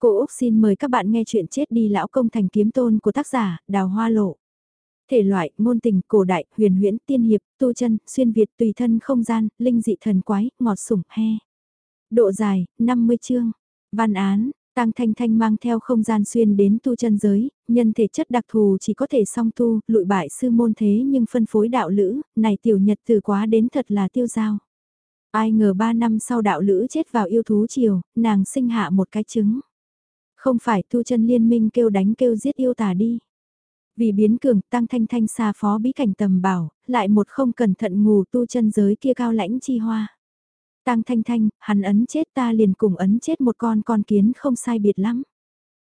Cô Úc xin mời các bạn nghe chuyện chết đi lão công thành kiếm tôn của tác giả Đào Hoa Lộ. Thể loại, Môn tình, cổ đại, huyền huyễn, tiên hiệp, tu chân, xuyên Việt, tùy thân không gian, linh dị thần quái, ngọt sủng, he. Độ dài, 50 chương. Văn án, Tăng Thanh Thanh mang theo không gian xuyên đến tu chân giới, nhân thể chất đặc thù chỉ có thể song tu, lụi bại sư môn thế nhưng phân phối đạo lữ, này tiểu nhật từ quá đến thật là tiêu giao. Ai ngờ ba năm sau đạo lữ chết vào yêu thú chiều, nàng sinh hạ một cái trứng. Không phải tu chân liên minh kêu đánh kêu giết yêu tà đi. Vì biến cường tăng thanh thanh xa phó bí cảnh tầm bảo, lại một không cẩn thận ngủ tu chân giới kia cao lãnh chi hoa. Tăng thanh thanh, hắn ấn chết ta liền cùng ấn chết một con con kiến không sai biệt lắm.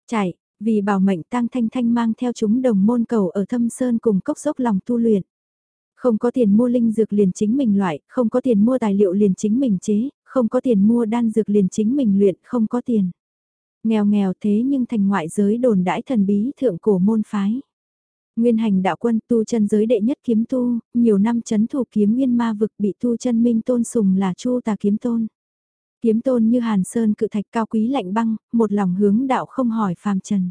Chạy, vì bảo mệnh tăng thanh thanh mang theo chúng đồng môn cầu ở thâm sơn cùng cốc dốc lòng tu luyện. Không có tiền mua linh dược liền chính mình loại, không có tiền mua tài liệu liền chính mình chế, không có tiền mua đan dược liền chính mình luyện, không có tiền. Nghèo nghèo thế nhưng thành ngoại giới đồn đãi thần bí thượng cổ môn phái. Nguyên hành đạo quân tu chân giới đệ nhất kiếm tu, nhiều năm chấn thủ kiếm nguyên ma vực bị tu chân minh tôn sùng là chu tà kiếm tôn. Kiếm tôn như hàn sơn cự thạch cao quý lạnh băng, một lòng hướng đạo không hỏi phàm trần.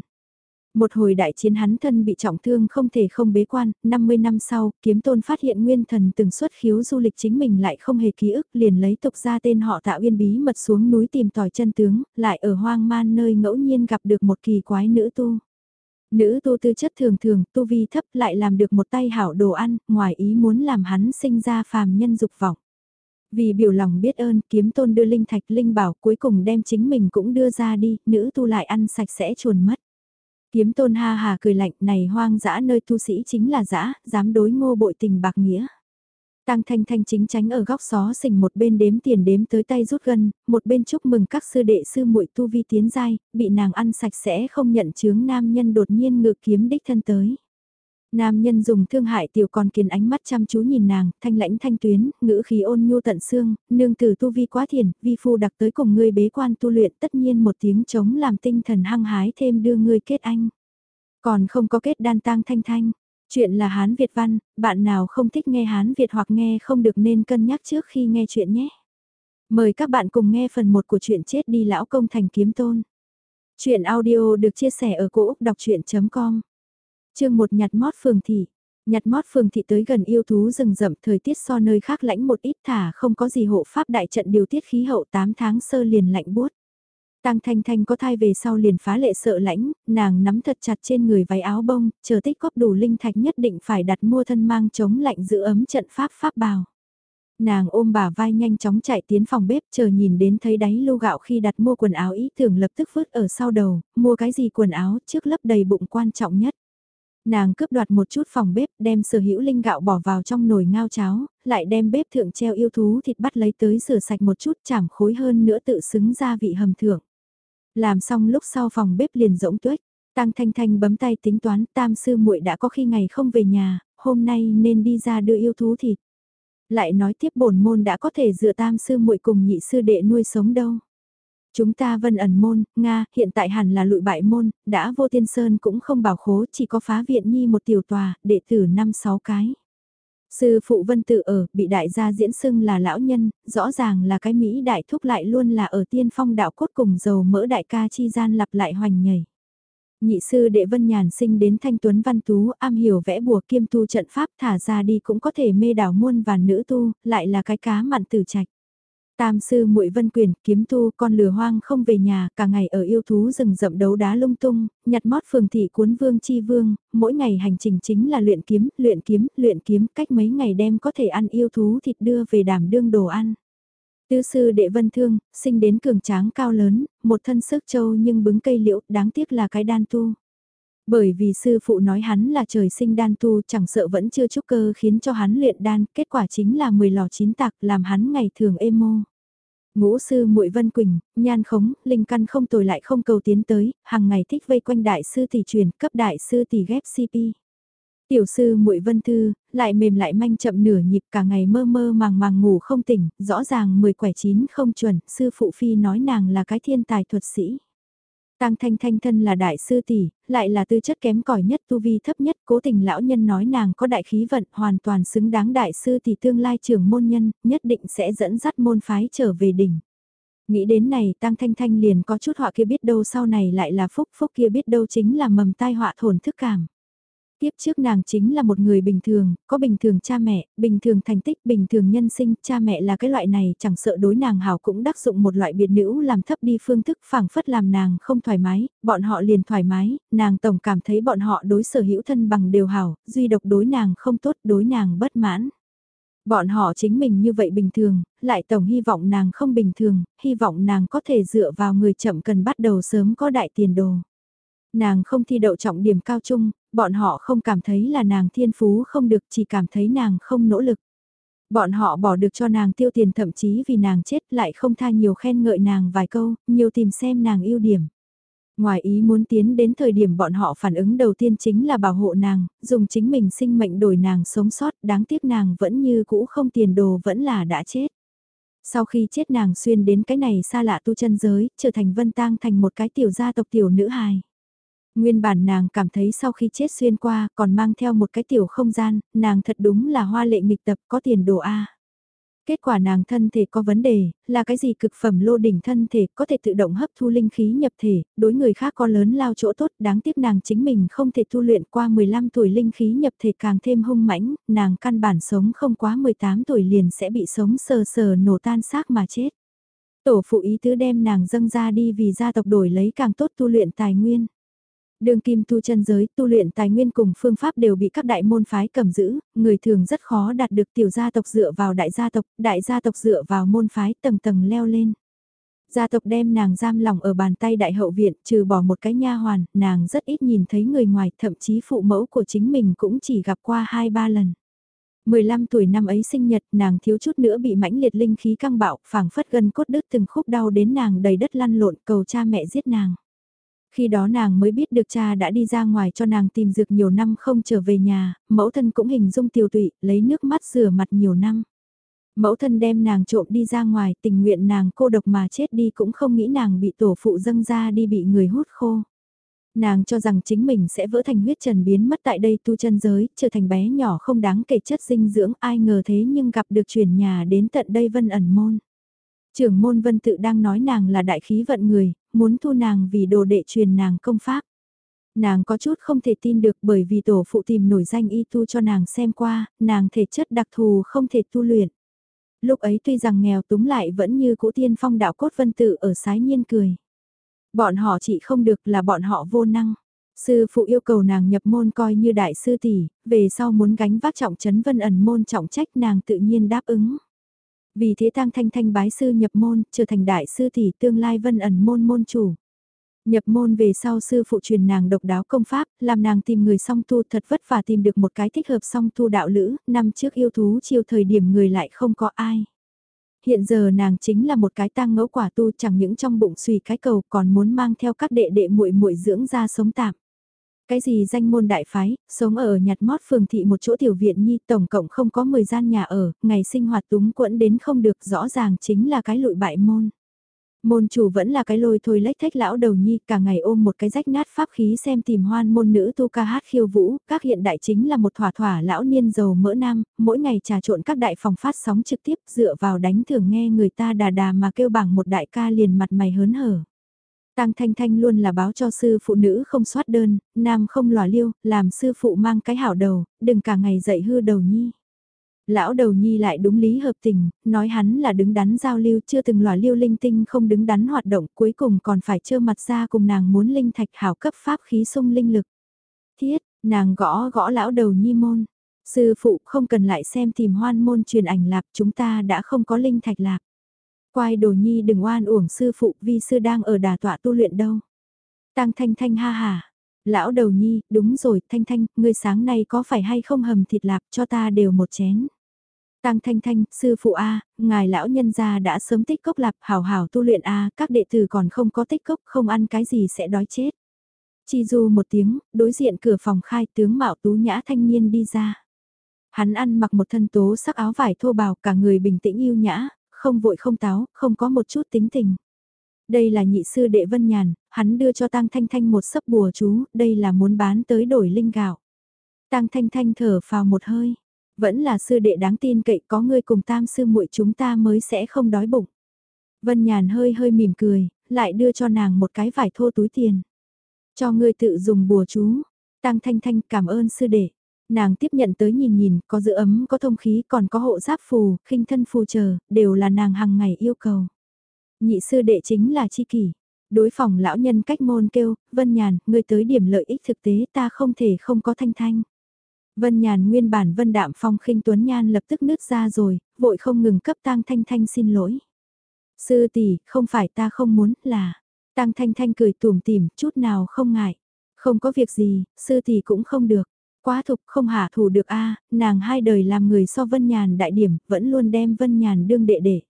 Một hồi đại chiến hắn thân bị trọng thương không thể không bế quan, 50 năm sau, kiếm tôn phát hiện nguyên thần từng xuất khiếu du lịch chính mình lại không hề ký ức liền lấy tục ra tên họ tạo uyên bí mật xuống núi tìm tòi chân tướng, lại ở hoang man nơi ngẫu nhiên gặp được một kỳ quái nữ tu. Nữ tu tư chất thường thường, tu vi thấp lại làm được một tay hảo đồ ăn, ngoài ý muốn làm hắn sinh ra phàm nhân dục vọng. Vì biểu lòng biết ơn, kiếm tôn đưa linh thạch linh bảo cuối cùng đem chính mình cũng đưa ra đi, nữ tu lại ăn sạch sẽ chuồn mất. Kiếm tôn ha hà cười lạnh này hoang dã nơi tu sĩ chính là dã, dám đối ngô bội tình bạc nghĩa. Tăng Thanh Thanh chính tránh ở góc xó xình một bên đếm tiền đếm tới tay rút gân, một bên chúc mừng các sư đệ sư muội tu vi tiến giai, bị nàng ăn sạch sẽ không nhận chướng nam nhân đột nhiên ngự kiếm đích thân tới. Nam nhân dùng thương hại tiểu còn kiền ánh mắt chăm chú nhìn nàng, thanh lãnh thanh tuyến, ngữ khí ôn nhu tận xương, nương tử tu vi quá thiền, vi phu đặc tới cùng ngươi bế quan tu luyện tất nhiên một tiếng chống làm tinh thần hăng hái thêm đưa ngươi kết anh. Còn không có kết đan tang thanh thanh, chuyện là Hán Việt văn, bạn nào không thích nghe Hán Việt hoặc nghe không được nên cân nhắc trước khi nghe chuyện nhé. Mời các bạn cùng nghe phần 1 của chuyện chết đi lão công thành kiếm tôn. Chuyện audio được chia sẻ ở cỗ đọc chuyện.com chương một nhặt mót phường thị. Nhặt mót phường thị tới gần yêu thú rừng rậm thời tiết so nơi khác lãnh một ít thả không có gì hộ pháp đại trận điều tiết khí hậu 8 tháng sơ liền lạnh buốt. Tăng Thanh Thanh có thai về sau liền phá lệ sợ lãnh, nàng nắm thật chặt trên người váy áo bông, chờ tích góp đủ linh thạch nhất định phải đặt mua thân mang chống lạnh giữ ấm trận pháp pháp bào. Nàng ôm bà vai nhanh chóng chạy tiến phòng bếp chờ nhìn đến thấy đáy lô gạo khi đặt mua quần áo ý tưởng lập tức vứt ở sau đầu, mua cái gì quần áo trước lấp đầy bụng quan trọng nhất. Nàng cướp đoạt một chút phòng bếp, đem sở hữu linh gạo bỏ vào trong nồi ngao cháo, lại đem bếp thượng treo yêu thú thịt bắt lấy tới rửa sạch một chút chảm khối hơn nữa tự xứng gia vị hầm thượng. Làm xong lúc sau phòng bếp liền rỗng tuếch, Tăng Thanh Thanh bấm tay tính toán tam sư muội đã có khi ngày không về nhà, hôm nay nên đi ra đưa yêu thú thịt. Lại nói tiếp bổn môn đã có thể dựa tam sư muội cùng nhị sư đệ nuôi sống đâu. Chúng ta vân ẩn môn, Nga, hiện tại hẳn là lụi bại môn, đã vô tiên sơn cũng không bảo khố, chỉ có phá viện nhi một tiểu tòa, đệ tử năm sáu cái. Sư phụ vân tự ở, bị đại gia diễn xưng là lão nhân, rõ ràng là cái Mỹ đại thúc lại luôn là ở tiên phong đạo cốt cùng dầu mỡ đại ca chi gian lặp lại hoành nhảy. Nhị sư đệ vân nhàn sinh đến thanh tuấn văn tú, am hiểu vẽ bùa kiêm tu trận pháp thả ra đi cũng có thể mê đảo muôn và nữ tu, lại là cái cá mặn tử trạch. Tam sư muội Vân Quyền, kiếm tu, con lừa hoang không về nhà, cả ngày ở yêu thú rừng rậm đấu đá lung tung, nhặt mót phường thị cuốn vương chi vương, mỗi ngày hành trình chính là luyện kiếm, luyện kiếm, luyện kiếm, cách mấy ngày đem có thể ăn yêu thú thịt đưa về đảm đương đồ ăn. Tư sư đệ vân thương, sinh đến cường tráng cao lớn, một thân sức châu nhưng bứng cây liễu, đáng tiếc là cái đan tu. Bởi vì sư phụ nói hắn là trời sinh đan tu chẳng sợ vẫn chưa trúc cơ khiến cho hắn luyện đan, kết quả chính là 10 lò chín tạc làm hắn ngày thường êm mô. Ngũ sư muội Vân Quỳnh, nhan khống, linh căn không tồi lại không cầu tiến tới, hàng ngày thích vây quanh đại sư tỷ truyền, cấp đại sư tỷ ghép CP. Tiểu sư muội Vân Thư, lại mềm lại manh chậm nửa nhịp cả ngày mơ mơ màng màng ngủ không tỉnh, rõ ràng 10 quẻ chín không chuẩn, sư phụ phi nói nàng là cái thiên tài thuật sĩ. Tang Thanh Thanh thân là đại sư tỷ, lại là tư chất kém cỏi nhất tu vi thấp nhất, cố tình lão nhân nói nàng có đại khí vận, hoàn toàn xứng đáng đại sư tỷ tương lai trưởng môn nhân, nhất định sẽ dẫn dắt môn phái trở về đỉnh. Nghĩ đến này Tang Thanh Thanh liền có chút họa kia biết đâu sau này lại là phúc, phúc kia biết đâu chính là mầm tai họa thổn thức cảm. Tiếp trước nàng chính là một người bình thường, có bình thường cha mẹ, bình thường thành tích, bình thường nhân sinh, cha mẹ là cái loại này chẳng sợ đối nàng hảo cũng đắc dụng một loại biệt nữ làm thấp đi phương thức phảng phất làm nàng không thoải mái, bọn họ liền thoải mái, nàng tổng cảm thấy bọn họ đối sở hữu thân bằng đều hảo, duy độc đối nàng không tốt, đối nàng bất mãn. Bọn họ chính mình như vậy bình thường, lại tổng hy vọng nàng không bình thường, hy vọng nàng có thể dựa vào người chậm cần bắt đầu sớm có đại tiền đồ. Nàng không thi đậu trọng điểm cao trung, bọn họ không cảm thấy là nàng thiên phú không được chỉ cảm thấy nàng không nỗ lực. Bọn họ bỏ được cho nàng tiêu tiền thậm chí vì nàng chết lại không tha nhiều khen ngợi nàng vài câu, nhiều tìm xem nàng ưu điểm. Ngoài ý muốn tiến đến thời điểm bọn họ phản ứng đầu tiên chính là bảo hộ nàng, dùng chính mình sinh mệnh đổi nàng sống sót, đáng tiếc nàng vẫn như cũ không tiền đồ vẫn là đã chết. Sau khi chết nàng xuyên đến cái này xa lạ tu chân giới, trở thành vân tang thành một cái tiểu gia tộc tiểu nữ hài. Nguyên bản nàng cảm thấy sau khi chết xuyên qua còn mang theo một cái tiểu không gian, nàng thật đúng là hoa lệ nghịch tập có tiền đồ A. Kết quả nàng thân thể có vấn đề, là cái gì cực phẩm lô đỉnh thân thể có thể tự động hấp thu linh khí nhập thể, đối người khác có lớn lao chỗ tốt đáng tiếc nàng chính mình không thể tu luyện qua 15 tuổi linh khí nhập thể càng thêm hung mãnh, nàng căn bản sống không quá 18 tuổi liền sẽ bị sống sờ sờ nổ tan xác mà chết. Tổ phụ ý tứ đem nàng dâng ra đi vì gia tộc đổi lấy càng tốt tu luyện tài nguyên. Đường kim tu chân giới, tu luyện tài nguyên cùng phương pháp đều bị các đại môn phái cầm giữ, người thường rất khó đạt được tiểu gia tộc dựa vào đại gia tộc, đại gia tộc dựa vào môn phái tầng tầng leo lên. Gia tộc đem nàng giam lòng ở bàn tay đại hậu viện, trừ bỏ một cái nha hoàn, nàng rất ít nhìn thấy người ngoài, thậm chí phụ mẫu của chính mình cũng chỉ gặp qua hai ba lần. 15 tuổi năm ấy sinh nhật, nàng thiếu chút nữa bị mãnh liệt linh khí căng bạo, phảng phất gần cốt đứt từng khúc đau đến nàng đầy đất lăn lộn cầu cha mẹ giết nàng. Khi đó nàng mới biết được cha đã đi ra ngoài cho nàng tìm dược nhiều năm không trở về nhà, mẫu thân cũng hình dung tiêu tụy, lấy nước mắt rửa mặt nhiều năm. Mẫu thân đem nàng trộm đi ra ngoài, tình nguyện nàng cô độc mà chết đi cũng không nghĩ nàng bị tổ phụ dâng ra đi bị người hút khô. Nàng cho rằng chính mình sẽ vỡ thành huyết trần biến mất tại đây tu chân giới, trở thành bé nhỏ không đáng kể chất dinh dưỡng ai ngờ thế nhưng gặp được chuyển nhà đến tận đây vân ẩn môn. Trưởng môn vân tự đang nói nàng là đại khí vận người, muốn thu nàng vì đồ đệ truyền nàng công pháp. Nàng có chút không thể tin được bởi vì tổ phụ tìm nổi danh y tu cho nàng xem qua, nàng thể chất đặc thù không thể tu luyện. Lúc ấy tuy rằng nghèo túng lại vẫn như cũ tiên phong đạo cốt vân tự ở sái nhiên cười. Bọn họ chỉ không được là bọn họ vô năng. Sư phụ yêu cầu nàng nhập môn coi như đại sư tỷ, về sau muốn gánh vác trọng trấn vân ẩn môn trọng trách nàng tự nhiên đáp ứng. Vì thế tang thanh thanh bái sư nhập môn, trở thành đại sư tỷ tương lai vân ẩn môn môn chủ. Nhập môn về sau sư phụ truyền nàng độc đáo công pháp, làm nàng tìm người song tu thật vất vả tìm được một cái thích hợp song tu đạo lữ, năm trước yêu thú chiều thời điểm người lại không có ai. Hiện giờ nàng chính là một cái tang ngẫu quả tu chẳng những trong bụng suy cái cầu còn muốn mang theo các đệ đệ muội muội dưỡng ra sống tạm. Cái gì danh môn đại phái, sống ở nhặt mót phường thị một chỗ tiểu viện nhi tổng cộng không có 10 gian nhà ở, ngày sinh hoạt túng quẫn đến không được rõ ràng chính là cái lụi bại môn. Môn chủ vẫn là cái lôi thôi lách thách lão đầu nhi cả ngày ôm một cái rách nát pháp khí xem tìm hoan môn nữ tu ca hát khiêu vũ, các hiện đại chính là một thỏa thỏa lão niên giàu mỡ nam, mỗi ngày trà trộn các đại phòng phát sóng trực tiếp dựa vào đánh thưởng nghe người ta đà đà mà kêu bằng một đại ca liền mặt mày hớn hở. Tang Thanh Thanh luôn là báo cho sư phụ nữ không soát đơn, nam không lòa liêu, làm sư phụ mang cái hảo đầu, đừng cả ngày dạy hư đầu nhi. Lão đầu nhi lại đúng lý hợp tình, nói hắn là đứng đắn giao lưu chưa từng lòa liêu linh tinh không đứng đắn hoạt động cuối cùng còn phải trơ mặt ra cùng nàng muốn linh thạch hảo cấp pháp khí sung linh lực. Thiết, nàng gõ gõ lão đầu nhi môn. Sư phụ không cần lại xem tìm hoan môn truyền ảnh lạc, chúng ta đã không có linh thạch lạc. Quai đồ nhi đừng oan uổng sư phụ vi sư đang ở đà tọa tu luyện đâu. Tăng thanh thanh ha hà. Lão đầu nhi, đúng rồi, thanh thanh, ngươi sáng nay có phải hay không hầm thịt lạp cho ta đều một chén. Tăng thanh thanh, sư phụ A, ngài lão nhân gia đã sớm tích cốc lạp hảo hảo tu luyện A, các đệ tử còn không có tích cốc không ăn cái gì sẽ đói chết. Chi du một tiếng, đối diện cửa phòng khai tướng mạo tú nhã thanh niên đi ra. Hắn ăn mặc một thân tố sắc áo vải thô bào cả người bình tĩnh yêu nhã, không vội không táo, không có một chút tính tình. Đây là nhị sư đệ Vân Nhàn, hắn đưa cho Tăng Thanh Thanh một sấp bùa chú, đây là muốn bán tới đổi linh gạo. Tăng Thanh Thanh thở phào một hơi, vẫn là sư đệ đáng tin cậy có ngươi cùng tam sư muội chúng ta mới sẽ không đói bụng. Vân Nhàn hơi hơi mỉm cười, lại đưa cho nàng một cái vải thô túi tiền. Cho ngươi tự dùng bùa chú. Tăng Thanh Thanh cảm ơn sư đệ. Nàng tiếp nhận tới nhìn nhìn, có giữ ấm, có thông khí, còn có hộ giáp phù, khinh thân phù chờ, đều là nàng hàng ngày yêu cầu. Nhị sư đệ chính là chi kỷ. Đối phòng lão nhân cách môn kêu, Vân Nhàn, ngươi tới điểm lợi ích thực tế ta không thể không có thanh thanh. Vân Nhàn nguyên bản Vân Đạm Phong khinh Tuấn Nhan lập tức nứt ra rồi, vội không ngừng cấp Tang Thanh Thanh xin lỗi. Sư tỷ, không phải ta không muốn, là... Tang Thanh Thanh cười tủm tỉm, chút nào không ngại. Không có việc gì, sư tỷ cũng không được. Quá thục không hạ thủ được a nàng hai đời làm người so Vân Nhàn đại điểm, vẫn luôn đem Vân Nhàn đương đệ đệ.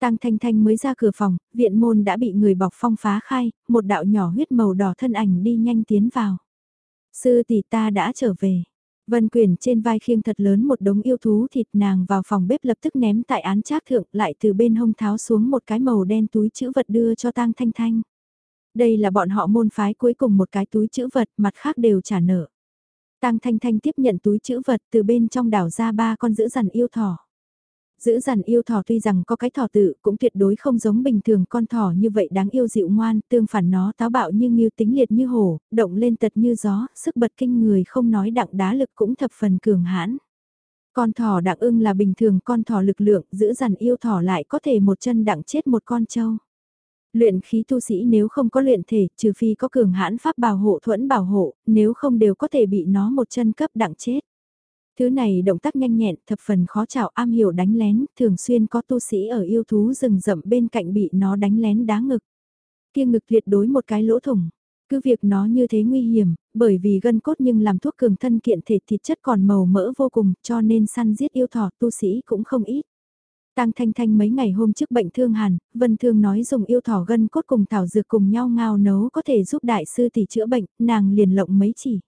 Tăng Thanh Thanh mới ra cửa phòng, viện môn đã bị người bọc phong phá khai, một đạo nhỏ huyết màu đỏ thân ảnh đi nhanh tiến vào. Sư tỷ ta đã trở về. Vân Quyền trên vai khiêng thật lớn một đống yêu thú thịt nàng vào phòng bếp lập tức ném tại án trác thượng lại từ bên hông tháo xuống một cái màu đen túi chữ vật đưa cho tăng Thanh Thanh. Đây là bọn họ môn phái cuối cùng một cái túi chữ vật mặt khác đều trả nợ. Tang Thanh Thanh tiếp nhận túi chữ vật từ bên trong đảo ra ba con giữ dằn yêu thỏ. Giữ dằn yêu thỏ tuy rằng có cái thỏ tự cũng tuyệt đối không giống bình thường con thỏ như vậy đáng yêu dịu ngoan, tương phản nó táo bạo như nghiêu tính liệt như hổ, động lên tật như gió, sức bật kinh người không nói đặng đá lực cũng thập phần cường hãn. Con thỏ đặng ưng là bình thường con thỏ lực lượng, giữ dằn yêu thỏ lại có thể một chân đặng chết một con trâu. Luyện khí tu sĩ nếu không có luyện thể, trừ phi có cường hãn pháp bảo hộ thuẫn bảo hộ, nếu không đều có thể bị nó một chân cấp đặng chết. Thứ này động tác nhanh nhẹn, thập phần khó chảo am hiểu đánh lén, thường xuyên có tu sĩ ở yêu thú rừng rậm bên cạnh bị nó đánh lén đá ngực. Kia ngực tuyệt đối một cái lỗ thủng. Cứ việc nó như thế nguy hiểm, bởi vì gân cốt nhưng làm thuốc cường thân kiện thể thịt chất còn màu mỡ vô cùng, cho nên săn giết yêu thỏ tu sĩ cũng không ít. Tăng Thanh Thanh mấy ngày hôm trước bệnh thương hẳn, Vân Thương nói dùng yêu thỏ gân cốt cùng thảo dược cùng nhau ngao nấu có thể giúp đại sư tỷ chữa bệnh, nàng liền lộng mấy chỉ.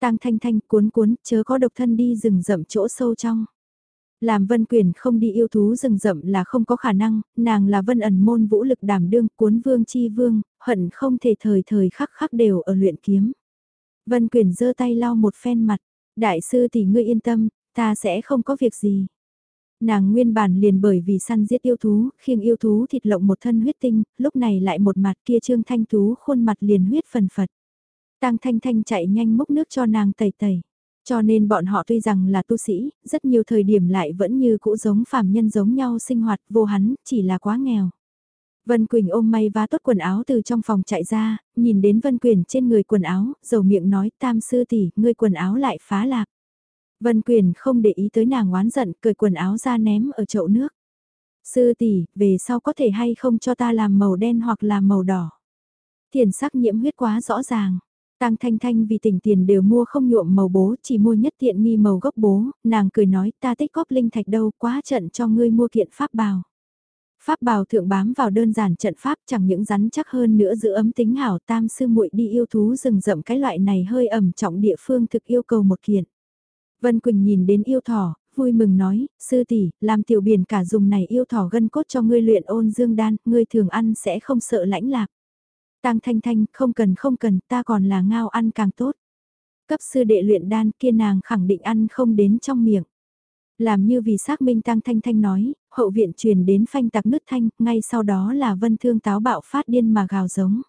Tăng Thanh Thanh cuốn cuốn, chớ có độc thân đi rừng rậm chỗ sâu trong. Làm vân quyền không đi yêu thú rừng rậm là không có khả năng, nàng là vân ẩn môn vũ lực đảm đương cuốn vương chi vương, hận không thể thời thời khắc khắc đều ở luyện kiếm. Vân quyền giơ tay lau một phen mặt, đại sư tỷ ngươi yên tâm, ta sẽ không có việc gì. Nàng nguyên bản liền bởi vì săn giết yêu thú, khiêng yêu thú thịt lộng một thân huyết tinh, lúc này lại một mặt kia trương thanh thú khuôn mặt liền huyết phần phật. Tang Thanh Thanh chạy nhanh múc nước cho nàng tẩy tẩy. Cho nên bọn họ tuy rằng là tu sĩ, rất nhiều thời điểm lại vẫn như cũ giống phàm nhân giống nhau sinh hoạt vô hắn, chỉ là quá nghèo. Vân Quỳnh ôm may vá tốt quần áo từ trong phòng chạy ra, nhìn đến Vân Quyền trên người quần áo, dầu miệng nói tam sư tỷ, ngươi quần áo lại phá lạc. Vân Quyền không để ý tới nàng oán giận, cởi quần áo ra ném ở chậu nước. Sư tỷ, về sau có thể hay không cho ta làm màu đen hoặc là màu đỏ. Tiền sắc nhiễm huyết quá rõ ràng. Tang Thanh Thanh vì tỉnh tiền đều mua không nhuộm màu bố, chỉ mua nhất tiện nghi màu gốc bố, nàng cười nói ta tích góp linh thạch đâu quá trận cho ngươi mua kiện pháp bào. Pháp bào thượng bám vào đơn giản trận pháp chẳng những rắn chắc hơn nữa giữ ấm tính hảo tam sư muội đi yêu thú rừng rậm cái loại này hơi ẩm trọng địa phương thực yêu cầu một kiện. Vân Quỳnh nhìn đến yêu thỏ, vui mừng nói, sư tỷ, làm tiểu biển cả dùng này yêu thỏ gân cốt cho ngươi luyện ôn dương đan, ngươi thường ăn sẽ không sợ lãnh lạc. Tang Thanh Thanh, không cần không cần, ta còn là ngao ăn càng tốt. Cấp sư đệ luyện đan kia nàng khẳng định ăn không đến trong miệng. Làm như vì xác minh Tang Thanh Thanh nói, hậu viện truyền đến phanh tặc nứt thanh, ngay sau đó là vân thương táo bạo phát điên mà gào giống.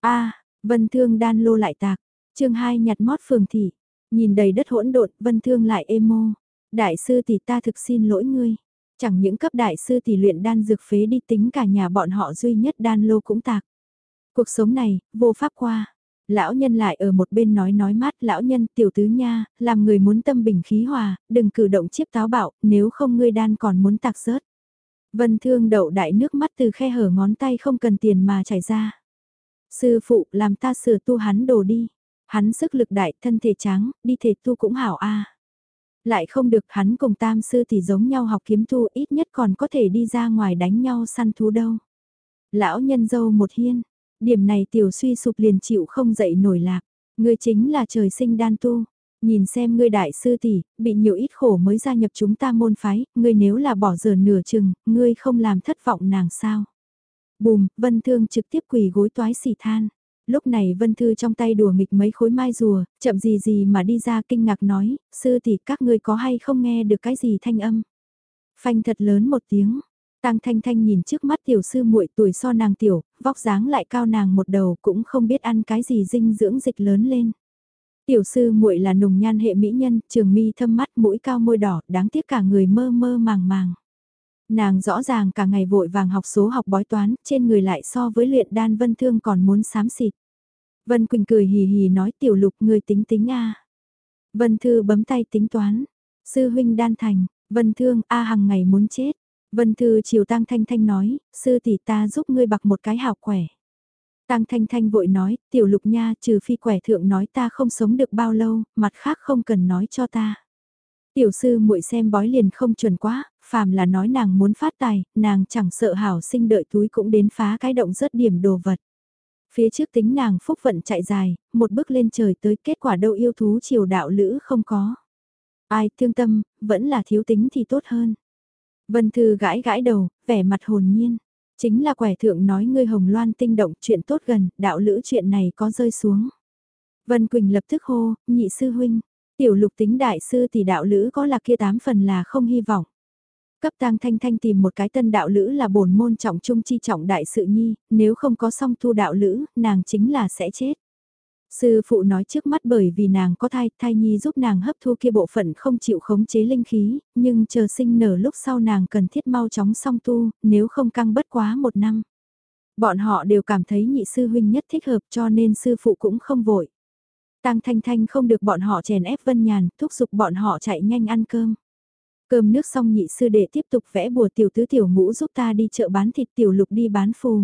a vân thương đan lô lại tạc, chương 2 nhặt mót phường thị, nhìn đầy đất hỗn độn, vân thương lại emo. Đại sư tỷ ta thực xin lỗi ngươi. Chẳng những cấp đại sư tỷ luyện đan dược phế đi tính cả nhà bọn họ duy nhất đan lô cũng tạc. Cuộc sống này, vô pháp qua. Lão nhân lại ở một bên nói nói mát, lão nhân tiểu tứ nha, làm người muốn tâm bình khí hòa, đừng cử động chiếp táo bạo, nếu không ngươi đan còn muốn tạc rớt. Vân thương đậu đại nước mắt từ khe hở ngón tay không cần tiền mà chảy ra. Sư phụ làm ta sửa tu hắn đồ đi. Hắn sức lực đại thân thể trắng, đi thể tu cũng hảo a. Lại không được hắn cùng tam sư thì giống nhau học kiếm tu ít nhất còn có thể đi ra ngoài đánh nhau săn thú đâu. Lão nhân dâu một hiên, Điểm này tiểu suy sụp liền chịu không dậy nổi lạc. Ngươi chính là trời sinh đan tu. Nhìn xem ngươi đại sư tỷ, bị nhiều ít khổ mới gia nhập chúng ta môn phái, ngươi nếu là bỏ giờ nửa chừng, ngươi không làm thất vọng nàng sao. Bùm, Vân Thương trực tiếp quỳ gối toái xỉ than. Lúc này Vân Thư trong tay đùa nghịch mấy khối mai rùa, chậm gì gì mà đi ra kinh ngạc nói, sư tỷ các ngươi có hay không nghe được cái gì thanh âm. Phanh thật lớn một tiếng, Tăng Thanh Thanh nhìn trước mắt tiểu sư muội tuổi so nàng tiểu, vóc dáng lại cao nàng một đầu cũng không biết ăn cái gì dinh dưỡng dịch lớn lên. Tiểu sư muội là nùng nhan hệ mỹ nhân, trường mi thâm mắt mũi cao môi đỏ, đáng tiếc cả người mơ mơ màng màng. Nàng rõ ràng cả ngày vội vàng học số học bói toán, trên người lại so với luyện đan vân thương còn muốn xám xịt. Vân Quỳnh cười hì hì nói tiểu lục người tính tính a Vân Thư bấm tay tính toán. Sư huynh đan thành, Vân Thương a hằng ngày muốn chết. Vân Thư chiều Tăng Thanh Thanh nói, sư tỷ ta giúp ngươi bạc một cái hào quẻ. Tăng Thanh Thanh vội nói, tiểu lục nha trừ phi quẻ thượng nói ta không sống được bao lâu, mặt khác không cần nói cho ta. Tiểu sư muội xem bói liền không chuẩn quá, phàm là nói nàng muốn phát tài, nàng chẳng sợ hảo sinh đợi túi cũng đến phá cái động rớt điểm đồ vật. Phía trước tính nàng phúc vận chạy dài, một bước lên trời tới kết quả đâu yêu thú chiều đạo lữ không có. Ai thương tâm, vẫn là thiếu tính thì tốt hơn. Vân Thư gãi gãi đầu, vẻ mặt hồn nhiên. Chính là quẻ thượng nói ngươi hồng loan tinh động chuyện tốt gần, đạo lữ chuyện này có rơi xuống. Vân Quỳnh lập tức hô, nhị sư huynh, tiểu lục tính đại sư thì đạo lữ có là kia tám phần là không hy vọng. Cấp tang thanh thanh tìm một cái tân đạo lữ là bổn môn trọng trung chi trọng đại sự nhi, nếu không có song thu đạo lữ, nàng chính là sẽ chết. Sư phụ nói trước mắt bởi vì nàng có thai, thai nhi giúp nàng hấp thu kia bộ phận không chịu khống chế linh khí, nhưng chờ sinh nở lúc sau nàng cần thiết mau chóng song tu, nếu không căng bất quá một năm. Bọn họ đều cảm thấy nhị sư huynh nhất thích hợp cho nên sư phụ cũng không vội. Tăng Thanh Thanh không được bọn họ chèn ép Vân Nhàn, thúc giục bọn họ chạy nhanh ăn cơm. Cơm nước xong nhị sư đệ tiếp tục vẽ bùa tiểu tứ tiểu ngũ giúp ta đi chợ bán thịt tiểu lục đi bán phù.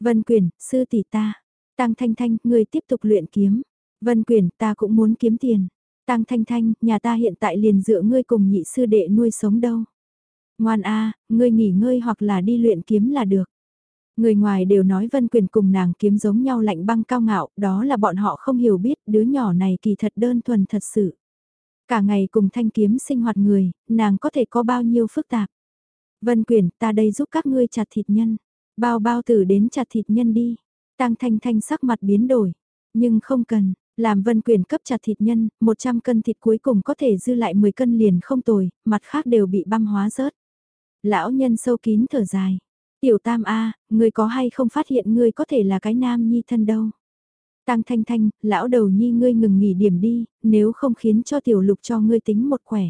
Vân Quyền, sư tỷ ta. Tăng Thanh Thanh, người tiếp tục luyện kiếm. Vân Quyền, ta cũng muốn kiếm tiền. Tăng Thanh Thanh, nhà ta hiện tại liền dựa ngươi cùng nhị sư đệ nuôi sống đâu. Ngoan a, ngươi nghỉ ngơi hoặc là đi luyện kiếm là được. Người ngoài đều nói Vân Quyền cùng nàng kiếm giống nhau lạnh băng cao ngạo, đó là bọn họ không hiểu biết đứa nhỏ này kỳ thật đơn thuần thật sự. Cả ngày cùng thanh kiếm sinh hoạt người, nàng có thể có bao nhiêu phức tạp. Vân quyển ta đây giúp các ngươi chặt thịt nhân. Bao bao tử đến chặt thịt nhân đi. Tăng Thanh Thanh sắc mặt biến đổi. Nhưng không cần, làm Vân quyển cấp chặt thịt nhân, 100 cân thịt cuối cùng có thể dư lại 10 cân liền không tồi, mặt khác đều bị băm hóa rớt. Lão nhân sâu kín thở dài. Tiểu Tam A, người có hay không phát hiện ngươi có thể là cái nam nhi thân đâu. Tăng thanh thanh, lão đầu nhi ngươi ngừng nghỉ điểm đi, nếu không khiến cho tiểu lục cho ngươi tính một khỏe.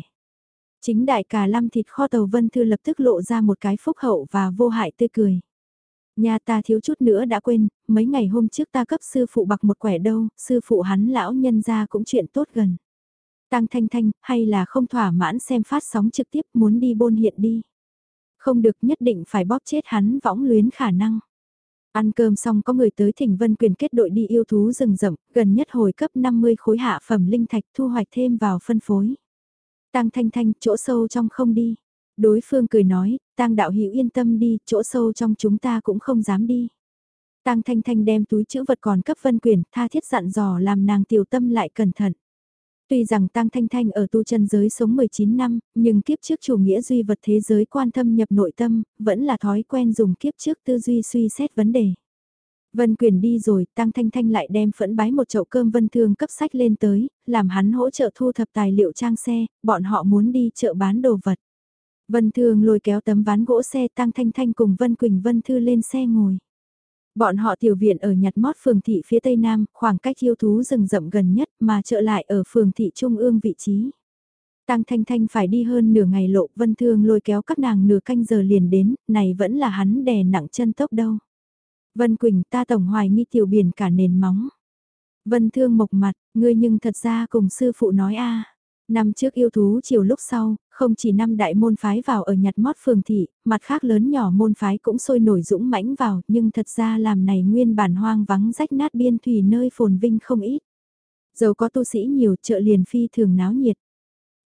Chính đại cà lam thịt kho tàu vân thư lập tức lộ ra một cái phúc hậu và vô hại tươi cười. Nhà ta thiếu chút nữa đã quên, mấy ngày hôm trước ta cấp sư phụ bạc một quẻ đâu, sư phụ hắn lão nhân ra cũng chuyện tốt gần. Tăng thanh thanh, hay là không thỏa mãn xem phát sóng trực tiếp muốn đi bôn hiện đi. Không được nhất định phải bóp chết hắn võng luyến khả năng. Ăn cơm xong có người tới thỉnh vân quyền kết đội đi yêu thú rừng rậm, gần nhất hồi cấp 50 khối hạ phẩm linh thạch thu hoạch thêm vào phân phối. Tăng thanh thanh, chỗ sâu trong không đi. Đối phương cười nói, Tăng đạo hữu yên tâm đi, chỗ sâu trong chúng ta cũng không dám đi. Tăng thanh thanh đem túi chữ vật còn cấp vân quyền, tha thiết dặn dò làm nàng tiểu tâm lại cẩn thận. Tuy rằng Tăng Thanh Thanh ở tu chân giới sống 19 năm, nhưng kiếp trước chủ nghĩa duy vật thế giới quan thâm nhập nội tâm, vẫn là thói quen dùng kiếp trước tư duy suy xét vấn đề. Vân Quyền đi rồi, Tăng Thanh Thanh lại đem phẫn bái một chậu cơm Vân Thương cấp sách lên tới, làm hắn hỗ trợ thu thập tài liệu trang xe, bọn họ muốn đi chợ bán đồ vật. Vân Thương lôi kéo tấm ván gỗ xe Tăng Thanh Thanh cùng Vân Quỳnh Vân Thư lên xe ngồi. Bọn họ tiểu viện ở nhặt mót phường thị phía tây nam, khoảng cách yêu thú rừng rậm gần nhất mà trợ lại ở phường thị trung ương vị trí. Tăng Thanh Thanh phải đi hơn nửa ngày lộ vân thương lôi kéo các nàng nửa canh giờ liền đến, này vẫn là hắn đè nặng chân tốc đâu. Vân Quỳnh ta tổng hoài nghi tiểu biển cả nền móng. Vân thương mộc mặt, ngươi nhưng thật ra cùng sư phụ nói a Năm trước yêu thú chiều lúc sau, không chỉ năm đại môn phái vào ở nhặt mót phường thị, mặt khác lớn nhỏ môn phái cũng sôi nổi dũng mãnh vào, nhưng thật ra làm này nguyên bản hoang vắng rách nát biên thủy nơi phồn vinh không ít. Dầu có tu sĩ nhiều chợ liền phi thường náo nhiệt.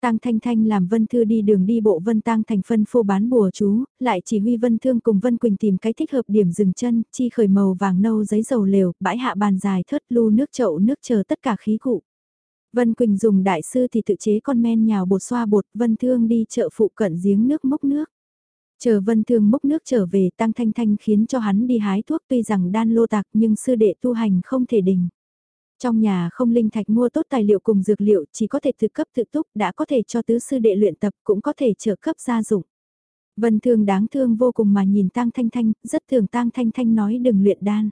Tăng Thanh Thanh làm Vân Thư đi đường đi bộ Vân Tăng thành phân phô bán bùa chú, lại chỉ huy Vân Thương cùng Vân Quỳnh tìm cái thích hợp điểm dừng chân, chi khởi màu vàng nâu giấy dầu lều, bãi hạ bàn dài thớt lu nước chậu nước chờ tất cả khí cụ. Vân Quỳnh dùng đại sư thì tự chế con men nhào bột xoa bột, Vân Thương đi chợ phụ cận giếng nước mốc nước. Chờ Vân Thương mốc nước trở về Tăng Thanh Thanh khiến cho hắn đi hái thuốc tuy rằng đan lô tạc nhưng sư đệ tu hành không thể đình. Trong nhà không linh thạch mua tốt tài liệu cùng dược liệu chỉ có thể thực cấp tự túc đã có thể cho tứ sư đệ luyện tập cũng có thể trợ cấp gia dụng. Vân Thương đáng thương vô cùng mà nhìn Tang Thanh Thanh, rất thường Tang Thanh Thanh nói đừng luyện đan.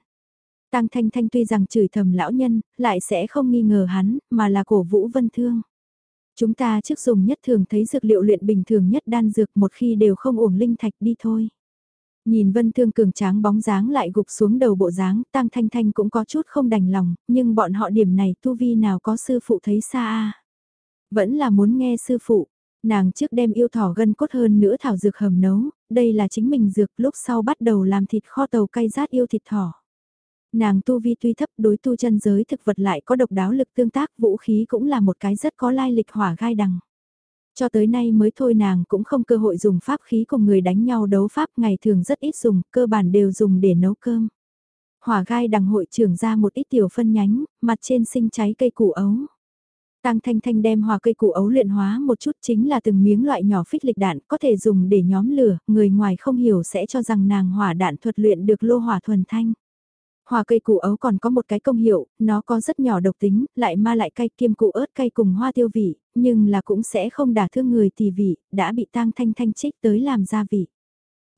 Tang Thanh Thanh tuy rằng chửi thầm lão nhân, lại sẽ không nghi ngờ hắn, mà là cổ vũ Vân Thương. Chúng ta trước dùng nhất thường thấy dược liệu luyện bình thường nhất đan dược một khi đều không uổng linh thạch đi thôi. Nhìn Vân Thương cường tráng bóng dáng lại gục xuống đầu bộ dáng, Tang Thanh Thanh cũng có chút không đành lòng, nhưng bọn họ điểm này tu vi nào có sư phụ thấy xa a. Vẫn là muốn nghe sư phụ, nàng trước đem yêu thỏ gân cốt hơn nữa thảo dược hầm nấu, đây là chính mình dược lúc sau bắt đầu làm thịt kho tàu cay rát yêu thịt thỏ. Nàng tu vi tuy thấp đối tu chân giới thực vật lại có độc đáo lực tương tác vũ khí cũng là một cái rất có lai lịch hỏa gai đằng. Cho tới nay mới thôi nàng cũng không cơ hội dùng pháp khí cùng người đánh nhau đấu pháp ngày thường rất ít dùng, cơ bản đều dùng để nấu cơm. Hỏa gai đằng hội trưởng ra một ít tiểu phân nhánh, mặt trên sinh cháy cây củ ấu. Tăng Thanh Thanh đem hòa cây củ ấu luyện hóa một chút chính là từng miếng loại nhỏ phích lịch đạn có thể dùng để nhóm lửa, người ngoài không hiểu sẽ cho rằng nàng hỏa đạn thuật luyện được lô hỏa thuần thanh. Hòa cây củ ấu còn có một cái công hiệu, nó có rất nhỏ độc tính, lại ma lại cay kiêm cụ ớt cay cùng hoa tiêu vị, nhưng là cũng sẽ không đả thương người thì vị, đã bị tang thanh thanh trích tới làm gia vị.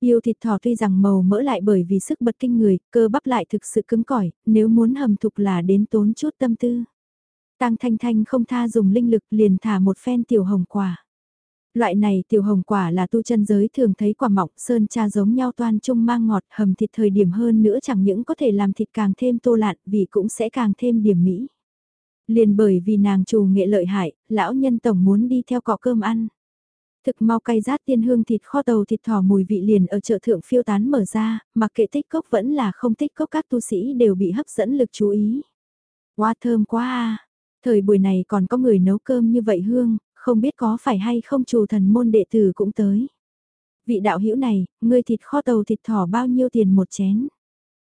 Yêu thịt thỏ tuy rằng màu mỡ lại bởi vì sức bật kinh người, cơ bắp lại thực sự cứng cỏi, nếu muốn hầm thục là đến tốn chút tâm tư. Tang thanh thanh không tha dùng linh lực liền thả một phen tiểu hồng quả. Loại này tiểu hồng quả là tu chân giới thường thấy quả mọng sơn cha giống nhau toan trung mang ngọt hầm thịt thời điểm hơn nữa chẳng những có thể làm thịt càng thêm tô lạn vì cũng sẽ càng thêm điểm mỹ. Liền bởi vì nàng trù nghệ lợi hại, lão nhân tổng muốn đi theo cọ cơm ăn. Thực mau cay rát tiên hương thịt kho tàu thịt thỏ mùi vị liền ở chợ thượng phiêu tán mở ra, mà kệ tích cốc vẫn là không tích cốc các tu sĩ đều bị hấp dẫn lực chú ý. Quá thơm quá à! Thời buổi này còn có người nấu cơm như vậy hương, không biết có phải hay không chủ thần môn đệ tử cũng tới. Vị đạo hữu này, ngươi thịt kho tàu thịt thỏ bao nhiêu tiền một chén?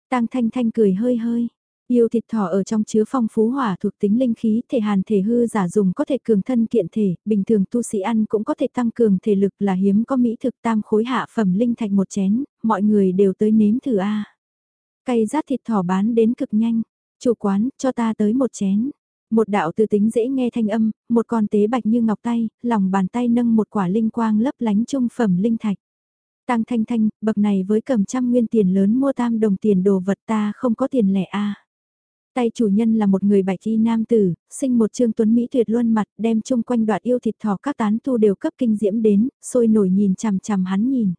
Tăng Thanh Thanh cười hơi hơi. Yêu thịt thỏ ở trong chứa phong phú hỏa thuộc tính linh khí, thể hàn thể hư giả dùng có thể cường thân kiện thể, bình thường tu sĩ ăn cũng có thể tăng cường thể lực là hiếm có mỹ thực tam khối hạ phẩm linh thạch một chén, mọi người đều tới nếm thử a. Cây rát thịt thỏ bán đến cực nhanh, chủ quán cho ta tới một chén. Một đạo từ tính dễ nghe thanh âm, một con tế bạch như ngọc tay, lòng bàn tay nâng một quả linh quang lấp lánh trung phẩm linh thạch. Tăng thanh thanh, bậc này với cầm trăm nguyên tiền lớn mua tam đồng tiền đồ vật ta không có tiền lẻ a. Tay chủ nhân là một người bạch y nam tử, sinh một trương tuấn Mỹ tuyệt luân mặt đem chung quanh đoạt yêu thịt thỏ các tán tu đều cấp kinh diễm đến, sôi nổi nhìn chằm chằm hắn nhìn.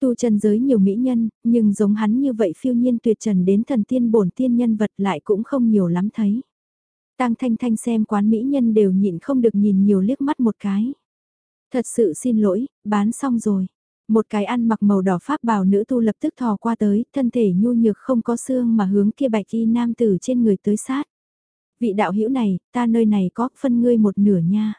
Tu chân giới nhiều mỹ nhân, nhưng giống hắn như vậy phiêu nhiên tuyệt trần đến thần tiên bổn tiên nhân vật lại cũng không nhiều lắm thấy. Tang Thanh Thanh xem quán mỹ nhân đều nhịn không được nhìn nhiều liếc mắt một cái. Thật sự xin lỗi, bán xong rồi. Một cái ăn mặc màu đỏ pháp bào nữ tu lập tức thò qua tới, thân thể nhu nhược không có xương mà hướng kia bạch y nam tử trên người tới sát. Vị đạo hữu này, ta nơi này có phân ngươi một nửa nha.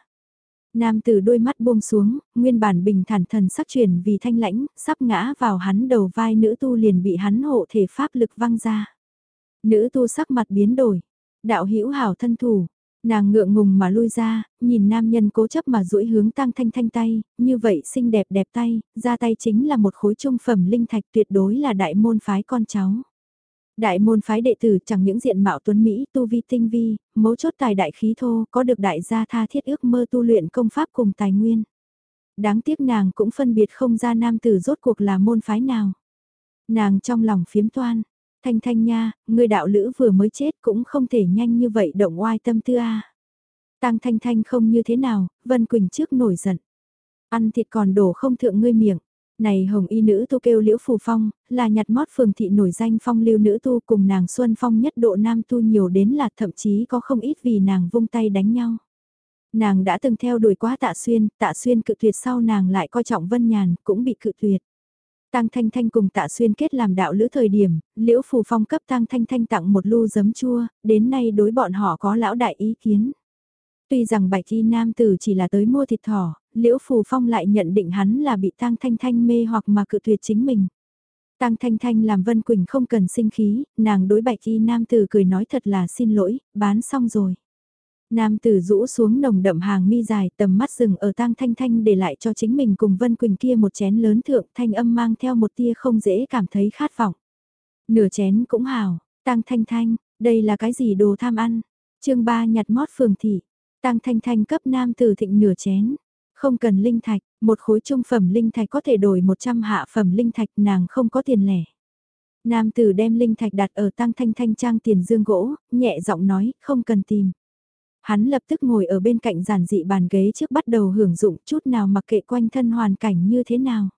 Nam tử đôi mắt buông xuống, nguyên bản bình thản thần sắc chuyển vì thanh lãnh, sắp ngã vào hắn đầu vai nữ tu liền bị hắn hộ thể pháp lực văng ra. Nữ tu sắc mặt biến đổi, Đạo hữu hảo thân thủ, nàng ngượng ngùng mà lui ra, nhìn nam nhân cố chấp mà duỗi hướng tăng thanh thanh tay, như vậy xinh đẹp đẹp tay, ra tay chính là một khối trung phẩm linh thạch tuyệt đối là đại môn phái con cháu. Đại môn phái đệ tử chẳng những diện mạo tuấn Mỹ tu vi tinh vi, mấu chốt tài đại khí thô có được đại gia tha thiết ước mơ tu luyện công pháp cùng tài nguyên. Đáng tiếc nàng cũng phân biệt không ra nam tử rốt cuộc là môn phái nào. Nàng trong lòng phiếm toan, Thanh Thanh nha, người đạo lữ vừa mới chết cũng không thể nhanh như vậy động oai tâm tư a. Tang Thanh Thanh không như thế nào, Vân Quỳnh trước nổi giận. Ăn thịt còn đổ không thượng ngươi miệng. Này hồng y nữ tu kêu liễu phù phong, là nhặt mót phường thị nổi danh phong lưu nữ tu cùng nàng xuân phong nhất độ nam tu nhiều đến là thậm chí có không ít vì nàng vung tay đánh nhau. Nàng đã từng theo đuổi quá tạ xuyên, tạ xuyên cự tuyệt sau nàng lại coi trọng vân nhàn, cũng bị cự tuyệt. Tang Thanh Thanh cùng Tạ Xuyên kết làm đạo lữ thời điểm, Liễu Phù Phong cấp Tang Thanh Thanh tặng một lu giấm chua, đến nay đối bọn họ có lão đại ý kiến. Tuy rằng bạch y nam tử chỉ là tới mua thịt thỏ, Liễu Phù Phong lại nhận định hắn là bị Tang Thanh Thanh mê hoặc mà cự tuyệt chính mình. Tang Thanh Thanh làm Vân Quỳnh không cần sinh khí, nàng đối bạch y nam tử cười nói thật là xin lỗi, bán xong rồi. Nam tử rũ xuống nồng đậm hàng mi dài tầm mắt rừng ở tang thanh thanh để lại cho chính mình cùng Vân Quỳnh kia một chén lớn thượng thanh âm mang theo một tia không dễ cảm thấy khát vọng. Nửa chén cũng hào, tang thanh thanh, đây là cái gì đồ tham ăn? chương ba nhặt mót phường thị, tang thanh thanh cấp nam tử thịnh nửa chén, không cần linh thạch, Một khối trung phẩm linh thạch có thể đổi 100 hạ phẩm linh thạch nàng không có tiền lẻ. Nam tử đem linh thạch đặt ở tăng thanh thanh trang tiền dương gỗ, nhẹ giọng nói, không cần tìm. Hắn lập tức ngồi ở bên cạnh giản dị bàn ghế trước bắt đầu hưởng dụng chút nào mặc kệ quanh thân hoàn cảnh như thế nào.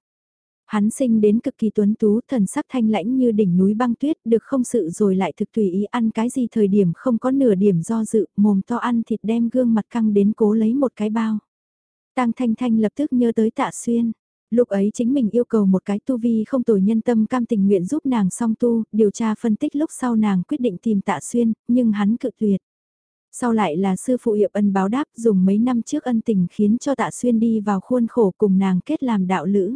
Hắn sinh đến cực kỳ tuấn tú, thần sắc thanh lãnh như đỉnh núi băng tuyết, được không sự rồi lại thực tùy ý ăn cái gì thời điểm không có nửa điểm do dự, mồm to ăn thịt đem gương mặt căng đến cố lấy một cái bao. Tăng Thanh Thanh lập tức nhớ tới tạ xuyên. Lúc ấy chính mình yêu cầu một cái tu vi không tồi nhân tâm cam tình nguyện giúp nàng song tu, điều tra phân tích lúc sau nàng quyết định tìm tạ xuyên, nhưng hắn cự tuyệt. Sau lại là sư phụ hiệp ân báo đáp dùng mấy năm trước ân tình khiến cho tạ xuyên đi vào khuôn khổ cùng nàng kết làm đạo lữ.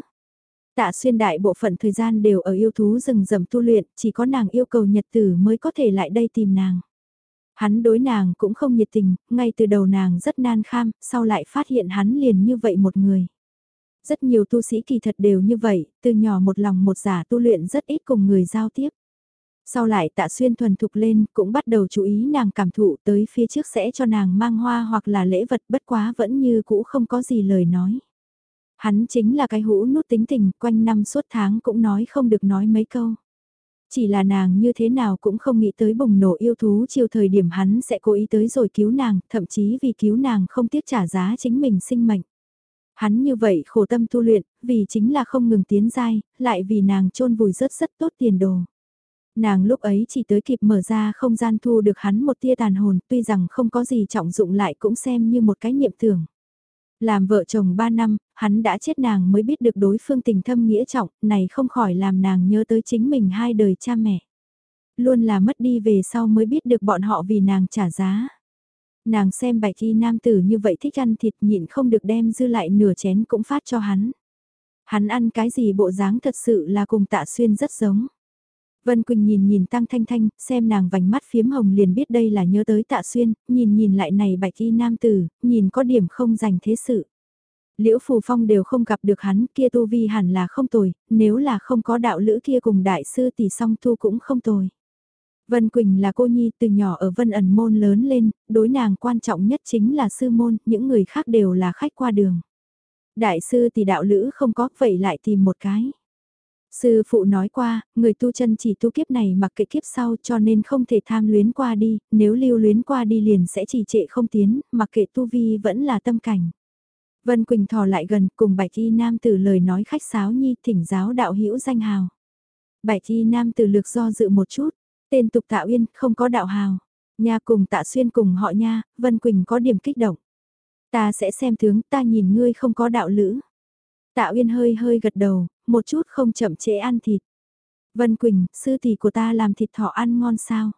Tạ xuyên đại bộ phận thời gian đều ở yêu thú rừng rầm tu luyện, chỉ có nàng yêu cầu nhật tử mới có thể lại đây tìm nàng. Hắn đối nàng cũng không nhiệt tình, ngay từ đầu nàng rất nan kham, sau lại phát hiện hắn liền như vậy một người. Rất nhiều tu sĩ kỳ thật đều như vậy, từ nhỏ một lòng một giả tu luyện rất ít cùng người giao tiếp. Sau lại tạ xuyên thuần thục lên, cũng bắt đầu chú ý nàng cảm thụ tới phía trước sẽ cho nàng mang hoa hoặc là lễ vật bất quá vẫn như cũ không có gì lời nói. Hắn chính là cái hũ nút tính tình, quanh năm suốt tháng cũng nói không được nói mấy câu. Chỉ là nàng như thế nào cũng không nghĩ tới bùng nổ yêu thú chiều thời điểm hắn sẽ cố ý tới rồi cứu nàng, thậm chí vì cứu nàng không tiếc trả giá chính mình sinh mệnh. Hắn như vậy khổ tâm tu luyện, vì chính là không ngừng tiến dai, lại vì nàng trôn vùi rất rất tốt tiền đồ. Nàng lúc ấy chỉ tới kịp mở ra không gian thu được hắn một tia tàn hồn, tuy rằng không có gì trọng dụng lại cũng xem như một cái niệm tưởng. Làm vợ chồng 3 năm, hắn đã chết nàng mới biết được đối phương tình thâm nghĩa trọng, này không khỏi làm nàng nhớ tới chính mình hai đời cha mẹ. Luôn là mất đi về sau mới biết được bọn họ vì nàng trả giá. Nàng xem bạch y nam tử như vậy thích ăn thịt nhịn không được đem dư lại nửa chén cũng phát cho hắn. Hắn ăn cái gì bộ dáng thật sự là cùng tạ xuyên rất giống. Vân Quỳnh nhìn nhìn Tăng Thanh Thanh, xem nàng vành mắt phiếm hồng liền biết đây là nhớ tới tạ xuyên, nhìn nhìn lại này bạch y nam tử, nhìn có điểm không dành thế sự. Liễu Phù Phong đều không gặp được hắn kia tu vi hẳn là không tồi, nếu là không có đạo lữ kia cùng đại sư tỷ song tu cũng không tồi. Vân Quỳnh là cô nhi từ nhỏ ở Vân ẩn môn lớn lên, đối nàng quan trọng nhất chính là sư môn, những người khác đều là khách qua đường. Đại sư tỷ đạo lữ không có, vậy lại tìm một cái. Sư phụ nói qua, người tu chân chỉ tu kiếp này mặc kệ kiếp sau cho nên không thể tham luyến qua đi, nếu lưu luyến qua đi liền sẽ trì trệ không tiến, mặc kệ tu vi vẫn là tâm cảnh. Vân Quỳnh thò lại gần cùng bạch y nam tử lời nói khách sáo nhi thỉnh giáo đạo hữu danh hào. Bạch y nam tử lược do dự một chút, tên tục tạ uyên không có đạo hào. Nha cùng tạ xuyên cùng họ nha, Vân Quỳnh có điểm kích động. Ta sẽ xem tướng ta nhìn ngươi không có đạo lữ. Tạ Uyên hơi hơi gật đầu, một chút không chậm trễ ăn thịt. Vân Quỳnh, sư tỷ của ta làm thịt thỏ ăn ngon sao?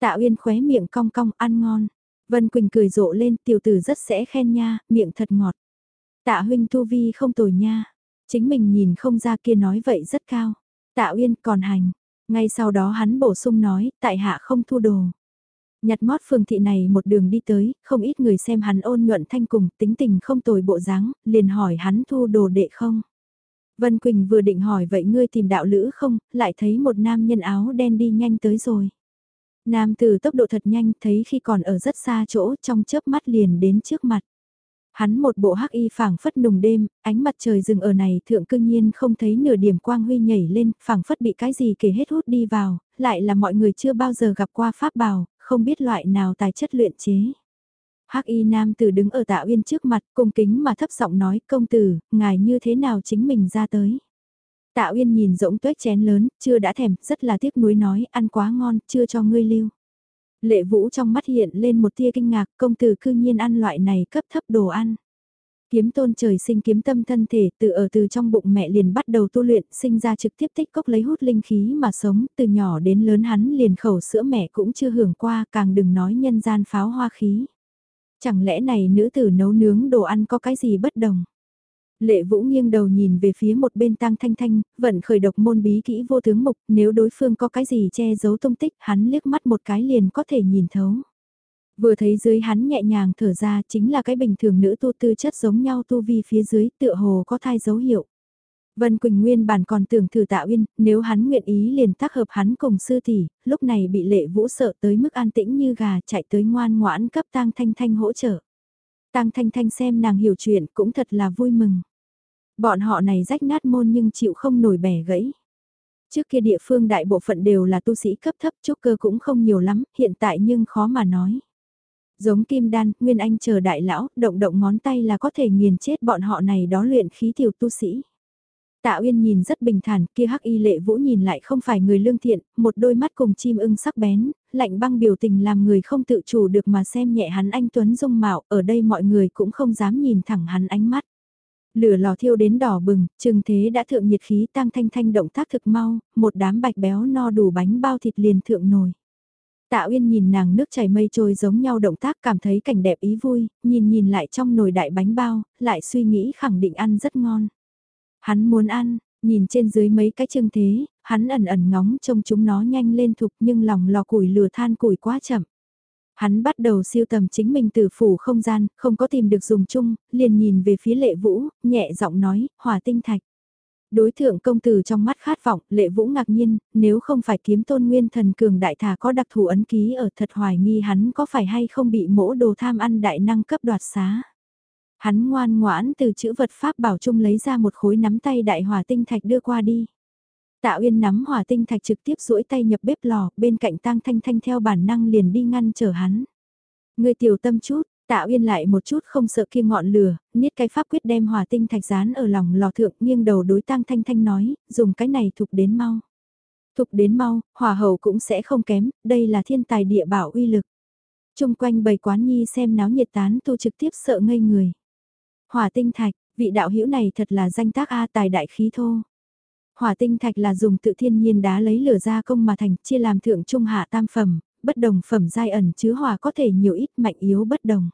Tạ Uyên khóe miệng cong cong ăn ngon. Vân Quỳnh cười rộ lên, tiểu tử rất sẽ khen nha, miệng thật ngọt. Tạ huynh tu vi không tồi nha. Chính mình nhìn không ra kia nói vậy rất cao. Tạ Uyên còn hành. Ngay sau đó hắn bổ sung nói, tại hạ không thu đồ. Nhặt mót phường thị này một đường đi tới, không ít người xem hắn ôn nhuận thanh cùng, tính tình không tồi bộ dáng, liền hỏi hắn thu đồ đệ không. Vân Quỳnh vừa định hỏi vậy ngươi tìm đạo lữ không, lại thấy một nam nhân áo đen đi nhanh tới rồi. Nam từ tốc độ thật nhanh thấy khi còn ở rất xa chỗ trong chớp mắt liền đến trước mặt. Hắn một bộ hắc y phảng phất nùng đêm, ánh mặt trời dừng ở này thượng cương nhiên không thấy nửa điểm quang huy nhảy lên, phảng phất bị cái gì kể hết hút đi vào, lại là mọi người chưa bao giờ gặp qua pháp bào, không biết loại nào tài chất luyện chế. Hắc y nam tử đứng ở tạ uyên trước mặt, cung kính mà thấp giọng nói, công tử, ngài như thế nào chính mình ra tới. Tạ uyên nhìn rỗng tuếch chén lớn, chưa đã thèm, rất là tiếc nuối nói, ăn quá ngon, chưa cho ngươi lưu. Lệ vũ trong mắt hiện lên một tia kinh ngạc, công tử cư nhiên ăn loại này cấp thấp đồ ăn. Kiếm tôn trời sinh kiếm tâm thân thể từ ở từ trong bụng mẹ liền bắt đầu tu luyện, sinh ra trực tiếp tích cốc lấy hút linh khí mà sống, từ nhỏ đến lớn hắn liền khẩu sữa mẹ cũng chưa hưởng qua, càng đừng nói nhân gian pháo hoa khí. Chẳng lẽ này nữ tử nấu nướng đồ ăn có cái gì bất đồng? Lệ Vũ nghiêng đầu nhìn về phía một bên Tăng Thanh Thanh, vận khởi độc môn bí kỹ vô tướng mục, nếu đối phương có cái gì che giấu tung tích, hắn liếc mắt một cái liền có thể nhìn thấu. Vừa thấy dưới hắn nhẹ nhàng thở ra chính là cái bình thường nữ tu tư chất giống nhau tu vi phía dưới tựa hồ có thai dấu hiệu. Vân Quỳnh nguyên bản còn tưởng thử tạ uyên, nếu hắn nguyện ý liền tác hợp hắn cùng sư tỷ, lúc này bị lệ vũ sợ tới mức an tĩnh như gà chạy tới ngoan ngoãn cấp tang thanh thanh hỗ trợ. Tang thanh thanh xem nàng hiểu chuyện cũng thật là vui mừng. Bọn họ này rách nát môn nhưng chịu không nổi bẻ gãy. Trước kia địa phương đại bộ phận đều là tu sĩ cấp thấp trúc cơ cũng không nhiều lắm, hiện tại nhưng khó mà nói. Giống kim đan, Nguyên Anh chờ đại lão, động động ngón tay là có thể nghiền chết bọn họ này đó luyện khí tiểu tu sĩ. Tạ Uyên nhìn rất bình thản, kia hắc y lệ vũ nhìn lại không phải người lương thiện, một đôi mắt cùng chim ưng sắc bén, lạnh băng biểu tình làm người không tự chủ được mà xem nhẹ hắn anh Tuấn dung mạo, ở đây mọi người cũng không dám nhìn thẳng hắn ánh mắt. Lửa lò thiêu đến đỏ bừng, trừng thế đã thượng nhiệt khí tăng thanh thanh động tác thực mau, một đám bạch béo no đủ bánh bao thịt liền thượng nồi. Tạ Uyên nhìn nàng nước chảy mây trôi giống nhau động tác cảm thấy cảnh đẹp ý vui, nhìn nhìn lại trong nồi đại bánh bao, lại suy nghĩ khẳng định ăn rất ngon. Hắn muốn ăn, nhìn trên dưới mấy cái trưng thế, hắn ẩn ẩn ngóng trông chúng nó nhanh lên thục nhưng lòng lò củi lửa than củi quá chậm. Hắn bắt đầu siêu tầm chính mình từ phủ không gian, không có tìm được dùng chung, liền nhìn về phía lệ vũ, nhẹ giọng nói, hỏa tinh thạch. Đối thượng công tử trong mắt khát vọng, lệ vũ ngạc nhiên, nếu không phải kiếm tôn nguyên thần cường đại thả có đặc thù ấn ký ở thật hoài nghi hắn có phải hay không bị mỗ đồ tham ăn đại năng cấp đoạt xá. Hắn ngoan ngoãn từ chữ vật pháp bảo chung lấy ra một khối nắm tay đại hỏa tinh thạch đưa qua đi. Tạ Uyên nắm hỏa tinh thạch trực tiếp duỗi tay nhập bếp lò, bên cạnh Tang Thanh Thanh theo bản năng liền đi ngăn trở hắn. Người tiểu tâm chút, Tạ Uyên lại một chút không sợ kia ngọn lửa, niết cái pháp quyết đem hỏa tinh thạch dán ở lòng lò thượng, nghiêng đầu đối Tang Thanh Thanh nói, dùng cái này thục đến mau. Thục đến mau, hỏa hậu cũng sẽ không kém, đây là thiên tài địa bảo uy lực. Trung quanh bầy quán nhi xem náo nhiệt tán tu trực tiếp sợ ngây người. Hỏa tinh thạch, vị đạo hữu này thật là danh tác A tài đại khí thô. Hỏa tinh thạch là dùng tự thiên nhiên đá lấy lửa ra công mà thành, chia làm thượng trung hạ tam phẩm, bất đồng phẩm giai ẩn chứa hỏa có thể nhiều ít mạnh yếu bất đồng.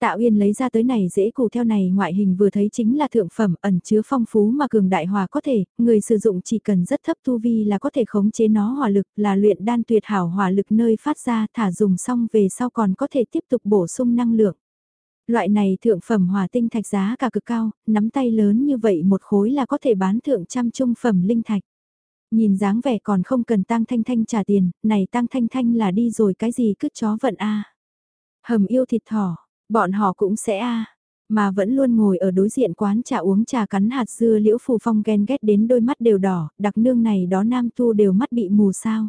Tạ Uyên lấy ra tới này dễ cụ theo này ngoại hình vừa thấy chính là thượng phẩm ẩn chứa phong phú mà cường đại hòa có thể, người sử dụng chỉ cần rất thấp tu vi là có thể khống chế nó hỏa lực là luyện đan tuyệt hảo hỏa lực nơi phát ra thả dùng xong về sau còn có thể tiếp tục bổ sung năng lượng. Loại này thượng phẩm hỏa tinh thạch giá cả cực cao, nắm tay lớn như vậy một khối là có thể bán thượng trăm trung phẩm linh thạch. Nhìn dáng vẻ còn không cần tăng thanh thanh trả tiền, này tăng thanh thanh là đi rồi cái gì cứ chó vận a Hầm yêu thịt thỏ, bọn họ cũng sẽ a mà vẫn luôn ngồi ở đối diện quán trà uống trà cắn hạt dưa liễu phù phong ghen ghét đến đôi mắt đều đỏ, đặc nương này đó nam tu đều mắt bị mù sao.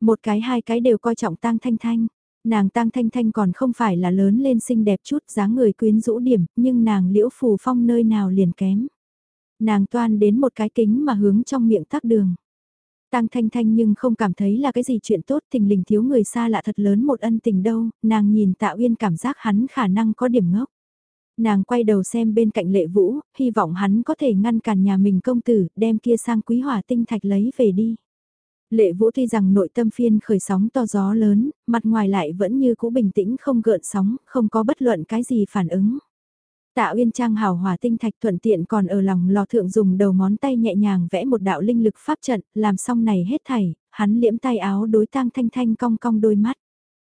Một cái hai cái đều coi trọng tang thanh thanh, Nàng tăng thanh thanh còn không phải là lớn lên xinh đẹp chút dáng người quyến rũ điểm, nhưng nàng liễu phù phong nơi nào liền kém. Nàng toan đến một cái kính mà hướng trong miệng tắc đường. Tăng thanh thanh nhưng không cảm thấy là cái gì chuyện tốt tình lình thiếu người xa lạ thật lớn một ân tình đâu, nàng nhìn tạ uyên cảm giác hắn khả năng có điểm ngốc. Nàng quay đầu xem bên cạnh lệ vũ, hy vọng hắn có thể ngăn cản nhà mình công tử, đem kia sang quý hỏa tinh thạch lấy về đi. Lệ Vũ tuy rằng nội tâm phiên khởi sóng to gió lớn, mặt ngoài lại vẫn như cũ bình tĩnh không gợn sóng, không có bất luận cái gì phản ứng. Tạ Uyên Trang hào hòa tinh thạch thuận tiện còn ở lòng lò thượng dùng đầu ngón tay nhẹ nhàng vẽ một đạo linh lực pháp trận, làm xong này hết thảy, hắn liễm tay áo đối tang thanh thanh cong cong đôi mắt.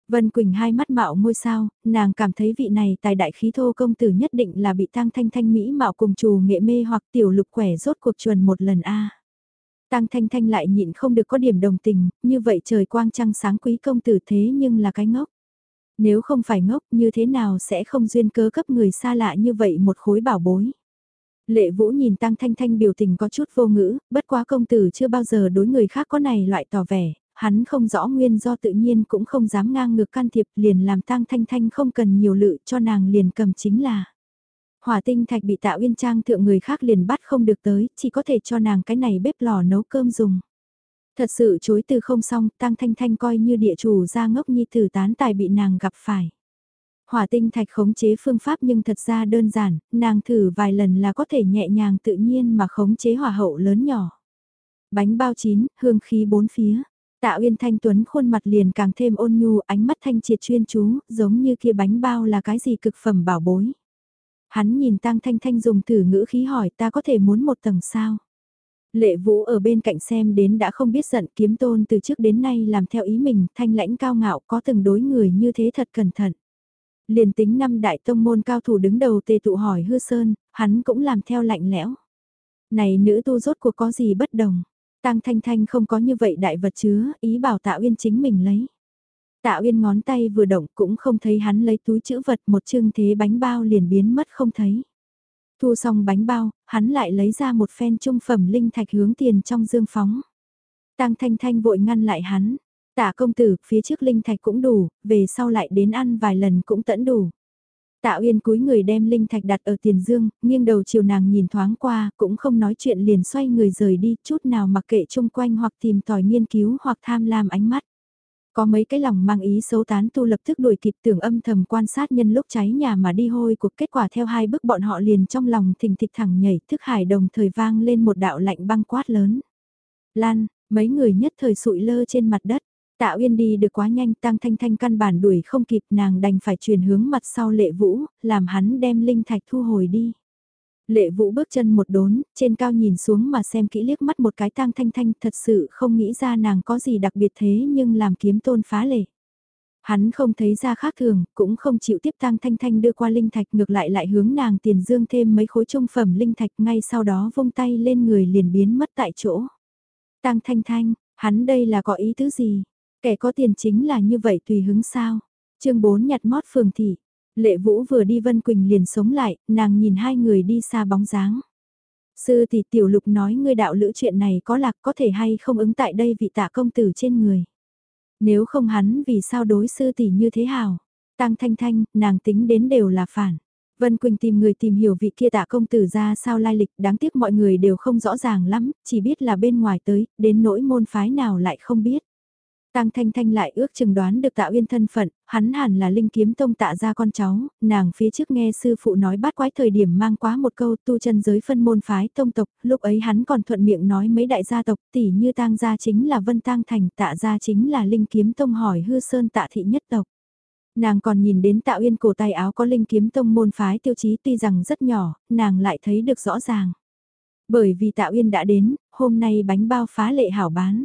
Vân Quỳnh hai mắt mạo ngôi sao, nàng cảm thấy vị này tài đại khí thô công tử nhất định là bị tang thanh thanh mỹ mạo cùng trù nghệ mê hoặc tiểu lục quẻ rốt cuộc chuẩn một lần a. Tăng Thanh Thanh lại nhịn không được có điểm đồng tình, như vậy trời quang trăng sáng quý công tử thế nhưng là cái ngốc. Nếu không phải ngốc như thế nào sẽ không duyên cớ cấp người xa lạ như vậy một khối bảo bối. Lệ Vũ nhìn Tăng Thanh Thanh biểu tình có chút vô ngữ, bất quá công tử chưa bao giờ đối người khác có này loại tỏ vẻ, hắn không rõ nguyên do tự nhiên cũng không dám ngang ngược can thiệp liền làm Tăng Thanh Thanh không cần nhiều lự cho nàng liền cầm chính là. Hỏa tinh thạch bị tạo uyên trang thượng người khác liền bắt không được tới, chỉ có thể cho nàng cái này bếp lò nấu cơm dùng. Thật sự chối từ không xong, tăng thanh thanh coi như địa chủ ra ngốc nhi thử tán tài bị nàng gặp phải. Hỏa tinh thạch khống chế phương pháp nhưng thật ra đơn giản, nàng thử vài lần là có thể nhẹ nhàng tự nhiên mà khống chế hỏa hậu lớn nhỏ. Bánh bao chín, hương khí bốn phía. Tạ Uyên Thanh Tuấn khuôn mặt liền càng thêm ôn nhu, ánh mắt thanh triệt chuyên chú, giống như kia bánh bao là cái gì cực phẩm bảo bối. Hắn nhìn Tăng Thanh Thanh dùng thử ngữ khí hỏi ta có thể muốn một tầng sao. Lệ Vũ ở bên cạnh xem đến đã không biết giận kiếm tôn từ trước đến nay làm theo ý mình, thanh lãnh cao ngạo có từng đối người như thế thật cẩn thận. Liền tính năm đại tông môn cao thủ đứng đầu tề tụ hỏi hư sơn, hắn cũng làm theo lạnh lẽo. Này nữ tu rốt cuộc có gì bất đồng, Tăng Thanh Thanh không có như vậy đại vật chứa, ý bảo Tạ Uyên chính mình lấy. Tạ Uyên ngón tay vừa động cũng không thấy hắn lấy túi chữ vật một chương thế bánh bao liền biến mất không thấy. Thu xong bánh bao, hắn lại lấy ra một phen trung phẩm linh thạch hướng tiền trong dương phóng. Tăng Thanh Thanh vội ngăn lại hắn. Tạ công tử, phía trước linh thạch cũng đủ, về sau lại đến ăn vài lần cũng tẫn đủ. Tạ Uyên cúi người đem linh thạch đặt ở tiền dương, nghiêng đầu chiều nàng nhìn thoáng qua, cũng không nói chuyện liền xoay người rời đi, chút nào mặc kệ chung quanh hoặc tìm tòi nghiên cứu hoặc tham lam ánh mắt. Có mấy cái lòng mang ý xấu tán tu lập tức đuổi kịp tưởng âm thầm quan sát nhân lúc cháy nhà mà đi hôi cuộc kết quả theo hai bước bọn họ liền trong lòng thình thịch thẳng nhảy thức hải đồng thời vang lên một đạo lạnh băng quát lớn. Lan, mấy người nhất thời sụi lơ trên mặt đất. Tạ Uyên đi được quá nhanh tăng thanh thanh căn bản đuổi không kịp nàng đành phải chuyển hướng mặt sau lệ vũ, làm hắn đem linh thạch thu hồi đi. Lệ vũ bước chân một đốn, trên cao nhìn xuống mà xem kỹ liếc mắt một cái tang thanh thanh thật sự không nghĩ ra nàng có gì đặc biệt thế nhưng làm kiếm tôn phá lệ. Hắn không thấy ra khác thường, cũng không chịu tiếp tang thanh thanh đưa qua linh thạch ngược lại lại hướng nàng tiền dương thêm mấy khối trung phẩm linh thạch ngay sau đó vung tay lên người liền biến mất tại chỗ. Tang thanh thanh, hắn đây là có ý tứ gì? Kẻ có tiền chính là như vậy tùy hứng sao? chương 4 nhặt mót phường thị. Lệ Vũ vừa đi Vân Quỳnh liền sống lại, nàng nhìn hai người đi xa bóng dáng. Sư tỷ tiểu lục nói ngươi đạo lữ chuyện này có lạc có thể hay không ứng tại đây vị tạ công tử trên người. Nếu không hắn vì sao đối sư tỷ như thế hào. Tăng thanh thanh, nàng tính đến đều là phản. Vân Quỳnh tìm người tìm hiểu vị kia tạ công tử ra sao lai lịch đáng tiếc mọi người đều không rõ ràng lắm, chỉ biết là bên ngoài tới, đến nỗi môn phái nào lại không biết. Tang Thanh Thanh lại ước chừng đoán được Tạ Uyên thân phận, hắn hẳn là Linh Kiếm Tông Tạ gia con cháu, nàng phía trước nghe sư phụ nói bát quái thời điểm mang quá một câu tu chân giới phân môn phái tông tộc, lúc ấy hắn còn thuận miệng nói mấy đại gia tộc, tỷ như Tang gia chính là Vân Tang Thành, Tạ gia chính là Linh Kiếm Tông hỏi hư sơn Tạ thị nhất tộc. Nàng còn nhìn đến Tạ Uyên cổ tay áo có Linh Kiếm Tông môn phái tiêu chí tuy rằng rất nhỏ, nàng lại thấy được rõ ràng. Bởi vì Tạ Uyên đã đến, hôm nay bánh bao phá lệ hảo bán.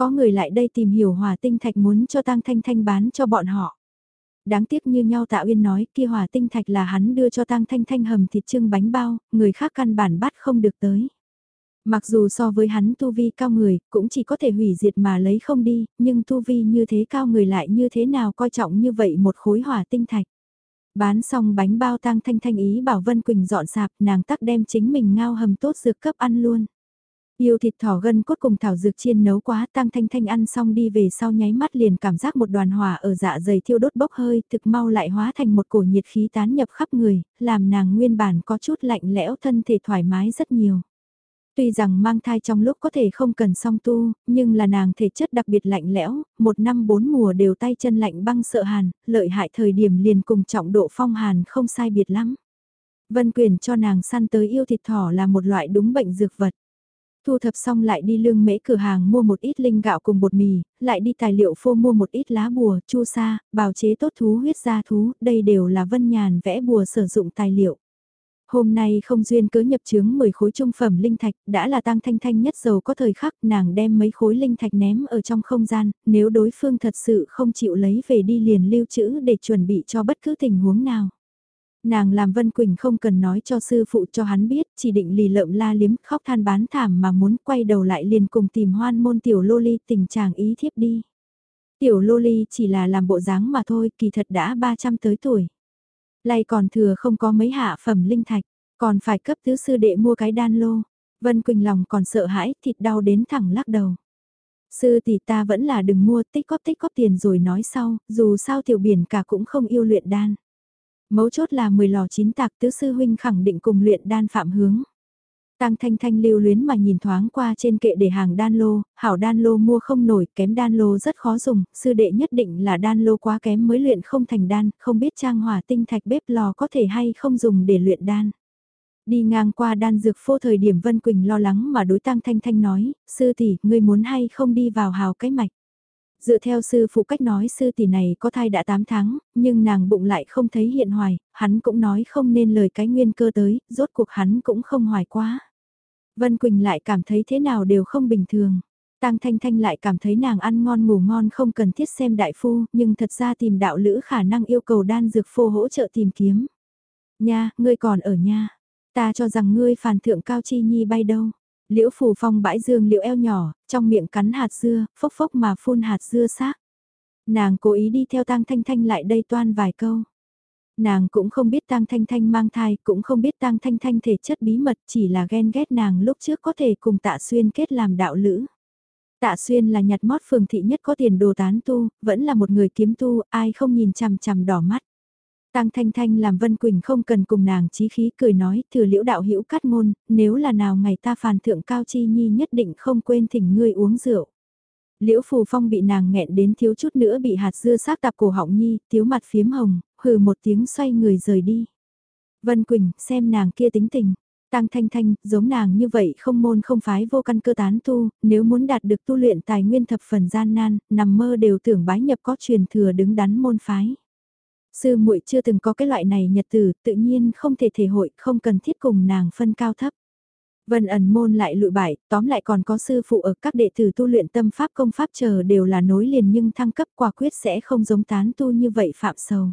Có người lại đây tìm hiểu hòa tinh thạch muốn cho Tăng Thanh Thanh bán cho bọn họ. Đáng tiếc như nhau Tạ Uyên nói kia hòa tinh thạch là hắn đưa cho Tăng Thanh Thanh hầm thịt trưng bánh bao, người khác căn bản bắt không được tới. Mặc dù so với hắn tu vi cao người, cũng chỉ có thể hủy diệt mà lấy không đi, nhưng tu vi như thế cao người lại như thế nào coi trọng như vậy một khối hỏa tinh thạch. Bán xong bánh bao tăng thanh thanh ý bảo Vân Quỳnh dọn sạp nàng tắc đem chính mình ngao hầm tốt dược cấp ăn luôn. Yêu thịt thỏ gân cốt cùng thảo dược chiên nấu quá tăng thanh thanh ăn xong đi về sau nháy mắt liền cảm giác một đoàn hỏa ở dạ dày thiêu đốt bốc hơi thực mau lại hóa thành một cổ nhiệt khí tán nhập khắp người, làm nàng nguyên bản có chút lạnh lẽo thân thể thoải mái rất nhiều. Tuy rằng mang thai trong lúc có thể không cần song tu, nhưng là nàng thể chất đặc biệt lạnh lẽo, một năm bốn mùa đều tay chân lạnh băng sợ hàn, lợi hại thời điểm liền cùng trọng độ phong hàn không sai biệt lắm. Vân quyền cho nàng săn tới yêu thịt thỏ là một loại đúng bệnh dược vật. Thu thập xong lại đi lương mễ cửa hàng mua một ít linh gạo cùng bột mì, lại đi tài liệu phô mua một ít lá bùa, chu sa, bào chế tốt thú huyết gia thú, đây đều là vân nhàn vẽ bùa sử dụng tài liệu. Hôm nay không duyên cớ nhập chứng 10 khối trung phẩm linh thạch, đã là tăng thanh thanh nhất giàu có thời khắc, nàng đem mấy khối linh thạch ném ở trong không gian, nếu đối phương thật sự không chịu lấy về đi liền lưu trữ để chuẩn bị cho bất cứ tình huống nào. Nàng làm Vân Quỳnh không cần nói cho sư phụ cho hắn biết, chỉ định lì lợm la liếm khóc than bán thảm mà muốn quay đầu lại liền cùng tìm hoan môn tiểu lô ly tình chàng ý thiếp đi. Tiểu lô ly chỉ là làm bộ dáng mà thôi, kỳ thật đã 300 tới tuổi. Lay còn thừa không có mấy hạ phẩm linh thạch, còn phải cấp tứ sư đệ mua cái đan lô. Vân Quỳnh lòng còn sợ hãi, thịt đau đến thẳng lắc đầu. Sư tỷ ta vẫn là đừng mua tích góp tích góp tiền rồi nói sau, dù sao tiểu biển cả cũng không yêu luyện đan. Mấu chốt là 10 lò chín tạc tứ sư huynh khẳng định cùng luyện đan phạm hướng. Tăng thanh thanh lưu luyến mà nhìn thoáng qua trên kệ để hàng đan lô, hảo đan lô mua không nổi, kém đan lô rất khó dùng, sư đệ nhất định là đan lô quá kém mới luyện không thành đan, không biết trang hỏa tinh thạch bếp lò có thể hay không dùng để luyện đan. Đi ngang qua đan dược phô thời điểm Vân Quỳnh lo lắng mà đối tăng thanh thanh nói, sư tỷ, ngươi muốn hay không đi vào hào cái mạch. Dựa theo sư phụ cách nói sư tỷ này có thai đã 8 tháng, nhưng nàng bụng lại không thấy hiện hoài, hắn cũng nói không nên lời cái nguyên cơ tới, rốt cuộc hắn cũng không hoài quá. Vân Quỳnh lại cảm thấy thế nào đều không bình thường. Tăng Thanh Thanh lại cảm thấy nàng ăn ngon ngủ ngon không cần thiết xem đại phu, nhưng thật ra tìm đạo lữ khả năng yêu cầu đan dược phô hỗ trợ tìm kiếm. Nha, ngươi còn ở nha. Ta cho rằng ngươi phản thượng cao chi nhi bay đâu. Liễu phù phong bãi dương liễu eo nhỏ, trong miệng cắn hạt dưa, phốc phốc mà phun hạt dưa xác. Nàng cố ý đi theo tang thanh thanh lại đây toan vài câu. Nàng cũng không biết Tang Thanh Thanh mang thai, cũng không biết Tang Thanh Thanh thể chất bí mật chỉ là ghen ghét nàng lúc trước có thể cùng tạ xuyên kết làm đạo lữ. Tạ xuyên là nhặt mót phường thị nhất có tiền đồ tán tu, vẫn là một người kiếm tu, ai không nhìn chằm chằm đỏ mắt. Tang Thanh Thanh làm Vân Quỳnh không cần cùng nàng chí khí cười nói, thừa liễu đạo hữu cắt ngôn, nếu là nào ngày ta phàn thượng cao chi nhi nhất định không quên thỉnh ngươi uống rượu. Liễu Phù Phong bị nàng nghẹn đến thiếu chút nữa bị hạt dưa xác tạp cổ họng nhi, thiếu mặt phiếm hồng, hừ một tiếng xoay người rời đi. Vân Quỳnh, xem nàng kia tính tình. Tăng Thanh Thanh, giống nàng như vậy không môn không phái vô căn cơ tán tu, nếu muốn đạt được tu luyện tài nguyên thập phần gian nan, nằm mơ đều tưởng bái nhập có truyền thừa đứng đắn môn phái. Sư muội chưa từng có cái loại này nhật tử, tự nhiên không thể thể hội, không cần thiết cùng nàng phân cao thấp. Vân ẩn môn lại lụi bại, tóm lại còn có sư phụ ở các đệ tử tu luyện tâm pháp công pháp chờ đều là nối liền nhưng thăng cấp quả quyết sẽ không giống tán tu như vậy phạm sầu.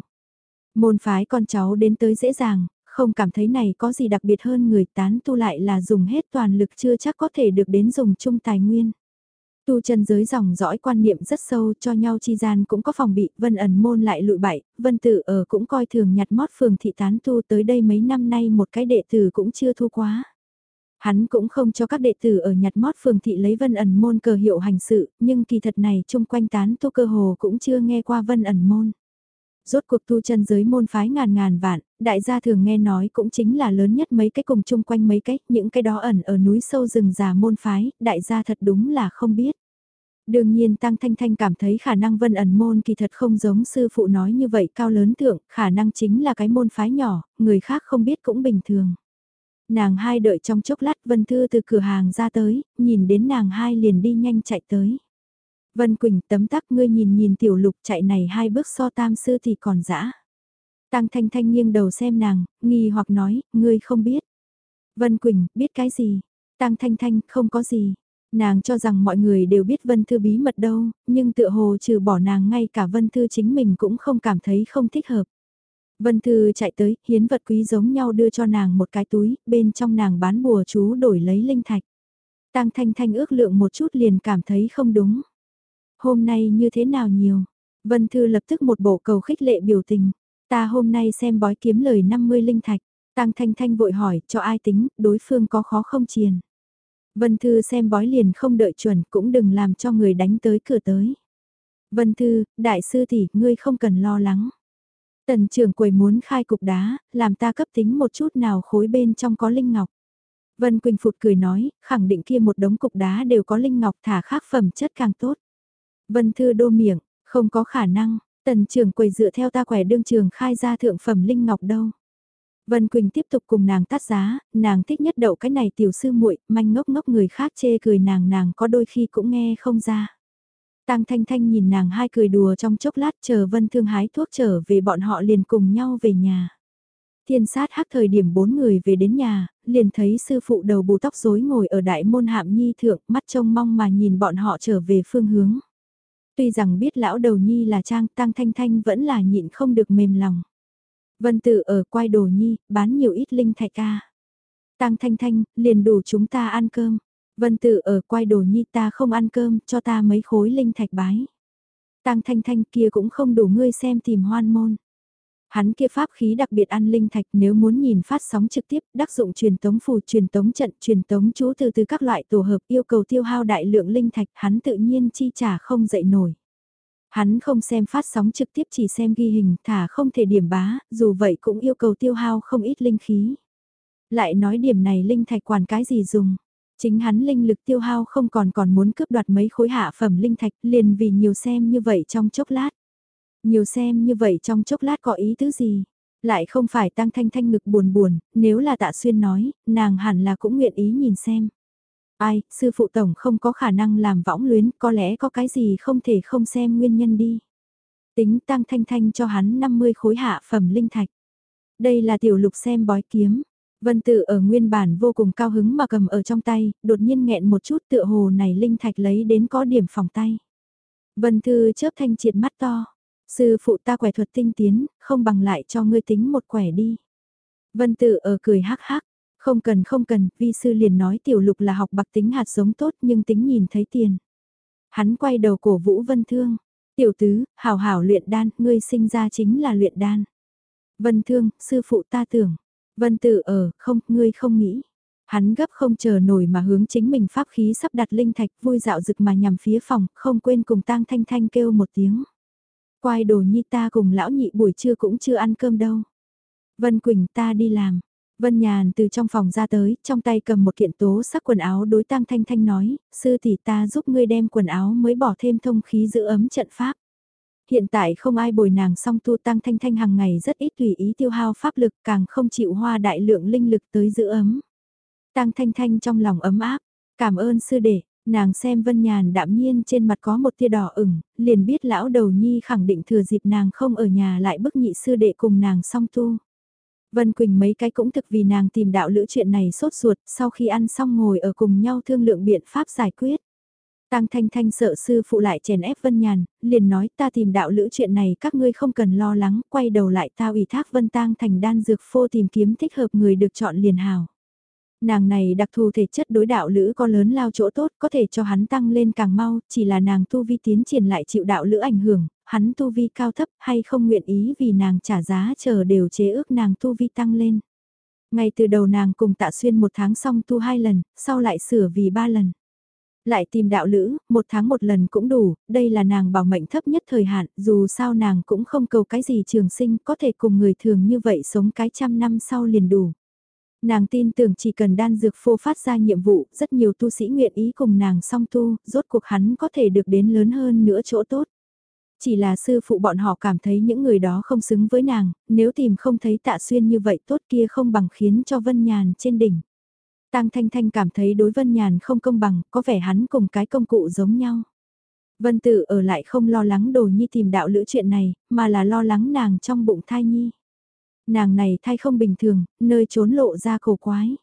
Môn phái con cháu đến tới dễ dàng, không cảm thấy này có gì đặc biệt hơn người tán tu lại là dùng hết toàn lực chưa chắc có thể được đến dùng chung tài nguyên. Tu chân giới dòng dõi quan niệm rất sâu cho nhau chi gian cũng có phòng bị, vân ẩn môn lại lụi bại, vân tử ở cũng coi thường nhặt mót phường thị tán tu tới đây mấy năm nay một cái đệ tử cũng chưa thu quá. Hắn cũng không cho các đệ tử ở nhặt mót phường thị lấy vân ẩn môn cờ hiệu hành sự, nhưng kỳ thật này chung quanh tán tu cơ hồ cũng chưa nghe qua vân ẩn môn. Rốt cuộc tu chân giới môn phái ngàn ngàn vạn, đại gia thường nghe nói cũng chính là lớn nhất mấy cái cùng chung quanh mấy cái, những cái đó ẩn ở núi sâu rừng già môn phái, đại gia thật đúng là không biết. Đương nhiên Tăng Thanh Thanh cảm thấy khả năng vân ẩn môn kỳ thật không giống sư phụ nói như vậy cao lớn thượng, khả năng chính là cái môn phái nhỏ, người khác không biết cũng bình thường. Nàng hai đợi trong chốc lát Vân Thư từ cửa hàng ra tới, nhìn đến nàng hai liền đi nhanh chạy tới. Vân Quỳnh tấm tắc ngươi nhìn nhìn tiểu lục chạy này hai bước so tam sư thì còn dã. Tăng Thanh Thanh nghiêng đầu xem nàng, nghi hoặc nói, ngươi không biết. Vân Quỳnh, biết cái gì? Tăng Thanh Thanh, không có gì. Nàng cho rằng mọi người đều biết Vân Thư bí mật đâu, nhưng tựa hồ trừ bỏ nàng ngay cả Vân Thư chính mình cũng không cảm thấy không thích hợp. Vân Thư chạy tới, hiến vật quý giống nhau đưa cho nàng một cái túi, bên trong nàng bán bùa chú đổi lấy linh thạch. Tăng Thanh Thanh ước lượng một chút liền cảm thấy không đúng. Hôm nay như thế nào nhiều? Vân Thư lập tức một bộ cầu khích lệ biểu tình. Ta hôm nay xem bói kiếm lời 50 linh thạch. Tăng Thanh Thanh vội hỏi, cho ai tính, đối phương có khó không triền. Vân Thư xem bói liền không đợi chuẩn, cũng đừng làm cho người đánh tới cửa tới. Vân Thư, đại sư tỷ, ngươi không cần lo lắng. Tần trưởng quầy muốn khai cục đá, làm ta cấp tính một chút nào khối bên trong có linh ngọc. Vân Quỳnh Phụt cười nói, khẳng định kia một đống cục đá đều có linh ngọc thả khác phẩm chất càng tốt. Vân Thư đô miệng, không có khả năng, tần trưởng quầy dựa theo ta quẻ đương trường khai ra thượng phẩm linh ngọc đâu. Vân Quỳnh tiếp tục cùng nàng tắt giá, nàng thích nhất đậu cái này tiểu sư muội, manh ngốc ngốc người khác chê cười nàng nàng có đôi khi cũng nghe không ra. tăng Thanh Thanh nhìn nàng hai cười đùa trong chốc lát chờ Vân Thương hái thuốc trở về bọn họ liền cùng nhau về nhà. Thiên sát hắc thời điểm bốn người về đến nhà, liền thấy sư phụ đầu bù tóc rối ngồi ở đại môn hạm nhi thượng, mắt trông mong mà nhìn bọn họ trở về phương hướng. Tuy rằng biết lão đầu nhi là trang, Tăng Thanh Thanh vẫn là nhịn không được mềm lòng. Vân tự ở quay đồ nhi, bán nhiều ít linh thạch ca. Tăng Thanh Thanh, liền đủ chúng ta ăn cơm. Vân tự ở quay đồ nhi ta không ăn cơm, cho ta mấy khối linh thạch bái. Tăng thanh thanh kia cũng không đủ ngươi xem tìm hoan môn. Hắn kia pháp khí đặc biệt ăn linh thạch nếu muốn nhìn phát sóng trực tiếp, đắc dụng truyền tống phù, truyền tống trận, truyền tống chú từ từ các loại tổ hợp yêu cầu tiêu hao đại lượng linh thạch, hắn tự nhiên chi trả không dậy nổi. Hắn không xem phát sóng trực tiếp chỉ xem ghi hình, thả không thể điểm bá, dù vậy cũng yêu cầu tiêu hao không ít linh khí. Lại nói điểm này linh thạch quản cái gì dùng. Chính hắn linh lực tiêu hao không còn còn muốn cướp đoạt mấy khối hạ phẩm linh thạch liền vì nhiều xem như vậy trong chốc lát. Nhiều xem như vậy trong chốc lát có ý tứ gì? Lại không phải tăng thanh thanh ngực buồn buồn, nếu là tạ xuyên nói, nàng hẳn là cũng nguyện ý nhìn xem. Ai, sư phụ tổng không có khả năng làm võng luyến, có lẽ có cái gì không thể không xem nguyên nhân đi. Tính tăng thanh thanh cho hắn 50 khối hạ phẩm linh thạch. Đây là tiểu lục xem bói kiếm, Vân tự ở nguyên bản vô cùng cao hứng mà cầm ở trong tay, đột nhiên nghẹn một chút tựa hồ này linh thạch lấy đến có điểm phòng tay. Vân thư chớp thanh triệt mắt to, sư phụ ta quẻ thuật tinh tiến, không bằng lại cho ngươi tính một quẻ đi. Vân tự ở cười hắc hắc, không cần không cần, vi sư liền nói tiểu lục là học bạc tính hạt giống tốt nhưng tính nhìn thấy tiền. Hắn quay đầu cổ vũ vân thương, tiểu tứ, hảo hảo luyện đan, ngươi sinh ra chính là luyện đan. Vân Thương, sư phụ ta tưởng. Vân Tử ở, không, ngươi không nghĩ. Hắn gấp không chờ nổi mà hướng chính mình pháp khí sắp đặt linh thạch vui dạo rực mà nhằm phía phòng, không quên cùng tang thanh thanh kêu một tiếng. Quai đồ nhi ta cùng lão nhị buổi trưa cũng chưa ăn cơm đâu. Vân Quỳnh ta đi làm. Vân Nhàn từ trong phòng ra tới, trong tay cầm một kiện tố sắc quần áo đối tăng thanh thanh nói, sư tỷ ta giúp ngươi đem quần áo mới bỏ thêm thông khí giữ ấm trận pháp. Hiện tại không ai bồi nàng song tu tăng thanh thanh hàng ngày rất ít tùy ý tiêu hao pháp lực càng không chịu hoa đại lượng linh lực tới giữ ấm. Tăng thanh thanh trong lòng ấm áp, cảm ơn sư đệ, nàng xem vân nhàn đạm nhiên trên mặt có một tia đỏ ửng, liền biết lão đầu nhi khẳng định thừa dịp nàng không ở nhà lại bức nhị sư đệ cùng nàng song tu. Vân Quỳnh mấy cái cũng thực vì nàng tìm đạo lữ chuyện này sốt ruột, sau khi ăn xong ngồi ở cùng nhau thương lượng biện pháp giải quyết. Tăng Thanh Thanh sợ sư phụ lại chèn ép Vân Nhàn, liền nói ta tìm đạo lữ chuyện này các ngươi không cần lo lắng, quay đầu lại ta ủy thác Vân Tang thành đan dược phô tìm kiếm thích hợp người được chọn liền hào. Nàng này đặc thù thể chất đối đạo lữ có lớn lao chỗ tốt có thể cho hắn tăng lên càng mau, chỉ là nàng tu vi tiến triển lại chịu đạo lữ ảnh hưởng, hắn tu vi cao thấp hay không nguyện ý vì nàng trả giá chờ đều chế ước nàng tu vi tăng lên. Ngay từ đầu nàng cùng tạ xuyên một tháng xong tu hai lần, sau lại sửa vì ba lần. Lại tìm đạo lữ, một tháng một lần cũng đủ, đây là nàng bảo mệnh thấp nhất thời hạn, dù sao nàng cũng không cầu cái gì trường sinh, có thể cùng người thường như vậy sống cái trăm năm sau liền đủ. Nàng tin tưởng chỉ cần đan dược phô phát ra nhiệm vụ, rất nhiều tu sĩ nguyện ý cùng nàng song tu, rốt cuộc hắn có thể được đến lớn hơn nữa chỗ tốt. Chỉ là sư phụ bọn họ cảm thấy những người đó không xứng với nàng, nếu tìm không thấy tạ xuyên như vậy tốt kia không bằng khiến cho Vân Nhàn trên đỉnh. tăng Thanh Thanh cảm thấy đối Vân Nhàn không công bằng, có vẻ hắn cùng cái công cụ giống nhau. Vân Tử ở lại không lo lắng đồ nhi tìm đạo lữ chuyện này, mà là lo lắng nàng trong bụng thai nhi. Nàng này thai không bình thường, nơi trốn lộ ra cổ quái.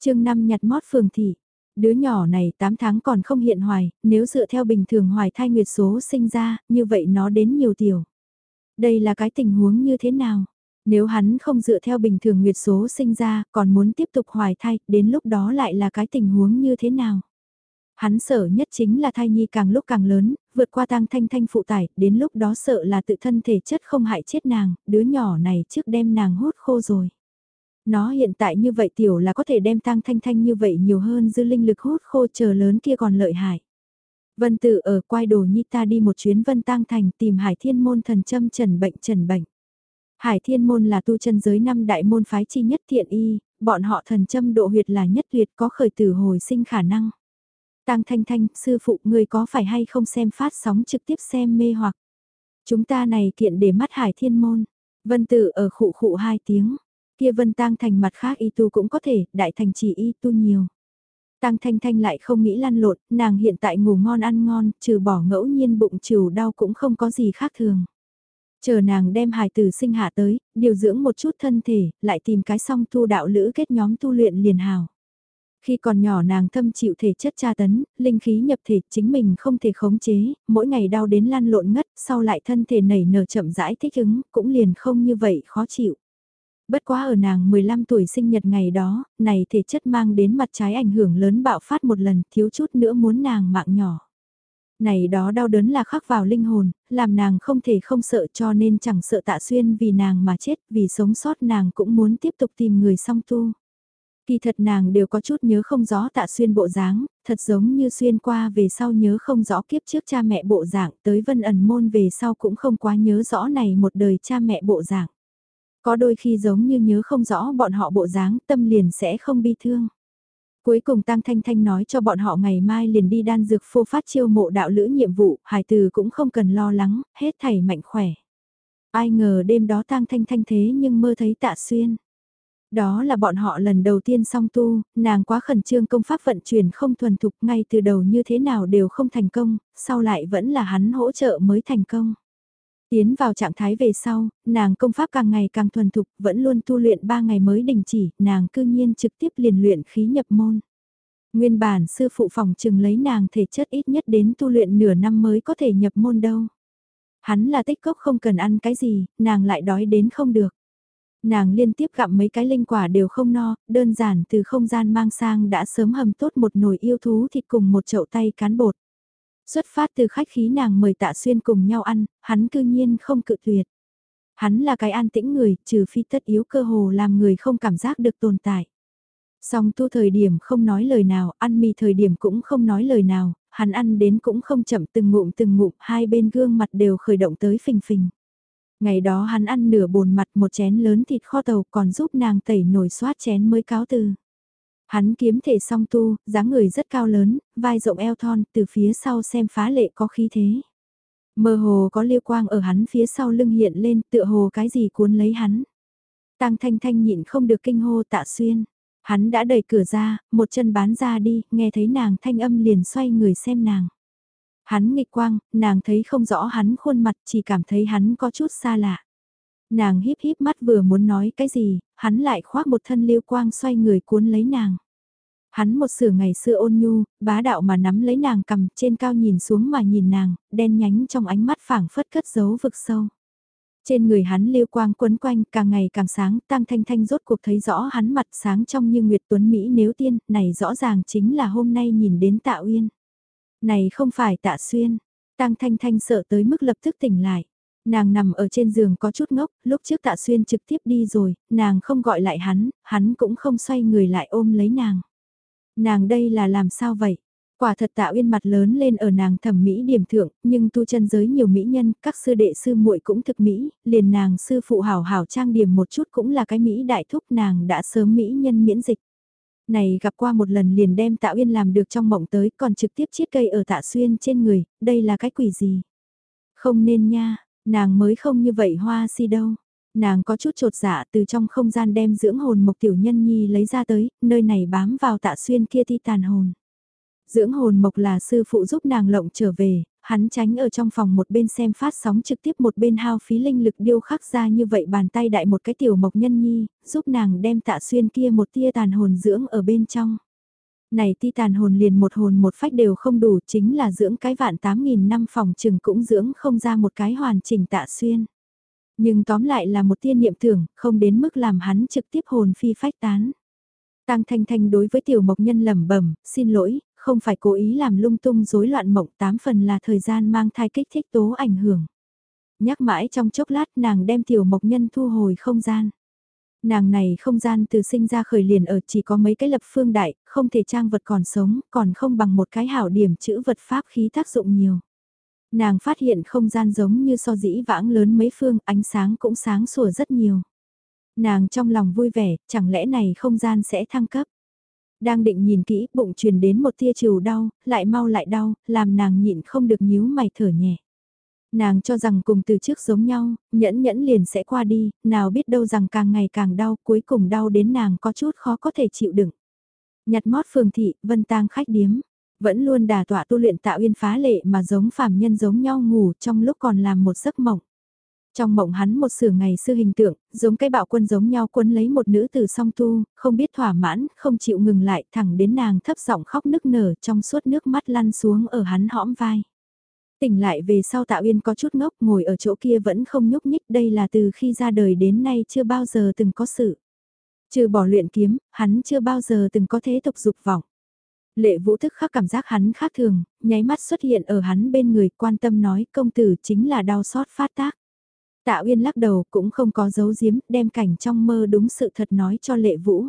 chương năm nhặt mót phường thị. Đứa nhỏ này 8 tháng còn không hiện hoài, nếu dựa theo bình thường hoài thai nguyệt số sinh ra, như vậy nó đến nhiều tiểu. Đây là cái tình huống như thế nào? Nếu hắn không dựa theo bình thường nguyệt số sinh ra, còn muốn tiếp tục hoài thai, đến lúc đó lại là cái tình huống như thế nào? Hắn sợ nhất chính là thai nhi càng lúc càng lớn, vượt qua tang thanh thanh phụ tải, đến lúc đó sợ là tự thân thể chất không hại chết nàng, đứa nhỏ này trước đem nàng hút khô rồi. Nó hiện tại như vậy tiểu là có thể đem tang thanh thanh như vậy nhiều hơn dư linh lực hút khô chờ lớn kia còn lợi hại. Vân tự ở quai đồ nhi ta đi một chuyến vân tang thành tìm hải thiên môn thần châm trần bệnh trần bệnh. Hải thiên môn là tu chân giới năm đại môn phái chi nhất thiện y, bọn họ thần châm độ huyệt là nhất tuyệt có khởi tử hồi sinh khả năng. Tang Thanh Thanh, sư phụ người có phải hay không xem phát sóng trực tiếp xem mê hoặc. Chúng ta này kiện để mắt hải thiên môn. Vân tử ở khụ khụ hai tiếng. Kia vân tang thành mặt khác y tu cũng có thể, đại thành chỉ y tu nhiều. Tang Thanh Thanh lại không nghĩ lăn lộn, nàng hiện tại ngủ ngon ăn ngon, trừ bỏ ngẫu nhiên bụng trừ đau cũng không có gì khác thường. Chờ nàng đem hài tử sinh hạ tới, điều dưỡng một chút thân thể, lại tìm cái song tu đạo lữ kết nhóm tu luyện liền hào. Khi còn nhỏ nàng thâm chịu thể chất tra tấn, linh khí nhập thể chính mình không thể khống chế, mỗi ngày đau đến lan lộn ngất, sau lại thân thể nảy nở chậm rãi thích ứng, cũng liền không như vậy khó chịu. Bất quá ở nàng 15 tuổi sinh nhật ngày đó, này thể chất mang đến mặt trái ảnh hưởng lớn bạo phát một lần, thiếu chút nữa muốn nàng mạng nhỏ. Này đó đau đớn là khắc vào linh hồn, làm nàng không thể không sợ cho nên chẳng sợ tạ xuyên vì nàng mà chết, vì sống sót nàng cũng muốn tiếp tục tìm người song tu. Kỳ thật nàng đều có chút nhớ không rõ tạ xuyên bộ dáng, thật giống như xuyên qua về sau nhớ không rõ kiếp trước cha mẹ bộ dạng tới vân ẩn môn về sau cũng không quá nhớ rõ này một đời cha mẹ bộ dạng. Có đôi khi giống như nhớ không rõ bọn họ bộ dáng tâm liền sẽ không bi thương. Cuối cùng Tăng Thanh Thanh nói cho bọn họ ngày mai liền đi đan dược phô phát chiêu mộ đạo lữ nhiệm vụ, hải từ cũng không cần lo lắng, hết thảy mạnh khỏe. Ai ngờ đêm đó Tăng Thanh Thanh thế nhưng mơ thấy tạ xuyên. Đó là bọn họ lần đầu tiên song tu, nàng quá khẩn trương công pháp vận chuyển không thuần thục ngay từ đầu như thế nào đều không thành công, sau lại vẫn là hắn hỗ trợ mới thành công. Tiến vào trạng thái về sau, nàng công pháp càng ngày càng thuần thục, vẫn luôn tu luyện 3 ngày mới đình chỉ, nàng cư nhiên trực tiếp liền luyện khí nhập môn. Nguyên bản sư phụ phòng trừng lấy nàng thể chất ít nhất đến tu luyện nửa năm mới có thể nhập môn đâu. Hắn là tích cốc không cần ăn cái gì, nàng lại đói đến không được. Nàng liên tiếp gặm mấy cái linh quả đều không no, đơn giản từ không gian mang sang đã sớm hầm tốt một nồi yêu thú thịt cùng một chậu tay cán bột. Xuất phát từ khách khí nàng mời tạ xuyên cùng nhau ăn, hắn cư nhiên không cự tuyệt. Hắn là cái an tĩnh người, trừ phi tất yếu cơ hồ làm người không cảm giác được tồn tại. Song tu thời điểm không nói lời nào, ăn mì thời điểm cũng không nói lời nào, hắn ăn đến cũng không chậm từng ngụm từng ngụm, hai bên gương mặt đều khởi động tới phình phình. Ngày đó hắn ăn nửa bồn mặt một chén lớn thịt kho tàu còn giúp nàng tẩy nổi xoát chén mới cáo từ. Hắn kiếm thể song tu, dáng người rất cao lớn, vai rộng eo thon, từ phía sau xem phá lệ có khí thế. Mơ hồ có liêu quang ở hắn phía sau lưng hiện lên tựa hồ cái gì cuốn lấy hắn. Tăng thanh thanh nhịn không được kinh hô tạ xuyên. Hắn đã đẩy cửa ra, một chân bán ra đi, nghe thấy nàng thanh âm liền xoay người xem nàng. Hắn nghịch quang, nàng thấy không rõ hắn khuôn mặt, chỉ cảm thấy hắn có chút xa lạ. Nàng híp híp mắt vừa muốn nói cái gì, hắn lại khoác một thân liêu quang xoay người cuốn lấy nàng. Hắn một sửa ngày xưa ôn nhu, bá đạo mà nắm lấy nàng cầm trên cao nhìn xuống mà nhìn nàng, đen nhánh trong ánh mắt phảng phất cất giấu vực sâu. Trên người hắn liêu quang quấn quanh càng ngày càng sáng, tăng thanh thanh rốt cuộc thấy rõ hắn mặt sáng trong như Nguyệt Tuấn Mỹ nếu tiên, này rõ ràng chính là hôm nay nhìn đến tạ uyên. Này không phải tạ xuyên, tăng thanh thanh sợ tới mức lập tức tỉnh lại. Nàng nằm ở trên giường có chút ngốc, lúc trước tạ xuyên trực tiếp đi rồi, nàng không gọi lại hắn, hắn cũng không xoay người lại ôm lấy nàng. Nàng đây là làm sao vậy? Quả thật Tạ Uyên mặt lớn lên ở nàng thẩm mỹ điểm thượng, nhưng tu chân giới nhiều mỹ nhân, các sư đệ sư muội cũng thực mỹ, liền nàng sư phụ hảo hảo trang điểm một chút cũng là cái mỹ đại thúc nàng đã sớm mỹ nhân miễn dịch. Này gặp qua một lần liền đem tạ uyên làm được trong mộng tới còn trực tiếp chiết cây ở tạ xuyên trên người, đây là cái quỷ gì? Không nên nha, nàng mới không như vậy hoa si đâu. Nàng có chút trột dạ từ trong không gian đem dưỡng hồn mộc tiểu nhân nhi lấy ra tới, nơi này bám vào tạ xuyên kia ti tàn hồn. Dưỡng hồn mộc là sư phụ giúp nàng lộng trở về, hắn tránh ở trong phòng một bên xem phát sóng trực tiếp một bên hao phí linh lực điêu khắc ra như vậy bàn tay đại một cái tiểu mộc nhân nhi, giúp nàng đem tạ xuyên kia một tia tàn hồn dưỡng ở bên trong. Này ti tàn hồn liền một hồn một phách đều không đủ chính là dưỡng cái vạn tám nghìn năm phòng trừng cũng dưỡng không ra một cái hoàn chỉnh tạ xuyên. Nhưng tóm lại là một tiên niệm tưởng, không đến mức làm hắn trực tiếp hồn phi phách tán. Tăng Thanh Thanh đối với tiểu mộc nhân lẩm bẩm, xin lỗi, không phải cố ý làm lung tung rối loạn mộng tám phần là thời gian mang thai kích thích tố ảnh hưởng. Nhắc mãi trong chốc lát nàng đem tiểu mộc nhân thu hồi không gian. Nàng này không gian từ sinh ra khởi liền ở chỉ có mấy cái lập phương đại, không thể trang vật còn sống, còn không bằng một cái hảo điểm chữ vật pháp khí tác dụng nhiều. Nàng phát hiện không gian giống như so dĩ vãng lớn mấy phương, ánh sáng cũng sáng sủa rất nhiều. Nàng trong lòng vui vẻ, chẳng lẽ này không gian sẽ thăng cấp. Đang định nhìn kỹ, bụng truyền đến một tia trừ đau, lại mau lại đau, làm nàng nhịn không được nhíu mày thở nhẹ. Nàng cho rằng cùng từ trước giống nhau, nhẫn nhẫn liền sẽ qua đi, nào biết đâu rằng càng ngày càng đau, cuối cùng đau đến nàng có chút khó có thể chịu đựng. Nhặt mót phường thị, vân tang khách điếm, vẫn luôn đà tọa tu luyện tạo yên phá lệ mà giống phàm nhân giống nhau ngủ trong lúc còn làm một giấc mộng. Trong mộng hắn một sửa ngày xưa hình tượng, giống cái bạo quân giống nhau quân lấy một nữ từ song tu, không biết thỏa mãn, không chịu ngừng lại, thẳng đến nàng thấp giọng khóc nức nở trong suốt nước mắt lăn xuống ở hắn hõm vai. Tỉnh lại về sau Tạo uyên có chút ngốc ngồi ở chỗ kia vẫn không nhúc nhích đây là từ khi ra đời đến nay chưa bao giờ từng có sự. Trừ bỏ luyện kiếm, hắn chưa bao giờ từng có thế tục dục vọng. Lệ vũ thức khắc cảm giác hắn khác thường, nháy mắt xuất hiện ở hắn bên người quan tâm nói công tử chính là đau xót phát tác. Tạ Uyên lắc đầu cũng không có giấu giếm, đem cảnh trong mơ đúng sự thật nói cho Lệ Vũ.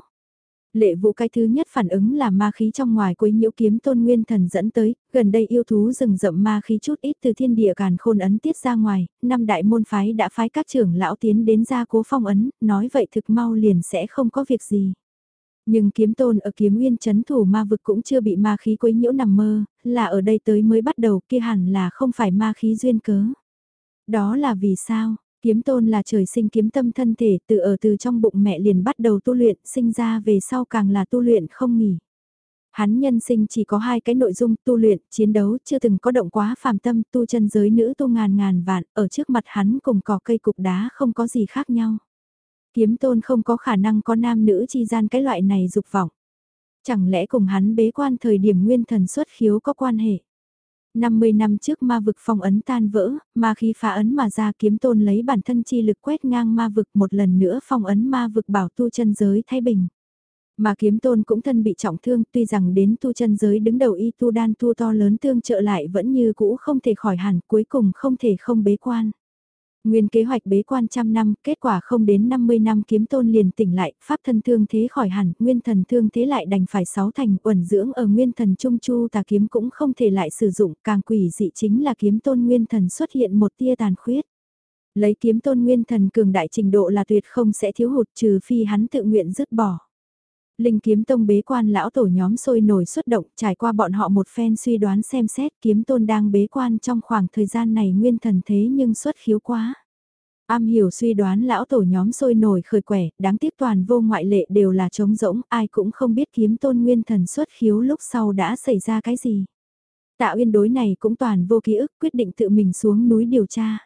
Lệ Vũ cái thứ nhất phản ứng là ma khí trong ngoài quấy nhiễu kiếm tôn nguyên thần dẫn tới, gần đây yêu thú rừng rậm ma khí chút ít từ thiên địa càn khôn ấn tiết ra ngoài, năm đại môn phái đã phái các trưởng lão tiến đến gia cố phong ấn, nói vậy thực mau liền sẽ không có việc gì. Nhưng kiếm tôn ở kiếm nguyên chấn thủ ma vực cũng chưa bị ma khí quấy nhiễu nằm mơ, là ở đây tới mới bắt đầu kia hẳn là không phải ma khí duyên cớ. Đó là vì sao? Kiếm tôn là trời sinh kiếm tâm thân thể từ ở từ trong bụng mẹ liền bắt đầu tu luyện, sinh ra về sau càng là tu luyện không nghỉ. Hắn nhân sinh chỉ có hai cái nội dung tu luyện, chiến đấu chưa từng có động quá phàm tâm tu chân giới nữ tu ngàn ngàn vạn, ở trước mặt hắn cùng cỏ cây cục đá không có gì khác nhau. Kiếm tôn không có khả năng có nam nữ chi gian cái loại này dục vọng. Chẳng lẽ cùng hắn bế quan thời điểm nguyên thần xuất khiếu có quan hệ? 50 năm trước ma vực phong ấn tan vỡ, ma khí phá ấn mà ra kiếm tôn lấy bản thân chi lực quét ngang ma vực một lần nữa phong ấn ma vực bảo tu chân giới thay bình. Mà kiếm tôn cũng thân bị trọng thương tuy rằng đến tu chân giới đứng đầu y tu đan tu to lớn tương trợ lại vẫn như cũ không thể khỏi hẳn cuối cùng không thể không bế quan. Nguyên kế hoạch bế quan trăm năm, kết quả không đến 50 năm kiếm tôn liền tỉnh lại, pháp thân thương thế khỏi hẳn, nguyên thần thương thế lại đành phải sáu thành, uẩn dưỡng ở nguyên thần trung chu tà kiếm cũng không thể lại sử dụng, càng quỷ dị chính là kiếm tôn nguyên thần xuất hiện một tia tàn khuyết. Lấy kiếm tôn nguyên thần cường đại trình độ là tuyệt không sẽ thiếu hụt trừ phi hắn tự nguyện dứt bỏ. Linh kiếm tông bế quan lão tổ nhóm sôi nổi xuất động, trải qua bọn họ một phen suy đoán xem xét kiếm tôn đang bế quan trong khoảng thời gian này nguyên thần thế nhưng xuất khiếu quá. Am hiểu suy đoán lão tổ nhóm sôi nổi khởi quẻ, đáng tiếc toàn vô ngoại lệ đều là trống rỗng, ai cũng không biết kiếm tôn nguyên thần xuất khiếu lúc sau đã xảy ra cái gì. Tạ Uyên đối này cũng toàn vô ký ức quyết định tự mình xuống núi điều tra.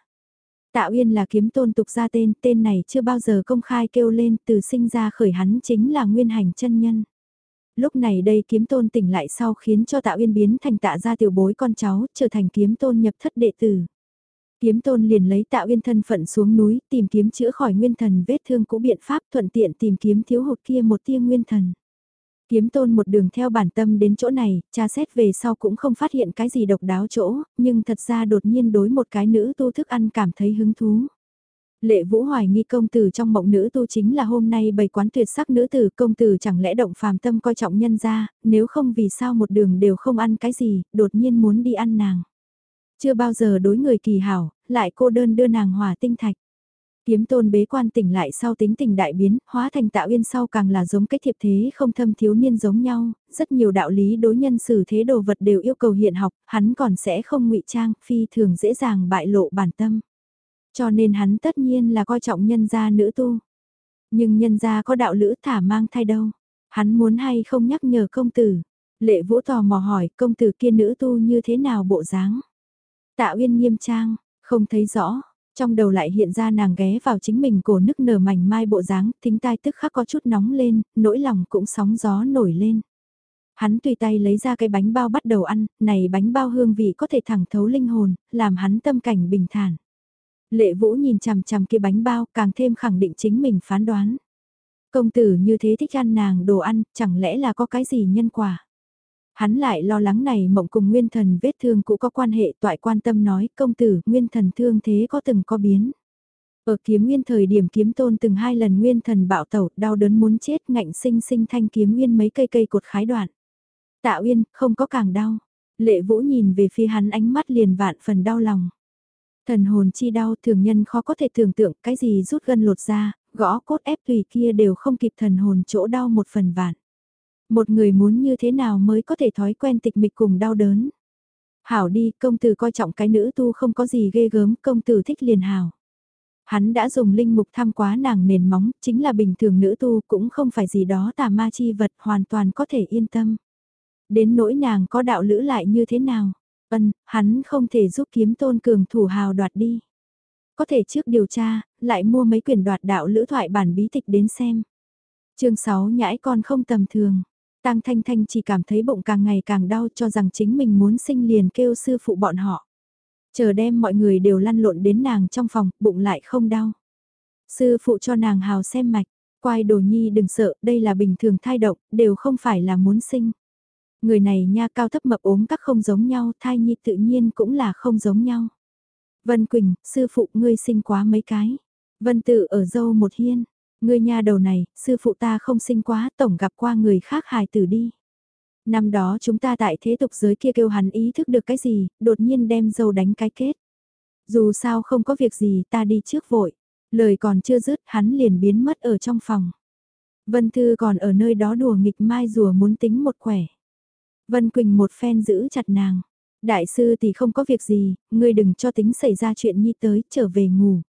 Tạ Uyên là kiếm tôn tục ra tên, tên này chưa bao giờ công khai kêu lên từ sinh ra khởi hắn chính là nguyên hành chân nhân. Lúc này đây kiếm tôn tỉnh lại sau khiến cho Tạ Uyên biến thành tạ gia tiểu bối con cháu, trở thành kiếm tôn nhập thất đệ tử. Kiếm tôn liền lấy Tạ Uyên thân phận xuống núi, tìm kiếm chữa khỏi nguyên thần vết thương cũ biện pháp thuận tiện tìm kiếm thiếu hụt kia một tia nguyên thần. Kiếm tôn một đường theo bản tâm đến chỗ này, tra xét về sau cũng không phát hiện cái gì độc đáo chỗ, nhưng thật ra đột nhiên đối một cái nữ tu thức ăn cảm thấy hứng thú. Lệ Vũ hoài nghi công tử trong mộng nữ tu chính là hôm nay bày quán tuyệt sắc nữ tử công tử chẳng lẽ động phàm tâm coi trọng nhân ra, nếu không vì sao một đường đều không ăn cái gì, đột nhiên muốn đi ăn nàng. Chưa bao giờ đối người kỳ hảo, lại cô đơn đưa nàng hòa tinh thạch. Kiếm tôn bế quan tỉnh lại sau tính tình đại biến, hóa thành tạo uyên sau càng là giống cái thiệp thế không thâm thiếu niên giống nhau, rất nhiều đạo lý đối nhân xử thế đồ vật đều yêu cầu hiện học, hắn còn sẽ không ngụy trang, phi thường dễ dàng bại lộ bản tâm. Cho nên hắn tất nhiên là coi trọng nhân gia nữ tu. Nhưng nhân gia có đạo lữ thả mang thai đâu. Hắn muốn hay không nhắc nhở công tử. Lệ vũ tò mò hỏi công tử kia nữ tu như thế nào bộ dáng. Tạ uyên nghiêm trang, không thấy rõ, trong đầu lại hiện ra nàng ghé vào chính mình cổ nức nở mảnh mai bộ dáng, thính tai tức khắc có chút nóng lên, nỗi lòng cũng sóng gió nổi lên. Hắn tùy tay lấy ra cái bánh bao bắt đầu ăn, này bánh bao hương vị có thể thẳng thấu linh hồn, làm hắn tâm cảnh bình thản. Lệ Vũ nhìn chằm chằm kia bánh bao càng thêm khẳng định chính mình phán đoán. Công tử như thế thích ăn nàng đồ ăn, chẳng lẽ là có cái gì nhân quả? Hắn lại lo lắng này mộng cùng nguyên thần vết thương cũng có quan hệ toại quan tâm nói công tử nguyên thần thương thế có từng có biến. Ở kiếm nguyên thời điểm kiếm tôn từng hai lần nguyên thần bạo tẩu đau đớn muốn chết ngạnh sinh sinh thanh kiếm nguyên mấy cây cây cột khái đoạn. Tạ uyên không có càng đau. Lệ vũ nhìn về phía hắn ánh mắt liền vạn phần đau lòng. Thần hồn chi đau thường nhân khó có thể tưởng tượng cái gì rút gân lột ra, gõ cốt ép tùy kia đều không kịp thần hồn chỗ đau một phần vạn. Một người muốn như thế nào mới có thể thói quen tịch mịch cùng đau đớn. Hảo đi, công tử coi trọng cái nữ tu không có gì ghê gớm, công tử thích liền hảo. Hắn đã dùng linh mục tham quá nàng nền móng, chính là bình thường nữ tu cũng không phải gì đó tà ma chi vật hoàn toàn có thể yên tâm. Đến nỗi nàng có đạo lữ lại như thế nào? Ân, hắn không thể giúp kiếm tôn cường thủ hào đoạt đi. Có thể trước điều tra, lại mua mấy quyển đoạt đạo lữ thoại bản bí tịch đến xem. chương 6 nhãi con không tầm thường. Tang Thanh Thanh chỉ cảm thấy bụng càng ngày càng đau cho rằng chính mình muốn sinh liền kêu sư phụ bọn họ. Chờ đem mọi người đều lăn lộn đến nàng trong phòng, bụng lại không đau. Sư phụ cho nàng hào xem mạch, quai đồ nhi đừng sợ, đây là bình thường thai động, đều không phải là muốn sinh. Người này nha cao thấp mập ốm các không giống nhau, thai nhi tự nhiên cũng là không giống nhau. Vân Quỳnh, sư phụ ngươi sinh quá mấy cái. Vân tự ở dâu một hiên, Ngươi nha đầu này, sư phụ ta không sinh quá, tổng gặp qua người khác hài tử đi. Năm đó chúng ta tại thế tục giới kia kêu hắn ý thức được cái gì, đột nhiên đem dâu đánh cái kết. Dù sao không có việc gì ta đi trước vội. Lời còn chưa dứt hắn liền biến mất ở trong phòng. Vân Thư còn ở nơi đó đùa nghịch mai rùa muốn tính một quẻ. Vân Quỳnh một phen giữ chặt nàng. Đại sư thì không có việc gì, ngươi đừng cho tính xảy ra chuyện nhi tới, trở về ngủ.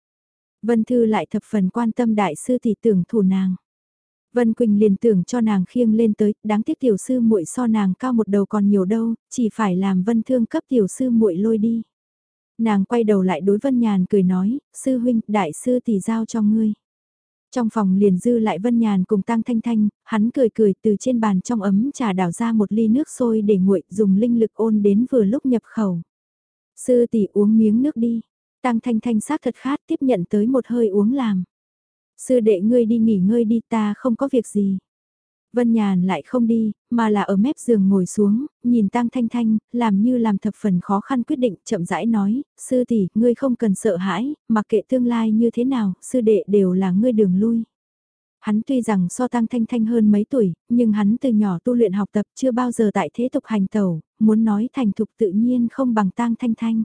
Vân Thư lại thập phần quan tâm đại sư tỷ tưởng thủ nàng. Vân Quỳnh liền tưởng cho nàng khiêng lên tới, đáng tiếc tiểu sư muội so nàng cao một đầu còn nhiều đâu, chỉ phải làm Vân Thương cấp tiểu sư muội lôi đi. Nàng quay đầu lại đối Vân Nhàn cười nói, sư huynh, đại sư tỷ giao cho ngươi. Trong phòng liền dư lại Vân Nhàn cùng Tăng Thanh Thanh, hắn cười cười từ trên bàn trong ấm trà đảo ra một ly nước sôi để nguội dùng linh lực ôn đến vừa lúc nhập khẩu. Sư tỷ uống miếng nước đi, Tăng thanh thanh xác thật khát tiếp nhận tới một hơi uống làm. Sư đệ ngươi đi nghỉ ngơi đi ta không có việc gì. Vân Nhàn lại không đi, mà là ở mép giường ngồi xuống, nhìn Tăng Thanh Thanh, làm như làm thập phần khó khăn quyết định, chậm rãi nói, sư tỷ, ngươi không cần sợ hãi, mặc kệ tương lai như thế nào, sư đệ đều là ngươi đường lui. Hắn tuy rằng so Tăng Thanh Thanh hơn mấy tuổi, nhưng hắn từ nhỏ tu luyện học tập chưa bao giờ tại thế tục hành tẩu, muốn nói thành thục tự nhiên không bằng Tăng Thanh Thanh.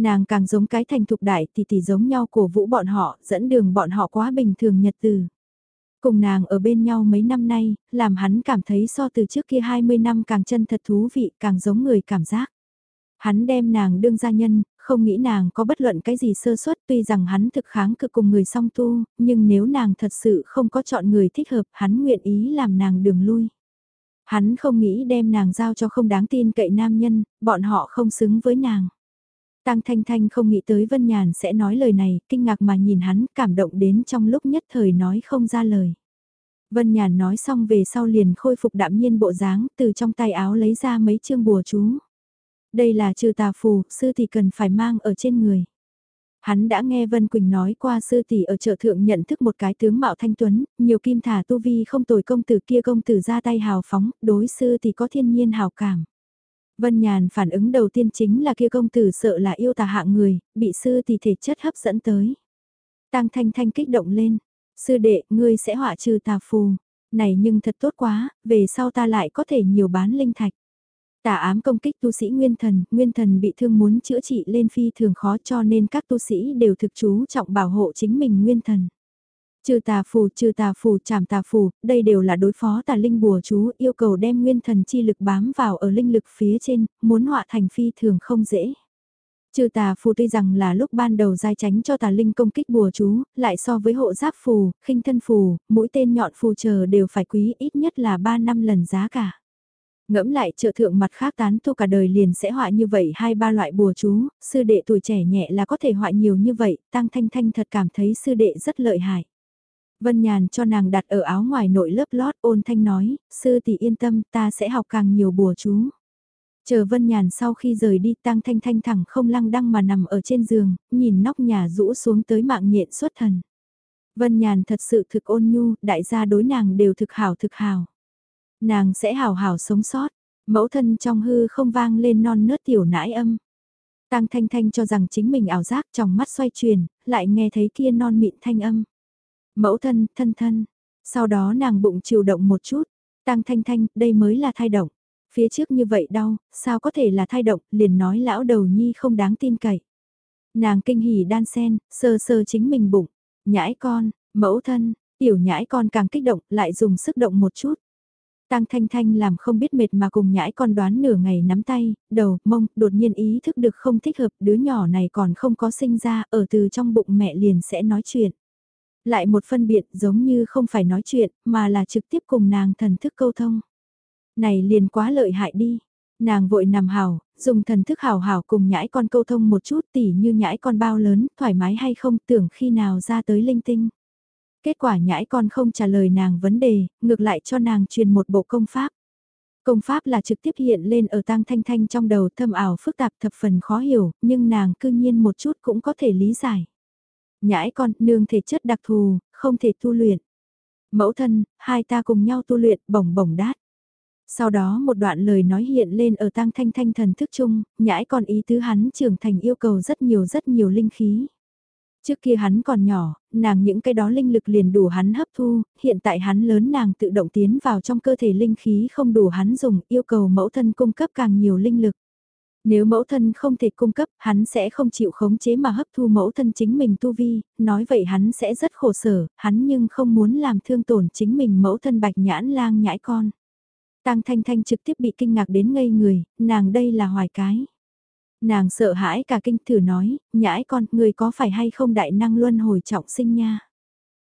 Nàng càng giống cái thành thục đại thì tỷ giống nhau cổ vũ bọn họ, dẫn đường bọn họ quá bình thường nhật từ. Cùng nàng ở bên nhau mấy năm nay, làm hắn cảm thấy so từ trước kia 20 năm càng chân thật thú vị, càng giống người cảm giác. Hắn đem nàng đương gia nhân, không nghĩ nàng có bất luận cái gì sơ suất tuy rằng hắn thực kháng cực cùng người song tu, nhưng nếu nàng thật sự không có chọn người thích hợp, hắn nguyện ý làm nàng đường lui. Hắn không nghĩ đem nàng giao cho không đáng tin cậy nam nhân, bọn họ không xứng với nàng. Tăng Thanh Thanh không nghĩ tới Vân Nhàn sẽ nói lời này, kinh ngạc mà nhìn hắn, cảm động đến trong lúc nhất thời nói không ra lời. Vân Nhàn nói xong về sau liền khôi phục đạm nhiên bộ dáng, từ trong tay áo lấy ra mấy chương bùa chú. Đây là trừ tà phù, sư thì cần phải mang ở trên người. Hắn đã nghe Vân Quỳnh nói qua sư tỷ ở chợ thượng nhận thức một cái tướng mạo thanh tuấn, nhiều kim thả tu vi không tồi công tử kia công tử ra tay hào phóng, đối sư tỷ có thiên nhiên hào cảm. Vân Nhàn phản ứng đầu tiên chính là kia công tử sợ là yêu tà hạng người, bị sư thì thể chất hấp dẫn tới. Tăng Thanh Thanh kích động lên, sư đệ, ngươi sẽ họa trừ tà phù. Này nhưng thật tốt quá, về sau ta lại có thể nhiều bán linh thạch. Tà ám công kích tu sĩ nguyên thần, nguyên thần bị thương muốn chữa trị lên phi thường khó cho nên các tu sĩ đều thực chú trọng bảo hộ chính mình nguyên thần. Trừ tà phù, trừ tà phù, chảm tà phù, đây đều là đối phó tà linh bùa chú, yêu cầu đem nguyên thần chi lực bám vào ở linh lực phía trên, muốn họa thành phi thường không dễ. Trừ tà phù tuy rằng là lúc ban đầu giai tránh cho tà linh công kích bùa chú, lại so với hộ giáp phù, khinh thân phù, mũi tên nhọn phù chờ đều phải quý ít nhất là 3 năm lần giá cả. Ngẫm lại trợ thượng mặt khác tán tu cả đời liền sẽ họa như vậy hai ba loại bùa chú, sư đệ tuổi trẻ nhẹ là có thể họa nhiều như vậy, tăng thanh thanh thật cảm thấy sư đệ rất lợi hại. Vân Nhàn cho nàng đặt ở áo ngoài nội lớp lót ôn thanh nói, sư tỷ yên tâm ta sẽ học càng nhiều bùa chú. Chờ Vân Nhàn sau khi rời đi tăng thanh thanh thẳng không lăng đăng mà nằm ở trên giường, nhìn nóc nhà rũ xuống tới mạng nhện xuất thần. Vân Nhàn thật sự thực ôn nhu, đại gia đối nàng đều thực hảo thực hảo. Nàng sẽ hảo hảo sống sót, mẫu thân trong hư không vang lên non nớt tiểu nãi âm. Tăng Thanh Thanh cho rằng chính mình ảo giác trong mắt xoay chuyển, lại nghe thấy kia non mịn thanh âm. Mẫu thân, thân thân. Sau đó nàng bụng chịu động một chút. Tăng Thanh Thanh, đây mới là thai động. Phía trước như vậy đau, sao có thể là thai động, liền nói lão đầu nhi không đáng tin cậy. Nàng kinh hỉ đan sen, sơ sơ chính mình bụng. Nhãi con, mẫu thân, tiểu nhãi con càng kích động, lại dùng sức động một chút. Tăng Thanh Thanh làm không biết mệt mà cùng nhãi con đoán nửa ngày nắm tay, đầu, mông, đột nhiên ý thức được không thích hợp, đứa nhỏ này còn không có sinh ra, ở từ trong bụng mẹ liền sẽ nói chuyện. Lại một phân biệt giống như không phải nói chuyện, mà là trực tiếp cùng nàng thần thức câu thông. Này liền quá lợi hại đi. Nàng vội nằm hào, dùng thần thức hào hào cùng nhãi con câu thông một chút tỉ như nhãi con bao lớn, thoải mái hay không tưởng khi nào ra tới linh tinh. Kết quả nhãi con không trả lời nàng vấn đề, ngược lại cho nàng truyền một bộ công pháp. Công pháp là trực tiếp hiện lên ở tang thanh thanh trong đầu thâm ảo phức tạp thập phần khó hiểu, nhưng nàng cư nhiên một chút cũng có thể lý giải. Nhãi con, nương thể chất đặc thù, không thể tu luyện. Mẫu thân, hai ta cùng nhau tu luyện, bổng bổng đát. Sau đó một đoạn lời nói hiện lên ở tang thanh thanh thần thức chung, nhãi con ý tứ hắn trưởng thành yêu cầu rất nhiều rất nhiều linh khí. Trước kia hắn còn nhỏ, nàng những cái đó linh lực liền đủ hắn hấp thu, hiện tại hắn lớn nàng tự động tiến vào trong cơ thể linh khí không đủ hắn dùng, yêu cầu mẫu thân cung cấp càng nhiều linh lực. Nếu mẫu thân không thể cung cấp, hắn sẽ không chịu khống chế mà hấp thu mẫu thân chính mình tu vi, nói vậy hắn sẽ rất khổ sở, hắn nhưng không muốn làm thương tổn chính mình mẫu thân bạch nhãn lang nhãi con. Tăng Thanh Thanh trực tiếp bị kinh ngạc đến ngây người, nàng đây là hoài cái. Nàng sợ hãi cả kinh thử nói, nhãi con, người có phải hay không đại năng luân hồi trọng sinh nha.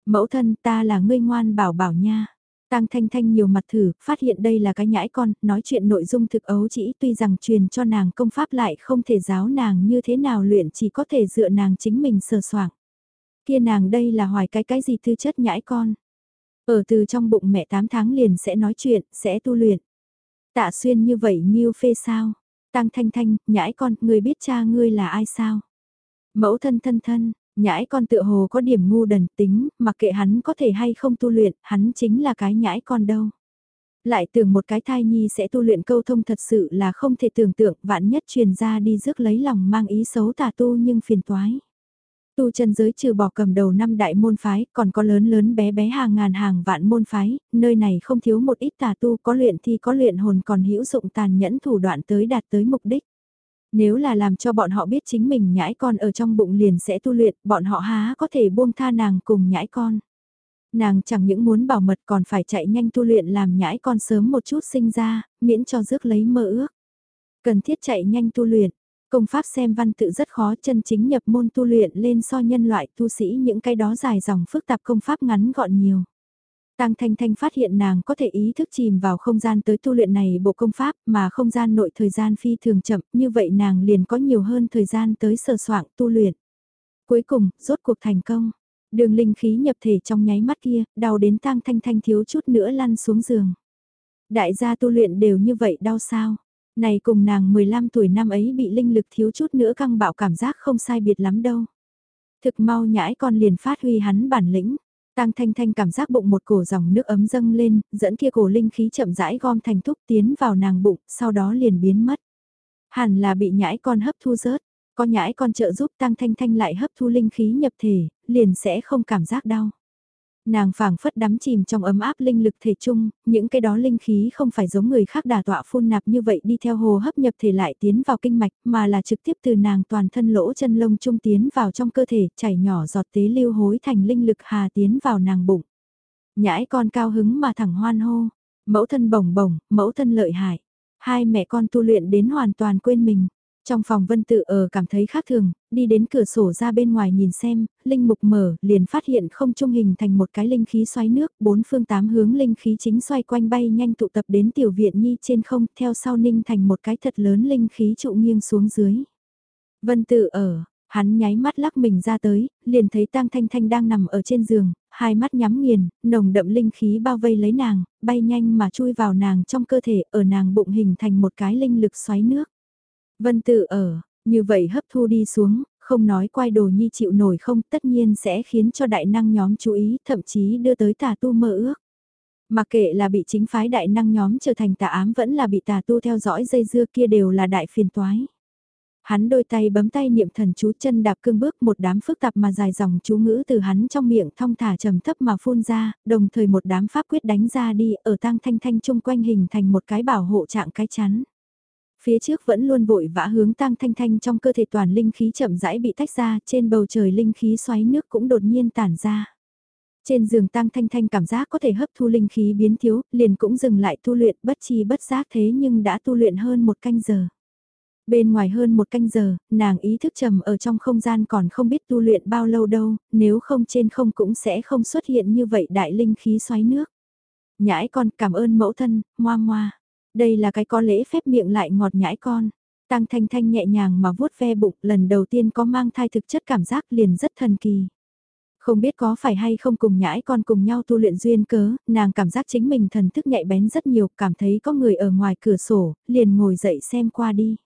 Mẫu thân ta là ngươi ngoan bảo bảo nha. Tang Thanh Thanh nhiều mặt thử, phát hiện đây là cái nhãi con, nói chuyện nội dung thực ấu chỉ tuy rằng truyền cho nàng công pháp lại không thể giáo nàng như thế nào luyện chỉ có thể dựa nàng chính mình sờ soảng. Kia nàng đây là hoài cái cái gì tư chất nhãi con. Ở từ trong bụng mẹ 8 tháng liền sẽ nói chuyện, sẽ tu luyện. Tạ xuyên như vậy nghiêu phê sao? Tang Thanh Thanh, nhãi con, người biết cha ngươi là ai sao? Mẫu thân thân thân, nhãi con tựa hồ có điểm ngu đần tính, mặc kệ hắn có thể hay không tu luyện, hắn chính là cái nhãi con đâu. Lại tưởng một cái thai nhi sẽ tu luyện câu thông thật sự là không thể tưởng tượng vạn nhất truyền ra đi rước lấy lòng mang ý xấu tà tu nhưng phiền toái. Tu chân giới trừ bỏ cầm đầu năm đại môn phái, còn có lớn lớn bé bé hàng ngàn hàng vạn môn phái, nơi này không thiếu một ít tà tu có luyện thì có luyện hồn còn hữu dụng tàn nhẫn thủ đoạn tới đạt tới mục đích. Nếu là làm cho bọn họ biết chính mình nhãi con ở trong bụng liền sẽ tu luyện, bọn họ há có thể buông tha nàng cùng nhãi con. Nàng chẳng những muốn bảo mật còn phải chạy nhanh tu luyện làm nhãi con sớm một chút sinh ra, miễn cho rước lấy mơ ước. Cần thiết chạy nhanh tu luyện, công pháp xem văn tự rất khó chân chính nhập môn tu luyện lên so nhân loại tu sĩ những cái đó dài dòng phức tạp công pháp ngắn gọn nhiều. Tăng Thanh Thanh phát hiện nàng có thể ý thức chìm vào không gian tới tu luyện này bộ công pháp mà không gian nội thời gian phi thường chậm, như vậy nàng liền có nhiều hơn thời gian tới sờ soạn tu luyện. Cuối cùng, rốt cuộc thành công. Đường linh khí nhập thể trong nháy mắt kia, đau đến Tăng Thanh Thanh thiếu chút nữa lăn xuống giường. Đại gia tu luyện đều như vậy đau sao? Này cùng nàng 15 tuổi năm ấy bị linh lực thiếu chút nữa căng bạo cảm giác không sai biệt lắm đâu. Thực mau nhãi con liền phát huy hắn bản lĩnh. Tang Thanh Thanh cảm giác bụng một cổ dòng nước ấm dâng lên, dẫn kia cổ linh khí chậm rãi gom thành thúc tiến vào nàng bụng, sau đó liền biến mất. Hẳn là bị nhãi con hấp thu rớt, có nhãi con trợ giúp Tang Thanh Thanh lại hấp thu linh khí nhập thể, liền sẽ không cảm giác đau. Nàng phảng phất đắm chìm trong ấm áp linh lực thể chung, những cái đó linh khí không phải giống người khác đà tọa phun nạp như vậy đi theo hồ hấp nhập thể lại tiến vào kinh mạch, mà là trực tiếp từ nàng toàn thân lỗ chân lông trung tiến vào trong cơ thể, chảy nhỏ giọt tế lưu hối thành linh lực hà tiến vào nàng bụng. Nhãi con cao hứng mà thẳng hoan hô, mẫu thân bồng bồng, mẫu thân lợi hại. Hai mẹ con tu luyện đến hoàn toàn quên mình. Trong phòng vân tự ở cảm thấy khác thường, đi đến cửa sổ ra bên ngoài nhìn xem, linh mục mở, liền phát hiện không trung hình thành một cái linh khí xoáy nước, bốn phương tám hướng linh khí chính xoay quanh bay nhanh tụ tập đến tiểu viện nhi trên không, theo sau ninh thành một cái thật lớn linh khí trụ nghiêng xuống dưới. Vân tự ở, hắn nháy mắt lắc mình ra tới, liền thấy tang thanh thanh đang nằm ở trên giường, hai mắt nhắm nghiền, nồng đậm linh khí bao vây lấy nàng, bay nhanh mà chui vào nàng trong cơ thể, ở nàng bụng hình thành một cái linh lực xoáy nước. Vân tự ở, như vậy hấp thu đi xuống, không nói quay đồ nhi chịu nổi không tất nhiên sẽ khiến cho đại năng nhóm chú ý, thậm chí đưa tới tà tu mơ ước. Mà kệ là bị chính phái đại năng nhóm trở thành tà ám vẫn là bị tà tu theo dõi dây dưa kia đều là đại phiền toái. Hắn đôi tay bấm tay niệm thần chú chân đạp cương bước một đám phức tạp mà dài dòng chú ngữ từ hắn trong miệng thong thả trầm thấp mà phun ra, đồng thời một đám pháp quyết đánh ra đi ở tang thanh thanh chung quanh hình thành một cái bảo hộ trạng cái chắn. Phía trước vẫn luôn vội vã hướng tang thanh thanh trong cơ thể toàn linh khí chậm rãi bị tách ra, trên bầu trời linh khí xoáy nước cũng đột nhiên tản ra. Trên giường tang thanh thanh cảm giác có thể hấp thu linh khí biến thiếu, liền cũng dừng lại tu luyện bất chi bất giác thế nhưng đã tu luyện hơn một canh giờ. Bên ngoài hơn một canh giờ, nàng ý thức trầm ở trong không gian còn không biết tu luyện bao lâu đâu, nếu không trên không cũng sẽ không xuất hiện như vậy đại linh khí xoáy nước. Nhãi con cảm ơn mẫu thân, moa moa. Đây là cái có lễ phép miệng lại ngọt nhãi con. Tăng Thanh Thanh nhẹ nhàng mà vuốt ve bụng lần đầu tiên có mang thai thực chất cảm giác liền rất thần kỳ. Không biết có phải hay không cùng nhãi con cùng nhau tu luyện duyên cớ, nàng cảm giác chính mình thần thức nhạy bén rất nhiều, cảm thấy có người ở ngoài cửa sổ, liền ngồi dậy xem qua đi.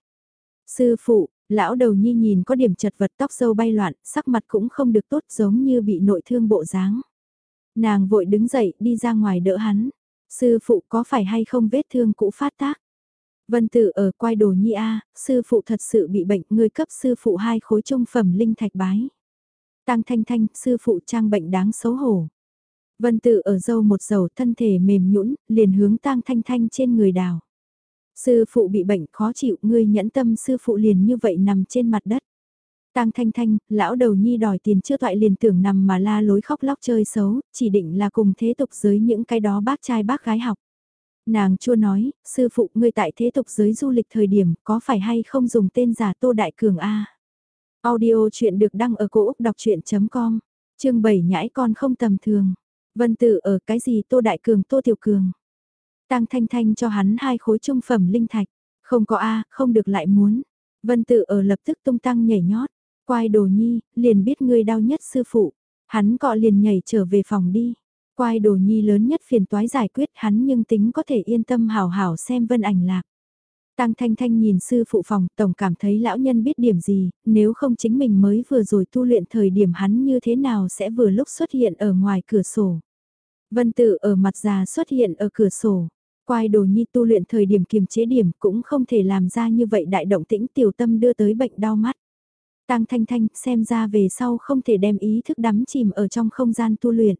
Sư phụ, lão đầu nhi nhìn có điểm chật vật tóc sâu bay loạn, sắc mặt cũng không được tốt giống như bị nội thương bộ dáng. Nàng vội đứng dậy đi ra ngoài đỡ hắn. Sư phụ có phải hay không vết thương cũ phát tác? Vân Tử ở quay đồ nhi A, sư phụ thật sự bị bệnh, người cấp sư phụ hai khối trung phẩm linh thạch bái. Tăng thanh thanh, sư phụ trang bệnh đáng xấu hổ. Vân Tử ở dâu một dầu thân thể mềm nhũn liền hướng tang thanh thanh trên người đào. Sư phụ bị bệnh khó chịu, ngươi nhẫn tâm sư phụ liền như vậy nằm trên mặt đất. Tang Thanh Thanh, lão đầu nhi đòi tiền chưa thoại liền tưởng nằm mà la lối khóc lóc chơi xấu, chỉ định là cùng thế tục giới những cái đó bác trai bác gái học. Nàng chua nói, sư phụ ngươi tại thế tục giới du lịch thời điểm có phải hay không dùng tên giả Tô Đại Cường A. Audio chuyện được đăng ở cổ Úc đọc chuyện.com, chương 7 nhãi con không tầm thường. Vân tự ở cái gì Tô Đại Cường Tô Tiểu Cường. Tang Thanh Thanh cho hắn hai khối trung phẩm linh thạch, không có A, không được lại muốn. Vân tự ở lập tức tung tăng nhảy nhót. Quai đồ nhi, liền biết ngươi đau nhất sư phụ. Hắn cọ liền nhảy trở về phòng đi. Quai đồ nhi lớn nhất phiền toái giải quyết hắn nhưng tính có thể yên tâm hào hào xem vân ảnh lạc. Tăng Thanh Thanh nhìn sư phụ phòng, tổng cảm thấy lão nhân biết điểm gì, nếu không chính mình mới vừa rồi tu luyện thời điểm hắn như thế nào sẽ vừa lúc xuất hiện ở ngoài cửa sổ. Vân tự ở mặt già xuất hiện ở cửa sổ. Quai đồ nhi tu luyện thời điểm kiềm chế điểm cũng không thể làm ra như vậy đại động tĩnh tiểu tâm đưa tới bệnh đau mắt. Tăng Thanh Thanh xem ra về sau không thể đem ý thức đắm chìm ở trong không gian tu luyện.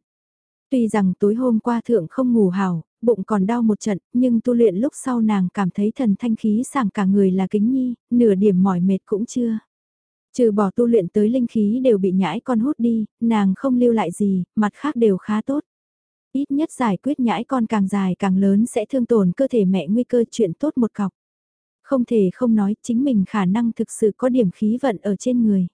Tuy rằng tối hôm qua thượng không ngủ hào, bụng còn đau một trận, nhưng tu luyện lúc sau nàng cảm thấy thần thanh khí sảng cả người là kính nhi, nửa điểm mỏi mệt cũng chưa. Trừ bỏ tu luyện tới linh khí đều bị nhãi con hút đi, nàng không lưu lại gì, mặt khác đều khá tốt. Ít nhất giải quyết nhãi con càng dài càng lớn sẽ thương tổn cơ thể mẹ nguy cơ chuyện tốt một cọc. Không thể không nói chính mình khả năng thực sự có điểm khí vận ở trên người.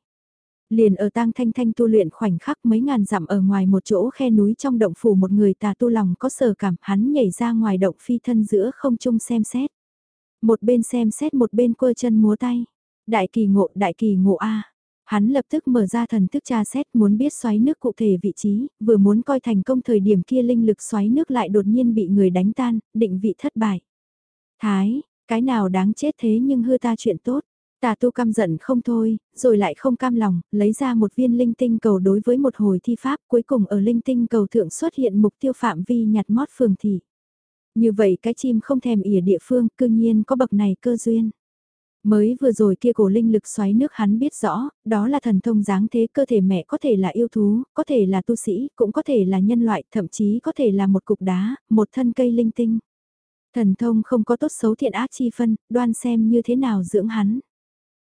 Liền ở tang thanh thanh tu luyện khoảnh khắc mấy ngàn dặm ở ngoài một chỗ khe núi trong động phủ một người tà tu lòng có sở cảm hắn nhảy ra ngoài động phi thân giữa không trung xem xét. Một bên xem xét một bên quơ chân múa tay. Đại kỳ ngộ, đại kỳ ngộ A. Hắn lập tức mở ra thần thức tra xét muốn biết xoáy nước cụ thể vị trí, vừa muốn coi thành công thời điểm kia linh lực xoáy nước lại đột nhiên bị người đánh tan, định vị thất bại. Thái, cái nào đáng chết thế nhưng hư ta chuyện tốt. Tà tu căm giận không thôi, rồi lại không cam lòng, lấy ra một viên linh tinh cầu đối với một hồi thi pháp cuối cùng ở linh tinh cầu thượng xuất hiện mục tiêu phạm vi nhặt mót phường thị. Như vậy cái chim không thèm ỉa địa phương cư nhiên có bậc này cơ duyên. Mới vừa rồi kia cổ linh lực xoáy nước hắn biết rõ, đó là thần thông dáng thế cơ thể mẹ có thể là yêu thú, có thể là tu sĩ, cũng có thể là nhân loại, thậm chí có thể là một cục đá, một thân cây linh tinh. Thần thông không có tốt xấu thiện ác chi phân, đoan xem như thế nào dưỡng hắn.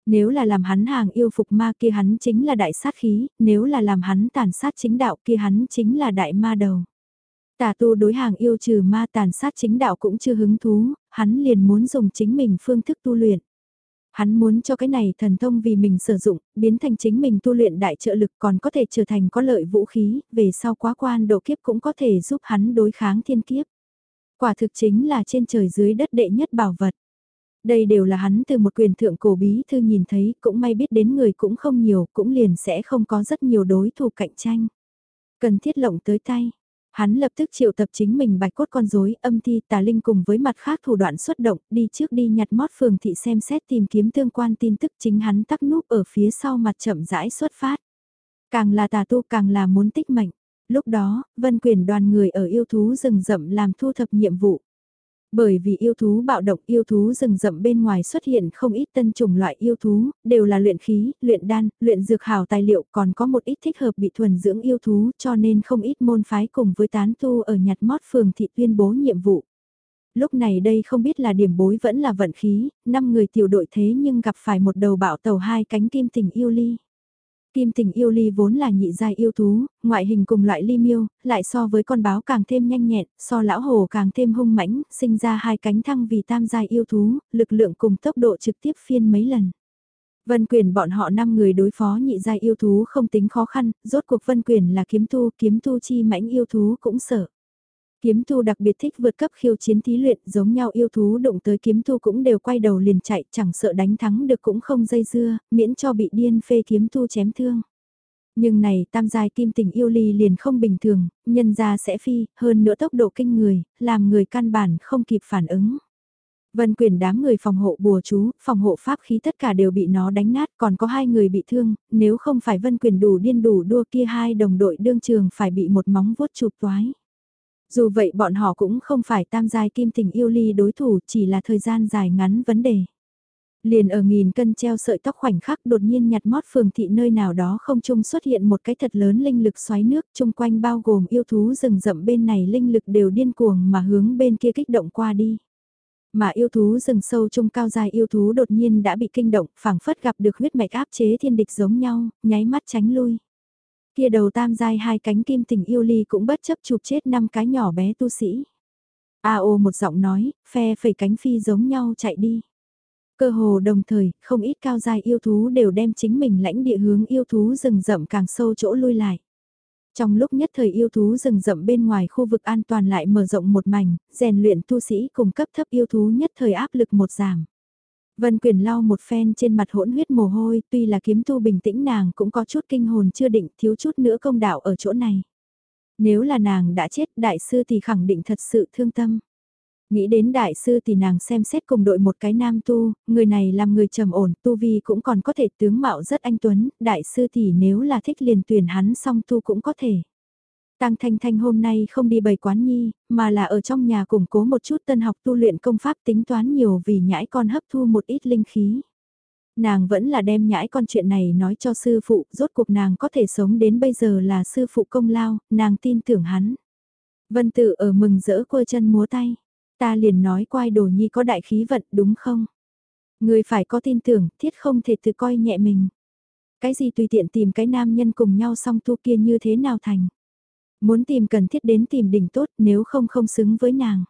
Nếu là làm hắn hàng yêu phục ma kia hắn chính là đại sát khí, nếu là làm hắn tàn sát chính đạo kia hắn chính là đại ma đầu. Tà tu đối hàng yêu trừ ma tàn sát chính đạo cũng chưa hứng thú, hắn liền muốn dùng chính mình phương thức tu luyện. Hắn muốn cho cái này thần thông vì mình sử dụng, biến thành chính mình tu luyện đại trợ lực còn có thể trở thành có lợi vũ khí, về sau quá quan độ kiếp cũng có thể giúp hắn đối kháng thiên kiếp. Quả thực chính là trên trời dưới đất đệ nhất bảo vật. Đây đều là hắn từ một quyền thượng cổ bí thư nhìn thấy, cũng may biết đến người cũng không nhiều, cũng liền sẽ không có rất nhiều đối thủ cạnh tranh. Cần thiết lộng tới tay. Hắn lập tức triệu tập chính mình bạch cốt con rối âm thi tà linh cùng với mặt khác thủ đoạn xuất động, đi trước đi nhặt mót phường thị xem xét tìm kiếm tương quan tin tức chính hắn tắc núp ở phía sau mặt chậm rãi xuất phát. Càng là tà tu càng là muốn tích mệnh. Lúc đó, vân quyền đoàn người ở yêu thú rừng rậm làm thu thập nhiệm vụ. Bởi vì yêu thú bạo động yêu thú rừng rậm bên ngoài xuất hiện không ít tân chủng loại yêu thú, đều là luyện khí, luyện đan, luyện dược hào tài liệu còn có một ít thích hợp bị thuần dưỡng yêu thú cho nên không ít môn phái cùng với tán tu ở nhặt mót phường thị tuyên bố nhiệm vụ. Lúc này đây không biết là điểm bối vẫn là vận khí, năm người tiểu đội thế nhưng gặp phải một đầu bạo tàu hai cánh kim tình yêu ly. Kim tình yêu ly vốn là nhị giai yêu thú, ngoại hình cùng loại ly miêu, lại so với con báo càng thêm nhanh nhẹn, so lão hồ càng thêm hung mãnh, sinh ra hai cánh thăng vì tam giai yêu thú, lực lượng cùng tốc độ trực tiếp phiên mấy lần. Vân quyền bọn họ 5 người đối phó nhị giai yêu thú không tính khó khăn, rốt cuộc vân quyền là kiếm tu, kiếm tu chi mãnh yêu thú cũng sợ. Kiếm tu đặc biệt thích vượt cấp khiêu chiến thí luyện giống nhau yêu thú động tới kiếm tu cũng đều quay đầu liền chạy chẳng sợ đánh thắng được cũng không dây dưa, miễn cho bị điên phê kiếm tu chém thương. Nhưng này tam giai kim tình yêu ly liền không bình thường, nhân ra sẽ phi, hơn nữa tốc độ kinh người, làm người căn bản không kịp phản ứng. Vân quyền đám người phòng hộ bùa chú, phòng hộ pháp khí tất cả đều bị nó đánh nát, còn có hai người bị thương, nếu không phải vân quyền đủ điên đủ đua kia hai đồng đội đương trường phải bị một móng vuốt chụp toái. Dù vậy bọn họ cũng không phải tam giai kim tình yêu ly đối thủ chỉ là thời gian dài ngắn vấn đề. Liền ở nghìn cân treo sợi tóc khoảnh khắc đột nhiên nhặt mót phường thị nơi nào đó không chung xuất hiện một cái thật lớn linh lực xoáy nước chung quanh bao gồm yêu thú rừng rậm bên này linh lực đều điên cuồng mà hướng bên kia kích động qua đi. Mà yêu thú rừng sâu trung cao dài yêu thú đột nhiên đã bị kinh động, phảng phất gặp được huyết mạch áp chế thiên địch giống nhau, nháy mắt tránh lui. Kia đầu tam giai hai cánh kim tình yêu ly cũng bất chấp chụp chết năm cái nhỏ bé tu sĩ. A ô một giọng nói, phe phẩy cánh phi giống nhau chạy đi. Cơ hồ đồng thời, không ít cao giai yêu thú đều đem chính mình lãnh địa hướng yêu thú rừng rậm càng sâu chỗ lui lại. Trong lúc nhất thời yêu thú rừng rậm bên ngoài khu vực an toàn lại mở rộng một mảnh, rèn luyện tu sĩ cùng cấp thấp yêu thú nhất thời áp lực một giảm. Vân Quyền lau một phen trên mặt hỗn huyết mồ hôi, tuy là kiếm tu bình tĩnh nàng cũng có chút kinh hồn chưa định, thiếu chút nữa công đạo ở chỗ này. Nếu là nàng đã chết, đại sư thì khẳng định thật sự thương tâm. Nghĩ đến đại sư thì nàng xem xét cùng đội một cái nam tu, người này làm người trầm ổn, tu vi cũng còn có thể tướng mạo rất anh tuấn, đại sư thì nếu là thích liền tuyển hắn song tu cũng có thể. Tăng Thanh Thanh hôm nay không đi bày quán nhi, mà là ở trong nhà củng cố một chút tân học tu luyện công pháp tính toán nhiều vì nhãi con hấp thu một ít linh khí. Nàng vẫn là đem nhãi con chuyện này nói cho sư phụ, rốt cuộc nàng có thể sống đến bây giờ là sư phụ công lao, nàng tin tưởng hắn. Vân tự ở mừng rỡ quơ chân múa tay. Ta liền nói quai đồ nhi có đại khí vận đúng không? Người phải có tin tưởng, thiết không thể tự coi nhẹ mình. Cái gì tùy tiện tìm cái nam nhân cùng nhau song tu kia như thế nào thành? Muốn tìm cần thiết đến tìm đỉnh tốt nếu không không xứng với nàng.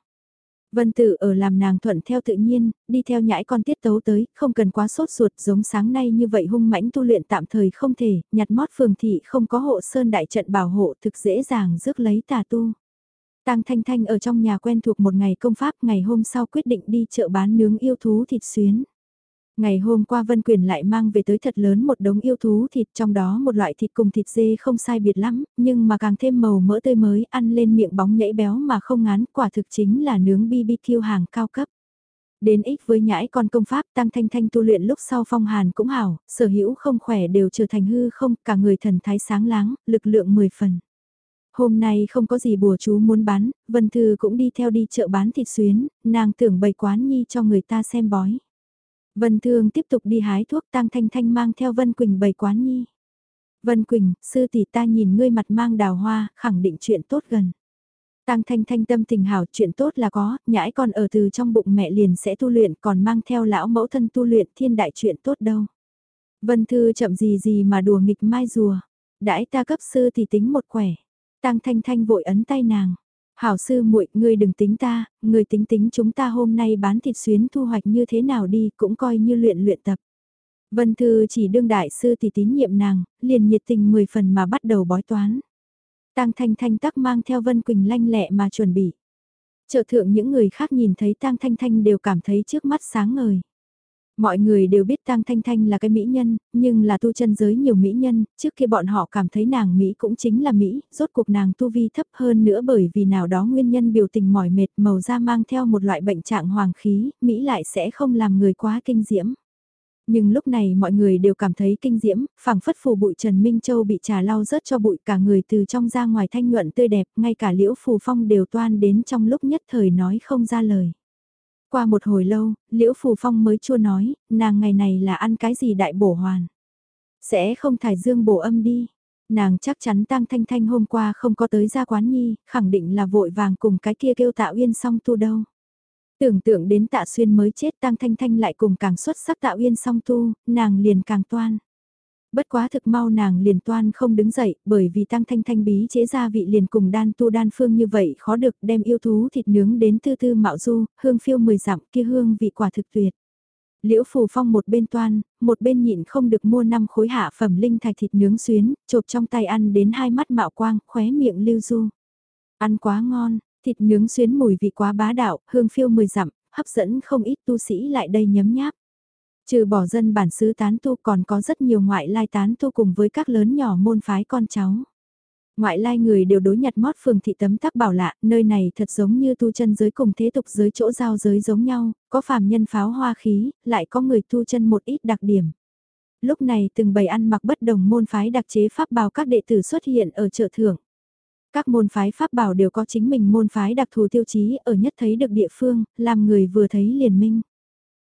Vân Tử ở làm nàng thuận theo tự nhiên, đi theo nhãi con tiết tấu tới, không cần quá sốt ruột giống sáng nay như vậy hung mãnh tu luyện tạm thời không thể, nhặt mót phường thị không có hộ sơn đại trận bảo hộ thực dễ dàng rước lấy tà tu. Tăng Thanh Thanh ở trong nhà quen thuộc một ngày công pháp ngày hôm sau quyết định đi chợ bán nướng yêu thú thịt xuyến. Ngày hôm qua Vân Quyền lại mang về tới thật lớn một đống yêu thú thịt trong đó một loại thịt cùng thịt dê không sai biệt lắm, nhưng mà càng thêm màu mỡ tươi mới ăn lên miệng bóng nhảy béo mà không ngán quả thực chính là nướng BBQ hàng cao cấp. Đến ích với nhãi con công pháp tăng thanh thanh tu luyện lúc sau phong hàn cũng hảo, sở hữu không khỏe đều trở thành hư không, cả người thần thái sáng láng, lực lượng 10 phần. Hôm nay không có gì bùa chú muốn bán, Vân Thư cũng đi theo đi chợ bán thịt xuyến, nàng tưởng bày quán nhi cho người ta xem bói. Vân Thương tiếp tục đi hái thuốc Tăng Thanh Thanh mang theo Vân Quỳnh bày quán nhi. Vân Quỳnh, sư tỷ ta nhìn ngươi mặt mang đào hoa, khẳng định chuyện tốt gần. Tăng Thanh Thanh tâm tình hảo, chuyện tốt là có, nhãi con ở từ trong bụng mẹ liền sẽ tu luyện còn mang theo lão mẫu thân tu luyện thiên đại chuyện tốt đâu. Vân Thư chậm gì gì mà đùa nghịch mai rùa, đãi ta cấp sư thì tính một quẻ. Tăng Thanh Thanh vội ấn tay nàng. Hảo sư muội, ngươi đừng tính ta, ngươi tính tính chúng ta hôm nay bán thịt xuyến thu hoạch như thế nào đi, cũng coi như luyện luyện tập. Vân Thư chỉ đương đại sư thì tín nhiệm nàng, liền nhiệt tình 10 phần mà bắt đầu bói toán. Tăng Thanh Thanh tắc mang theo Vân Quỳnh lanh lẹ mà chuẩn bị. Trợ thượng những người khác nhìn thấy Tăng Thanh Thanh đều cảm thấy trước mắt sáng ngời. Mọi người đều biết Tang Thanh Thanh là cái mỹ nhân, nhưng là tu chân giới nhiều mỹ nhân, trước khi bọn họ cảm thấy nàng Mỹ cũng chính là Mỹ, rốt cuộc nàng tu vi thấp hơn nữa bởi vì nào đó nguyên nhân biểu tình mỏi mệt màu da mang theo một loại bệnh trạng hoàng khí, Mỹ lại sẽ không làm người quá kinh diễm. Nhưng lúc này mọi người đều cảm thấy kinh diễm, phảng phất phù bụi Trần Minh Châu bị trà lau rớt cho bụi cả người từ trong ra ngoài thanh nhuận tươi đẹp, ngay cả liễu phù phong đều toan đến trong lúc nhất thời nói không ra lời. Qua một hồi lâu, Liễu Phù Phong mới chua nói, nàng ngày này là ăn cái gì đại bổ hoàn. Sẽ không thải dương bổ âm đi. Nàng chắc chắn Tăng Thanh Thanh hôm qua không có tới ra quán nhi, khẳng định là vội vàng cùng cái kia kêu tạo uyên song tu đâu. Tưởng tượng đến tạ xuyên mới chết Tăng Thanh Thanh lại cùng càng xuất sắc tạo uyên song tu, nàng liền càng toan. Bất quá thực mau nàng liền toan không đứng dậy, bởi vì tăng thanh thanh bí chế gia vị liền cùng đan tu đan phương như vậy khó được đem yêu thú thịt nướng đến tư tư mạo du, hương phiêu mười dặm kia hương vị quả thực tuyệt. Liễu Phù Phong một bên toan, một bên nhịn không được mua năm khối hạ phẩm linh thạch thịt nướng xuyến, chộp trong tay ăn đến hai mắt mạo quang, khóe miệng lưu du. Ăn quá ngon, thịt nướng xuyến mùi vị quá bá đạo, hương phiêu mười dặm, hấp dẫn không ít tu sĩ lại đây nhấm nháp. Trừ bỏ dân bản xứ tán tu còn có rất nhiều ngoại lai tán tu cùng với các lớn nhỏ môn phái con cháu. Ngoại lai người đều đối nhặt mót phường thị tấm tắc bảo lạ, nơi này thật giống như tu chân giới cùng thế tục giới chỗ giao giới giống nhau, có phàm nhân pháo hoa khí, lại có người tu chân một ít đặc điểm. Lúc này từng bầy ăn mặc bất đồng môn phái đặc chế pháp bào các đệ tử xuất hiện ở chợ thưởng. Các môn phái pháp bảo đều có chính mình môn phái đặc thù tiêu chí ở nhất thấy được địa phương, làm người vừa thấy liền minh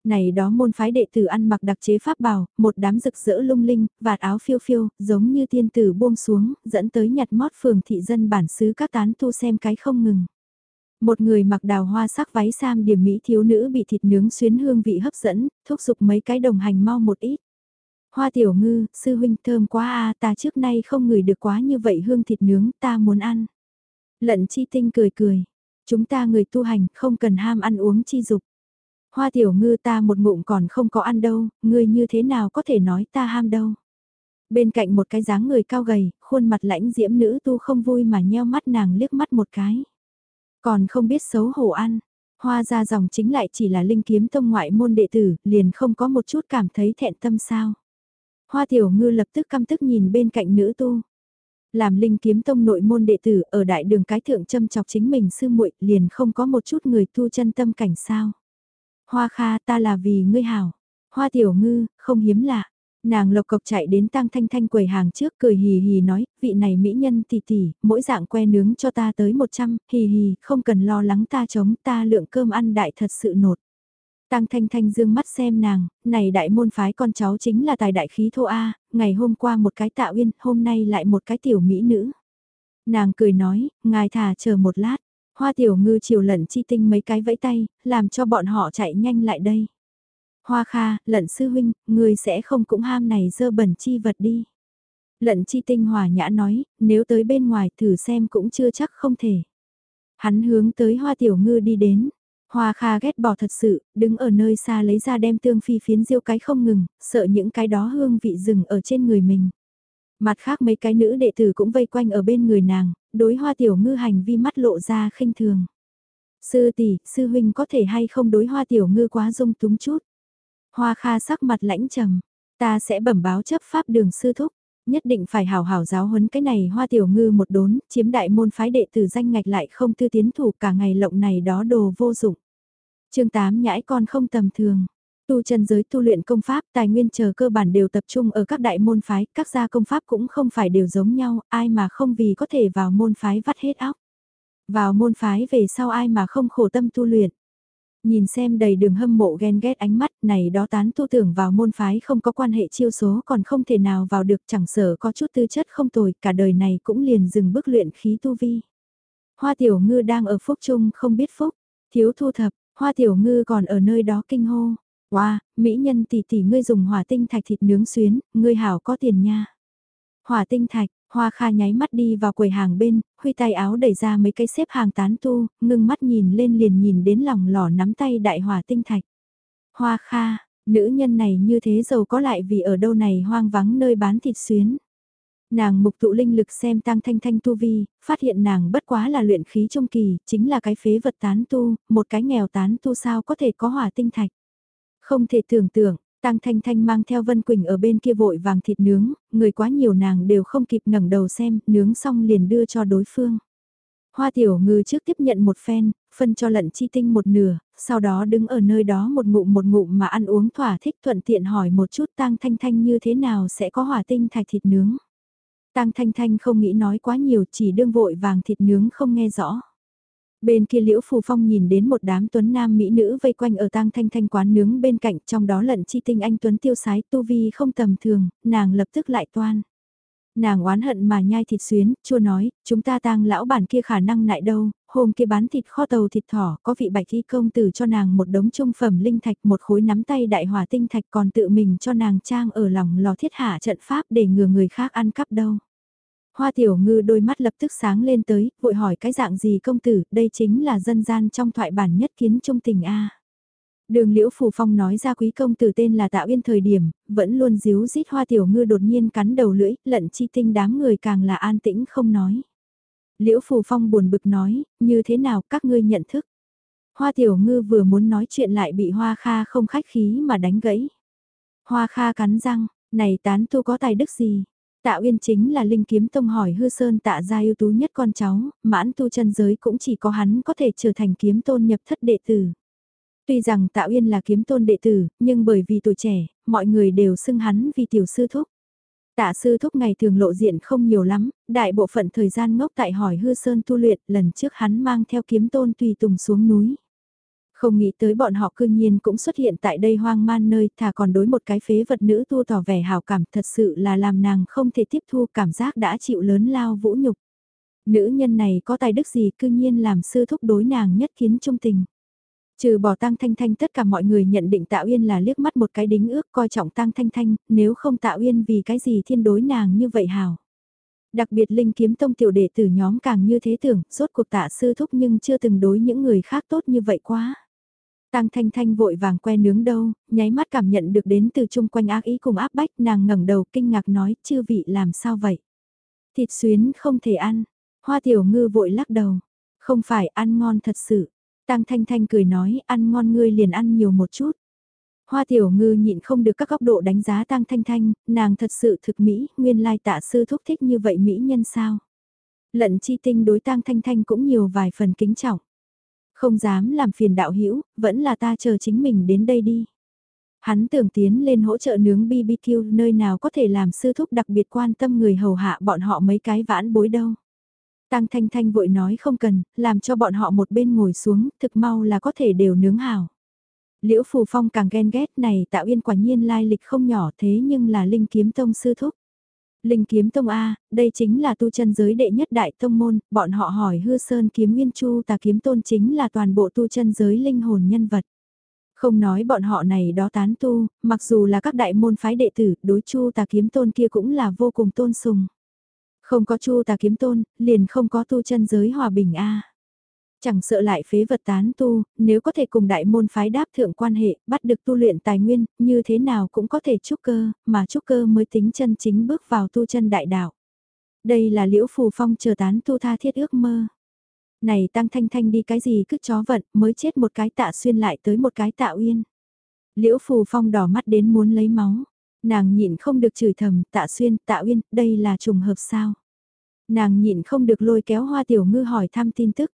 này đó môn phái đệ tử ăn mặc đặc chế pháp bảo, một đám rực rỡ lung linh, vạt áo phiêu phiêu, giống như tiên tử buông xuống, dẫn tới nhặt mót phường thị dân bản xứ các tán tu xem cái không ngừng. Một người mặc đào hoa sắc váy sam điểm mỹ thiếu nữ bị thịt nướng xuyến hương vị hấp dẫn, thúc giục mấy cái đồng hành mau một ít. Hoa tiểu ngư, sư huynh thơm quá a ta trước nay không ngửi được quá như vậy hương thịt nướng ta muốn ăn. Lận chi tinh cười cười, chúng ta người tu hành không cần ham ăn uống chi dục. Hoa tiểu ngư ta một ngụm còn không có ăn đâu, ngươi như thế nào có thể nói ta ham đâu. Bên cạnh một cái dáng người cao gầy, khuôn mặt lãnh diễm nữ tu không vui mà nheo mắt nàng liếc mắt một cái. Còn không biết xấu hổ ăn, hoa ra dòng chính lại chỉ là linh kiếm tông ngoại môn đệ tử, liền không có một chút cảm thấy thẹn tâm sao. Hoa tiểu ngư lập tức căm tức nhìn bên cạnh nữ tu. Làm linh kiếm tông nội môn đệ tử ở đại đường cái thượng châm chọc chính mình sư muội liền không có một chút người tu chân tâm cảnh sao. Hoa Kha ta là vì ngươi hảo. Hoa Tiểu Ngư, không hiếm lạ. Nàng lộc cộc chạy đến tang thanh thanh quầy hàng trước cười hì hì nói, vị này mỹ nhân tỷ tỷ, mỗi dạng que nướng cho ta tới 100, hì hì, không cần lo lắng ta chống ta lượng cơm ăn đại thật sự nột. Tang Thanh Thanh dương mắt xem nàng, này đại môn phái con cháu chính là tài đại khí thô A, ngày hôm qua một cái tạ uyên, hôm nay lại một cái tiểu mỹ nữ. Nàng cười nói, ngài thả chờ một lát, hoa tiểu ngư chiều lận chi tinh mấy cái vẫy tay, làm cho bọn họ chạy nhanh lại đây. Hoa kha, lận sư huynh, người sẽ không cũng ham này dơ bẩn chi vật đi. Lận chi tinh hòa nhã nói, nếu tới bên ngoài thử xem cũng chưa chắc không thể. Hắn hướng tới hoa tiểu ngư đi đến, Hoa Kha ghét bỏ thật sự, đứng ở nơi xa lấy ra đem tương phi phiến diêu cái không ngừng, sợ những cái đó hương vị rừng ở trên người mình. Mặt khác mấy cái nữ đệ tử cũng vây quanh ở bên người nàng, đối hoa tiểu ngư hành vi mắt lộ ra khinh thường. Sư tỷ, sư huynh có thể hay không đối hoa tiểu ngư quá dung túng chút. Hoa Kha sắc mặt lãnh trầm, ta sẽ bẩm báo chấp pháp đường sư thúc nhất định phải hào hào giáo huấn cái này hoa tiểu ngư một đốn, chiếm đại môn phái đệ tử danh ngạch lại không tư tiến thủ cả ngày lộng này đó đồ vô dụng chương 8 nhãi con không tầm thường. Tu chân giới tu luyện công pháp, tài nguyên chờ cơ bản đều tập trung ở các đại môn phái, các gia công pháp cũng không phải đều giống nhau, ai mà không vì có thể vào môn phái vắt hết óc. Vào môn phái về sau ai mà không khổ tâm tu luyện. Nhìn xem đầy đường hâm mộ ghen ghét ánh mắt này đó tán tu tưởng vào môn phái không có quan hệ chiêu số còn không thể nào vào được chẳng sở có chút tư chất không tồi cả đời này cũng liền dừng bước luyện khí tu vi. Hoa tiểu ngư đang ở phúc trung không biết phúc, thiếu thu thập, Hoa tiểu ngư còn ở nơi đó kinh hô. Wow, mỹ nhân tỷ tỷ ngươi dùng hỏa tinh thạch thịt nướng xuyến, ngươi hảo có tiền nha. Hỏa tinh thạch, hoa kha nháy mắt đi vào quầy hàng bên, huy tay áo đẩy ra mấy cái xếp hàng tán tu, ngưng mắt nhìn lên liền nhìn đến lòng lỏ nắm tay đại hỏa tinh thạch. Hoa kha, nữ nhân này như thế giàu có lại vì ở đâu này hoang vắng nơi bán thịt xuyến. Nàng mục tụ linh lực xem tăng thanh thanh tu vi, phát hiện nàng bất quá là luyện khí trung kỳ, chính là cái phế vật tán tu, một cái nghèo tán tu sao có thể có hỏa tinh thạch. Không thể tưởng tượng, Tăng Thanh Thanh mang theo Vân Quỳnh ở bên kia vội vàng thịt nướng, người quá nhiều nàng đều không kịp ngẩng đầu xem, nướng xong liền đưa cho đối phương. Hoa tiểu ngư trước tiếp nhận một phen, phân cho lận chi tinh một nửa, sau đó đứng ở nơi đó một ngụm một ngụm mà ăn uống thỏa thích thuận tiện hỏi một chút Tăng Thanh Thanh như thế nào sẽ có hỏa tinh thạch thịt nướng. Tang Thanh Thanh không nghĩ nói quá nhiều chỉ đương vội vàng thịt nướng không nghe rõ. Bên kia Liễu Phù Phong nhìn đến một đám tuấn nam mỹ nữ vây quanh ở tang thanh thanh quán nướng bên cạnh trong đó lận chi tinh anh tuấn tiêu sái tu vi không tầm thường, nàng lập tức lại toan. Nàng oán hận mà nhai thịt xuyến, chua nói, chúng ta tang lão bản kia khả năng lại đâu, hôm kia bán thịt kho tàu thịt thỏ, có vị bạch thi công tử cho nàng một đống trung phẩm linh thạch một khối nắm tay đại hỏa tinh thạch còn tự mình cho nàng trang ở lòng lò thiết hạ trận pháp để ngừa người khác ăn cắp đâu. Hoa tiểu ngư đôi mắt lập tức sáng lên tới, vội hỏi cái dạng gì công tử, đây chính là dân gian trong thoại bản nhất kiến trung tình A. Đường Liễu Phù Phong nói ra quý công tử tên là Tạo Yên thời điểm, vẫn luôn díu rít hoa tiểu ngư đột nhiên cắn đầu lưỡi, lận chi tinh đám người càng là an tĩnh không nói. Liễu Phù Phong buồn bực nói, như thế nào các ngươi nhận thức. Hoa tiểu ngư vừa muốn nói chuyện lại bị hoa kha không khách khí mà đánh gãy. Hoa kha cắn răng, này tán tu có tài đức gì, Tạ Uyên chính là linh kiếm tông hỏi hư sơn tạ gia ưu tú nhất con cháu, mãn tu chân giới cũng chỉ có hắn có thể trở thành kiếm tôn nhập thất đệ tử. Tuy rằng Tạ Uyên là kiếm tôn đệ tử, nhưng bởi vì tuổi trẻ, mọi người đều xưng hắn vì tiểu sư thúc. Tạ sư thúc ngày thường lộ diện không nhiều lắm, đại bộ phận thời gian ngốc tại hỏi hư sơn tu luyện, lần trước hắn mang theo kiếm tôn tùy tùng xuống núi. Không nghĩ tới bọn họ cư nhiên cũng xuất hiện tại đây hoang man nơi thà còn đối một cái phế vật nữ tu tỏ vẻ hào cảm thật sự là làm nàng không thể tiếp thu cảm giác đã chịu lớn lao vũ nhục. Nữ nhân này có tài đức gì cư nhiên làm sư thúc đối nàng nhất kiến trung tình. Trừ bỏ Tăng Thanh Thanh tất cả mọi người nhận định Tạ Uyên là liếc mắt một cái đính ước coi trọng Tăng Thanh Thanh, nếu không Tạ Uyên vì cái gì thiên đối nàng như vậy hào. Đặc biệt Linh Kiếm Tông tiểu đệ tử nhóm càng như thế tưởng, rốt cuộc tạ sư thúc nhưng chưa từng đối những người khác tốt như vậy quá. Tang Thanh Thanh vội vàng que nướng đâu, nháy mắt cảm nhận được đến từ chung quanh ác ý cùng áp bách, nàng ngẩng đầu kinh ngạc nói, chư vị làm sao vậy? Thịt xuyến không thể ăn. Hoa tiểu ngư vội lắc đầu. Không phải ăn ngon thật sự. Tang Thanh Thanh cười nói, ăn ngon ngươi liền ăn nhiều một chút. Hoa tiểu ngư nhịn không được các góc độ đánh giá Tang Thanh Thanh, nàng thật sự thực mỹ, nguyên lai tạ sư thúc thích như vậy mỹ nhân sao? Lận chi tinh đối Tang Thanh Thanh cũng nhiều vài phần kính trọng. Không dám làm phiền đạo hữu vẫn là ta chờ chính mình đến đây đi. Hắn tưởng tiến lên hỗ trợ nướng BBQ nơi nào có thể làm sư thúc đặc biệt quan tâm người hầu hạ bọn họ mấy cái vãn bối đâu. Tăng Thanh Thanh vội nói không cần, làm cho bọn họ một bên ngồi xuống, thực mau là có thể đều nướng hào. Liễu Phù Phong càng ghen ghét này tạo yên quả nhiên lai lịch không nhỏ thế nhưng là linh kiếm tông sư thúc. Linh kiếm tông A, đây chính là tu chân giới đệ nhất đại tông môn, bọn họ hỏi hư sơn kiếm nguyên chu tà kiếm tôn chính là toàn bộ tu chân giới linh hồn nhân vật. Không nói bọn họ này đó tán tu, mặc dù là các đại môn phái đệ tử, đối chu tà kiếm tôn kia cũng là vô cùng tôn sùng. Không có chu tà kiếm tôn, liền không có tu chân giới hòa bình A. Chẳng sợ lại phế vật tán tu, nếu có thể cùng đại môn phái đáp thượng quan hệ, bắt được tu luyện tài nguyên, như thế nào cũng có thể trúc cơ, mà trúc cơ mới tính chân chính bước vào tu chân đại đạo. Đây là liễu phù phong chờ tán tu tha thiết ước mơ. Này tăng thanh thanh đi cái gì cứ chó vận, mới chết một cái tạ xuyên lại tới một cái tạ uyên. Liễu phù phong đỏ mắt đến muốn lấy máu. Nàng nhịn không được chửi thầm, tạ xuyên, tạ uyên, đây là trùng hợp sao? Nàng nhịn không được lôi kéo hoa tiểu ngư hỏi thăm tin tức.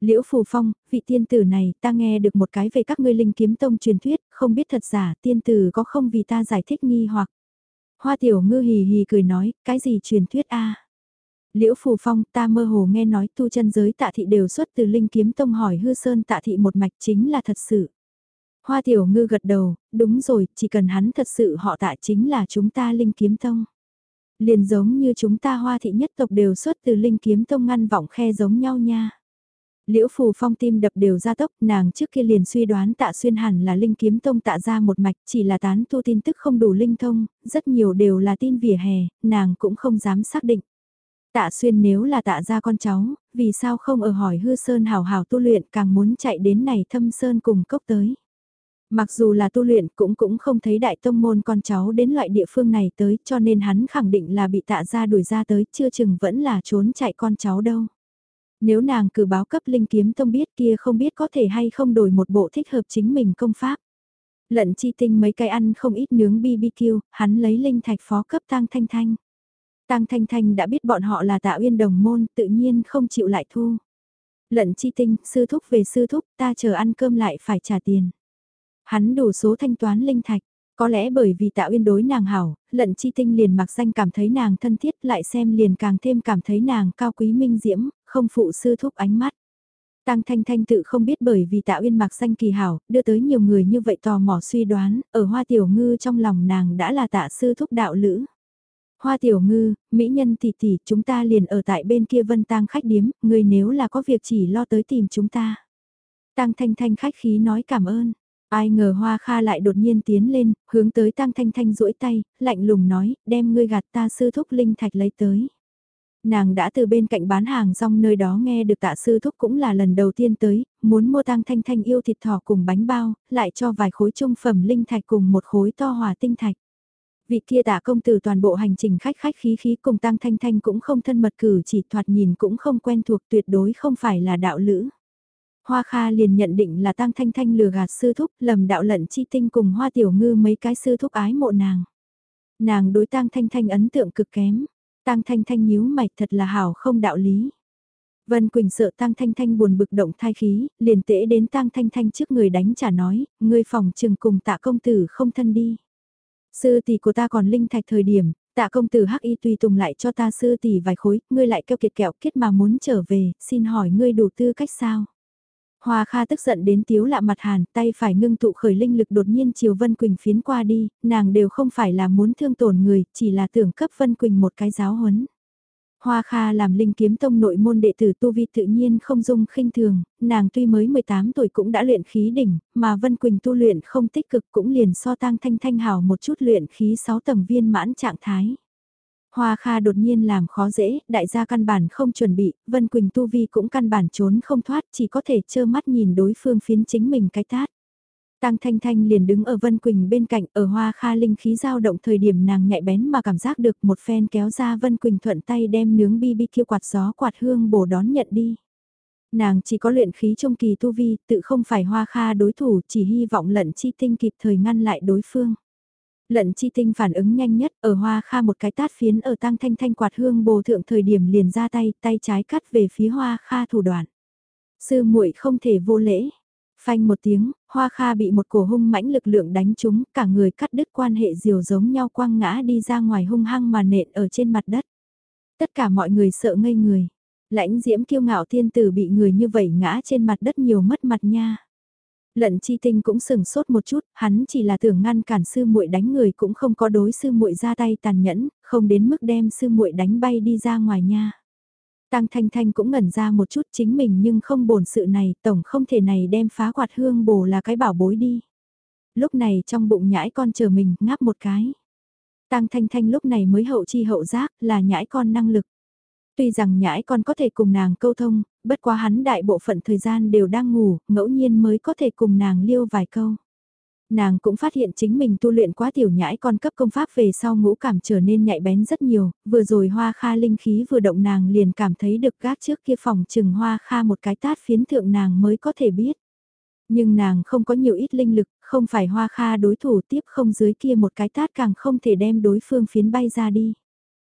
Liễu Phù Phong, vị tiên tử này, ta nghe được một cái về các ngươi linh kiếm tông truyền thuyết, không biết thật giả, tiên tử có không vì ta giải thích nghi hoặc. Hoa tiểu ngư hì hì cười nói, cái gì truyền thuyết a? Liễu Phù Phong, ta mơ hồ nghe nói tu chân giới tạ thị đều xuất từ linh kiếm tông hỏi hư sơn tạ thị một mạch chính là thật sự. Hoa tiểu ngư gật đầu, đúng rồi, chỉ cần hắn thật sự họ tạ chính là chúng ta linh kiếm tông. Liền giống như chúng ta hoa thị nhất tộc đều xuất từ linh kiếm tông ngăn vọng khe giống nhau nha. Liễu Phù Phong tim đập đều ra tốc, nàng trước kia liền suy đoán tạ xuyên hẳn là linh kiếm tông tạ ra một mạch, chỉ là tán tu tin tức không đủ linh thông, rất nhiều đều là tin vỉa hè, nàng cũng không dám xác định. Tạ xuyên nếu là tạ ra con cháu, vì sao không ở hỏi hư sơn hào hào tu luyện càng muốn chạy đến này thâm sơn cùng cốc tới. Mặc dù là tu luyện cũng cũng không thấy đại tông môn con cháu đến loại địa phương này tới cho nên hắn khẳng định là bị tạ ra đuổi ra tới chưa chừng vẫn là trốn chạy con cháu đâu. Nếu nàng cử báo cấp linh kiếm tông biết kia không biết có thể hay không đổi một bộ thích hợp chính mình công pháp. Lận chi tinh mấy cái ăn không ít nướng BBQ, hắn lấy linh thạch phó cấp tang thanh thanh. Tang thanh thanh đã biết bọn họ là tạ uyên đồng môn tự nhiên không chịu lại thu. Lận chi tinh, sư thúc về sư thúc, ta chờ ăn cơm lại phải trả tiền. Hắn đủ số thanh toán linh thạch, có lẽ bởi vì tạo uyên đối nàng hảo, lận chi tinh liền mặc danh cảm thấy nàng thân thiết lại xem liền càng thêm cảm thấy nàng cao quý minh diễm, không phụ sư thúc ánh mắt. Tăng Thanh Thanh tự không biết bởi vì Tạ Uyên mặc danh kỳ hảo, đưa tới nhiều người như vậy tò mò suy đoán, ở Hoa Tiểu Ngư trong lòng nàng đã là tạ sư thúc đạo lữ. Hoa Tiểu Ngư, mỹ nhân tỷ tỷ, chúng ta liền ở tại bên kia Vân Tang khách điếm, người nếu là có việc chỉ lo tới tìm chúng ta. Tăng Thanh Thanh khách khí nói cảm ơn. Ai ngờ Hoa Kha lại đột nhiên tiến lên, hướng tới Tăng Thanh Thanh duỗi tay, lạnh lùng nói, đem ngươi gạt ta sư thúc linh thạch lấy tới. Nàng đã từ bên cạnh bán hàng rong nơi đó nghe được tạ sư thúc cũng là lần đầu tiên tới, muốn mua Tăng Thanh Thanh yêu thịt thỏ cùng bánh bao, lại cho vài khối trung phẩm linh thạch cùng một khối to hòa tinh thạch. Vị kia tạ công tử toàn bộ hành trình khách khách khí khí cùng Tăng Thanh Thanh cũng không thân mật cử chỉ thoạt nhìn cũng không quen thuộc tuyệt đối không phải là đạo lữ. Hoa Kha liền nhận định là Tăng Thanh Thanh lừa gạt sư thúc, lầm đạo lận chi tinh cùng Hoa Tiểu Ngư mấy cái sư thúc ái mộ nàng. Nàng đối Tăng Thanh Thanh ấn tượng cực kém, Tăng Thanh Thanh nhíu mày thật là hảo không đạo lý. Vân Quỳnh sợ Tăng Thanh Thanh buồn bực động thai khí, liền tễ đến Tăng Thanh Thanh trước người đánh trả nói, ngươi phòng trường cùng tạ công tử không thân đi. Sư tỷ của ta còn linh thạch thời điểm, tạ công tử hắc y tùy tùng lại cho ta sư tỷ vài khối, ngươi lại kêu kiệt kẹo kết mà muốn trở về, xin hỏi ngươi đủ tư cách sao? Hoa Kha tức giận đến tiếu lạ mặt hàn, tay phải ngưng tụ khởi linh lực đột nhiên chiều Vân Quỳnh phiến qua đi, nàng đều không phải là muốn thương tổn người, chỉ là tưởng cấp Vân Quỳnh một cái giáo huấn. Hoa Kha làm linh kiếm tông nội môn đệ tử tu vi tự nhiên không dung khinh thường, nàng tuy mới 18 tuổi cũng đã luyện khí đỉnh, mà Vân Quỳnh tu luyện không tích cực cũng liền so tăng thanh thanh hào một chút luyện khí 6 tầng viên mãn trạng thái. Hoa Kha đột nhiên làm khó dễ, đại gia căn bản không chuẩn bị, Vân Quỳnh Tu Vi cũng căn bản trốn không thoát, chỉ có thể trơ mắt nhìn đối phương phiến chính mình cái tát. Tăng Thanh Thanh liền đứng ở Vân Quỳnh bên cạnh, ở Hoa Kha linh khí dao động thời điểm nàng nhạy bén mà cảm giác được một phen kéo ra Vân Quỳnh thuận tay đem nướng BBQ quạt gió quạt hương bổ đón nhận đi. Nàng chỉ có luyện khí trong kỳ tu vi, tự không phải Hoa Kha đối thủ, chỉ hy vọng lận chi tinh kịp thời ngăn lại đối phương. Lận chi tinh phản ứng nhanh nhất ở hoa kha một cái tát phiến ở tăng thanh thanh quạt hương bồ thượng thời điểm liền ra tay, tay trái cắt về phía hoa kha thủ đoạn. Sư muội không thể vô lễ. Phanh một tiếng, Hoa Kha bị một cổ hung mãnh lực lượng đánh trúng, cả người cắt đứt quan hệ diều giống nhau quăng ngã đi ra ngoài hung hăng mà nện ở trên mặt đất. Tất cả mọi người sợ ngây người. Lãnh diễm kiêu ngạo thiên tử bị người như vậy ngã trên mặt đất nhiều mất mặt nha. Lận chi tinh cũng sừng sốt một chút, hắn chỉ là tưởng ngăn cản sư muội đánh người cũng không có đối sư muội ra tay tàn nhẫn, không đến mức đem sư muội đánh bay đi ra ngoài nha. Tăng Thanh Thanh cũng ngẩn ra một chút chính mình nhưng không bổn sự này, tổng không thể này đem phá quạt hương bồ là cái bảo bối đi. Lúc này trong bụng nhãi con chờ mình, ngáp một cái. Tăng Thanh Thanh lúc này mới hậu chi hậu giác, là nhãi con năng lực. Tuy rằng nhãi con có thể cùng nàng câu thông, bất quá hắn đại bộ phận thời gian đều đang ngủ, ngẫu nhiên mới có thể cùng nàng liêu vài câu. Nàng cũng phát hiện chính mình tu luyện quá tiểu nhãi con cấp công pháp về sau ngũ cảm trở nên nhạy bén rất nhiều, vừa rồi hoa kha linh khí vừa động nàng liền cảm thấy được gác trước kia phòng trừng hoa kha một cái tát phiến thượng nàng mới có thể biết. Nhưng nàng không có nhiều ít linh lực, không phải hoa kha đối thủ tiếp không dưới kia một cái tát càng không thể đem đối phương phiến bay ra đi.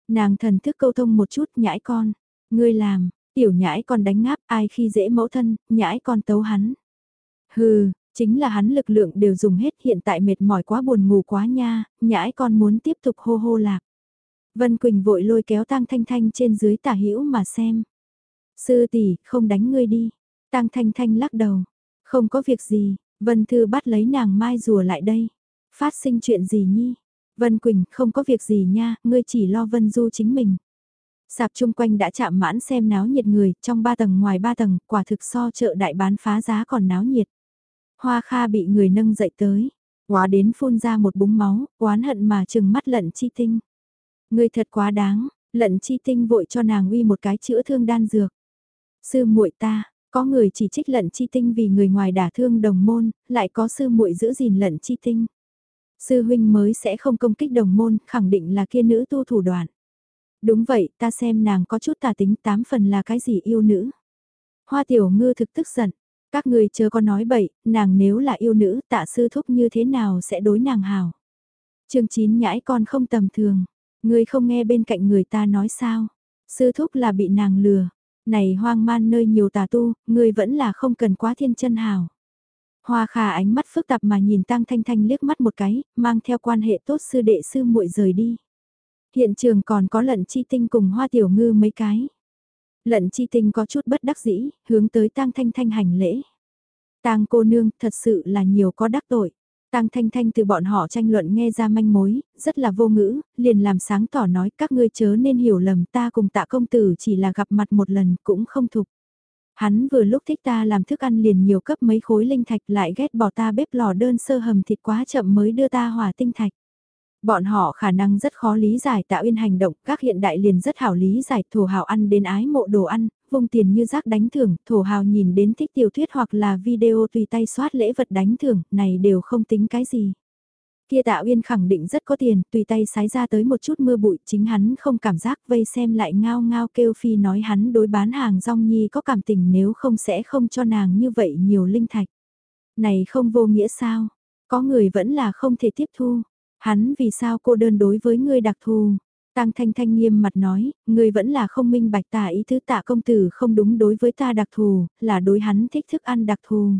Nàng thần thức câu thông một chút nhãi con, ngươi làm, tiểu nhãi con đánh ngáp ai khi dễ mẫu thân, nhãi con tấu hắn. Hừ, chính là hắn lực lượng đều dùng hết hiện tại mệt mỏi quá buồn ngủ quá nha, nhãi con muốn tiếp tục hô hô lạc. Vân Quỳnh vội lôi kéo Tang Thanh Thanh trên dưới tả hữu mà xem. Sư tỷ, không đánh ngươi đi. Tang Thanh Thanh lắc đầu. Không có việc gì, Vân Thư bắt lấy nàng mai rùa lại đây. Phát sinh chuyện gì nhi? Vân Quỳnh, không có việc gì nha, ngươi chỉ lo Vân Du chính mình. Sạp chung quanh đã chạm mãn xem náo nhiệt người, trong ba tầng ngoài ba tầng, quả thực so chợ đại bán phá giá còn náo nhiệt. Hoa Kha bị người nâng dậy tới, quá đến phun ra một búng máu, oán hận mà chừng mắt lận chi tinh. Ngươi thật quá đáng, lận chi tinh vội cho nàng uy một cái chữa thương đan dược. Sư muội ta, có người chỉ trích lận chi tinh vì người ngoài đả thương đồng môn, lại có sư muội giữ gìn lận chi tinh. Sư huynh mới sẽ không công kích đồng môn, khẳng định là kia nữ tu thủ đoạn. Đúng vậy, ta xem nàng có chút tà tính tám phần là cái gì yêu nữ. Hoa tiểu ngư thực tức giận, các người chưa có nói bậy, nàng nếu là yêu nữ tạ sư thúc như thế nào sẽ đối nàng hào. Trường chín nhãi con không tầm thường, người không nghe bên cạnh người ta nói sao. Sư thúc là bị nàng lừa, này hoang man nơi nhiều tà tu, người vẫn là không cần quá thiên chân hào. Hoa khả ánh mắt phức tạp mà nhìn Tang Thanh Thanh liếc mắt một cái, mang theo quan hệ tốt sư đệ sư muội rời đi. Hiện trường còn có lận chi tinh cùng hoa tiểu ngư mấy cái. Lận chi tinh có chút bất đắc dĩ, hướng tới Tang Thanh Thanh hành lễ. Tang cô nương thật sự là nhiều có đắc tội. Tang Thanh Thanh từ bọn họ tranh luận nghe ra manh mối, rất là vô ngữ, liền làm sáng tỏ nói các ngươi chớ nên hiểu lầm ta cùng tạ công tử chỉ là gặp mặt một lần cũng không thục. Hắn vừa lúc thích ta làm thức ăn liền nhiều cấp mấy khối linh thạch lại ghét bỏ ta bếp lò đơn sơ hầm thịt quá chậm mới đưa ta hỏa tinh thạch. Bọn họ khả năng rất khó lý giải tạo yên hành động, các hiện đại liền rất hảo lý giải thổ hào ăn đến ái mộ đồ ăn, vung tiền như rác đánh thưởng, thổ hào nhìn đến thích tiểu thuyết hoặc là video tùy tay soát lễ vật đánh thưởng, này đều không tính cái gì. Kia tạ uyên khẳng định rất có tiền, tùy tay sái ra tới một chút mưa bụi, chính hắn không cảm giác vây xem lại ngao ngao kêu phi nói hắn đối bán hàng rong nhi có cảm tình nếu không sẽ không cho nàng như vậy nhiều linh thạch. Này không vô nghĩa sao, có người vẫn là không thể tiếp thu, hắn vì sao cô đơn đối với người đặc thù. Tăng Thanh Thanh nghiêm mặt nói, người vẫn là không minh bạch tả ý thứ tạ công tử không đúng đối với ta đặc thù, là đối hắn thích thức ăn đặc thù.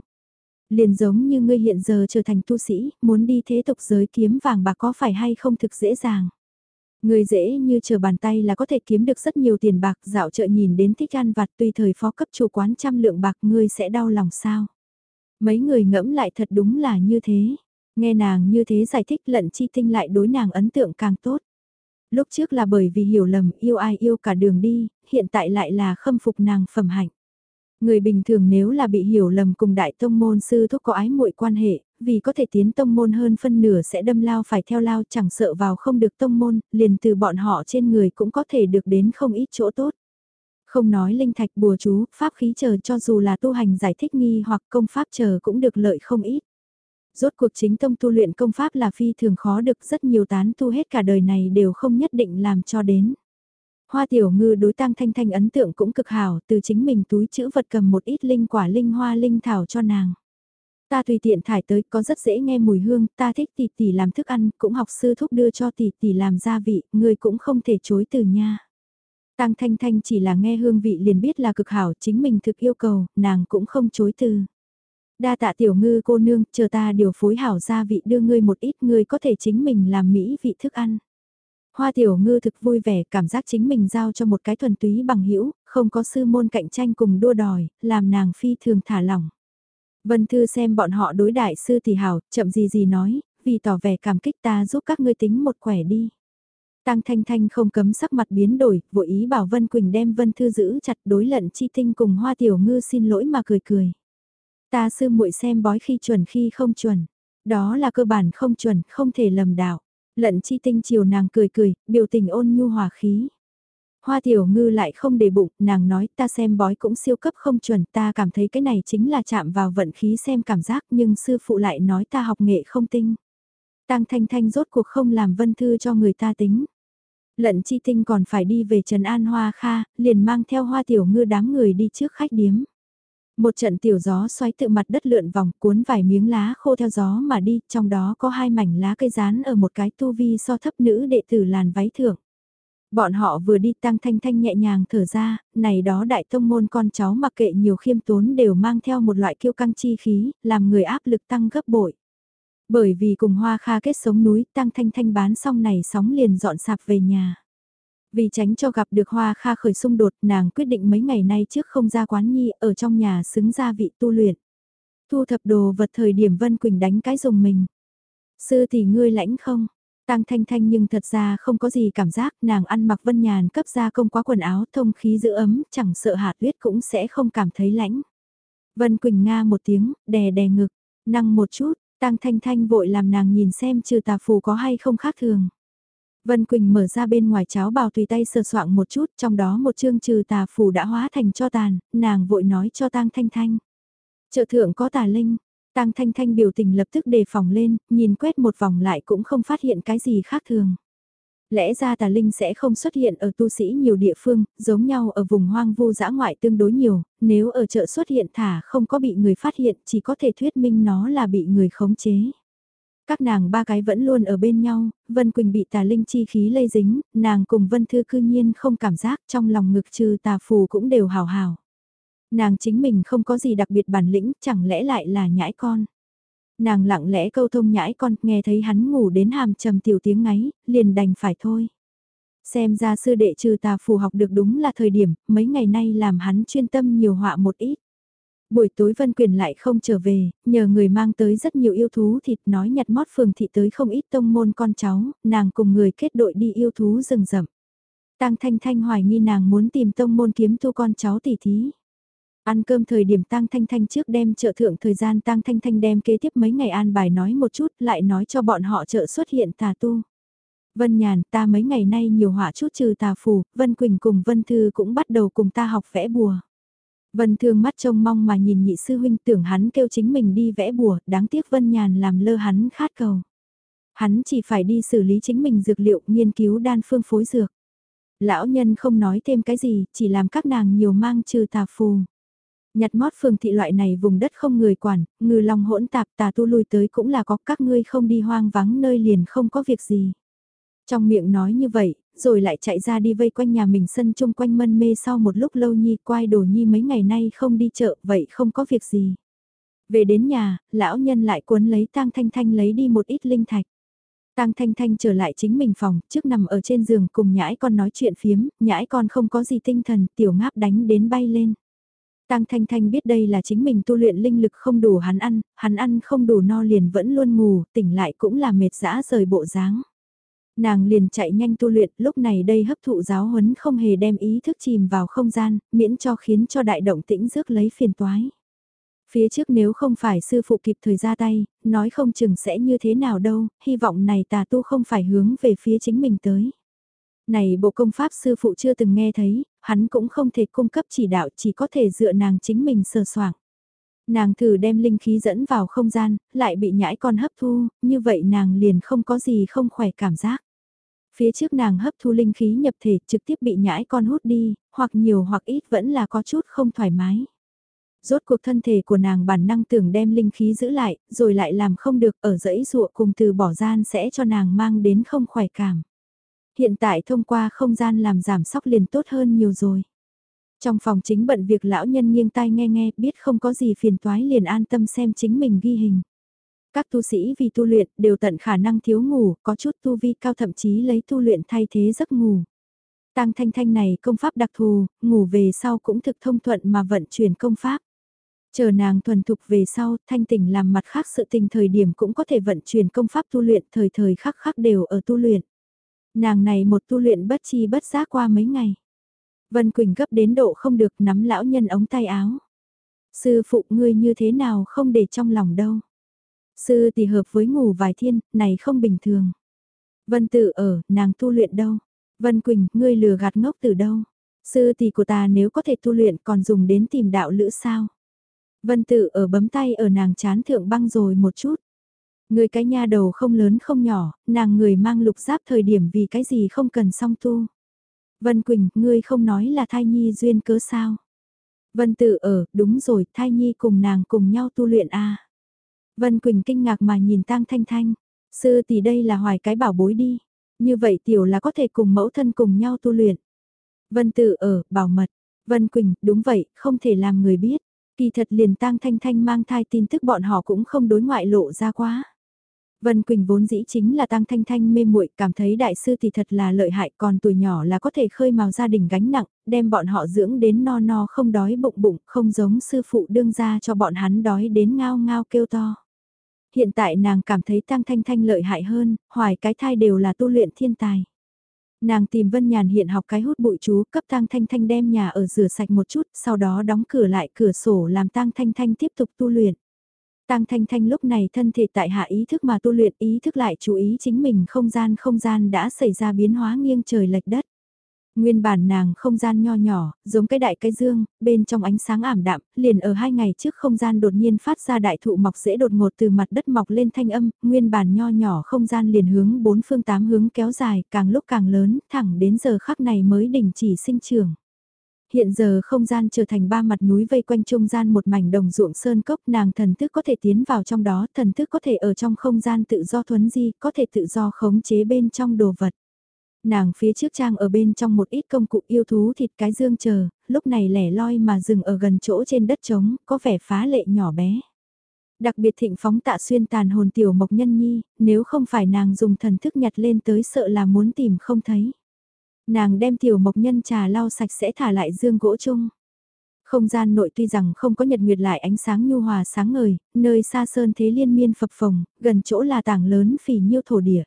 Liền giống như ngươi hiện giờ trở thành tu sĩ, muốn đi thế tục giới kiếm vàng bạc có phải hay không thực dễ dàng. Người dễ như chờ bàn tay là có thể kiếm được rất nhiều tiền bạc dạo chợ nhìn đến thích ăn vặt tùy thời phó cấp chủ quán trăm lượng bạc ngươi sẽ đau lòng sao. Mấy người ngẫm lại thật đúng là như thế. Nghe nàng như thế giải thích lận chi tinh lại đối nàng ấn tượng càng tốt. Lúc trước là bởi vì hiểu lầm yêu ai yêu cả đường đi, hiện tại lại là khâm phục nàng phẩm hạnh. Người bình thường nếu là bị hiểu lầm cùng đại tông môn sư thúc có ái muội quan hệ, vì có thể tiến tông môn hơn phân nửa sẽ đâm lao phải theo lao chẳng sợ vào không được tông môn, liền từ bọn họ trên người cũng có thể được đến không ít chỗ tốt. Không nói linh thạch bùa chú, pháp khí chờ cho dù là tu hành giải thích nghi hoặc công pháp chờ cũng được lợi không ít. Rốt cuộc chính tông tu luyện công pháp là phi thường khó được rất nhiều tán tu hết cả đời này đều không nhất định làm cho đến. Hoa tiểu ngư đối tăng thanh thanh ấn tượng cũng cực hảo, từ chính mình túi chữ vật cầm một ít linh quả linh hoa linh thảo cho nàng. Ta tùy tiện thải tới có rất dễ nghe mùi hương, ta thích tỷ tỷ làm thức ăn, cũng học sư thúc đưa cho tỷ tỷ làm gia vị, người cũng không thể chối từ nha. Tăng Thanh Thanh chỉ là nghe hương vị liền biết là cực hảo, chính mình thực yêu cầu, nàng cũng không chối từ. Đa tạ tiểu ngư cô nương, chờ ta điều phối hảo gia vị đưa ngươi một ít ngươi có thể chính mình làm mỹ vị thức ăn. Hoa tiểu ngư thực vui vẻ cảm giác chính mình giao cho một cái thuần túy bằng hữu không có sư môn cạnh tranh cùng đua đòi, làm nàng phi thường thả lỏng. Vân Thư xem bọn họ đối đại sư thì hảo, chậm gì gì nói, vì tỏ vẻ cảm kích ta giúp các ngươi tính một quẻ đi. Tăng Thanh Thanh không cấm sắc mặt biến đổi, vội ý bảo Vân Quỳnh đem Vân Thư giữ chặt đối lận chi tinh cùng Hoa Tiểu Ngư xin lỗi mà cười cười. Ta sư muội xem bói khi chuẩn khi không chuẩn. Đó là cơ bản không chuẩn, không thể lầm đạo. Lận chi tinh chiều nàng cười cười, biểu tình ôn nhu hòa khí. Hoa tiểu ngư lại không để bụng, nàng nói ta xem bói cũng siêu cấp không chuẩn, ta cảm thấy cái này chính là chạm vào vận khí xem cảm giác nhưng sư phụ lại nói ta học nghệ không tinh. Tăng thanh thanh rốt cuộc không làm vân thư cho người ta tính. Lận chi tinh còn phải đi về Trần An Hoa Kha, liền mang theo hoa tiểu ngư đám người đi trước khách điếm. Một trận tiểu gió xoáy tự mặt đất lượn vòng cuốn vài miếng lá khô theo gió mà đi, trong đó có hai mảnh lá cây rán ở một cái tu vi so thấp nữ đệ tử làn váy thưởng. Bọn họ vừa đi tăng thanh thanh nhẹ nhàng thở ra, này đó đại tông môn con cháu mặc kệ nhiều khiêm tốn đều mang theo một loại kiêu căng chi khí, làm người áp lực tăng gấp bội. Bởi vì cùng hoa kha kết sống núi tăng thanh thanh bán xong này sóng liền dọn sạp về nhà. Vì tránh cho gặp được Hoa Kha khởi xung đột, nàng quyết định mấy ngày nay trước không ra quán nhi, ở trong nhà xứng ra vị tu luyện. Thu thập đồ vật thời điểm Vân Quỳnh đánh cái dùng mình. Sư thì ngươi lãnh không? Tăng thanh thanh nhưng thật ra không có gì cảm giác, nàng ăn mặc vân nhàn cấp ra công quá quần áo thông khí giữ ấm, chẳng sợ hạt huyết cũng sẽ không cảm thấy lãnh. Vân Quỳnh Nga một tiếng, đè đè ngực, năng một chút, Tăng thanh thanh vội làm nàng nhìn xem trừ tà phù có hay không khác thường. Vân Quỳnh mở ra bên ngoài cháo bào tùy tay sờ soạng một chút, trong đó một chương trừ tà phù đã hóa thành cho tàn, nàng vội nói cho Tang Thanh Thanh. Trợ thượng có tà linh, Tang Thanh Thanh biểu tình lập tức đề phòng lên, nhìn quét một vòng lại cũng không phát hiện cái gì khác thường. Lẽ ra tà linh sẽ không xuất hiện ở tu sĩ nhiều địa phương, giống nhau ở vùng hoang vu dã ngoại tương đối nhiều, nếu ở chợ xuất hiện thả không có bị người phát hiện chỉ có thể thuyết minh nó là bị người khống chế. Các nàng ba cái vẫn luôn ở bên nhau, Vân Quỳnh bị tà linh chi khí lây dính, nàng cùng Vân Thư cư nhiên không cảm giác trong lòng ngực trừ tà phù cũng đều hào hào. Nàng chính mình không có gì đặc biệt bản lĩnh, chẳng lẽ lại là nhãi con. Nàng lặng lẽ câu thông nhãi con, nghe thấy hắn ngủ đến hàm trầm tiểu tiếng ngáy, liền đành phải thôi. Xem ra sư đệ trừ tà phù học được đúng là thời điểm, mấy ngày nay làm hắn chuyên tâm nhiều họa một ít. Buổi tối Vân Quyền lại không trở về, nhờ người mang tới rất nhiều yêu thú thịt nói nhặt mót phường thị tới không ít tông môn con cháu, nàng cùng người kết đội đi yêu thú rừng rậm. Tăng Thanh Thanh hoài nghi nàng muốn tìm tông môn kiếm thu con cháu tỷ thí. Ăn cơm thời điểm Tăng Thanh Thanh trước đem trợ thượng thời gian Tăng Thanh Thanh đem kế tiếp mấy ngày an bài nói một chút lại nói cho bọn họ trợ xuất hiện tà tu. Vân Nhàn ta mấy ngày nay nhiều họa chút trừ tà phù, Vân Quỳnh cùng Vân Thư cũng bắt đầu cùng ta học vẽ bùa. Vân Thương mắt trông mong mà nhìn nhị sư huynh tưởng hắn kêu chính mình đi vẽ bùa, đáng tiếc Vân Nhàn làm lơ hắn khát cầu. Hắn chỉ phải đi xử lý chính mình dược liệu, nghiên cứu đan phương phối dược. Lão nhân không nói thêm cái gì, chỉ làm các nàng nhiều mang trừ tà phù. Nhặt mót phường thị loại này vùng đất không người quản, ngư lòng hỗn tạp tà tu lui tới cũng là có các ngươi không đi hoang vắng nơi liền không có việc gì. Trong miệng nói như vậy, rồi lại chạy ra đi vây quanh nhà mình sân chung quanh mân mê sau một lúc lâu Nhi quay đồ Nhi mấy ngày nay không đi chợ, vậy không có việc gì. Về đến nhà, lão nhân lại cuốn lấy tang thanh thanh lấy đi một ít linh thạch. Tang Thanh Thanh trở lại chính mình phòng, trước nằm ở trên giường cùng nhãi con nói chuyện phiếm, nhãi con không có gì tinh thần, tiểu ngáp đánh đến bay lên. Tang Thanh Thanh biết đây là chính mình tu luyện linh lực không đủ hắn ăn, hắn ăn không đủ no liền vẫn luôn ngủ, tỉnh lại cũng là mệt dã rời bộ dáng. Nàng liền chạy nhanh tu luyện, lúc này đây hấp thụ giáo huấn không hề đem ý thức chìm vào không gian, miễn cho khiến cho đại động tĩnh rước lấy phiền toái. Phía trước nếu không phải sư phụ kịp thời ra tay, nói không chừng sẽ như thế nào đâu, hy vọng này tà tu không phải hướng về phía chính mình tới. Này bộ công pháp sư phụ chưa từng nghe thấy, hắn cũng không thể cung cấp chỉ đạo chỉ có thể dựa nàng chính mình sờ soảng. Nàng thử đem linh khí dẫn vào không gian, lại bị nhãi con hấp thu, như vậy nàng liền không có gì không khỏe cảm giác. Phía trước nàng hấp thu linh khí nhập thể trực tiếp bị nhãi con hút đi, hoặc nhiều hoặc ít vẫn là có chút không thoải mái. Rốt cuộc thân thể của nàng bản năng tưởng đem linh khí giữ lại, rồi lại làm không được ở dãy ruộng cùng từ bỏ gian sẽ cho nàng mang đến không khỏe cảm. Hiện tại thông qua không gian làm giảm sóc liền tốt hơn nhiều rồi. Trong phòng chính bận việc lão nhân nghiêng tai nghe nghe, biết không có gì phiền toái liền an tâm xem chính mình ghi hình. Các tu sĩ vì tu luyện đều tận khả năng thiếu ngủ, có chút tu vi cao thậm chí lấy tu luyện thay thế giấc ngủ. Tăng thanh thanh này công pháp đặc thù, ngủ về sau cũng thực thông thuận mà vận chuyển công pháp. Chờ nàng thuần thục về sau, thanh tỉnh làm mặt khác sự tình thời điểm cũng có thể vận chuyển công pháp tu luyện thời thời khắc khắc đều ở tu luyện. Nàng này một tu luyện bất chi bất giác qua mấy ngày. Vân Quỳnh gấp đến độ không được nắm lão nhân ống tay áo. Sư phụ ngươi như thế nào không để trong lòng đâu. Sư tỷ hợp với ngủ vài thiên, này không bình thường. Vân tự ở, nàng tu luyện đâu. Vân Quỳnh, ngươi lừa gạt ngốc từ đâu. Sư tỷ của ta nếu có thể tu luyện còn dùng đến tìm đạo lữ sao. Vân tự ở bấm tay ở nàng chán thượng băng rồi một chút. Người cái nha đầu không lớn không nhỏ, nàng người mang lục giáp thời điểm vì cái gì không cần song tu. Vân Quỳnh, ngươi không nói là thai nhi duyên cớ sao? Vân tự ở, đúng rồi, thai nhi cùng nàng cùng nhau tu luyện a. À. Vân Quỳnh kinh ngạc mà nhìn Tang Thanh Thanh, sư tỷ đây là hoài cái bảo bối đi, như vậy tiểu là có thể cùng mẫu thân cùng nhau tu luyện. Vân Tử ở, bảo mật, Vân Quỳnh, đúng vậy, không thể làm người biết. Kỳ thật liền Tang Thanh Thanh mang thai tin tức bọn họ cũng không đối ngoại lộ ra quá. Vân Quỳnh vốn dĩ chính là Tang thanh thanh mê muội cảm thấy đại sư thì thật là lợi hại còn tuổi nhỏ là có thể khơi mào gia đình gánh nặng, đem bọn họ dưỡng đến no no không đói bụng bụng, không giống sư phụ đương ra cho bọn hắn đói đến ngao ngao kêu to. Hiện tại nàng cảm thấy tăng thanh thanh lợi hại hơn, hoài cái thai đều là tu luyện thiên tài. Nàng tìm Vân Nhàn hiện học cái hút bụi chú cấp Tăng Thanh Thanh đem nhà ở rửa sạch một chút, sau đó đóng cửa lại cửa sổ làm Tăng Thanh Thanh tiếp tục tu luyện. Tăng Thanh Thanh lúc này thân thể tại hạ ý thức mà tu luyện ý thức lại chú ý chính mình không gian không gian đã xảy ra biến hóa nghiêng trời lệch đất. Nguyên bản nàng không gian nho nhỏ, giống cái đại cái dương, bên trong ánh sáng ảm đạm, liền ở hai ngày trước không gian đột nhiên phát ra đại thụ mọc rễ đột ngột từ mặt đất mọc lên thanh âm, nguyên bản nho nhỏ không gian liền hướng bốn phương tám hướng kéo dài, càng lúc càng lớn, thẳng đến giờ khắc này mới đình chỉ sinh trưởng. Hiện giờ không gian trở thành ba mặt núi vây quanh trung gian một mảnh đồng ruộng sơn cốc nàng thần thức có thể tiến vào trong đó, thần thức có thể ở trong không gian tự do thuấn di, có thể tự do khống chế bên trong đồ vật. Nàng phía trước trang ở bên trong một ít công cụ yêu thú thịt cái dương chờ, lúc này lẻ loi mà dừng ở gần chỗ trên đất trống, có vẻ phá lệ nhỏ bé. Đặc biệt thịnh phóng tạ xuyên tàn hồn tiểu mộc nhân nhi, nếu không phải nàng dùng thần thức nhặt lên tới sợ là muốn tìm không thấy. Nàng đem tiểu mộc nhân trà lau sạch sẽ thả lại dương gỗ chung. Không gian nội tuy rằng không có nhật nguyệt lại ánh sáng nhu hòa sáng ngời, nơi xa sơn thế liên miên phập phồng, gần chỗ là tảng lớn phỉ nhiêu thổ địa.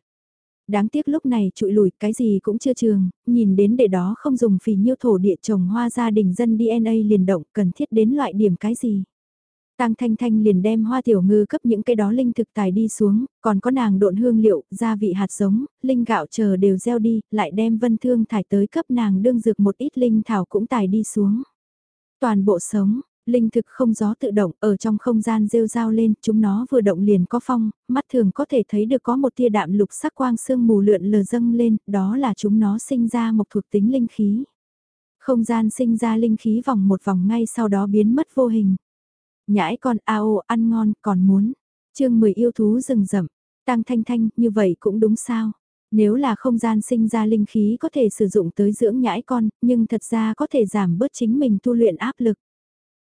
Đáng tiếc lúc này trụi lùi cái gì cũng chưa trường, nhìn đến để đó không dùng phì nhiêu thổ địa trồng hoa gia đình dân DNA liền động cần thiết đến loại điểm cái gì. Tang Thanh Thanh liền đem hoa tiểu ngư cấp những cái đó linh thực tài đi xuống, còn có nàng độn hương liệu, gia vị hạt giống, linh gạo chờ đều gieo đi, lại đem vân thương thải tới cấp nàng đương dược một ít linh thảo cũng tài đi xuống. Toàn bộ sống, linh thực không gió tự động ở trong không gian rêu rao lên, chúng nó vừa động liền có phong, mắt thường có thể thấy được có một tia đạm lục sắc quang sương mù lượn lờ dâng lên, đó là chúng nó sinh ra một thuộc tính linh khí. Không gian sinh ra linh khí vòng một vòng ngay sau đó biến mất vô hình. Nhãi con ao ăn ngon còn muốn. chương 10 yêu thú rừng rậm. Tăng thanh thanh như vậy cũng đúng sao. Nếu là không gian sinh ra linh khí có thể sử dụng tới dưỡng nhãi con, nhưng thật ra có thể giảm bớt chính mình tu luyện áp lực.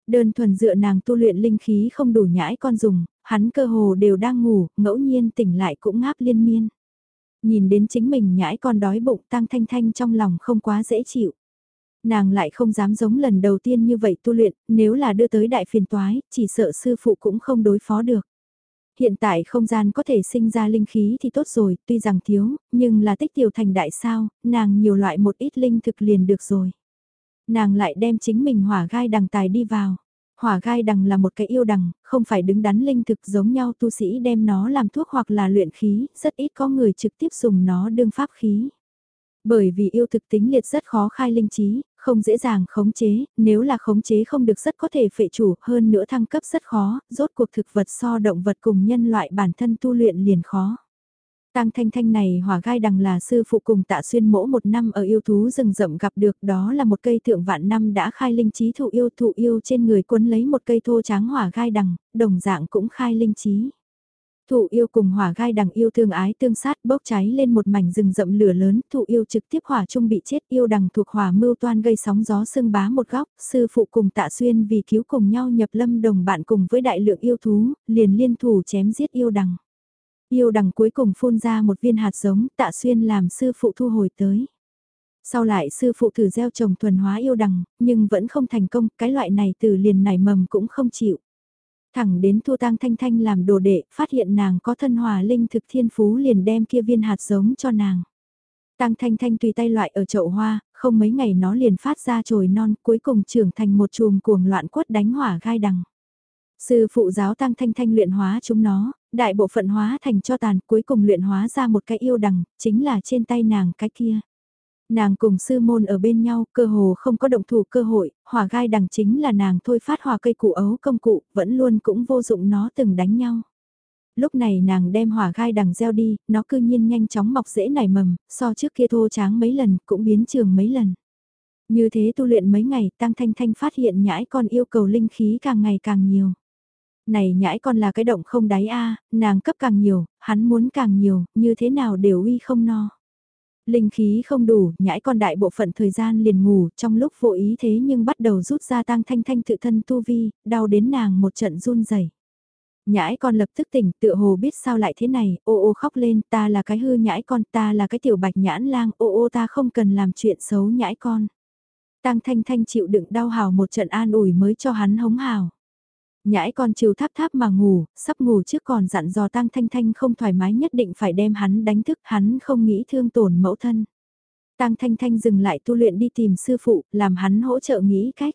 Đơn thuần dựa nàng tu luyện linh khí không đủ nhãi con dùng, hắn cơ hồ đều đang ngủ, ngẫu nhiên tỉnh lại cũng ngáp liên miên. Nhìn đến chính mình nhãi con đói bụng tăng thanh thanh trong lòng không quá dễ chịu. Nàng lại không dám giống lần đầu tiên như vậy tu luyện, nếu là đưa tới đại phiền toái, chỉ sợ sư phụ cũng không đối phó được. Hiện tại không gian có thể sinh ra linh khí thì tốt rồi, tuy rằng thiếu, nhưng là tích tiểu thành đại sao, nàng nhiều loại một ít linh thực liền được rồi. Nàng lại đem chính mình hỏa gai đằng tài đi vào. Hỏa gai đằng là một cái yêu đằng, không phải đứng đắn linh thực giống nhau tu sĩ đem nó làm thuốc hoặc là luyện khí, rất ít có người trực tiếp dùng nó đương pháp khí. Bởi vì yêu thực tính liệt rất khó khai linh trí, không dễ dàng khống chế, nếu là khống chế không được rất có thể phệ chủ, hơn nữa thăng cấp rất khó, rốt cuộc thực vật so động vật cùng nhân loại bản thân tu luyện liền khó. Tăng thanh thanh này hỏa gai đằng là sư phụ cùng tạ xuyên mỗ một năm ở yêu thú rừng rậm gặp được đó là một cây thượng vạn năm đã khai linh trí thụ yêu thụ yêu trên người quấn lấy một cây thô tráng hỏa gai đằng, đồng dạng cũng khai linh trí. Thụ yêu cùng hỏa gai đằng yêu thương ái tương sát bốc cháy lên một mảnh rừng rậm lửa lớn, thụ yêu trực tiếp hỏa trung bị chết yêu đằng thuộc hỏa mưu toan gây sóng gió sương bá một góc, sư phụ cùng tạ xuyên vì cứu cùng nhau nhập lâm đồng bạn cùng với đại lượng yêu thú, liền liên thủ chém giết yêu đằng. Yêu đằng cuối cùng phun ra một viên hạt giống, tạ xuyên làm sư phụ thu hồi tới. Sau lại sư phụ thử gieo trồng thuần hóa yêu đằng, nhưng vẫn không thành công, cái loại này từ liền nảy mầm cũng không chịu. Thẳng đến Thu Tang Thanh Thanh làm đồ đệ, phát hiện nàng có thân hòa linh thực thiên phú liền đem kia viên hạt giống cho nàng. Tang Thanh Thanh tùy tay loại ở chậu hoa, không mấy ngày nó liền phát ra chồi non, cuối cùng trưởng thành một chùm cuồng loạn quất đánh hỏa gai đằng. Sư phụ giáo Tăng Thanh Thanh luyện hóa chúng nó, đại bộ phận hóa thành cho tàn, cuối cùng luyện hóa ra một cái yêu đằng, chính là trên tay nàng cái kia. Nàng cùng sư môn ở bên nhau, cơ hồ không có động thủ cơ hội, hỏa gai đằng chính là nàng thôi phát hỏa cây cụ ấu công cụ, vẫn luôn cũng vô dụng nó từng đánh nhau. Lúc này nàng đem hỏa gai đằng gieo đi, nó cư nhiên nhanh chóng mọc rễ nảy mầm, so trước kia thô tráng mấy lần, cũng biến trường mấy lần. Như thế tu luyện mấy ngày, Tăng Thanh Thanh phát hiện nhãi con yêu cầu linh khí càng ngày càng nhiều. Này nhãi con là cái động không đáy a nàng cấp càng nhiều, hắn muốn càng nhiều, như thế nào đều uy không no. Linh khí không đủ, nhãi con đại bộ phận thời gian liền ngủ, trong lúc vô ý thế nhưng bắt đầu rút ra tăng thanh thanh tự thân tu vi, đau đến nàng một trận run rẩy. Nhãi con lập tức tỉnh, tựa hồ biết sao lại thế này, ô ô khóc lên, ta là cái hư nhãi con, ta là cái tiểu bạch nhãn lang, ô ô ta không cần làm chuyện xấu nhãi con. Tăng thanh thanh chịu đựng đau hào một trận an ủi mới cho hắn hống hào. Nhãi con chiều tháp tháp mà ngủ, sắp ngủ trước còn dặn dò Tăng Thanh Thanh không thoải mái nhất định phải đem hắn đánh thức, hắn không nghĩ thương tổn mẫu thân. Tăng Thanh Thanh dừng lại tu luyện đi tìm sư phụ, làm hắn hỗ trợ nghĩ cách.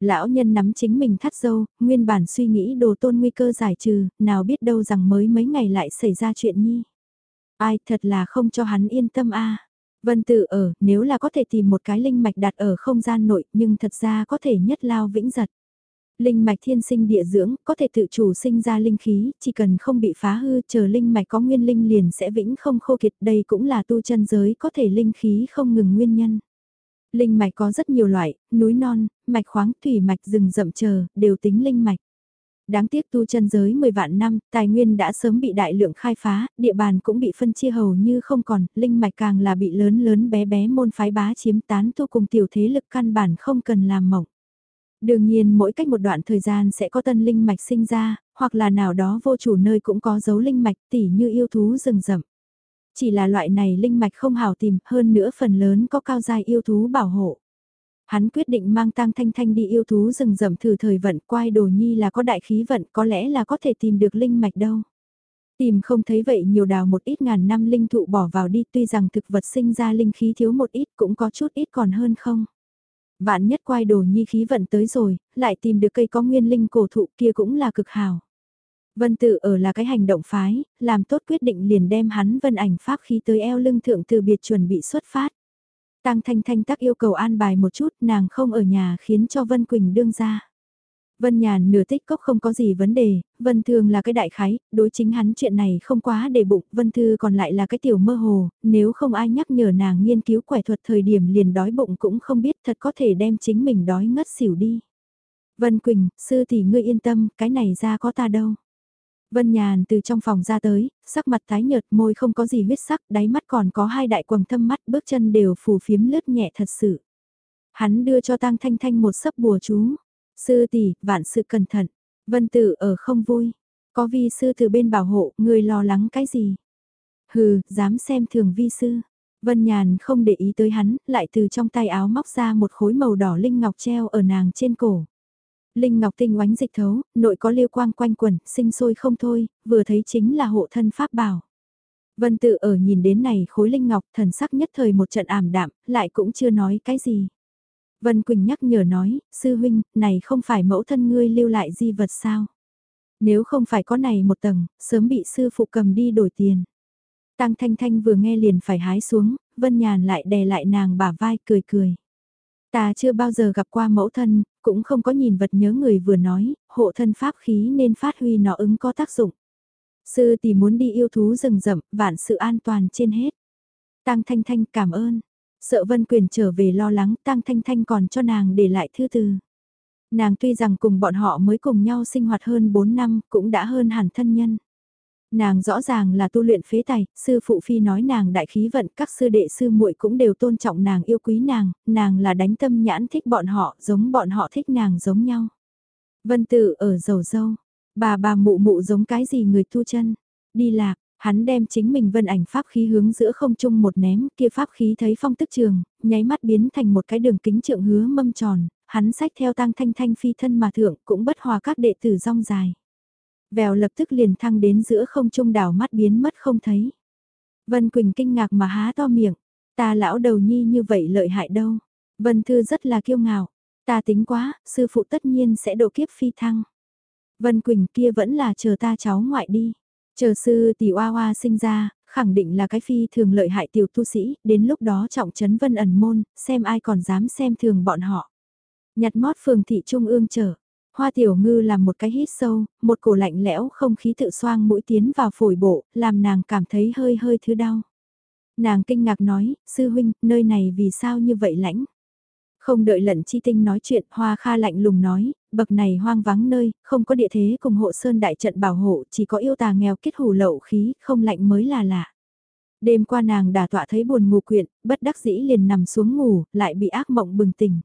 Lão nhân nắm chính mình thắt dâu, nguyên bản suy nghĩ đồ tôn nguy cơ giải trừ, nào biết đâu rằng mới mấy ngày lại xảy ra chuyện nhi. Ai thật là không cho hắn yên tâm a. Vân tự ở, nếu là có thể tìm một cái linh mạch đặt ở không gian nội, nhưng thật ra có thể nhất lao vĩnh giật. Linh mạch thiên sinh địa dưỡng, có thể tự chủ sinh ra linh khí, chỉ cần không bị phá hư, chờ linh mạch có nguyên linh liền sẽ vĩnh không khô kiệt, đây cũng là tu chân giới có thể linh khí không ngừng nguyên nhân. Linh mạch có rất nhiều loại, núi non, mạch khoáng, thủy mạch, rừng rậm chờ, đều tính linh mạch. Đáng tiếc tu chân giới 10 vạn năm, tài nguyên đã sớm bị đại lượng khai phá, địa bàn cũng bị phân chia hầu như không còn, linh mạch càng là bị lớn lớn bé bé môn phái bá chiếm tán tu cùng tiểu thế lực căn bản không cần làm mộng. Đương nhiên mỗi cách một đoạn thời gian sẽ có tân linh mạch sinh ra, hoặc là nào đó vô chủ nơi cũng có dấu linh mạch tỉ như yêu thú rừng rậm. Chỉ là loại này linh mạch không hào tìm, hơn nữa phần lớn có cao dài yêu thú bảo hộ. Hắn quyết định mang tang thanh thanh đi yêu thú rừng rậm thử thời vận quai đồ nhi là có đại khí vận có lẽ là có thể tìm được linh mạch đâu. Tìm không thấy vậy nhiều đào một ít ngàn năm linh thụ bỏ vào đi tuy rằng thực vật sinh ra linh khí thiếu một ít cũng có chút ít còn hơn không. Vạn nhất quay đồ nhi khí vận tới rồi, lại tìm được cây có nguyên linh cổ thụ kia cũng là cực hào. Vân tự ở là cái hành động phái, làm tốt quyết định liền đem hắn vân ảnh pháp khí tới eo lưng thượng từ biệt chuẩn bị xuất phát. Tăng Thanh Thanh tắc yêu cầu an bài một chút nàng không ở nhà khiến cho Vân Quỳnh đương ra. Vân Nhàn nửa tích cốc không có gì vấn đề, Vân Thường là cái đại khái, đối chính hắn chuyện này không quá để bụng, Vân Thư còn lại là cái tiểu mơ hồ, nếu không ai nhắc nhở nàng nghiên cứu quẻ thuật thời điểm liền đói bụng cũng không biết thật có thể đem chính mình đói ngất xỉu đi. Vân Quỳnh, sư thì ngươi yên tâm, cái này ra có ta đâu. Vân Nhàn từ trong phòng ra tới, sắc mặt tái nhợt môi không có gì huyết sắc, đáy mắt còn có hai đại quầng thâm mắt bước chân đều phù phiếm lướt nhẹ thật sự. Hắn đưa cho Tang Thanh Thanh một sấp bùa chú. Sư tỷ, vạn sự cẩn thận. Vân tử ở không vui. Có vi sư từ bên bảo hộ, người lo lắng cái gì? Hừ, dám xem thường vi sư. Vân Nhàn không để ý tới hắn, lại từ trong tay áo móc ra một khối màu đỏ linh ngọc treo ở nàng trên cổ. Linh ngọc tinh oánh dịch thấu, nội có liêu quang quanh quẩn, sinh sôi không thôi, vừa thấy chính là hộ thân pháp bảo. Vân tự ở nhìn đến này khối linh ngọc thần sắc nhất thời một trận ảm đạm, lại cũng chưa nói cái gì. Vân Quỳnh nhắc nhở nói, sư huynh, này không phải mẫu thân ngươi lưu lại di vật sao? Nếu không phải có này một tầng, sớm bị sư phụ cầm đi đổi tiền. Tăng Thanh Thanh vừa nghe liền phải hái xuống, Vân Nhàn lại đè lại nàng bả vai cười cười. Ta chưa bao giờ gặp qua mẫu thân, cũng không có nhìn vật nhớ người vừa nói, hộ thân pháp khí nên phát huy nó ứng có tác dụng. Sư tỷ muốn đi yêu thú rừng rậm, vạn sự an toàn trên hết. Tăng Thanh Thanh cảm ơn, Sợ Vân Quyền trở về lo lắng Tăng Thanh Thanh còn cho nàng để lại thư từ. Nàng tuy rằng cùng bọn họ mới cùng nhau sinh hoạt hơn 4 năm cũng đã hơn hẳn thân nhân. Nàng rõ ràng là tu luyện phế tài, sư phụ phi nói nàng đại khí vận, các sư đệ sư muội cũng đều tôn trọng nàng yêu quý nàng, nàng là đánh tâm nhãn thích bọn họ, giống bọn họ thích nàng giống nhau. Vân tự ở dầu dâu, bà bà mụ mụ giống cái gì người tu chân, đi lạc, hắn đem chính mình vân ảnh pháp khí hướng giữa không trung một ném, kia pháp khí thấy phong tức trường, nháy mắt biến thành một cái đường kính trượng hứa mâm tròn, hắn sách theo tăng thanh thanh phi thân mà thượng cũng bất hòa các đệ tử rong dài. Vèo lập tức liền thăng đến giữa không trung đảo mắt biến mất không thấy. Vân Quỳnh kinh ngạc mà há to miệng, ta lão đầu nhi như vậy lợi hại đâu. Vân Thư rất là kiêu ngạo, ta tính quá, sư phụ tất nhiên sẽ độ kiếp phi thăng. Vân Quỳnh kia vẫn là chờ ta cháu ngoại đi. Chờ sư tỷ oa oa sinh ra, khẳng định là cái phi thường lợi hại tiểu tu sĩ, đến lúc đó trọng trấn vân ẩn môn, xem ai còn dám xem thường bọn họ. Nhặt mót phường thị trung ương trở. Hoa tiểu ngư làm một cái hít sâu, một cổ lạnh lẽo không khí tự xoang mũi tiến vào phổi bộ, làm nàng cảm thấy hơi hơi thứ đau. Nàng kinh ngạc nói, sư huynh, nơi này vì sao như vậy lãnh? Không đợi lận chi tinh nói chuyện, hoa kha lạnh lùng nói, bậc này hoang vắng nơi, không có địa thế cùng hộ sơn đại trận bảo hộ, chỉ có yêu tà nghèo kết hủ lậu khí, không lạnh mới là lạ. Đêm qua nàng đả tọa thấy buồn ngủ quyện, bất đắc dĩ liền nằm xuống ngủ, lại bị ác mộng bừng tỉnh.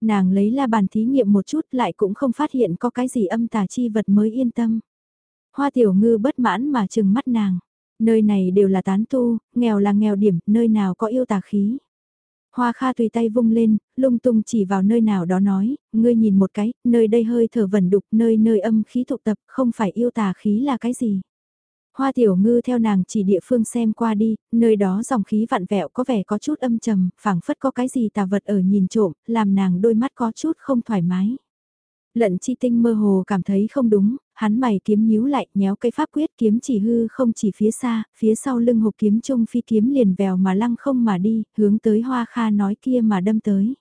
Nàng lấy la bàn thí nghiệm một chút lại cũng không phát hiện có cái gì âm tà chi vật mới yên tâm. Hoa tiểu ngư bất mãn mà trừng mắt nàng. Nơi này đều là tán tu, nghèo là nghèo điểm, nơi nào có yêu tà khí. Hoa Kha tùy tay vung lên, lung tung chỉ vào nơi nào đó nói, ngươi nhìn một cái, nơi đây hơi thở vẩn đục, nơi nơi âm khí tụ tập, không phải yêu tà khí là cái gì. Hoa tiểu ngư theo nàng chỉ địa phương xem qua đi, nơi đó dòng khí vặn vẹo có vẻ có chút âm trầm, phảng phất có cái gì tà vật ở nhìn trộm, làm nàng đôi mắt có chút không thoải mái. Lận chi tinh mơ hồ cảm thấy không đúng, hắn mày kiếm nhíu lại, nhéo cây pháp quyết kiếm chỉ hư không chỉ phía xa, phía sau lưng hộp kiếm trung phi kiếm liền vèo mà lăng không mà đi, hướng tới hoa kha nói kia mà đâm tới.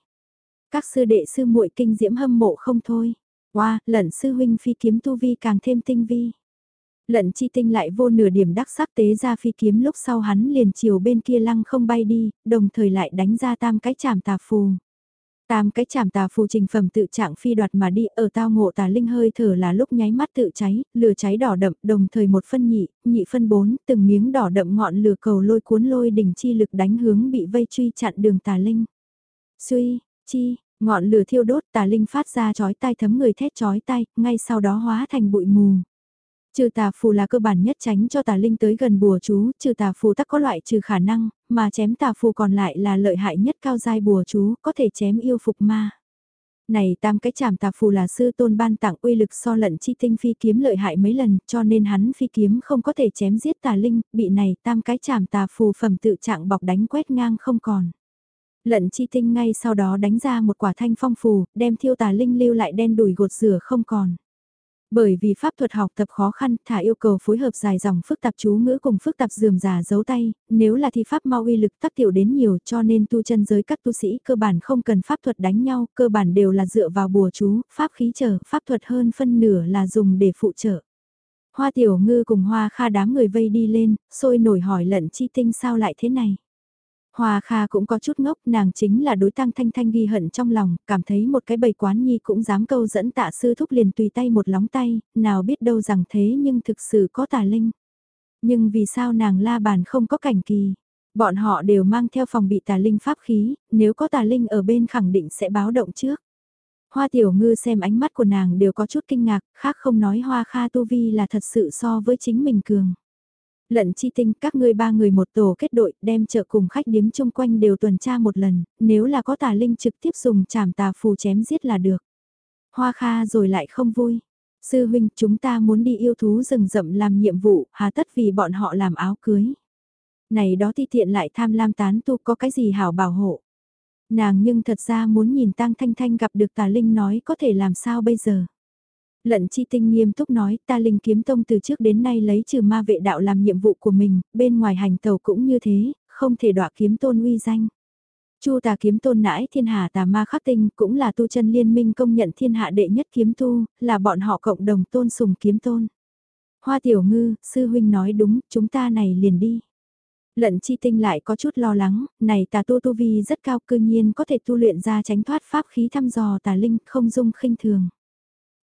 Các sư đệ sư muội kinh diễm hâm mộ không thôi. Wow, lận sư huynh phi kiếm tu vi càng thêm tinh vi. Lận chi tinh lại vô nửa điểm đắc sắc tế ra phi kiếm lúc sau hắn liền chiều bên kia lăng không bay đi, đồng thời lại đánh ra tam cái chảm tà phù. Tam cái chảm tà phù trình phẩm tự trạng phi đoạt mà đi ở tao ngộ tà linh hơi thở là lúc nháy mắt tự cháy, lửa cháy đỏ đậm, đồng thời một phân nhị, nhị phân bốn, từng miếng đỏ đậm ngọn lửa cầu lôi cuốn lôi đỉnh chi lực đánh hướng bị vây truy chặn đường tà linh. Suy, chi, ngọn lửa thiêu đốt tà linh phát ra chói tai thấm người thét chói tai, ngay sau đó hóa thành bụi mù. Trừ tà phù là cơ bản nhất tránh cho tà linh tới gần bùa chú, trừ tà phù tắc có loại trừ khả năng, mà chém tà phù còn lại là lợi hại nhất cao giai bùa chú, có thể chém yêu phục ma. Này tam cái chảm tà phù là sư tôn ban tặng uy lực so lận chi tinh phi kiếm lợi hại mấy lần, cho nên hắn phi kiếm không có thể chém giết tà linh, bị này tam cái chảm tà phù phẩm tự trạng bọc đánh quét ngang không còn. Lận chi tinh ngay sau đó đánh ra một quả thanh phong phù, đem thiêu tà linh lưu lại đen đùi gột rửa không còn. Bởi vì pháp thuật học tập khó khăn, thả yêu cầu phối hợp dài dòng phức tạp chú ngữ cùng phức tạp dườm già giấu tay, nếu là thi pháp mau uy lực tác tiểu đến nhiều cho nên tu chân giới các tu sĩ cơ bản không cần pháp thuật đánh nhau, cơ bản đều là dựa vào bùa chú, pháp khí trở, pháp thuật hơn phân nửa là dùng để phụ trợ. Hoa tiểu ngư cùng hoa kha đám người vây đi lên, sôi nổi hỏi lận chi tinh sao lại thế này. Hoa Kha cũng có chút ngốc, nàng chính là đối tăng thanh thanh ghi hận trong lòng, cảm thấy một cái bầy quán nhi cũng dám câu dẫn tạ sư thúc liền tùy tay một lóng tay, nào biết đâu rằng thế nhưng thực sự có tà linh. Nhưng vì sao nàng la bàn không có cảnh kỳ? Bọn họ đều mang theo phòng bị tà linh pháp khí, nếu có tà linh ở bên khẳng định sẽ báo động trước. Hoa tiểu ngư xem ánh mắt của nàng đều có chút kinh ngạc, khác không nói hoa kha tu vi là thật sự so với chính mình cường. Lận chi tinh các ngươi ba người một tổ kết đội đem chợ cùng khách điếm chung quanh đều tuần tra một lần, nếu là có tà linh trực tiếp dùng chảm tà phù chém giết là được. Hoa kha rồi lại không vui. Sư huynh chúng ta muốn đi yêu thú rừng rậm làm nhiệm vụ, hà tất vì bọn họ làm áo cưới. Này đó ti tiện lại tham lam tán tu có cái gì hảo bảo hộ. Nàng nhưng thật ra muốn nhìn tang thanh thanh gặp được tà linh nói có thể làm sao bây giờ. Lận chi tinh nghiêm túc nói ta linh kiếm tông từ trước đến nay lấy trừ ma vệ đạo làm nhiệm vụ của mình, bên ngoài hành tàu cũng như thế, không thể đọa kiếm tôn uy danh. Chu tà kiếm tôn nãi thiên hạ tà ma khắc tinh cũng là tu chân liên minh công nhận thiên hạ đệ nhất kiếm tu, là bọn họ cộng đồng tôn sùng kiếm tôn. Hoa tiểu ngư, sư huynh nói đúng, chúng ta này liền đi. Lận chi tinh lại có chút lo lắng, này tà tu tu vi rất cao cư nhiên có thể tu luyện ra tránh thoát pháp khí thăm dò tà linh không dung khinh thường.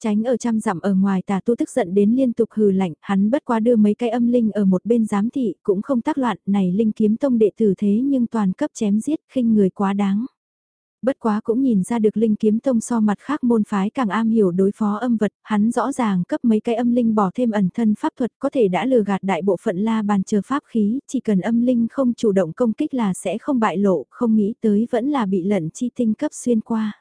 Tránh ở trăm dặm ở ngoài tà tu tức giận đến liên tục hừ lạnh, hắn bất quá đưa mấy cái âm linh ở một bên giám thị, cũng không tác loạn, này linh kiếm tông đệ tử thế nhưng toàn cấp chém giết, khinh người quá đáng. Bất quá cũng nhìn ra được linh kiếm tông so mặt khác môn phái càng am hiểu đối phó âm vật, hắn rõ ràng cấp mấy cái âm linh bỏ thêm ẩn thân pháp thuật có thể đã lừa gạt đại bộ phận la bàn chờ pháp khí, chỉ cần âm linh không chủ động công kích là sẽ không bại lộ, không nghĩ tới vẫn là bị lận chi tinh cấp xuyên qua.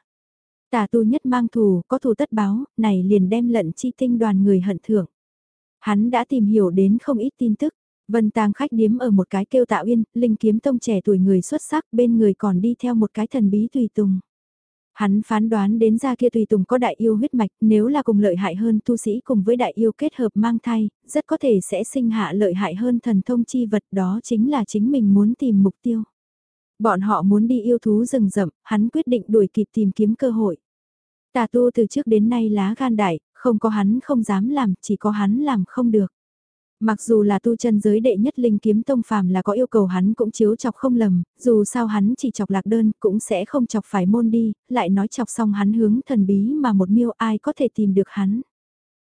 Tà tu nhất mang thù, có thù tất báo, này liền đem lận chi tinh đoàn người hận thưởng. Hắn đã tìm hiểu đến không ít tin tức, Vân tang khách điếm ở một cái kêu tạo yên, linh kiếm tông trẻ tuổi người xuất sắc bên người còn đi theo một cái thần bí tùy tùng. Hắn phán đoán đến ra kia tùy tùng có đại yêu huyết mạch, nếu là cùng lợi hại hơn tu sĩ cùng với đại yêu kết hợp mang thai, rất có thể sẽ sinh hạ lợi hại hơn thần thông chi vật đó chính là chính mình muốn tìm mục tiêu. Bọn họ muốn đi yêu thú rừng rậm, hắn quyết định đuổi kịp tìm kiếm cơ hội. Tà tu từ trước đến nay lá gan đại, không có hắn không dám làm, chỉ có hắn làm không được. Mặc dù là tu chân giới đệ nhất linh kiếm tông phàm là có yêu cầu hắn cũng chiếu chọc không lầm, dù sao hắn chỉ chọc lạc đơn cũng sẽ không chọc phải môn đi, lại nói chọc xong hắn hướng thần bí mà một miêu ai có thể tìm được hắn.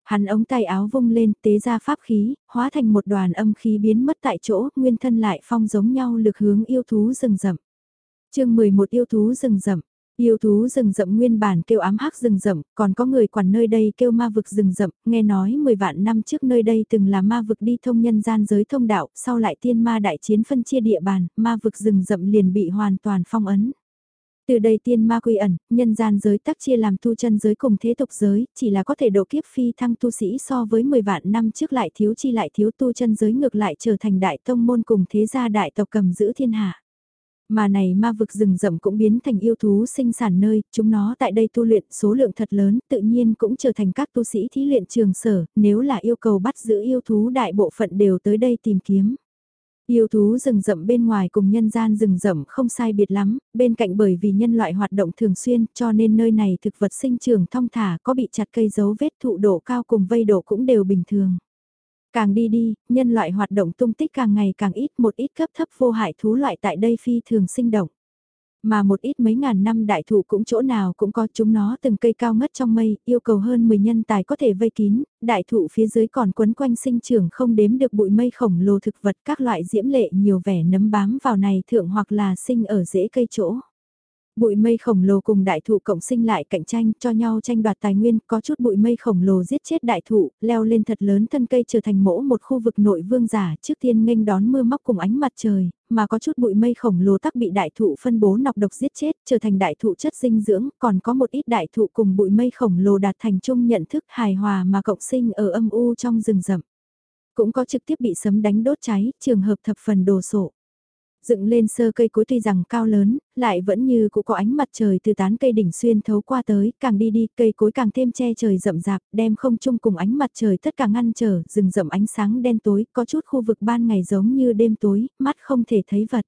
Hắn ống tay áo vung lên tế ra pháp khí, hóa thành một đoàn âm khí biến mất tại chỗ, nguyên thân lại phong giống nhau lực hướng yêu thú rừng rậm. chương 11 yêu thú rừng rậm, Yêu thú rừng rậm nguyên bản kêu ám hắc rừng rậm, còn có người quản nơi đây kêu ma vực rừng rậm, nghe nói 10 vạn năm trước nơi đây từng là ma vực đi thông nhân gian giới thông đạo, sau lại tiên ma đại chiến phân chia địa bàn, ma vực rừng rậm liền bị hoàn toàn phong ấn. Từ đây tiên ma quy ẩn, nhân gian giới tắc chia làm tu chân giới cùng thế tục giới, chỉ là có thể độ kiếp phi thăng tu sĩ so với 10 vạn năm trước lại thiếu chi lại thiếu tu chân giới ngược lại trở thành đại tông môn cùng thế gia đại tộc cầm giữ thiên hạ. Mà này ma vực rừng rậm cũng biến thành yêu thú sinh sản nơi, chúng nó tại đây tu luyện số lượng thật lớn, tự nhiên cũng trở thành các tu sĩ thí luyện trường sở, nếu là yêu cầu bắt giữ yêu thú đại bộ phận đều tới đây tìm kiếm. Yêu thú rừng rậm bên ngoài cùng nhân gian rừng rậm không sai biệt lắm, bên cạnh bởi vì nhân loại hoạt động thường xuyên cho nên nơi này thực vật sinh trường thong thả có bị chặt cây dấu vết thụ độ cao cùng vây độ cũng đều bình thường. Càng đi đi, nhân loại hoạt động tung tích càng ngày càng ít một ít cấp thấp vô hại thú loại tại đây phi thường sinh động. Mà một ít mấy ngàn năm đại thụ cũng chỗ nào cũng có chúng nó từng cây cao ngất trong mây, yêu cầu hơn 10 nhân tài có thể vây kín, đại thụ phía dưới còn quấn quanh sinh trưởng không đếm được bụi mây khổng lồ thực vật các loại diễm lệ nhiều vẻ nấm bám vào này thượng hoặc là sinh ở rễ cây chỗ. Bụi mây khổng lồ cùng đại thụ cộng sinh lại cạnh tranh cho nhau tranh đoạt tài nguyên, có chút bụi mây khổng lồ giết chết đại thụ, leo lên thật lớn thân cây trở thành mỗ một khu vực nội vương giả trước tiên nghênh đón mưa móc cùng ánh mặt trời, mà có chút bụi mây khổng lồ tắc bị đại thụ phân bố nọc độc giết chết, trở thành đại thụ chất dinh dưỡng, còn có một ít đại thụ cùng bụi mây khổng lồ đạt thành chung nhận thức hài hòa mà cộng sinh ở âm u trong rừng rậm. Cũng có trực tiếp bị sấm đánh đốt cháy, trường hợp thập phần đồ sộ. Dựng lên sơ cây cối tuy rằng cao lớn, lại vẫn như cũng có ánh mặt trời từ tán cây đỉnh xuyên thấu qua tới, càng đi đi, cây cối càng thêm che trời rậm rạp, đem không chung cùng ánh mặt trời tất cả ngăn trở, rừng rậm ánh sáng đen tối, có chút khu vực ban ngày giống như đêm tối, mắt không thể thấy vật.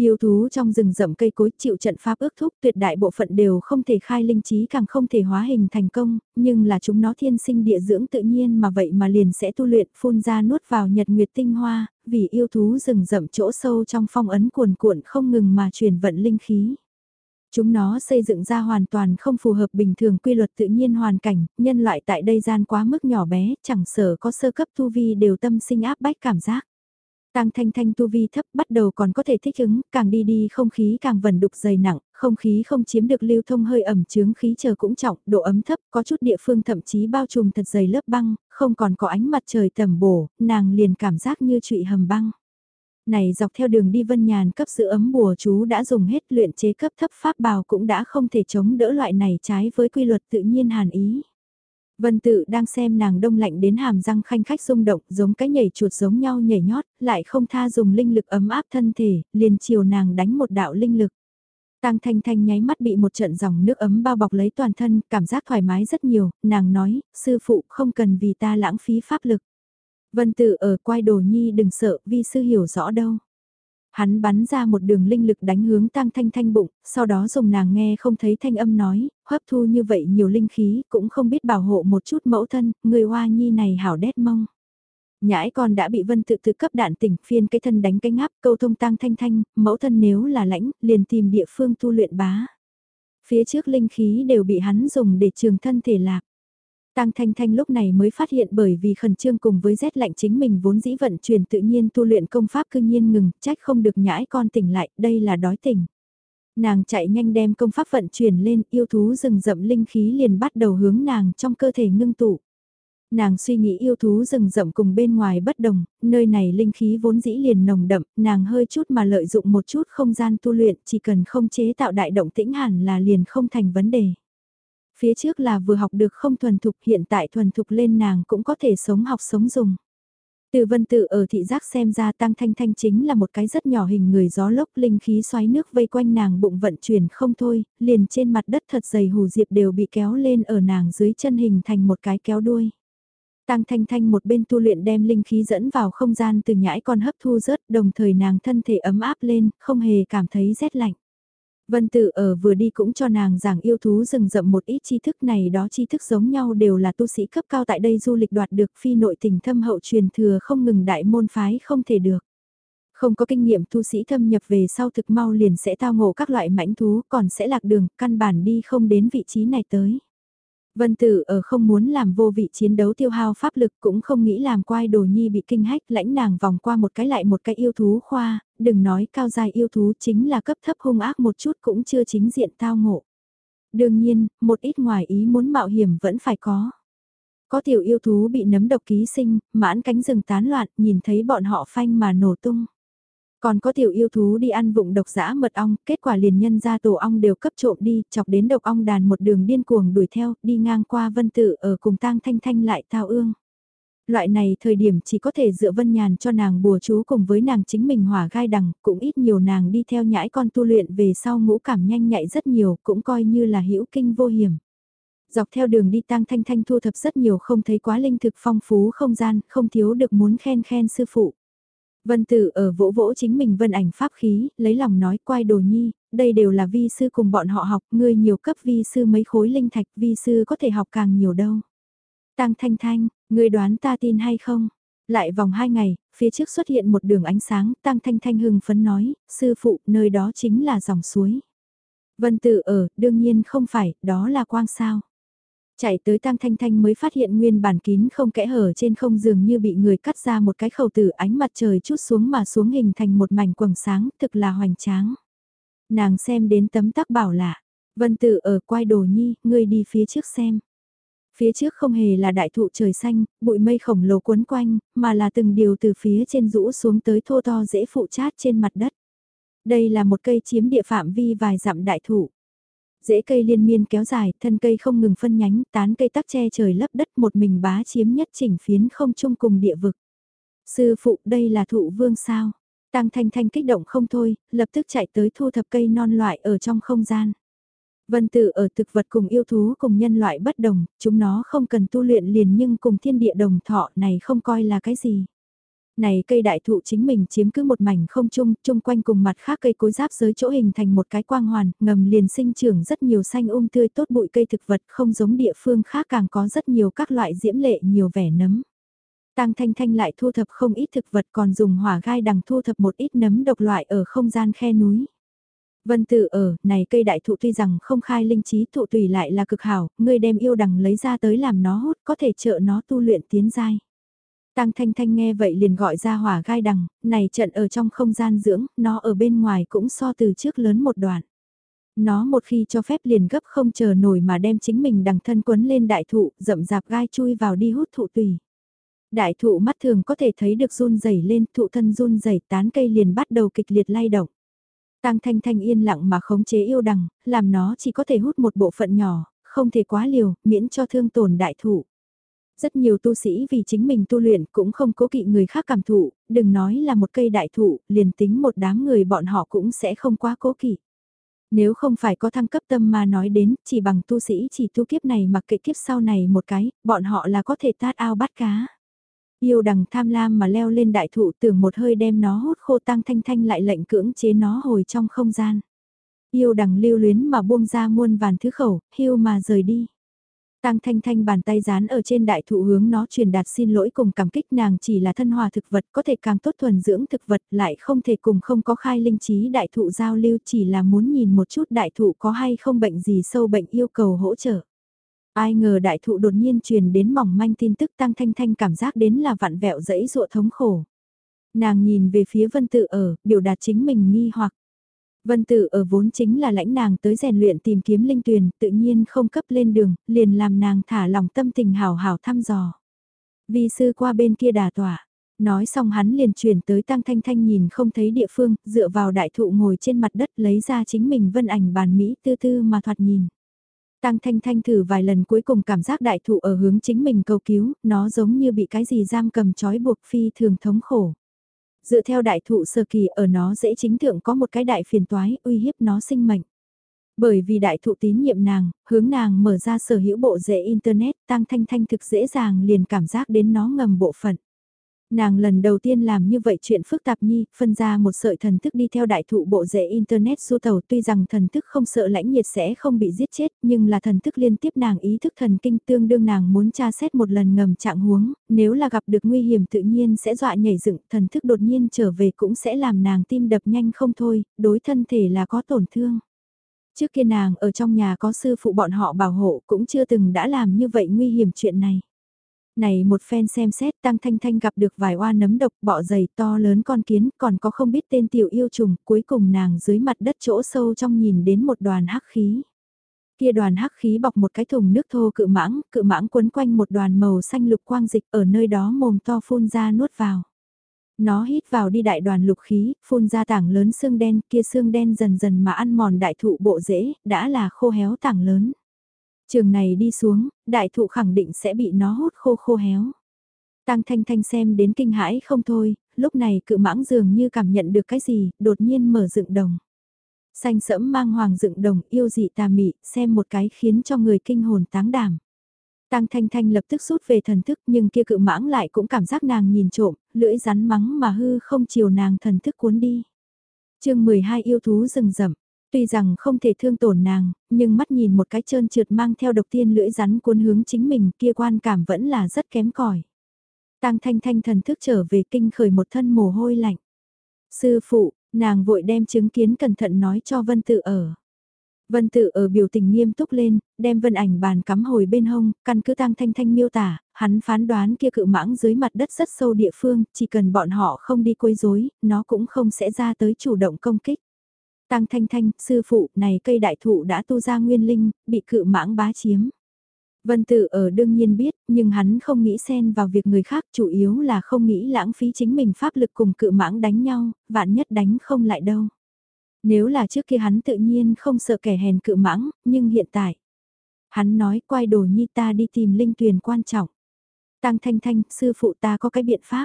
Yêu thú trong rừng rậm cây cối chịu trận pháp ước thúc tuyệt đại bộ phận đều không thể khai linh trí càng không thể hóa hình thành công, nhưng là chúng nó thiên sinh địa dưỡng tự nhiên mà vậy mà liền sẽ tu luyện phun ra nuốt vào nhật nguyệt tinh hoa, vì yêu thú rừng rậm chỗ sâu trong phong ấn cuồn cuộn không ngừng mà truyền vận linh khí. Chúng nó xây dựng ra hoàn toàn không phù hợp bình thường quy luật tự nhiên hoàn cảnh, nhân loại tại đây gian quá mức nhỏ bé, chẳng sở có sơ cấp tu vi đều tâm sinh áp bách cảm giác. Tăng thanh thanh tu vi thấp bắt đầu còn có thể thích ứng, càng đi đi không khí càng vẩn đục dày nặng, không khí không chiếm được lưu thông hơi ẩm chướng khí chờ cũng trọng, độ ấm thấp, có chút địa phương thậm chí bao trùm thật dày lớp băng, không còn có ánh mặt trời tầm bổ, nàng liền cảm giác như trụy hầm băng. Này dọc theo đường đi vân nhàn cấp sự ấm bùa chú đã dùng hết luyện chế cấp thấp pháp bào cũng đã không thể chống đỡ loại này trái với quy luật tự nhiên hàn ý. Vân tự đang xem nàng đông lạnh đến hàm răng khanh khách rung động giống cái nhảy chuột giống nhau nhảy nhót, lại không tha dùng linh lực ấm áp thân thể, liền chiều nàng đánh một đạo linh lực. Tăng Thanh Thanh nháy mắt bị một trận dòng nước ấm bao bọc lấy toàn thân, cảm giác thoải mái rất nhiều, nàng nói, sư phụ không cần vì ta lãng phí pháp lực. Vân tự ở quai đồ nhi đừng sợ, vi sư hiểu rõ đâu. Hắn bắn ra một đường linh lực đánh hướng tăng thanh thanh bụng, sau đó dùng nàng nghe không thấy thanh âm nói, hấp thu như vậy nhiều linh khí, cũng không biết bảo hộ một chút mẫu thân, người hoa nhi này hảo đét mông. Nhãi con đã bị vân tự tự cấp đạn tỉnh phiên cái thân đánh cái ngáp câu thông tăng thanh thanh, mẫu thân nếu là lãnh, liền tìm địa phương tu luyện bá. Phía trước linh khí đều bị hắn dùng để trường thân thể lạc. Tăng Thanh Thanh lúc này mới phát hiện bởi vì khẩn trương cùng với rét lạnh chính mình vốn dĩ vận chuyển tự nhiên tu luyện công pháp cư nhiên ngừng, trách không được nhãi con tỉnh lại, đây là đói tỉnh. Nàng chạy nhanh đem công pháp vận chuyển lên, yêu thú rừng rậm linh khí liền bắt đầu hướng nàng trong cơ thể ngưng tụ. Nàng suy nghĩ yêu thú rừng rậm cùng bên ngoài bất đồng, nơi này linh khí vốn dĩ liền nồng đậm, nàng hơi chút mà lợi dụng một chút không gian tu luyện, chỉ cần không chế tạo đại động tĩnh hẳn là liền không thành vấn đề. Phía trước là vừa học được không thuần thục hiện tại thuần thục lên nàng cũng có thể sống học sống dùng. Từ vân tự ở thị giác xem ra tăng thanh thanh chính là một cái rất nhỏ hình người gió lốc linh khí xoáy nước vây quanh nàng bụng vận chuyển không thôi, liền trên mặt đất thật dày hù diệp đều bị kéo lên ở nàng dưới chân hình thành một cái kéo đuôi. Tăng Thanh Thanh một bên tu luyện đem linh khí dẫn vào không gian từ nhãi con hấp thu rớt đồng thời nàng thân thể ấm áp lên, không hề cảm thấy rét lạnh. Vân Tử ở vừa đi cũng cho nàng giảng yêu thú rừng rậm một ít tri thức này đó tri thức giống nhau đều là tu sĩ cấp cao tại đây du lịch đoạt được phi nội tình thâm hậu truyền thừa không ngừng đại môn phái không thể được. Không có kinh nghiệm tu sĩ thâm nhập về sau thực mau liền sẽ tao ngộ các loại mãnh thú còn sẽ lạc đường, căn bản đi không đến vị trí này tới. Vân Tử ở không muốn làm vô vị chiến đấu tiêu hao pháp lực cũng không nghĩ làm quai đồ nhi bị kinh hách lãnh nàng vòng qua một cái lại một cái yêu thú khoa, đừng nói cao dài yêu thú chính là cấp thấp hung ác một chút cũng chưa chính diện tao ngộ. Đương nhiên, một ít ngoài ý muốn mạo hiểm vẫn phải có. Có tiểu yêu thú bị nấm độc ký sinh, mãn cánh rừng tán loạn, nhìn thấy bọn họ phanh mà nổ tung. Còn có tiểu yêu thú đi ăn vụng độc dã mật ong, kết quả liền nhân ra tổ ong đều cấp trộm đi, chọc đến độc ong đàn một đường điên cuồng đuổi theo, đi ngang qua vân tự ở cùng tang thanh thanh lại thao ương. Loại này thời điểm chỉ có thể dựa vân nhàn cho nàng bùa chú cùng với nàng chính mình hỏa gai đằng, cũng ít nhiều nàng đi theo nhãi con tu luyện về sau ngũ cảm nhanh nhạy rất nhiều, cũng coi như là hữu kinh vô hiểm dọc theo đường đi tang thanh thanh thu thập rất nhiều không thấy quá linh thực phong phú không gian, không thiếu được muốn khen khen sư phụ. Vân Tử ở vỗ vỗ chính mình vân ảnh pháp khí, lấy lòng nói quay đồ nhi, đây đều là vi sư cùng bọn họ học, ngươi nhiều cấp vi sư mấy khối linh thạch, vi sư có thể học càng nhiều đâu. Tăng Thanh Thanh, ngươi đoán ta tin hay không? Lại vòng hai ngày, phía trước xuất hiện một đường ánh sáng, Tăng Thanh Thanh hưng phấn nói, sư phụ, nơi đó chính là dòng suối. Vân Tử ở, đương nhiên không phải, đó là quang sao. Chạy tới Tăng Thanh Thanh mới phát hiện nguyên bản kín không kẽ hở trên không giường như bị người cắt ra một cái khẩu tử ánh mặt trời chút xuống mà xuống hình thành một mảnh quầng sáng thực là hoành tráng. Nàng xem đến tấm tắc bảo lạ, vân tử ở quai đồ nhi, ngươi đi phía trước xem. Phía trước không hề là đại thụ trời xanh, bụi mây khổng lồ quấn quanh, mà là từng điều từ phía trên rũ xuống tới thô to dễ phụ chát trên mặt đất. Đây là một cây chiếm địa phạm vi vài dặm đại thụ. Rễ cây liên miên kéo dài, thân cây không ngừng phân nhánh, tán cây tắc che trời lấp đất một mình bá chiếm nhất chỉnh phiến không chung cùng địa vực. Sư phụ đây là thụ vương sao? Tăng thanh thanh kích động không thôi, lập tức chạy tới thu thập cây non loại ở trong không gian. Vân tử ở thực vật cùng yêu thú cùng nhân loại bất đồng, chúng nó không cần tu luyện liền nhưng cùng thiên địa đồng thọ này không coi là cái gì. Này cây đại thụ chính mình chiếm cứ một mảnh không chung, chung quanh cùng mặt khác cây cối giáp giới chỗ hình thành một cái quang hoàn, ngầm liền sinh trưởng rất nhiều xanh um tươi tốt bụi cây thực vật không giống địa phương khác càng có rất nhiều các loại diễm lệ nhiều vẻ nấm. Tăng Thanh Thanh lại thu thập không ít thực vật còn dùng hỏa gai đằng thu thập một ít nấm độc loại ở không gian khe núi. Vân Tử ở, này cây đại thụ tuy rằng không khai linh trí thụ tùy lại là cực hảo, ngươi đem yêu đằng lấy ra tới làm nó hút có thể trợ nó tu luyện tiến giai. Tăng Thanh Thanh nghe vậy liền gọi ra hỏa gai đằng, này trận ở trong không gian dưỡng, nó ở bên ngoài cũng so từ trước lớn một đoạn. Nó một khi cho phép liền gấp không chờ nổi mà đem chính mình đằng thân quấn lên đại thụ, rậm rạp gai chui vào đi hút thụ tùy. Đại thụ mắt thường có thể thấy được run rẩy lên, thụ thân run rẩy tán cây liền bắt đầu kịch liệt lay động. Tăng Thanh Thanh yên lặng mà khống chế yêu đằng, làm nó chỉ có thể hút một bộ phận nhỏ, không thể quá liều, miễn cho thương tổn đại thụ. Rất nhiều tu sĩ vì chính mình tu luyện cũng không cố kỵ người khác cảm thụ, đừng nói là một cây đại thụ, liền tính một đám người bọn họ cũng sẽ không quá cố kỵ. Nếu không phải có thăng cấp tâm mà nói đến, chỉ bằng tu sĩ chỉ tu kiếp này mặc kệ kiếp sau này một cái, bọn họ là có thể tát ao bắt cá. Yêu đằng tham lam mà leo lên đại thụ tưởng một hơi đem nó hút khô tăng thanh thanh lại lệnh cưỡng chế nó hồi trong không gian. Yêu đằng lưu luyến mà buông ra muôn vàn thứ khẩu, hưu mà rời đi. Tăng Thanh Thanh bàn tay dán ở trên đại thụ hướng nó truyền đạt xin lỗi cùng cảm kích nàng chỉ là thân hòa thực vật có thể càng tốt thuần dưỡng thực vật lại không thể cùng không có khai linh trí đại thụ giao lưu chỉ là muốn nhìn một chút đại thụ có hay không bệnh gì sâu bệnh yêu cầu hỗ trợ. Ai ngờ đại thụ đột nhiên truyền đến mỏng manh tin tức tăng thanh thanh cảm giác đến là vặn vẹo dẫy dụa thống khổ. Nàng nhìn về phía vân tự ở, biểu đạt chính mình nghi hoặc. Vân Tử ở vốn chính là lãnh nàng tới rèn luyện tìm kiếm linh tuyền, tự nhiên không cấp lên đường, liền làm nàng thả lòng tâm tình hào hào thăm dò. Vi sư qua bên kia đà tỏa, nói xong hắn liền chuyển tới tăng thanh thanh nhìn không thấy địa phương, dựa vào đại thụ ngồi trên mặt đất lấy ra chính mình vân ảnh bàn Mỹ tư tư mà thoạt nhìn. Tăng Thanh Thanh thử vài lần cuối cùng cảm giác đại thụ ở hướng chính mình cầu cứu, nó giống như bị cái gì giam cầm trói buộc phi thường thống khổ. Dựa theo đại thụ sơ kỳ ở nó dễ chính thượng có một cái đại phiền toái uy hiếp nó sinh mệnh. Bởi vì đại thụ tín nhiệm nàng, hướng nàng mở ra sở hữu bộ dễ Internet, Tăng Thanh Thanh thực dễ dàng liền cảm giác đến nó ngầm bộ phận. Nàng lần đầu tiên làm như vậy chuyện phức tạp nhi, phân ra một sợi thần thức đi theo đại thụ bộ rễ Internet du tàu tuy rằng thần thức không sợ lãnh nhiệt sẽ không bị giết chết nhưng là thần thức liên tiếp nàng ý thức thần kinh tương đương nàng muốn tra xét một lần ngầm trạng huống, nếu là gặp được nguy hiểm tự nhiên sẽ dọa nhảy dựng, thần thức đột nhiên trở về cũng sẽ làm nàng tim đập nhanh không thôi, đối thân thể là có tổn thương. Trước kia nàng ở trong nhà có sư phụ bọn họ bảo hộ cũng chưa từng đã làm như vậy nguy hiểm chuyện này. Này một phen xem xét Tăng Thanh Thanh gặp được vài oa nấm độc bọ dày to lớn con kiến còn có không biết tên tiểu yêu trùng cuối cùng nàng dưới mặt đất chỗ sâu trong nhìn đến một đoàn hắc khí. Kia đoàn hắc khí bọc một cái thùng nước thô cự mãng, cự mãng quấn quanh một đoàn màu xanh lục quang dịch ở nơi đó mồm to phun ra nuốt vào. Nó hít vào đi đại đoàn lục khí, phun ra tảng lớn xương đen, kia xương đen dần dần mà ăn mòn đại thụ bộ rễ, đã là khô héo tảng lớn. Trường này đi xuống, đại thụ khẳng định sẽ bị nó hút khô khô héo. Tăng Thanh Thanh xem đến kinh hãi không thôi, lúc này cự mãng dường như cảm nhận được cái gì, đột nhiên mở dựng đồng. Xanh sẫm mang hoàng dựng đồng yêu dị tà mị, xem một cái khiến cho người kinh hồn táng đảm. Tăng Thanh Thanh lập tức rút về thần thức nhưng kia cự mãng lại cũng cảm giác nàng nhìn trộm, lưỡi rắn mắng mà hư không chiều nàng thần thức cuốn đi. chương 12 yêu thú rừng rậm, Tuy rằng không thể thương tổn nàng, nhưng mắt nhìn một cái trơn trượt mang theo độc tiên lưỡi rắn cuốn hướng chính mình kia quan cảm vẫn là rất kém cỏi. Tăng thanh thanh thần thức trở về kinh khởi một thân mồ hôi lạnh. Sư phụ, nàng vội đem chứng kiến cẩn thận nói cho Vân Tự ở. Vân Tự ở biểu tình nghiêm túc lên, đem vân ảnh bàn cắm hồi bên hông, căn cứ tăng thanh thanh miêu tả, hắn phán đoán kia cự mãng dưới mặt đất rất sâu địa phương, chỉ cần bọn họ không đi quấy rối, nó cũng không sẽ ra tới chủ động công kích. Tăng thanh thanh, sư phụ, này cây đại thụ đã tu ra nguyên linh, bị cự mãng bá chiếm. Vân tự ở đương nhiên biết, nhưng hắn không nghĩ xen vào việc người khác, chủ yếu là không nghĩ lãng phí chính mình pháp lực cùng cự mãng đánh nhau, vạn nhất đánh không lại đâu. Nếu là trước kia hắn tự nhiên không sợ kẻ hèn cự mãng, nhưng hiện tại. Hắn nói quay đồ nhi ta đi tìm linh tuyền quan trọng. Tăng thanh thanh, sư phụ ta có cái biện pháp.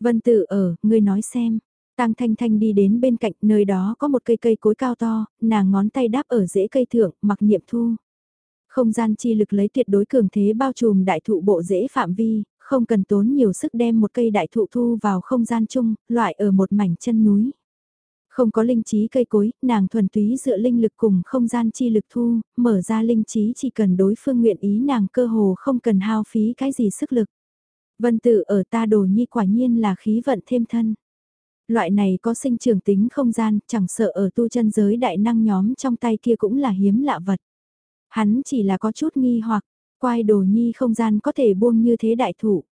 Vân tự ở, ngươi nói xem. Tang Thanh Thanh đi đến bên cạnh nơi đó có một cây cây cối cao to, nàng ngón tay đáp ở rễ cây thượng, mặc niệm thu. Không gian chi lực lấy tuyệt đối cường thế bao trùm đại thụ bộ rễ phạm vi, không cần tốn nhiều sức đem một cây đại thụ thu vào không gian chung, loại ở một mảnh chân núi. Không có linh trí cây cối, nàng thuần túy dựa linh lực cùng không gian chi lực thu, mở ra linh trí chỉ cần đối phương nguyện ý nàng cơ hồ không cần hao phí cái gì sức lực. Vân tự ở ta đồ nhi quả nhiên là khí vận thêm thân. Loại này có sinh trưởng tính không gian, chẳng sợ ở tu chân giới đại năng nhóm trong tay kia cũng là hiếm lạ vật. Hắn chỉ là có chút nghi hoặc, quai đồ nhi không gian có thể buông như thế đại thụ.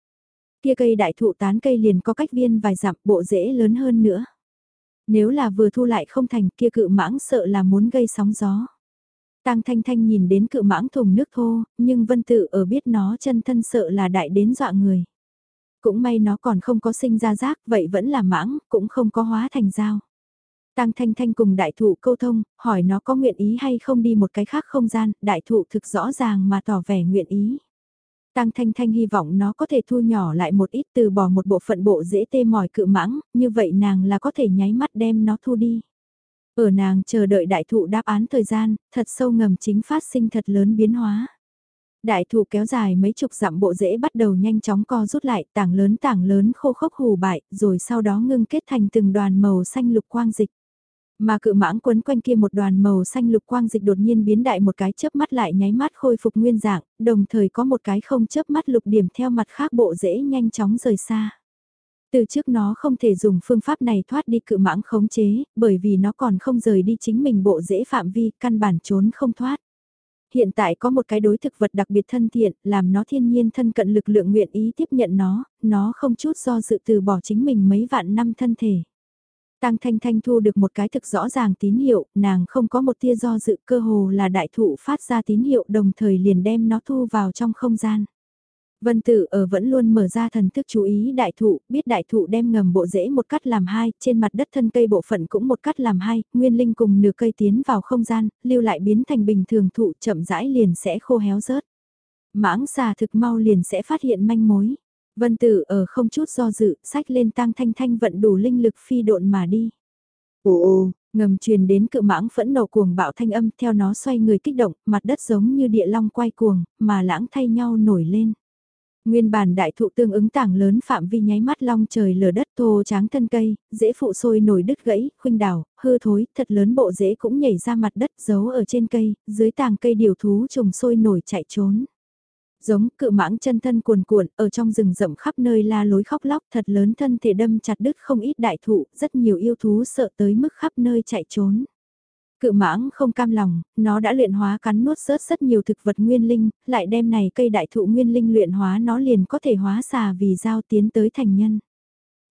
Kia cây đại thụ tán cây liền có cách viên vài dặm bộ rễ lớn hơn nữa. Nếu là vừa thu lại không thành kia cự mãng sợ là muốn gây sóng gió. Tăng Thanh Thanh nhìn đến cự mãng thùng nước thô, nhưng Vân Tự ở biết nó chân thân sợ là đại đến dọa người. Cũng may nó còn không có sinh ra rác, vậy vẫn là mãng, cũng không có hóa thành dao. Tăng Thanh Thanh cùng đại thụ câu thông, hỏi nó có nguyện ý hay không đi một cái khác không gian, đại thụ thực rõ ràng mà tỏ vẻ nguyện ý. Tăng Thanh Thanh hy vọng nó có thể thu nhỏ lại một ít từ bỏ một bộ phận bộ dễ tê mỏi cự mãng, như vậy nàng là có thể nháy mắt đem nó thu đi. Ở nàng chờ đợi đại thụ đáp án thời gian, thật sâu ngầm chính phát sinh thật lớn biến hóa. Đại thụ kéo dài mấy chục dặm bộ rễ bắt đầu nhanh chóng co rút lại, tảng lớn tảng lớn khô khốc hù bại, rồi sau đó ngưng kết thành từng đoàn màu xanh lục quang dịch. Mà cự mãng quấn quanh kia một đoàn màu xanh lục quang dịch đột nhiên biến đại một cái chớp mắt lại nháy mắt khôi phục nguyên dạng, đồng thời có một cái không chớp mắt lục điểm theo mặt khác bộ rễ nhanh chóng rời xa. Từ trước nó không thể dùng phương pháp này thoát đi cự mãng khống chế, bởi vì nó còn không rời đi chính mình bộ rễ phạm vi, căn bản trốn không thoát. Hiện tại có một cái đối thực vật đặc biệt thân thiện, làm nó thiên nhiên thân cận lực lượng nguyện ý tiếp nhận nó, nó không chút do dự từ bỏ chính mình mấy vạn năm thân thể. Tăng Thanh Thanh thu được một cái thực rõ ràng tín hiệu, nàng không có một tia do dự cơ hồ là đại thụ phát ra tín hiệu đồng thời liền đem nó thu vào trong không gian. Vân Tử ở vẫn luôn mở ra thần thức chú ý đại thụ, biết đại thụ đem ngầm bộ rễ một cắt làm hai, trên mặt đất thân cây bộ phận cũng một cắt làm hai, nguyên linh cùng nửa cây tiến vào không gian, lưu lại biến thành bình thường thụ chậm rãi liền sẽ khô héo rớt. Mãng xà thực mau liền sẽ phát hiện manh mối. Vân Tử ở không chút do dự, sách lên tăng thanh thanh vận đủ linh lực phi độn mà đi. Ồ ồ, ngầm truyền đến cự mãng phẫn nộ cuồng bạo thanh âm theo nó xoay người kích động, mặt đất giống như địa long quay cuồng, mà lãng thay nhau nổi lên. Nguyên bản đại thụ tương ứng tảng lớn phạm vi nháy mắt long trời lở đất thô tráng thân cây, dễ phụ sôi nổi đứt gãy, khuynh đảo, hư thối, thật lớn bộ dễ cũng nhảy ra mặt đất giấu ở trên cây, dưới tàng cây điều thú trùng sôi nổi chạy trốn. Giống cự mãng chân thân cuồn cuộn ở trong rừng rậm khắp nơi la lối khóc lóc thật lớn thân thể đâm chặt đứt không ít đại thụ, rất nhiều yêu thú sợ tới mức khắp nơi chạy trốn. Cự mãng không cam lòng, nó đã luyện hóa cắn nuốt rớt rất nhiều thực vật nguyên linh, lại đem này cây đại thụ nguyên linh luyện hóa nó liền có thể hóa xà vì giao tiến tới thành nhân.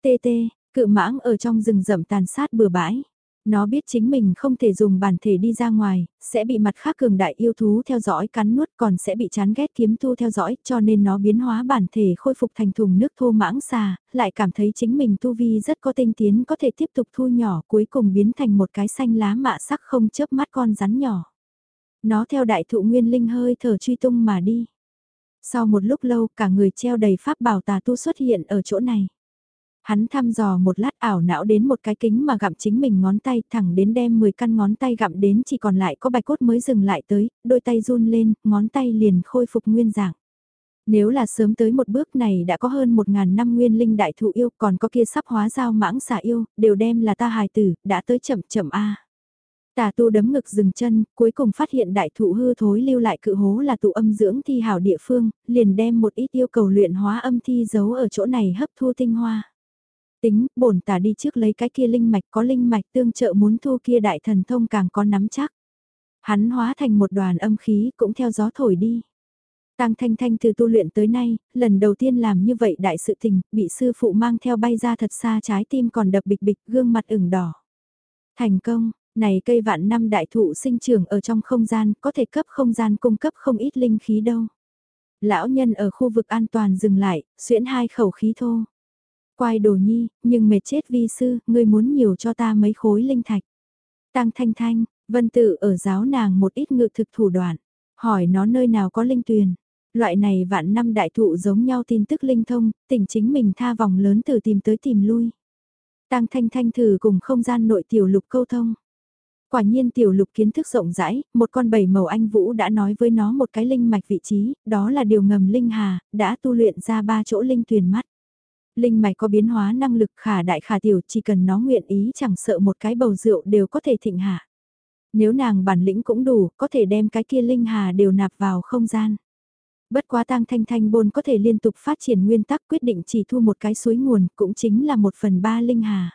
Tê tê, cự mãng ở trong rừng rậm tàn sát bừa bãi. Nó biết chính mình không thể dùng bản thể đi ra ngoài, sẽ bị mặt khác cường đại yêu thú theo dõi cắn nuốt còn sẽ bị chán ghét kiếm tu theo dõi cho nên nó biến hóa bản thể khôi phục thành thùng nước thô mãng xà, lại cảm thấy chính mình tu vi rất có tinh tiến có thể tiếp tục thu nhỏ cuối cùng biến thành một cái xanh lá mạ sắc không chớp mắt con rắn nhỏ. Nó theo đại thụ nguyên linh hơi thở truy tung mà đi. Sau một lúc lâu cả người treo đầy pháp bảo tà tu xuất hiện ở chỗ này. Hắn thăm dò một lát ảo não đến một cái kính mà gặm chính mình ngón tay thẳng đến đem 10 căn ngón tay gặm đến chỉ còn lại có bạch cốt mới dừng lại tới, đôi tay run lên, ngón tay liền khôi phục nguyên dạng. Nếu là sớm tới một bước này đã có hơn một ngàn năm nguyên linh đại thụ yêu còn có kia sắp hóa giao mãng xả yêu, đều đem là ta hài tử, đã tới chậm chậm a Tà tu đấm ngực dừng chân, cuối cùng phát hiện đại thụ hư thối lưu lại cự hố là tụ âm dưỡng thi hảo địa phương, liền đem một ít yêu cầu luyện hóa âm thi giấu ở chỗ này hấp thu tinh hoa tính, bổn tả đi trước lấy cái kia linh mạch có linh mạch tương trợ muốn thu kia đại thần thông càng có nắm chắc. Hắn hóa thành một đoàn âm khí cũng theo gió thổi đi. Tăng Thanh Thanh từ tu luyện tới nay, lần đầu tiên làm như vậy đại sự tình, bị sư phụ mang theo bay ra thật xa trái tim còn đập bịch bịch gương mặt ửng đỏ. Thành công, này cây vạn năm đại thụ sinh trưởng ở trong không gian, có thể cấp không gian cung cấp không ít linh khí đâu. Lão nhân ở khu vực an toàn dừng lại, xuyễn hai khẩu khí thô. Quai đồ nhi, nhưng mệt chết vi sư, ngươi muốn nhiều cho ta mấy khối linh thạch. Tăng thanh thanh, vân tự ở giáo nàng một ít ngự thực thủ đoạn, hỏi nó nơi nào có linh tuyền. Loại này vạn năm đại thụ giống nhau tin tức linh thông, tỉnh chính mình tha vòng lớn từ tìm tới tìm lui. Tăng thanh thanh thử cùng không gian nội tiểu lục câu thông. Quả nhiên tiểu lục kiến thức rộng rãi, một con bảy màu anh Vũ đã nói với nó một cái linh mạch vị trí, đó là điều ngầm linh hà, đã tu luyện ra ba chỗ linh tuyền mắt linh mạch có biến hóa năng lực khả đại khả tiểu chỉ cần nó nguyện ý chẳng sợ một cái bầu rượu đều có thể thịnh hạ. Nếu nàng bản lĩnh cũng đủ, có thể đem cái kia linh hà đều nạp vào không gian. Bất quá tang thanh thanh bôn có thể liên tục phát triển nguyên tắc quyết định chỉ thu một cái suối nguồn cũng chính là một phần ba linh hà.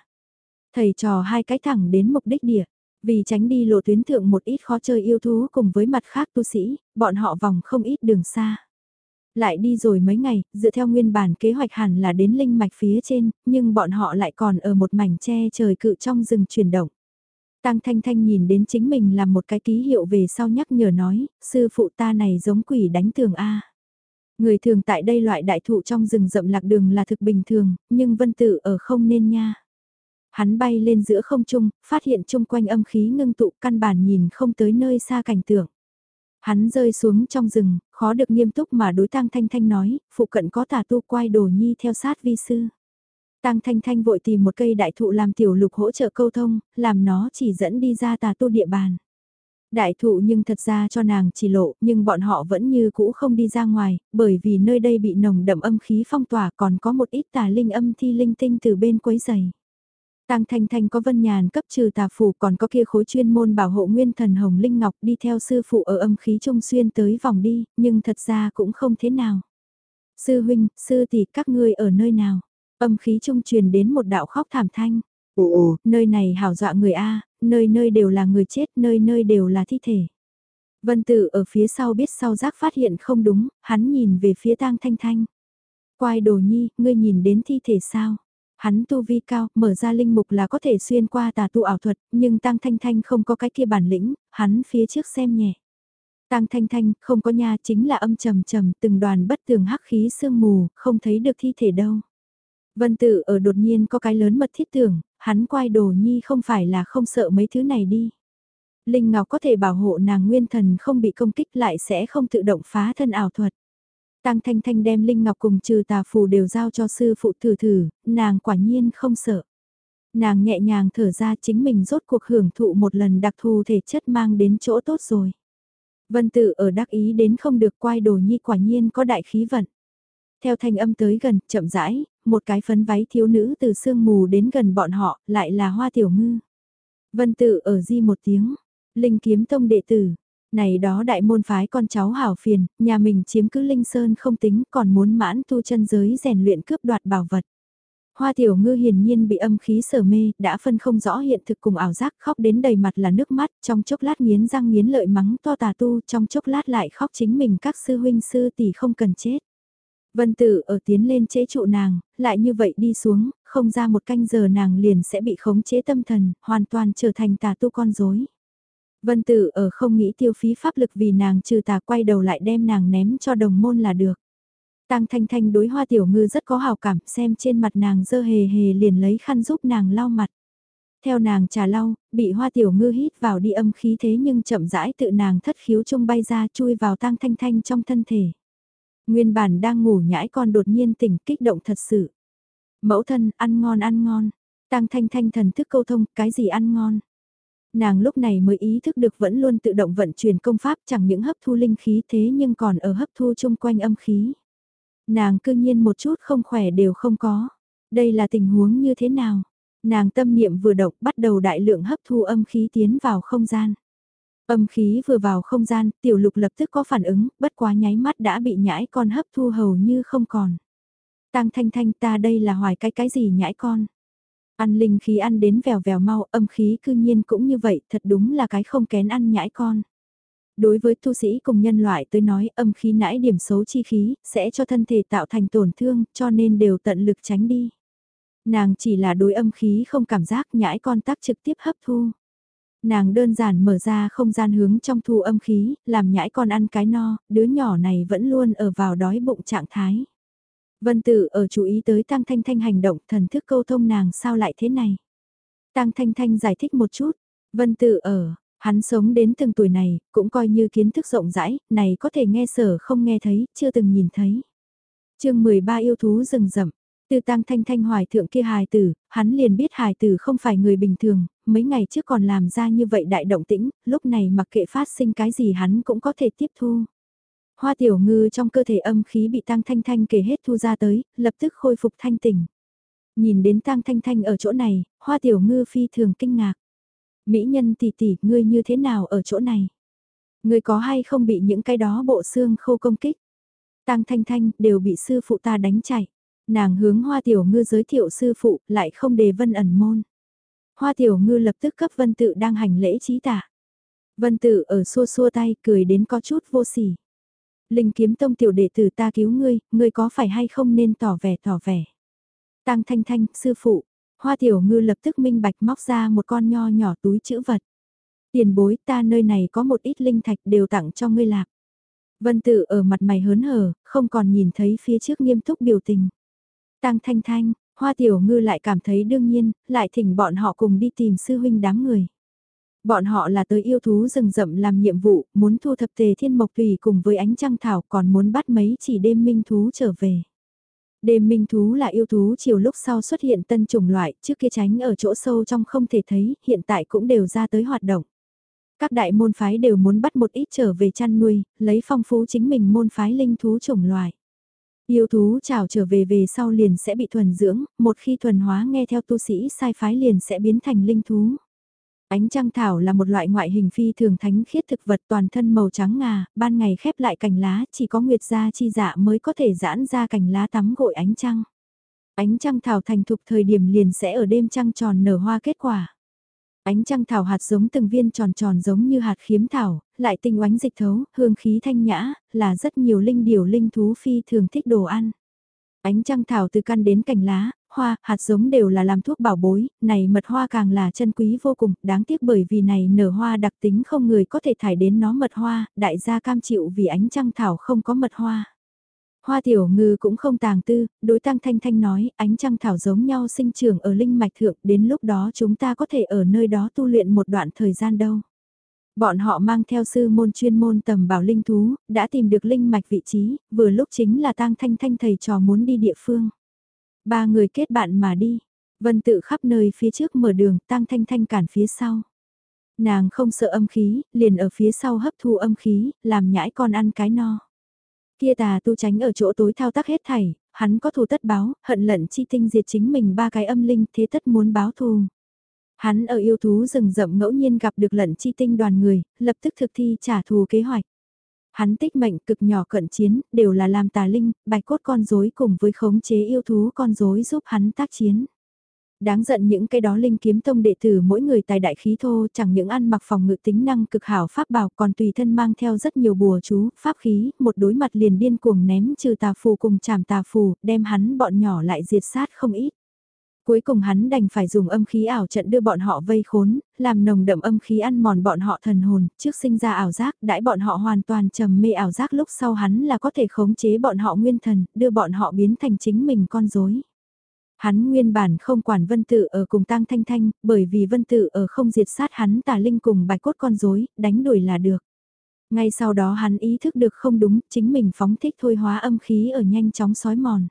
Thầy trò hai cái thẳng đến mục đích địa, vì tránh đi lộ tuyến thượng một ít khó chơi yêu thú cùng với mặt khác tu sĩ, bọn họ vòng không ít đường xa. Lại đi rồi mấy ngày, dựa theo nguyên bản kế hoạch hẳn là đến linh mạch phía trên, nhưng bọn họ lại còn ở một mảnh tre trời cự trong rừng chuyển động. Tăng Thanh Thanh nhìn đến chính mình làm một cái ký hiệu về sau nhắc nhở nói, sư phụ ta này giống quỷ đánh tường A. Người thường tại đây loại đại thụ trong rừng rậm lạc đường là thực bình thường, nhưng vân tử ở không nên nha. Hắn bay lên giữa không trung, phát hiện chung quanh âm khí ngưng tụ căn bản nhìn không tới nơi xa cảnh tượng. Hắn rơi xuống trong rừng, khó được nghiêm túc mà đối Tăng Thanh Thanh nói, phụ cận có tà tu quay đồ nhi theo sát vi sư. Tăng Thanh Thanh vội tìm một cây đại thụ làm tiểu lục hỗ trợ câu thông, làm nó chỉ dẫn đi ra tà tu địa bàn. Đại thụ nhưng thật ra cho nàng chỉ lộ, nhưng bọn họ vẫn như cũ không đi ra ngoài, bởi vì nơi đây bị nồng đậm âm khí phong tỏa còn có một ít tà linh âm thi linh tinh từ bên quấy giày. Tang Thanh Thanh có vân nhàn cấp trừ tà phù còn có kia khối chuyên môn bảo hộ nguyên thần Hồng Linh Ngọc đi theo sư phụ ở âm khí trung xuyên tới vòng đi, nhưng thật ra cũng không thế nào. Sư huynh, sư tỷ các ngươi ở nơi nào? Âm khí trung truyền đến một đạo khóc thảm thanh. Ồ ồ, nơi này hảo dọa người A, nơi nơi đều là người chết, nơi nơi đều là thi thể. Vân Tử ở phía sau biết sau giác phát hiện không đúng, hắn nhìn về phía tang thanh thanh. Quai đồ nhi, ngươi nhìn đến thi thể sao? Hắn tu vi cao, mở ra linh mục là có thể xuyên qua tà tu ảo thuật, nhưng Tăng Thanh Thanh không có cái kia bản lĩnh, hắn phía trước xem nhẹ. Tăng Thanh Thanh, không có nha, chính là âm trầm trầm, từng đoàn bất tường hắc khí sương mù, không thấy được thi thể đâu. Vân Tử ở đột nhiên có cái lớn mật thiết tưởng, hắn quay đồ nhi không phải là không sợ mấy thứ này đi. Linh Ngọc có thể bảo hộ nàng nguyên thần không bị công kích lại sẽ không tự động phá thân ảo thuật. Tăng Thanh Thanh đem Linh Ngọc cùng trừ tà phù đều giao cho sư phụ thử thử, nàng quả nhiên không sợ. Nàng nhẹ nhàng thở ra chính mình rốt cuộc hưởng thụ một lần đặc thù thể chất mang đến chỗ tốt rồi. Vân tự ở đắc ý đến không được quay đồ nhi quả nhiên có đại khí vận. Theo thanh âm tới gần, chậm rãi, một cái phấn váy thiếu nữ từ sương mù đến gần bọn họ, lại là hoa tiểu ngư. Vân tự ở di một tiếng, linh kiếm tông đệ tử, này đó đại môn phái con cháu hảo phiền, nhà mình chiếm cứ linh sơn không tính còn muốn mãn tu chân giới rèn luyện cướp đoạt bảo vật. Hoa tiểu ngư hiển nhiên bị âm khí sở mê, đã phân không rõ hiện thực cùng ảo giác khóc đến đầy mặt là nước mắt, trong chốc lát nghiến răng nghiến lợi mắng to tà tu, trong chốc lát lại khóc chính mình các sư huynh sư tỷ không cần chết. Vân tử ở tiến lên chế trụ nàng, lại như vậy đi xuống, không ra một canh giờ nàng liền sẽ bị khống chế tâm thần, hoàn toàn trở thành tà tu con rối. Vân tử ở không nghĩ tiêu phí pháp lực vì nàng trừ tà quay đầu lại đem nàng ném cho đồng môn là được. Tăng Thanh Thanh đối hoa tiểu ngư rất có hào cảm, xem trên mặt nàng dơ hề hề liền lấy khăn giúp nàng lau mặt. Theo nàng trà lau, bị hoa tiểu ngư hít vào đi âm khí thế nhưng chậm rãi tự nàng thất khiếu chung bay ra chui vào Tăng Thanh Thanh trong thân thể. Nguyên bản đang ngủ nhãi con đột nhiên tỉnh kích động thật sự. Mẫu thân, ăn ngon ăn ngon. Tăng Thanh Thanh thần thức câu thông, cái gì ăn ngon. Nàng lúc này mới ý thức được vẫn luôn tự động vận chuyển công pháp chẳng những hấp thu linh khí thế nhưng còn ở hấp thu chung quanh âm khí. Nàng cư nhiên một chút không khỏe đều không có. Đây là tình huống như thế nào? Nàng tâm niệm vừa động bắt đầu đại lượng hấp thu âm khí tiến vào không gian. Âm khí vừa vào không gian, tiểu lục lập tức có phản ứng, bất quá nháy mắt đã bị nhãi con hấp thu hầu như không còn. Tăng thanh thanh ta đây là hoài cái cái gì nhãi con? Ăn linh khí ăn đến vèo vèo mau, âm khí cư nhiên cũng như vậy, thật đúng là cái không kén ăn nhãi con. Đối với tu sĩ cùng nhân loại tới nói âm khí nãi điểm xấu chi khí, sẽ cho thân thể tạo thành tổn thương, cho nên đều tận lực tránh đi. Nàng chỉ là đối âm khí không cảm giác nhãi con tác trực tiếp hấp thu. Nàng đơn giản mở ra không gian hướng trong thu âm khí, làm nhãi con ăn cái no, đứa nhỏ này vẫn luôn ở vào đói bụng trạng thái. Vân Tử ở chú ý tới Tăng Thanh Thanh hành động thần thức câu thông nàng sao lại thế này. Tăng Thanh Thanh giải thích một chút, Vân Tử ở, hắn sống đến từng tuổi này, cũng coi như kiến thức rộng rãi, này có thể nghe sở không nghe thấy, chưa từng nhìn thấy. chương 13 yêu thú rừng rậm, từ Tăng Thanh Thanh hoài thượng kia hài tử, hắn liền biết hài tử không phải người bình thường, mấy ngày trước còn làm ra như vậy đại động tĩnh, lúc này mặc kệ phát sinh cái gì hắn cũng có thể tiếp thu. Hoa tiểu ngư trong cơ thể âm khí bị tăng thanh thanh kể hết thu ra tới, lập tức khôi phục thanh tỉnh. Nhìn đến tăng thanh thanh ở chỗ này, hoa tiểu ngư phi thường kinh ngạc. Mỹ nhân tỷ tỷ, ngươi như thế nào ở chỗ này? Ngươi có hay không bị những cái đó bộ xương khô công kích? Tăng thanh thanh đều bị sư phụ ta đánh chạy. Nàng hướng hoa tiểu ngư giới thiệu sư phụ, lại không đề vân ẩn môn. Hoa tiểu ngư lập tức cấp vân tự đang hành lễ trí tả. Vân tự ở xua xua tay cười đến có chút vô sỉ. Linh kiếm tông tiểu đệ tử ta cứu ngươi, ngươi có phải hay không nên tỏ vẻ tỏ vẻ. Tăng thanh thanh, sư phụ, hoa tiểu ngư lập tức minh bạch móc ra một con nho nhỏ túi chữ vật. Tiền bối ta nơi này có một ít linh thạch đều tặng cho ngươi lạc. Vân tự ở mặt mày hớn hở, không còn nhìn thấy phía trước nghiêm túc biểu tình. Tăng thanh thanh, hoa tiểu ngư lại cảm thấy đương nhiên, lại thỉnh bọn họ cùng đi tìm sư huynh đám người. Bọn họ là tới yêu thú rừng rậm làm nhiệm vụ, muốn thu thập tề thiên mộc tùy cùng với ánh trăng thảo còn muốn bắt mấy chỉ đêm minh thú trở về. Đêm minh thú là yêu thú chiều lúc sau xuất hiện tân chủng loại, trước kia tránh ở chỗ sâu trong không thể thấy, hiện tại cũng đều ra tới hoạt động. Các đại môn phái đều muốn bắt một ít trở về chăn nuôi, lấy phong phú chính mình môn phái linh thú chủng loại. Yêu thú trào trở về về sau liền sẽ bị thuần dưỡng, một khi thuần hóa nghe theo tu sĩ sai phái liền sẽ biến thành linh thú. Ánh trăng thảo là một loại ngoại hình phi thường thánh khiết thực vật toàn thân màu trắng ngà, ban ngày khép lại cành lá, chỉ có nguyệt gia chi dạ mới có thể giãn ra cành lá tắm gội ánh trăng. Ánh trăng thảo thành thục thời điểm liền sẽ ở đêm trăng tròn nở hoa kết quả. Ánh trăng thảo hạt giống từng viên tròn tròn giống như hạt khiếm thảo, lại tinh oánh dịch thấu, hương khí thanh nhã, là rất nhiều linh điều linh thú phi thường thích đồ ăn. Ánh trăng thảo từ căn đến cành lá, hoa, hạt giống đều là làm thuốc bảo bối, này mật hoa càng là chân quý vô cùng, đáng tiếc bởi vì này nở hoa đặc tính không người có thể thải đến nó mật hoa, đại gia cam chịu vì ánh trăng thảo không có mật hoa. Hoa tiểu ngư cũng không tàng tư, đối tăng thanh thanh nói, ánh trăng thảo giống nhau sinh trưởng ở linh mạch thượng, đến lúc đó chúng ta có thể ở nơi đó tu luyện một đoạn thời gian đâu. Bọn họ mang theo sư môn chuyên môn tầm bảo linh thú, đã tìm được linh mạch vị trí, vừa lúc chính là tang thanh thanh thầy trò muốn đi địa phương. Ba người kết bạn mà đi, vân tự khắp nơi phía trước mở đường, tăng thanh thanh cản phía sau. Nàng không sợ âm khí, liền ở phía sau hấp thu âm khí, làm nhãi con ăn cái no. Kia tà tu tránh ở chỗ tối thao tác hết thảy, hắn có thù tất báo, hận lận chi tinh diệt chính mình ba cái âm linh thế tất muốn báo thù. Hắn ở yêu thú rừng rậm ngẫu nhiên gặp được lận chi tinh đoàn người, lập tức thực thi trả thù kế hoạch. Hắn tích mệnh cực nhỏ cận chiến, đều là làm tà linh, bạch cốt con rối cùng với khống chế yêu thú con rối giúp hắn tác chiến. Đáng giận những cái đó linh kiếm tông đệ tử mỗi người tài đại khí thô chẳng những ăn mặc phòng ngự tính năng cực hảo pháp bảo còn tùy thân mang theo rất nhiều bùa chú, pháp khí, một đối mặt liền điên cuồng ném trừ tà phù cùng chảm tà phù, đem hắn bọn nhỏ lại diệt sát không ít. Cuối cùng hắn đành phải dùng âm khí ảo trận đưa bọn họ vây khốn, làm nồng đậm âm khí ăn mòn bọn họ thần hồn, trước sinh ra ảo giác, đãi bọn họ hoàn toàn trầm mê ảo giác lúc sau hắn là có thể khống chế bọn họ nguyên thần, đưa bọn họ biến thành chính mình con rối. Hắn nguyên bản không quản vân tự ở cùng tang thanh thanh, bởi vì vân tự ở không diệt sát hắn tà linh cùng bạch cốt con rối đánh đuổi là được. Ngay sau đó hắn ý thức được không đúng, chính mình phóng thích thôi hóa âm khí ở nhanh chóng sói mòn.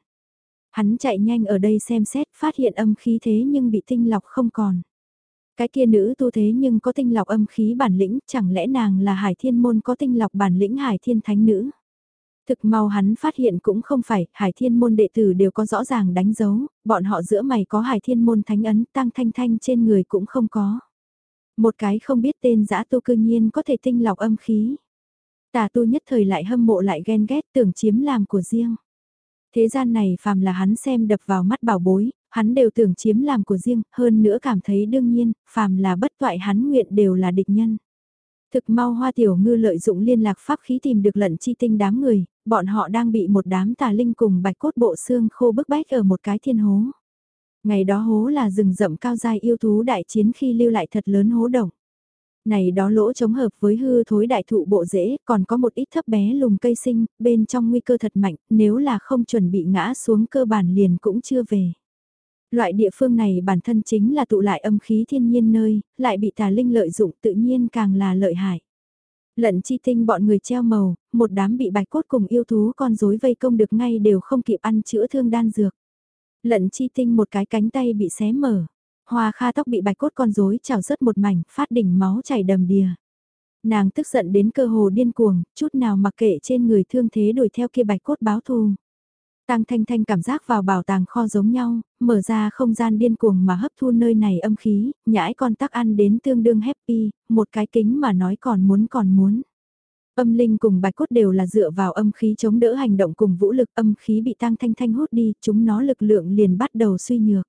Hắn chạy nhanh ở đây xem xét, phát hiện âm khí thế nhưng bị tinh lọc không còn. Cái kia nữ tu thế nhưng có tinh lọc âm khí bản lĩnh, chẳng lẽ nàng là hải thiên môn có tinh lọc bản lĩnh hải thiên thánh nữ? Thực mau hắn phát hiện cũng không phải, hải thiên môn đệ tử đều có rõ ràng đánh dấu, bọn họ giữa mày có hải thiên môn thánh ấn, tăng thanh thanh trên người cũng không có. Một cái không biết tên giã tu cư nhiên có thể tinh lọc âm khí. Tà tu nhất thời lại hâm mộ lại ghen ghét tưởng chiếm làm của riêng. Thế gian này phàm là hắn xem đập vào mắt bảo bối, hắn đều tưởng chiếm làm của riêng, hơn nữa cảm thấy đương nhiên, phàm là bất toại hắn nguyện đều là địch nhân. Thực mau hoa tiểu ngư lợi dụng liên lạc pháp khí tìm được lận chi tinh đám người, bọn họ đang bị một đám tà linh cùng bạch cốt bộ xương khô bức bách ở một cái thiên hố. Ngày đó hố là rừng rậm cao dài yêu thú đại chiến khi lưu lại thật lớn hố động. Này đó lỗ chống hợp với hư thối đại thụ bộ rễ, còn có một ít thấp bé lùm cây sinh, bên trong nguy cơ thật mạnh, nếu là không chuẩn bị ngã xuống cơ bản liền cũng chưa về. Loại địa phương này bản thân chính là tụ lại âm khí thiên nhiên nơi, lại bị tà linh lợi dụng tự nhiên càng là lợi hại. Lận chi tinh bọn người treo màu, một đám bị bạch cốt cùng yêu thú con rối vây công được ngay đều không kịp ăn chữa thương đan dược. Lận chi tinh một cái cánh tay bị xé mở, hoa kha tóc bị bạch cốt con rối chảo rớt một mảnh, phát đỉnh máu chảy đầm đìa. Nàng tức giận đến cơ hồ điên cuồng, chút nào mặc kệ trên người thương thế đuổi theo kia bạch cốt báo thù. Tăng Thanh Thanh cảm giác vào bảo tàng kho giống nhau, mở ra không gian điên cuồng mà hấp thu nơi này âm khí, nhãi con tắc ăn đến tương đương happy, một cái kính mà nói còn muốn còn muốn. Âm linh cùng bạch cốt đều là dựa vào âm khí chống đỡ hành động cùng vũ lực âm khí bị Tăng Thanh Thanh hút đi, chúng nó lực lượng liền bắt đầu suy nhược.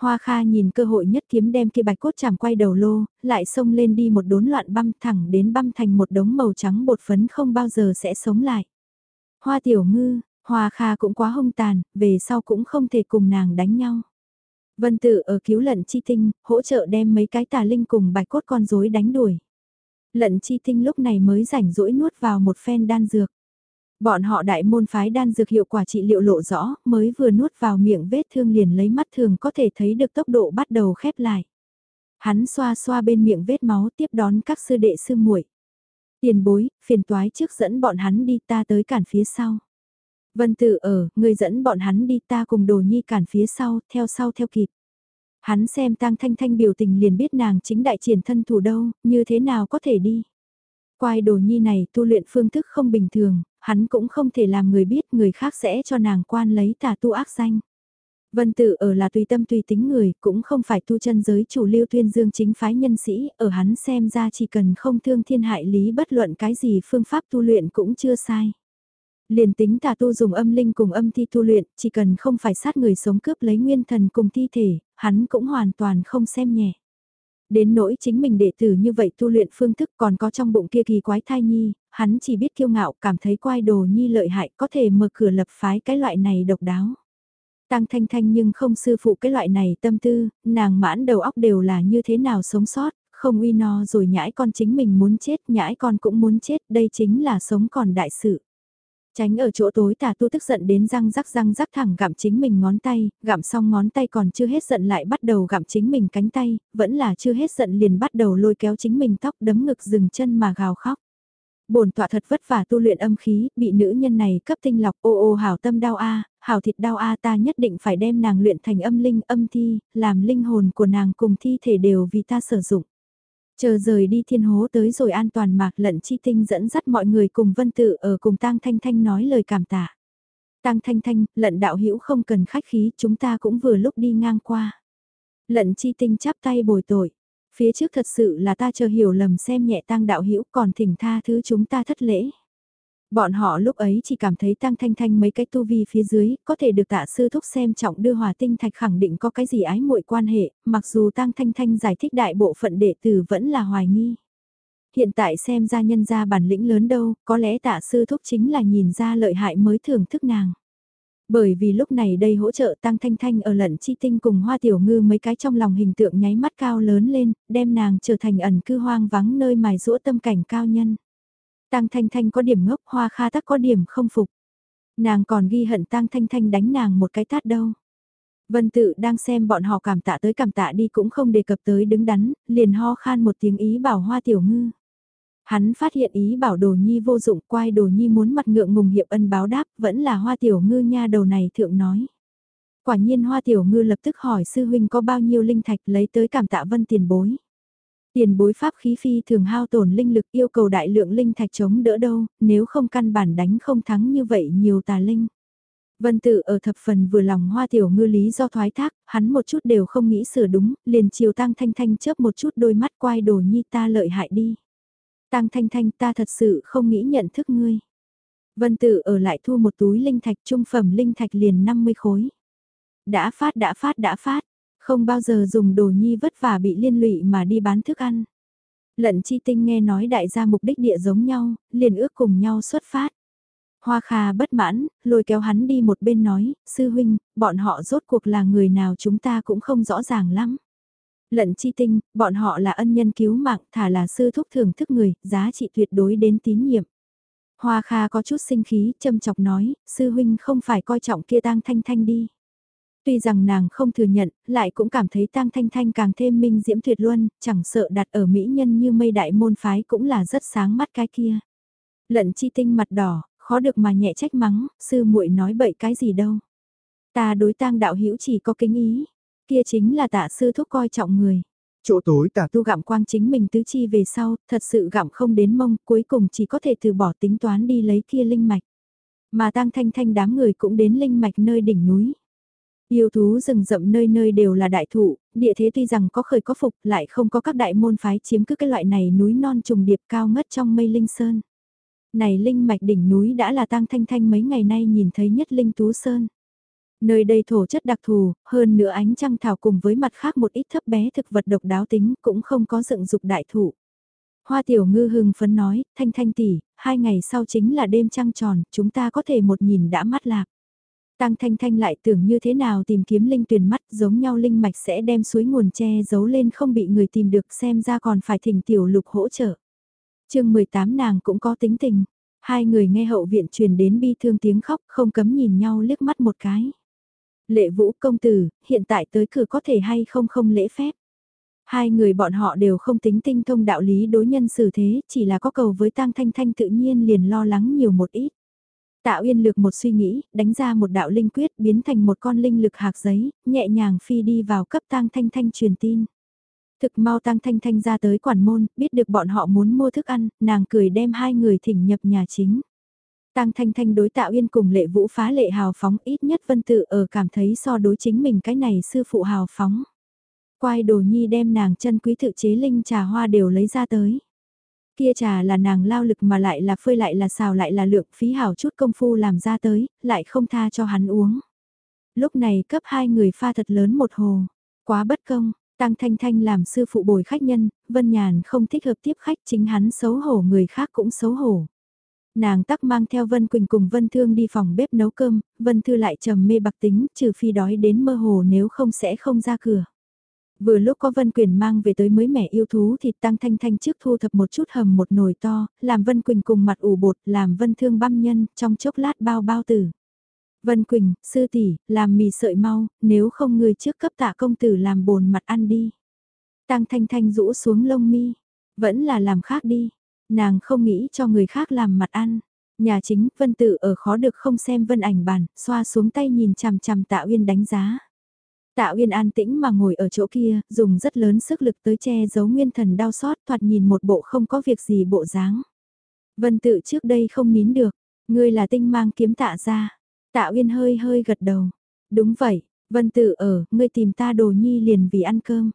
Hoa Kha nhìn cơ hội nhất kiếm đem kia bạch cốt chảm quay đầu lô, lại xông lên đi một đốn loạn băm thẳng đến băm thành một đống màu trắng bột phấn không bao giờ sẽ sống lại. Hoa tiểu ngư, Hoa Kha cũng quá hung tàn, về sau cũng không thể cùng nàng đánh nhau. Vân Tử ở cứu lận chi tinh, hỗ trợ đem mấy cái tà linh cùng bạch cốt con rối đánh đuổi. Lận chi tinh lúc này mới rảnh rỗi nuốt vào một phen đan dược. Bọn họ đại môn phái đan dược hiệu quả trị liệu lộ rõ, mới vừa nuốt vào miệng vết thương liền lấy mắt thường có thể thấy được tốc độ bắt đầu khép lại. Hắn xoa xoa bên miệng vết máu tiếp đón các sư đệ sư muội. Tiền bối, phiền toái trước dẫn bọn hắn đi ta tới cản phía sau. Vân Tử ở, người dẫn bọn hắn đi ta cùng đồ nhi cản phía sau, theo sau theo kịp. Hắn xem tang thanh thanh biểu tình liền biết nàng chính đại triển thân thủ đâu, như thế nào có thể đi. Quai đồ nhi này tu luyện phương thức không bình thường, hắn cũng không thể làm người biết người khác sẽ cho nàng quan lấy tà tu ác danh. Vân Tử ở là tùy tâm tùy tính người, cũng không phải tu chân giới chủ lưu tuyên dương chính phái nhân sĩ, ở hắn xem ra chỉ cần không thương thiên hại lý bất luận cái gì phương pháp tu luyện cũng chưa sai. Liền tính tà tu dùng âm linh cùng âm thi tu luyện, chỉ cần không phải sát người sống cướp lấy nguyên thần cùng thi thể, hắn cũng hoàn toàn không xem nhẹ. Đến nỗi chính mình đệ tử như vậy tu luyện phương thức còn có trong bụng kia kỳ quái thai nhi, hắn chỉ biết kiêu ngạo cảm thấy quai đồ nhi lợi hại có thể mở cửa lập phái cái loại này độc đáo. Tăng thanh thanh nhưng không sư phụ cái loại này tâm tư, nàng mãn đầu óc đều là như thế nào sống sót, không uy no rồi nhãi con chính mình muốn chết, nhãi con cũng muốn chết, đây chính là sống còn đại sự. Tránh ở chỗ tối tà tu tức giận đến răng rắc răng rắc thẳng gặm chính mình ngón tay, gặm xong ngón tay còn chưa hết giận lại bắt đầu gặm chính mình cánh tay, vẫn là chưa hết giận liền bắt đầu lôi kéo chính mình tóc đấm ngực dừng chân mà gào khóc. Bổn tọa thật vất vả tu luyện âm khí, bị nữ nhân này cấp tinh lọc ô ô hảo tâm đau a, hảo thịt đau a ta nhất định phải đem nàng luyện thành âm linh âm thi, làm linh hồn của nàng cùng thi thể đều vì ta sử dụng. Chờ rời đi thiên hố tới rồi an toàn mạc lận chi tinh dẫn dắt mọi người cùng vân tự ở cùng tang thanh thanh nói lời cảm tạ. Tang thanh thanh, lận đạo hữu không cần khách khí chúng ta cũng vừa lúc đi ngang qua. Lận chi tinh chắp tay bồi tội. Phía trước thật sự là ta chờ hiểu lầm xem nhẹ tang đạo hữu còn thỉnh tha thứ chúng ta thất lễ. Bọn họ lúc ấy chỉ cảm thấy tăng thanh thanh mấy cái tu vi phía dưới, có thể được tạ sư thúc xem trọng đưa hòa tinh thạch khẳng định có cái gì ái muội quan hệ, mặc dù tăng thanh thanh giải thích đại bộ phận đệ tử vẫn là hoài nghi. Hiện tại xem ra nhân ra bản lĩnh lớn đâu, có lẽ tạ sư thúc chính là nhìn ra lợi hại mới thưởng thức nàng. Bởi vì lúc này đây hỗ trợ tăng thanh thanh ở lận chi tinh cùng hoa tiểu ngư mấy cái trong lòng hình tượng nháy mắt cao lớn lên, đem nàng trở thành ẩn cư hoang vắng nơi mài rũa tâm cảnh cao nhân. Tang Thanh Thanh có điểm ngốc, Hoa Kha Tắc có điểm không phục. Nàng còn ghi hận Tang Thanh Thanh đánh nàng một cái tát đâu. Vân Tự đang xem bọn họ cảm tạ tới cảm tạ đi cũng không đề cập tới đứng đắn, liền ho khan một tiếng ý bảo Hoa Tiểu Ngư. Hắn phát hiện ý bảo Đồ Nhi vô dụng, quay Đồ Nhi muốn mặt ngượng ngùng hiệp ân báo đáp, vẫn là Hoa Tiểu Ngư nha đầu này thượng nói. Quả nhiên Hoa Tiểu Ngư lập tức hỏi sư huynh có bao nhiêu linh thạch lấy tới cảm tạ Vân tiền bối. Tiền bối pháp khí phi thường hao tổn linh lực yêu cầu đại lượng linh thạch chống đỡ đâu, nếu không căn bản đánh không thắng như vậy nhiều tà linh. Vân tự ở thập phần vừa lòng hoa tiểu ngư lý do thoái thác, hắn một chút đều không nghĩ sửa đúng, liền chiều tăng thanh thanh chớp một chút đôi mắt quay đồ nhi ta lợi hại đi. Tăng thanh thanh ta thật sự không nghĩ nhận thức ngươi. Vân tự ở lại thu một túi linh thạch trung phẩm linh thạch liền 50 khối. Đã phát đã phát đã phát, không bao giờ dùng đồ nhi vất vả bị liên lụy mà đi bán thức ăn. Lận chi tinh nghe nói đại gia mục đích địa giống nhau, liền ước cùng nhau xuất phát. Hoa Kha bất mãn, lôi kéo hắn đi một bên nói, sư huynh, bọn họ rốt cuộc là người nào chúng ta cũng không rõ ràng lắm. Lận chi tinh, bọn họ là ân nhân cứu mạng, thả là sư thúc thưởng thức người, giá trị tuyệt đối đến tín nhiệm. Hoa Kha có chút sinh khí, châm chọc nói, sư huynh không phải coi trọng kia tang thanh thanh đi. Tuy rằng nàng không thừa nhận, lại cũng cảm thấy tang thanh thanh càng thêm minh diễm tuyệt luân, chẳng sợ đặt ở mỹ nhân như mây đại môn phái cũng là rất sáng mắt cái kia. Lận chi tinh mặt đỏ, khó được mà nhẹ trách mắng, sư muội nói bậy cái gì đâu. Ta đối tang đạo hữu chỉ có kính ý, kia chính là tạ sư thúc coi trọng người. Chỗ tối tà tu gặm quang chính mình tứ chi về sau, thật sự gặm không đến mông, cuối cùng chỉ có thể từ bỏ tính toán đi lấy kia linh mạch. Mà tang thanh thanh đám người cũng đến linh mạch nơi đỉnh núi. Yêu thú rừng rậm nơi nơi đều là đại thụ, địa thế tuy rằng có khởi có phục lại không có các đại môn phái chiếm cứ cái loại này núi non trùng điệp cao ngất trong mây linh sơn. Này linh mạch đỉnh núi đã là tang thanh thanh mấy ngày nay nhìn thấy nhất linh tú sơn. Nơi đây thổ chất đặc thù, hơn nữa ánh trăng thảo cùng với mặt khác một ít thấp bé thực vật độc đáo tính cũng không có dựng dục đại thụ. Hoa tiểu ngư hưng phấn nói, thanh thanh tỷ, hai ngày sau chính là đêm trăng tròn, chúng ta có thể một nhìn đã mắt lạc. Tăng Thanh Thanh lại tưởng như thế nào tìm kiếm linh tuyển mắt giống nhau linh mạch sẽ đem suối nguồn che giấu lên không bị người tìm được xem ra còn phải thỉnh tiểu lục hỗ trợ. chương 18 nàng cũng có tính tình, hai người nghe hậu viện truyền đến bi thương tiếng khóc không cấm nhìn nhau liếc mắt một cái. Lệ vũ công tử, hiện tại tới cửa có thể hay không không lễ phép. Hai người bọn họ đều không tính tinh thông đạo lý đối nhân xử thế, chỉ là có cầu với tang thanh thanh tự nhiên liền lo lắng nhiều một ít. Tạ Uyên lược một suy nghĩ, đánh ra một đạo linh quyết biến thành một con linh lực hạc giấy, nhẹ nhàng phi đi vào cấp tang thanh thanh truyền tin. Thực mau tang thanh thanh ra tới quản môn, biết được bọn họ muốn mua thức ăn, nàng cười đem hai người thỉnh nhập nhà chính. Tang thanh thanh đối tạ uyên cùng lệ vũ phá lệ hào phóng ít nhất vân tự ở cảm thấy so đối chính mình cái này sư phụ hào phóng. Quai đồ nhi đem nàng chân quý tự chế linh trà hoa đều lấy ra tới. Kia trà là nàng lao lực mà lại là phơi lại là xào lại là lượng phí hảo chút công phu làm ra tới, lại không tha cho hắn uống. Lúc này cấp hai người pha thật lớn một hồ, quá bất công, Tăng Thanh Thanh làm sư phụ bồi khách nhân, Vân Nhàn không thích hợp tiếp khách chính hắn xấu hổ người khác cũng xấu hổ. Nàng tắc mang theo Vân Quỳnh cùng Vân Thương đi phòng bếp nấu cơm, Vân Thư lại trầm mê bạc tính, trừ phi đói đến mơ hồ nếu không sẽ không ra cửa. Vừa lúc có Vân Quyền mang về tới mới mẻ yêu thú thịt tăng thanh thanh trước thu thập một chút hầm một nồi to, làm Vân Quỳnh cùng mặt ủ bột, làm Vân Thương băm nhân, trong chốc lát bao bao tử. Vân Quỳnh, sư tỷ, làm mì sợi mau, nếu không người trước cấp tạ công tử làm bồn mặt ăn đi. Tăng thanh thanh rũ xuống lông mi, vẫn là làm khác đi, nàng không nghĩ cho người khác làm mặt ăn. Nhà chính, Vân Tự ở khó được không xem Vân ảnh bàn, xoa xuống tay nhìn chằm chằm Tạ Uyên đánh giá. Tạ Uyên an tĩnh mà ngồi ở chỗ kia, dùng rất lớn sức lực tới che giấu nguyên thần đau xót thoạt nhìn một bộ không có việc gì bộ dáng. Vân tự trước đây không nín được, ngươi là tinh mang kiếm tạ ra. Tạ Uyên hơi hơi gật đầu. Đúng vậy, Vân tự ở, ngươi tìm ta đồ nhi liền vì ăn cơm.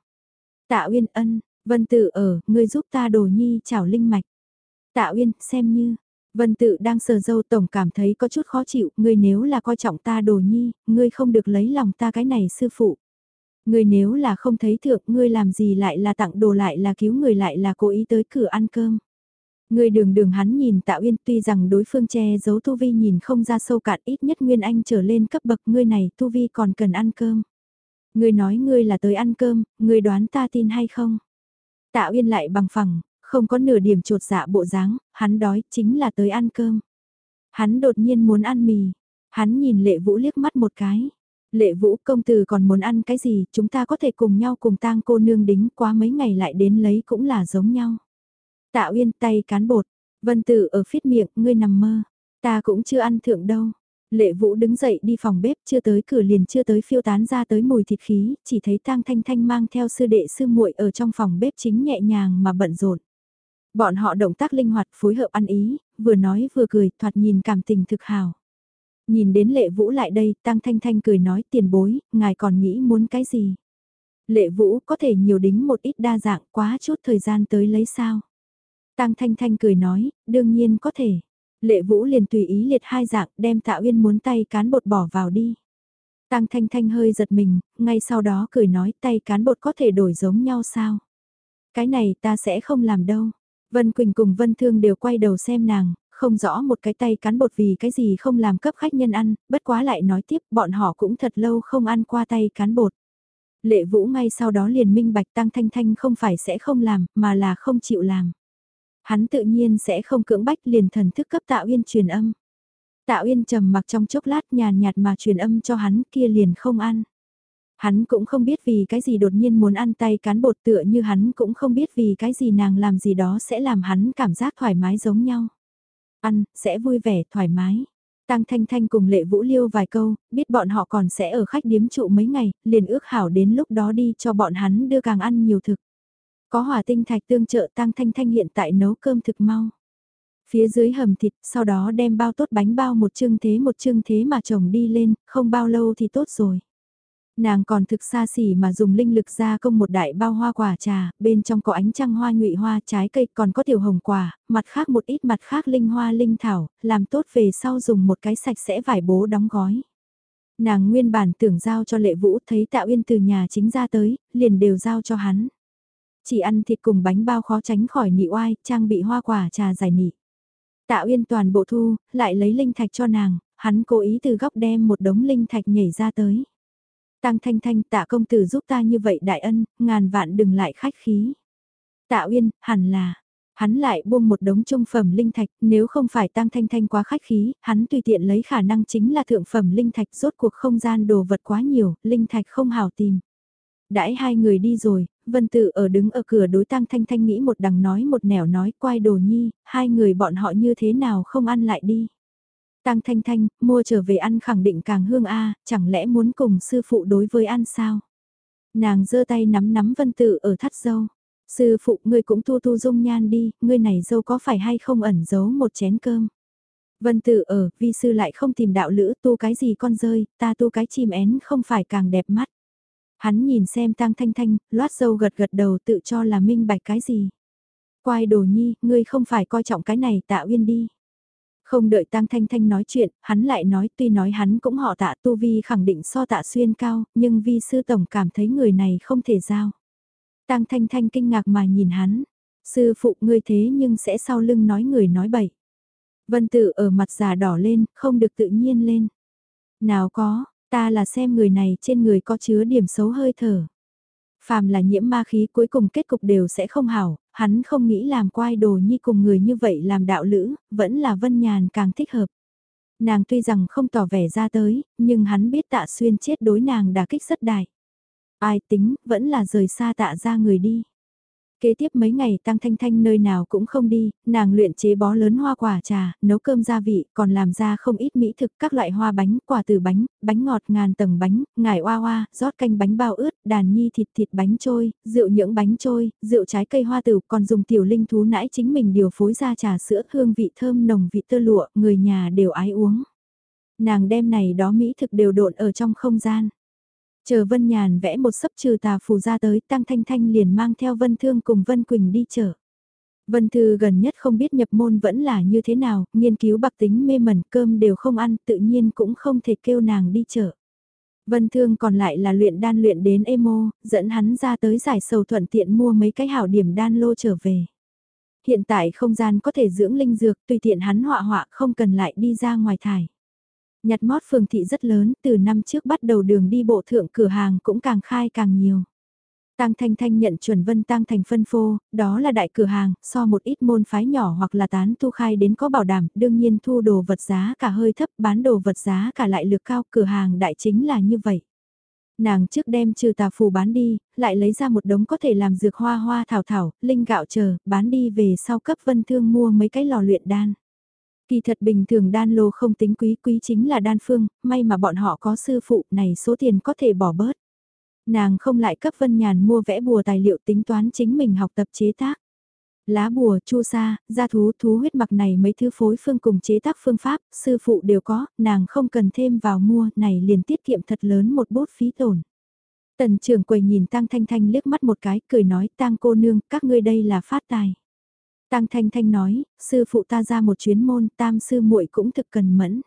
Tạ Uyên ân, Vân tự ở, ngươi giúp ta đồ nhi chảo linh mạch. Tạ Uyên, xem như, Vân tự đang sờ dâu tổng cảm thấy có chút khó chịu, ngươi nếu là coi trọng ta đồ nhi, ngươi không được lấy lòng ta cái này sư phụ. Ngươi nếu là không thấy thượng, ngươi làm gì lại là tặng đồ lại là cứu người lại là cố ý tới cửa ăn cơm. Ngươi đường đường hắn nhìn Tạ Uyên tuy rằng đối phương che giấu Tu Vi nhìn không ra sâu cạn ít nhất Nguyên Anh trở lên cấp bậc ngươi này Tu Vi còn cần ăn cơm. Ngươi nói ngươi là tới ăn cơm, ngươi đoán ta tin hay không? Tạ Uyên lại bằng phẳng, không có nửa điểm trột dạ bộ dáng, hắn đói chính là tới ăn cơm. Hắn đột nhiên muốn ăn mì, hắn nhìn lệ vũ liếc mắt một cái. Lệ vũ công tử còn muốn ăn cái gì, chúng ta có thể cùng nhau cùng tang cô nương đính quá mấy ngày lại đến lấy cũng là giống nhau. Tạ uyên tay cán bột, vân tử ở phít miệng, ngươi nằm mơ, ta cũng chưa ăn thượng đâu. Lệ Vũ đứng dậy đi phòng bếp chưa tới cửa liền chưa tới phiêu tán ra tới mùi thịt khí, chỉ thấy Tang Thanh Thanh mang theo sư đệ sư muội ở trong phòng bếp chính nhẹ nhàng mà bận rộn. Bọn họ động tác linh hoạt phối hợp ăn ý, vừa nói vừa cười, thoạt nhìn cảm tình thực hào. Nhìn đến lệ vũ lại đây, Tăng Thanh Thanh cười nói tiền bối, ngài còn nghĩ muốn cái gì? Lệ vũ có thể nhiều đính một ít đa dạng quá chút thời gian tới lấy sao? Tăng Thanh Thanh cười nói, đương nhiên có thể. Lệ vũ liền tùy ý liệt hai dạng đem Tạ Uyên muốn tay cán bột bỏ vào đi. Tăng Thanh Thanh hơi giật mình, ngay sau đó cười nói tay cán bột có thể đổi giống nhau sao? Cái này ta sẽ không làm đâu. Vân Quỳnh cùng Vân Thương đều quay đầu xem nàng, không rõ một cái tay cán bột vì cái gì không làm cấp khách nhân ăn, bất quá lại nói tiếp bọn họ cũng thật lâu không ăn qua tay cán bột. Lệ Vũ ngay sau đó liền minh bạch Tăng Thanh Thanh không phải sẽ không làm, mà là không chịu làm. Hắn tự nhiên sẽ không cưỡng bách liền thần thức cấp Tạo Uyên truyền âm. Tạo Uyên trầm mặc trong chốc lát nhàn nhạt mà truyền âm cho hắn kia liền không ăn. Hắn cũng không biết vì cái gì đột nhiên muốn ăn tay cán bột tựa như hắn cũng không biết vì cái gì nàng làm gì đó sẽ làm hắn cảm giác thoải mái giống nhau. Ăn, sẽ vui vẻ, thoải mái. Tăng Thanh Thanh cùng Lệ Vũ Liêu vài câu, biết bọn họ còn sẽ ở khách điếm trụ mấy ngày, liền ước hảo đến lúc đó đi cho bọn hắn đưa càng ăn nhiều thực. Có hỏa tinh thạch tương trợ Tăng Thanh Thanh hiện tại nấu cơm thực mau. Phía dưới hầm thịt, sau đó đem bao tốt bánh bao một chương thế một chương thế mà chồng đi lên, không bao lâu thì tốt rồi. Nàng còn thực xa xỉ mà dùng linh lực ra công một đại bao hoa quả trà, bên trong có ánh trăng hoa nhụy hoa trái cây còn có tiểu hồng quả, mặt khác một ít mặt khác linh hoa linh thảo, làm tốt về sau dùng một cái sạch sẽ vải bố đóng gói. Nàng nguyên bản tưởng giao cho lệ vũ thấy tạo yên từ nhà chính ra tới, liền đều giao cho hắn. Chỉ ăn thịt cùng bánh bao khó tránh khỏi nị oai, trang bị hoa quả trà giải nị. tạ uyên toàn bộ thu, lại lấy linh thạch cho nàng, hắn cố ý từ góc đem một đống linh thạch nhảy ra tới. Tăng Thanh Thanh tạ công tử giúp ta như vậy đại ân, ngàn vạn đừng lại khách khí. Tạ Uyên, hẳn là, hắn lại buông một đống trung phẩm linh thạch, nếu không phải Tăng Thanh Thanh quá khách khí, hắn tùy tiện lấy khả năng chính là thượng phẩm linh thạch rốt cuộc không gian đồ vật quá nhiều, linh thạch không hào tìm. Đãi hai người đi rồi, Vân Tự ở đứng ở cửa đối Tăng Thanh Thanh nghĩ một đằng nói một nẻo nói quay đồ nhi, hai người bọn họ như thế nào không ăn lại đi. Tăng Thanh Thanh, mua trở về ăn khẳng định càng hương a, chẳng lẽ muốn cùng sư phụ đối với ăn sao? Nàng giơ tay nắm nắm Vân Tử ở thắt dâu. Sư phụ ngươi cũng tu tu dung nhan đi, ngươi này dâu có phải hay không ẩn giấu một chén cơm? Vân Tử ở, vi sư lại không tìm đạo lữ tu cái gì con rơi, ta tu cái chim én không phải càng đẹp mắt. Hắn nhìn xem Tăng Thanh Thanh, loát dâu gật gật đầu tự cho là minh bạch cái gì. Quai đồ nhi, ngươi không phải coi trọng cái này tạ uyên đi. Không đợi Tăng Thanh Thanh nói chuyện, hắn lại nói tuy nói hắn cũng họ tạ tu vi khẳng định so tạ xuyên cao, nhưng vi sư tổng cảm thấy người này không thể giao. Tăng Thanh Thanh kinh ngạc mà nhìn hắn. Sư phụ ngươi thế nhưng sẽ sau lưng nói người nói bậy. Vân tự ở mặt già đỏ lên, không được tự nhiên lên. Nào có, ta là xem người này trên người có chứa điểm xấu hơi thở. Phàm là nhiễm ma khí cuối cùng kết cục đều sẽ không hảo, hắn không nghĩ làm quai đồ nhi cùng người như vậy làm đạo lữ, vẫn là Vân Nhàn càng thích hợp. Nàng tuy rằng không tỏ vẻ ra tới, nhưng hắn biết tạ xuyên chết đối nàng đã kích rất đại. Ai tính, vẫn là rời xa tạ ra người đi. Kế tiếp mấy ngày Tăng Thanh Thanh nơi nào cũng không đi, nàng luyện chế bó lớn hoa quả trà, nấu cơm gia vị, còn làm ra không ít mỹ thực các loại hoa bánh, quả từ bánh, bánh ngọt ngàn tầng bánh, ngải oa oa, rót canh bánh bao ướt, đàn nhi thịt thịt bánh trôi, rượu những bánh trôi, rượu trái cây hoa tử, còn dùng tiểu linh thú nãi chính mình điều phối ra trà sữa hương vị thơm nồng vị tơ lụa, người nhà đều ái uống. Nàng đem này đó mỹ thực đều độn ở trong không gian. Chờ Vân Nhàn vẽ một sấp trừ tà phù ra tới, Tăng Thanh Thanh liền mang theo Vân Thương cùng Vân Quỳnh đi chợ. Vân Thư gần nhất không biết nhập môn vẫn là như thế nào, nghiên cứu bạc tính mê mẩn cơm đều không ăn, tự nhiên cũng không thể kêu nàng đi chợ. Vân Thương còn lại là luyện đan luyện đến emo, dẫn hắn ra tới giải sầu thuận tiện mua mấy cái hảo điểm đan lô trở về. Hiện tại không gian có thể dưỡng linh dược, tùy tiện hắn họa họa không cần lại đi ra ngoài thải. Nhặt mót phường thị rất lớn, từ năm trước bắt đầu đường đi bộ thượng cửa hàng cũng càng khai càng nhiều. Tăng Thanh Thanh nhận chuẩn vân tăng thành phân phô, đó là đại cửa hàng, so một ít môn phái nhỏ hoặc là tán thu khai đến có bảo đảm, đương nhiên thu đồ vật giá cả hơi thấp, bán đồ vật giá cả lại lược cao, cửa hàng đại chính là như vậy. Nàng trước đem trừ tà phù bán đi, lại lấy ra một đống có thể làm dược hoa hoa thảo thảo, linh gạo chờ, bán đi về sau cấp vân thương mua mấy cái lò luyện đan. Kỳ thật bình thường đan lô không tính quý quý chính là đan phương, may mà bọn họ có sư phụ này số tiền có thể bỏ bớt. Nàng không lại cấp Vân Nhàn mua vẽ bùa tài liệu tính toán chính mình học tập chế tác. Lá bùa, chu sa, gia thú, thú huyết mặc này mấy thứ phối phương cùng chế tác phương pháp, sư phụ đều có, nàng không cần thêm vào mua, này liền tiết kiệm thật lớn một bút phí tổn. Tần trưởng quầy nhìn tang Thanh Thanh liếc mắt một cái, cười nói, tang cô nương, các ngươi đây là phát tài. Tăng Thanh Thanh nói, sư phụ ta ra một chuyến môn, tam sư muội cũng thực cần mẫn.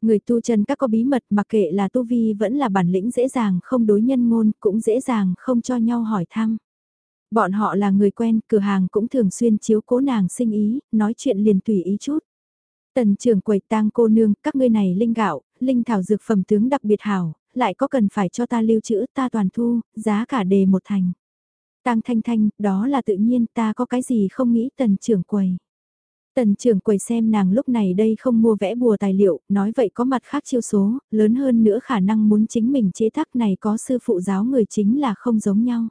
Người tu chân các có bí mật mặc kệ là tu vi vẫn là bản lĩnh dễ dàng không đối nhân ngôn, cũng dễ dàng không cho nhau hỏi thăm. Bọn họ là người quen, cửa hàng cũng thường xuyên chiếu cố nàng sinh ý, nói chuyện liền tùy ý chút. Tần trưởng quầy tang cô nương, các ngươi này linh gạo, linh thảo dược phẩm tướng đặc biệt hảo, lại có cần phải cho ta lưu trữ ta toàn thu, giá cả đề một thành. Tang Thanh Thanh, đó là tự nhiên ta có cái gì không nghĩ tần trưởng quầy. Tần trưởng quầy xem nàng lúc này đây không mua vẽ bùa tài liệu, nói vậy có mặt khác chiêu số, lớn hơn nữa khả năng muốn chính mình chế tác này có sư phụ giáo người chính là không giống nhau.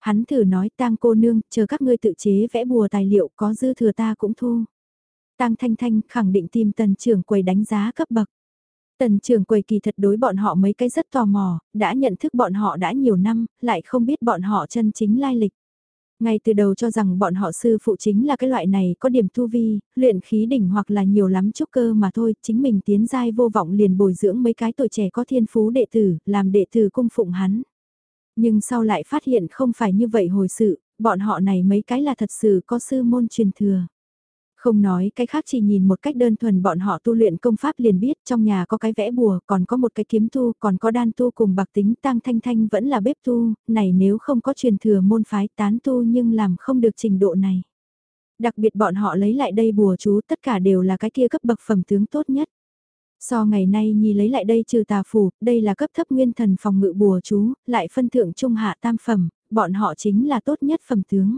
Hắn thử nói tang cô nương, chờ các ngươi tự chế vẽ bùa tài liệu có dư thừa ta cũng thu. Tang Thanh Thanh khẳng định tìm tần trưởng quầy đánh giá cấp bậc. Tần trưởng quầy kỳ thật đối bọn họ mấy cái rất tò mò, đã nhận thức bọn họ đã nhiều năm, lại không biết bọn họ chân chính lai lịch. Ngay từ đầu cho rằng bọn họ sư phụ chính là cái loại này có điểm tu vi, luyện khí đỉnh hoặc là nhiều lắm trúc cơ mà thôi, chính mình tiến giai vô vọng liền bồi dưỡng mấy cái tuổi trẻ có thiên phú đệ tử, làm đệ tử cung phụng hắn. Nhưng sau lại phát hiện không phải như vậy hồi sự, bọn họ này mấy cái là thật sự có sư môn truyền thừa. Không nói cái khác chỉ nhìn một cách đơn thuần bọn họ tu luyện công pháp liền biết trong nhà có cái vẽ bùa, còn có một cái kiếm tu, còn có đan tu cùng bạc tính tăng thanh thanh vẫn là bếp tu, này nếu không có truyền thừa môn phái tán tu nhưng làm không được trình độ này. Đặc biệt bọn họ lấy lại đây bùa chú tất cả đều là cái kia cấp bậc phẩm tướng tốt nhất. So ngày nay nhi lấy lại đây trừ tà phù, đây là cấp thấp nguyên thần phòng ngự bùa chú, lại phân thượng trung hạ tam phẩm, bọn họ chính là tốt nhất phẩm tướng.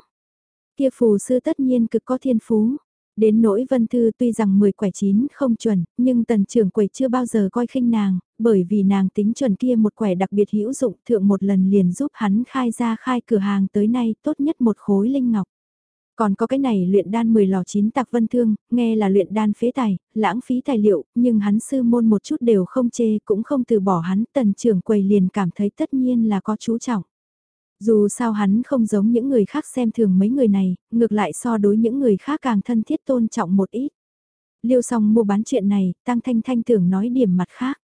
Kia phù sư tất nhiên cực có thiên phú, Đến nỗi Vân Thư tuy rằng 10 quẻ 9 không chuẩn, nhưng tần trưởng quầy chưa bao giờ coi khinh nàng, bởi vì nàng tính chuẩn kia một quẻ đặc biệt hữu dụng thượng một lần liền giúp hắn khai ra khai cửa hàng tới nay tốt nhất một khối linh ngọc. Còn có cái này luyện đan 10 lò 9 tạc vân thương, nghe là luyện đan phế tài, lãng phí tài liệu, nhưng hắn sư môn một chút đều không chê cũng không từ bỏ hắn, tần trưởng quầy liền cảm thấy tất nhiên là có chú trọng. Dù sao hắn không giống những người khác xem thường mấy người này, ngược lại so đối những người khác càng thân thiết tôn trọng một ít. Liêu xong mua bán chuyện này, Tăng Thanh Thanh tưởng nói điểm mặt khác.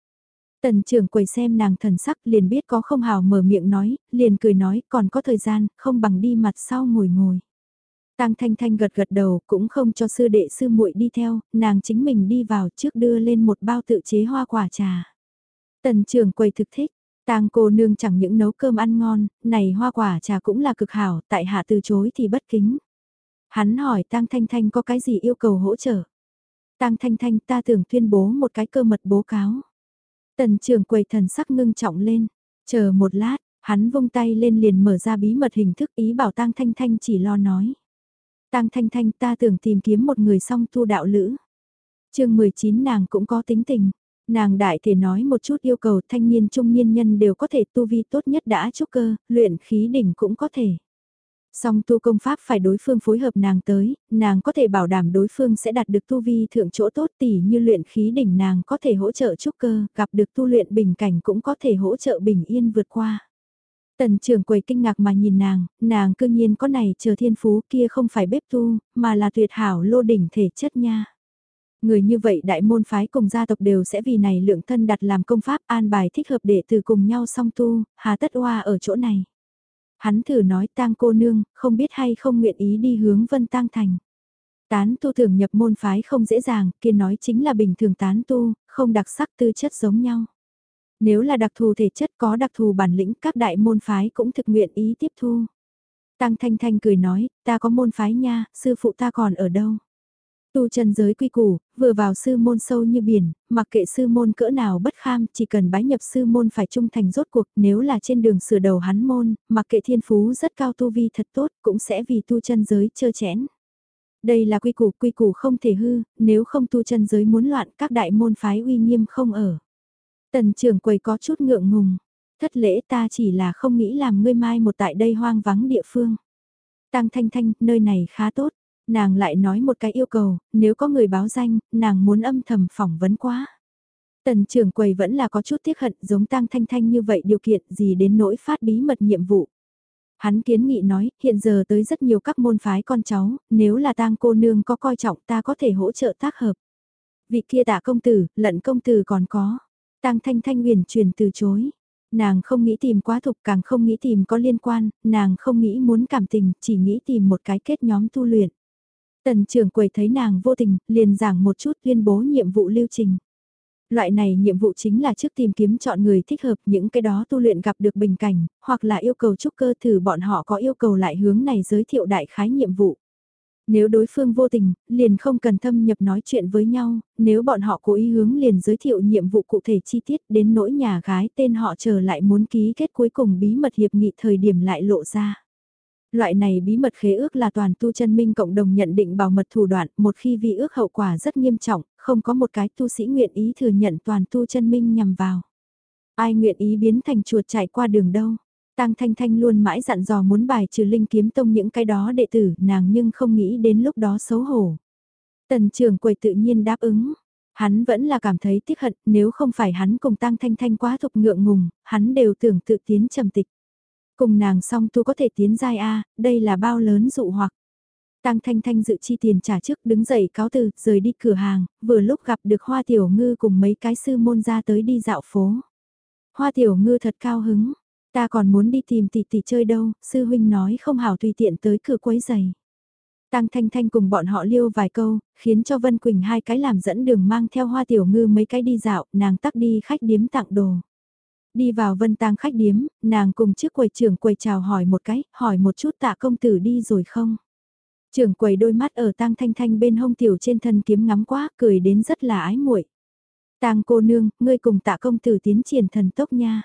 Tần trưởng quầy xem nàng thần sắc liền biết có không hào mở miệng nói, liền cười nói còn có thời gian, không bằng đi mặt sau ngồi ngồi. Tăng Thanh Thanh gật gật đầu cũng không cho sư đệ sư muội đi theo, nàng chính mình đi vào trước đưa lên một bao tự chế hoa quả trà. Tần trưởng quầy thực thích, Tang cô nương chẳng những nấu cơm ăn ngon, này hoa quả trà cũng là cực hảo, tại hạ từ chối thì bất kính. Hắn hỏi Tang Thanh Thanh có cái gì yêu cầu hỗ trợ. Tang Thanh Thanh ta tưởng tuyên bố một cái cơ mật bố cáo. Tần trưởng quầy thần sắc ngưng trọng lên, chờ một lát, hắn vung tay lên liền mở ra bí mật hình thức ý bảo Tang Thanh Thanh chỉ lo nói. Tang Thanh Thanh ta tưởng tìm kiếm một người song tu đạo lữ. chương 19 nàng cũng có tính tình. Nàng đại thể nói một chút yêu cầu thanh niên trung niên nhân đều có thể tu vi tốt nhất đã trúc cơ, luyện khí đỉnh cũng có thể. Song tu công pháp phải đối phương phối hợp nàng tới, nàng có thể bảo đảm đối phương sẽ đạt được tu vi thượng chỗ tốt tỷ như luyện khí đỉnh nàng có thể hỗ trợ trúc cơ, gặp được tu luyện bình cảnh cũng có thể hỗ trợ bình yên vượt qua. Tần trưởng quầy kinh ngạc mà nhìn nàng, nàng cương nhiên có này chờ thiên phú kia không phải bếp tu, mà là tuyệt hảo lô đỉnh thể chất nha. Người như vậy đại môn phái cùng gia tộc đều sẽ vì này lượng thân đặt làm công pháp an bài thích hợp để từ cùng nhau song tu, hà tất hoa ở chỗ này. Hắn thử nói tang cô nương, không biết hay không nguyện ý đi hướng vân tang thành. Tán tu thường nhập môn phái không dễ dàng, kia nói chính là bình thường tán tu, không đặc sắc tư chất giống nhau. Nếu là đặc thù thể chất có đặc thù bản lĩnh các đại môn phái cũng thực nguyện ý tiếp thu. Tăng Thanh Thanh cười nói, ta có môn phái nha, sư phụ ta còn ở đâu? Tu chân giới quy củ, vừa vào sư môn sâu như biển, mặc kệ sư môn cỡ nào bất kham, chỉ cần bái nhập sư môn phải trung thành rốt cuộc, nếu là trên đường sửa đầu hắn môn, mặc kệ thiên phú rất cao tu vi thật tốt, cũng sẽ vì tu chân giới chơ chẽn. Đây là quy củ, quy củ không thể hư, nếu không tu chân giới muốn loạn các đại môn phái uy nghiêm không ở. Tần trưởng quầy có chút ngượng ngùng, thất lễ ta chỉ là không nghĩ làm ngươi mai một tại đây hoang vắng địa phương. Tăng thanh thanh, nơi này khá tốt. Nàng lại nói một cái yêu cầu, nếu có người báo danh, nàng muốn âm thầm phỏng vấn quá. Tần trưởng quầy vẫn là có chút tiếc hận giống tang thanh thanh như vậy điều kiện gì đến nỗi phát bí mật nhiệm vụ. Hắn kiến nghị nói, hiện giờ tới rất nhiều các môn phái con cháu, nếu là tang cô nương có coi trọng ta có thể hỗ trợ tác hợp. Vị kia tạ công tử, lận công tử còn có. Tang thanh thanh huyền truyền từ chối. Nàng không nghĩ tìm quá thục càng không nghĩ tìm có liên quan, nàng không nghĩ muốn cảm tình, chỉ nghĩ tìm một cái kết nhóm tu luyện. Tần trưởng quầy thấy nàng vô tình, liền giảng một chút tuyên bố nhiệm vụ lưu trình. Loại này nhiệm vụ chính là trước tìm kiếm chọn người thích hợp những cái đó tu luyện gặp được bình cảnh, hoặc là yêu cầu trúc cơ thử bọn họ có yêu cầu lại hướng này giới thiệu đại khái nhiệm vụ. Nếu đối phương vô tình, liền không cần thâm nhập nói chuyện với nhau, nếu bọn họ cố ý hướng liền giới thiệu nhiệm vụ cụ thể chi tiết đến nỗi nhà gái tên họ chờ lại muốn ký kết cuối cùng bí mật hiệp nghị thời điểm lại lộ ra. Loại này bí mật khế ước là toàn tu chân minh cộng đồng nhận định bảo mật thủ đoạn, một khi vi ước hậu quả rất nghiêm trọng, không có một cái tu sĩ nguyện ý thừa nhận toàn tu chân minh nhằm vào. Ai nguyện ý biến thành chuột chạy qua đường đâu. Tăng Thanh Thanh luôn mãi dặn dò muốn bài trừ linh kiếm tông những cái đó đệ tử nàng nhưng không nghĩ đến lúc đó xấu hổ. Tần trưởng quầy tự nhiên đáp ứng. Hắn vẫn là cảm thấy tiếc hận nếu không phải hắn cùng Tăng Thanh Thanh quá thục ngượng ngùng, hắn đều tưởng tự tiến trầm tịch. Cùng nàng xong tu có thể tiến giai A, đây là bao lớn dụ hoặc. Tăng Thanh Thanh dự chi tiền trả trước đứng dậy cáo từ, rời đi cửa hàng, vừa lúc gặp được Hoa Tiểu Ngư cùng mấy cái sư môn ra tới đi dạo phố. Hoa Tiểu Ngư thật cao hứng, ta còn muốn đi tìm tỷ tỷ chơi đâu, sư huynh nói không hảo tùy tiện tới cửa quấy giày. Tăng Thanh Thanh cùng bọn họ liêu vài câu, khiến cho Vân Quỳnh hai cái làm dẫn đường mang theo Hoa Tiểu Ngư mấy cái đi dạo, nàng tắc đi khách điếm tặng đồ. Đi vào vân tang khách điếm, nàng cùng trước quầy trưởng quầy chào hỏi một cái, hỏi một chút tạ công tử đi rồi không? Trưởng quầy đôi mắt ở tang thanh thanh bên hông tiểu trên thân kiếm ngắm quá, cười đến rất là ái muội. Tang cô nương, ngươi cùng tạ công tử tiến triển thần tốc nha.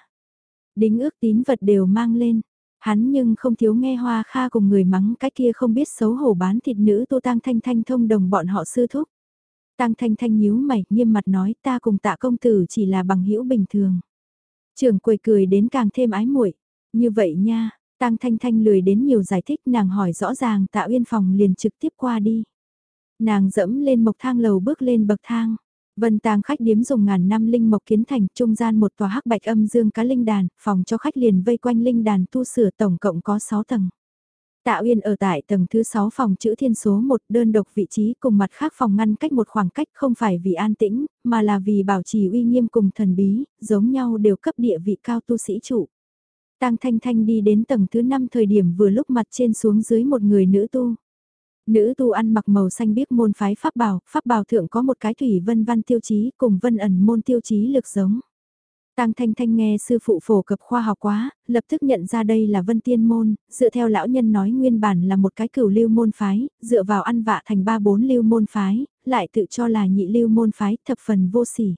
Đính ước tín vật đều mang lên. Hắn nhưng không thiếu nghe hoa kha cùng người mắng cái kia không biết xấu hổ bán thịt nữ tô tang thanh thanh thông đồng bọn họ sư thúc. Tang thanh thanh nhíu mày, nghiêm mặt nói ta cùng tạ công tử chỉ là bằng hữu bình thường. Trưởng quầy cười đến càng thêm ái muội. Như vậy nha, Tăng Thanh Thanh lười đến nhiều giải thích nàng hỏi rõ ràng Tạ Uyên phòng liền trực tiếp qua đi. Nàng dẫm lên mộc thang lầu bước lên bậc thang. Vân tàng khách điếm dùng ngàn năm linh mộc kiến thành trung gian một tòa hắc bạch âm dương cá linh đàn, phòng cho khách liền vây quanh linh đàn tu sửa tổng cộng có 6 tầng. Tạ Uyên ở tại tầng thứ 6 phòng chữ thiên số 1 đơn độc vị trí cùng mặt khác phòng ngăn cách một khoảng cách không phải vì an tĩnh, mà là vì bảo trì uy nghiêm cùng thần bí, giống nhau đều cấp địa vị cao tu sĩ chủ. Tang Thanh Thanh đi đến tầng thứ 5 thời điểm vừa lúc mặt trên xuống dưới một người nữ tu. Nữ tu ăn mặc màu xanh biếc môn phái pháp bảo, pháp bảo thượng có một cái thủy vân văn tiêu chí cùng vân ẩn môn tiêu chí lực giống. Tăng Thanh Thanh nghe sư phụ phổ cập khoa học quá, lập tức nhận ra đây là vân tiên môn, dựa theo lão nhân nói nguyên bản là một cái cửu lưu môn phái, dựa vào ăn vạ thành ba bốn lưu môn phái, lại tự cho là nhị lưu môn phái thập phần vô sỉ.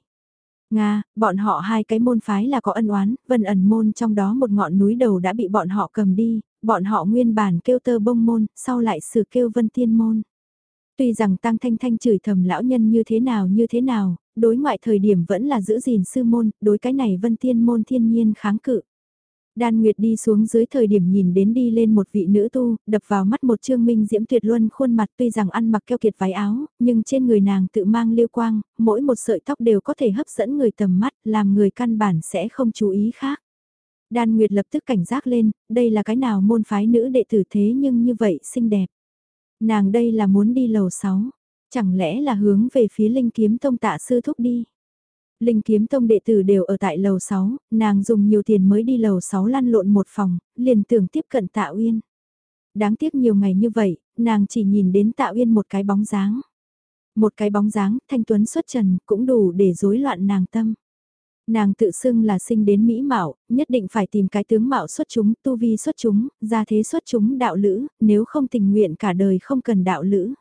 Nga, bọn họ hai cái môn phái là có ân oán, vân ẩn môn trong đó một ngọn núi đầu đã bị bọn họ cầm đi, bọn họ nguyên bản kêu tơ bông môn, sau lại sửa kêu vân tiên môn. Tuy rằng Tăng Thanh Thanh chửi thầm lão nhân như thế nào như thế nào, đối ngoại thời điểm vẫn là giữ gìn sư môn, đối cái này vân tiên môn thiên nhiên kháng cự. Đan Nguyệt đi xuống dưới thời điểm nhìn đến đi lên một vị nữ tu, đập vào mắt một trương minh diễm tuyệt luân khuôn mặt tuy rằng ăn mặc keo kiệt váy áo, nhưng trên người nàng tự mang liêu quang, mỗi một sợi tóc đều có thể hấp dẫn người tầm mắt, làm người căn bản sẽ không chú ý khác. Đan Nguyệt lập tức cảnh giác lên, đây là cái nào môn phái nữ đệ tử thế nhưng như vậy xinh đẹp. Nàng đây là muốn đi lầu 6, chẳng lẽ là hướng về phía Linh Kiếm Tông tạ sư thúc đi. Linh Kiếm Tông đệ tử đều ở tại lầu 6, nàng dùng nhiều tiền mới đi lầu 6 lăn lộn một phòng, liền tưởng tiếp cận Tạ Uyên. Đáng tiếc nhiều ngày như vậy, nàng chỉ nhìn đến Tạ Uyên một cái bóng dáng. Một cái bóng dáng, thanh tuấn xuất trần, cũng đủ để rối loạn nàng tâm. Nàng tự xưng là sinh đến mỹ mạo, nhất định phải tìm cái tướng mạo xuất chúng, tu vi xuất chúng, gia thế xuất chúng đạo lữ, nếu không tình nguyện cả đời không cần đạo lữ.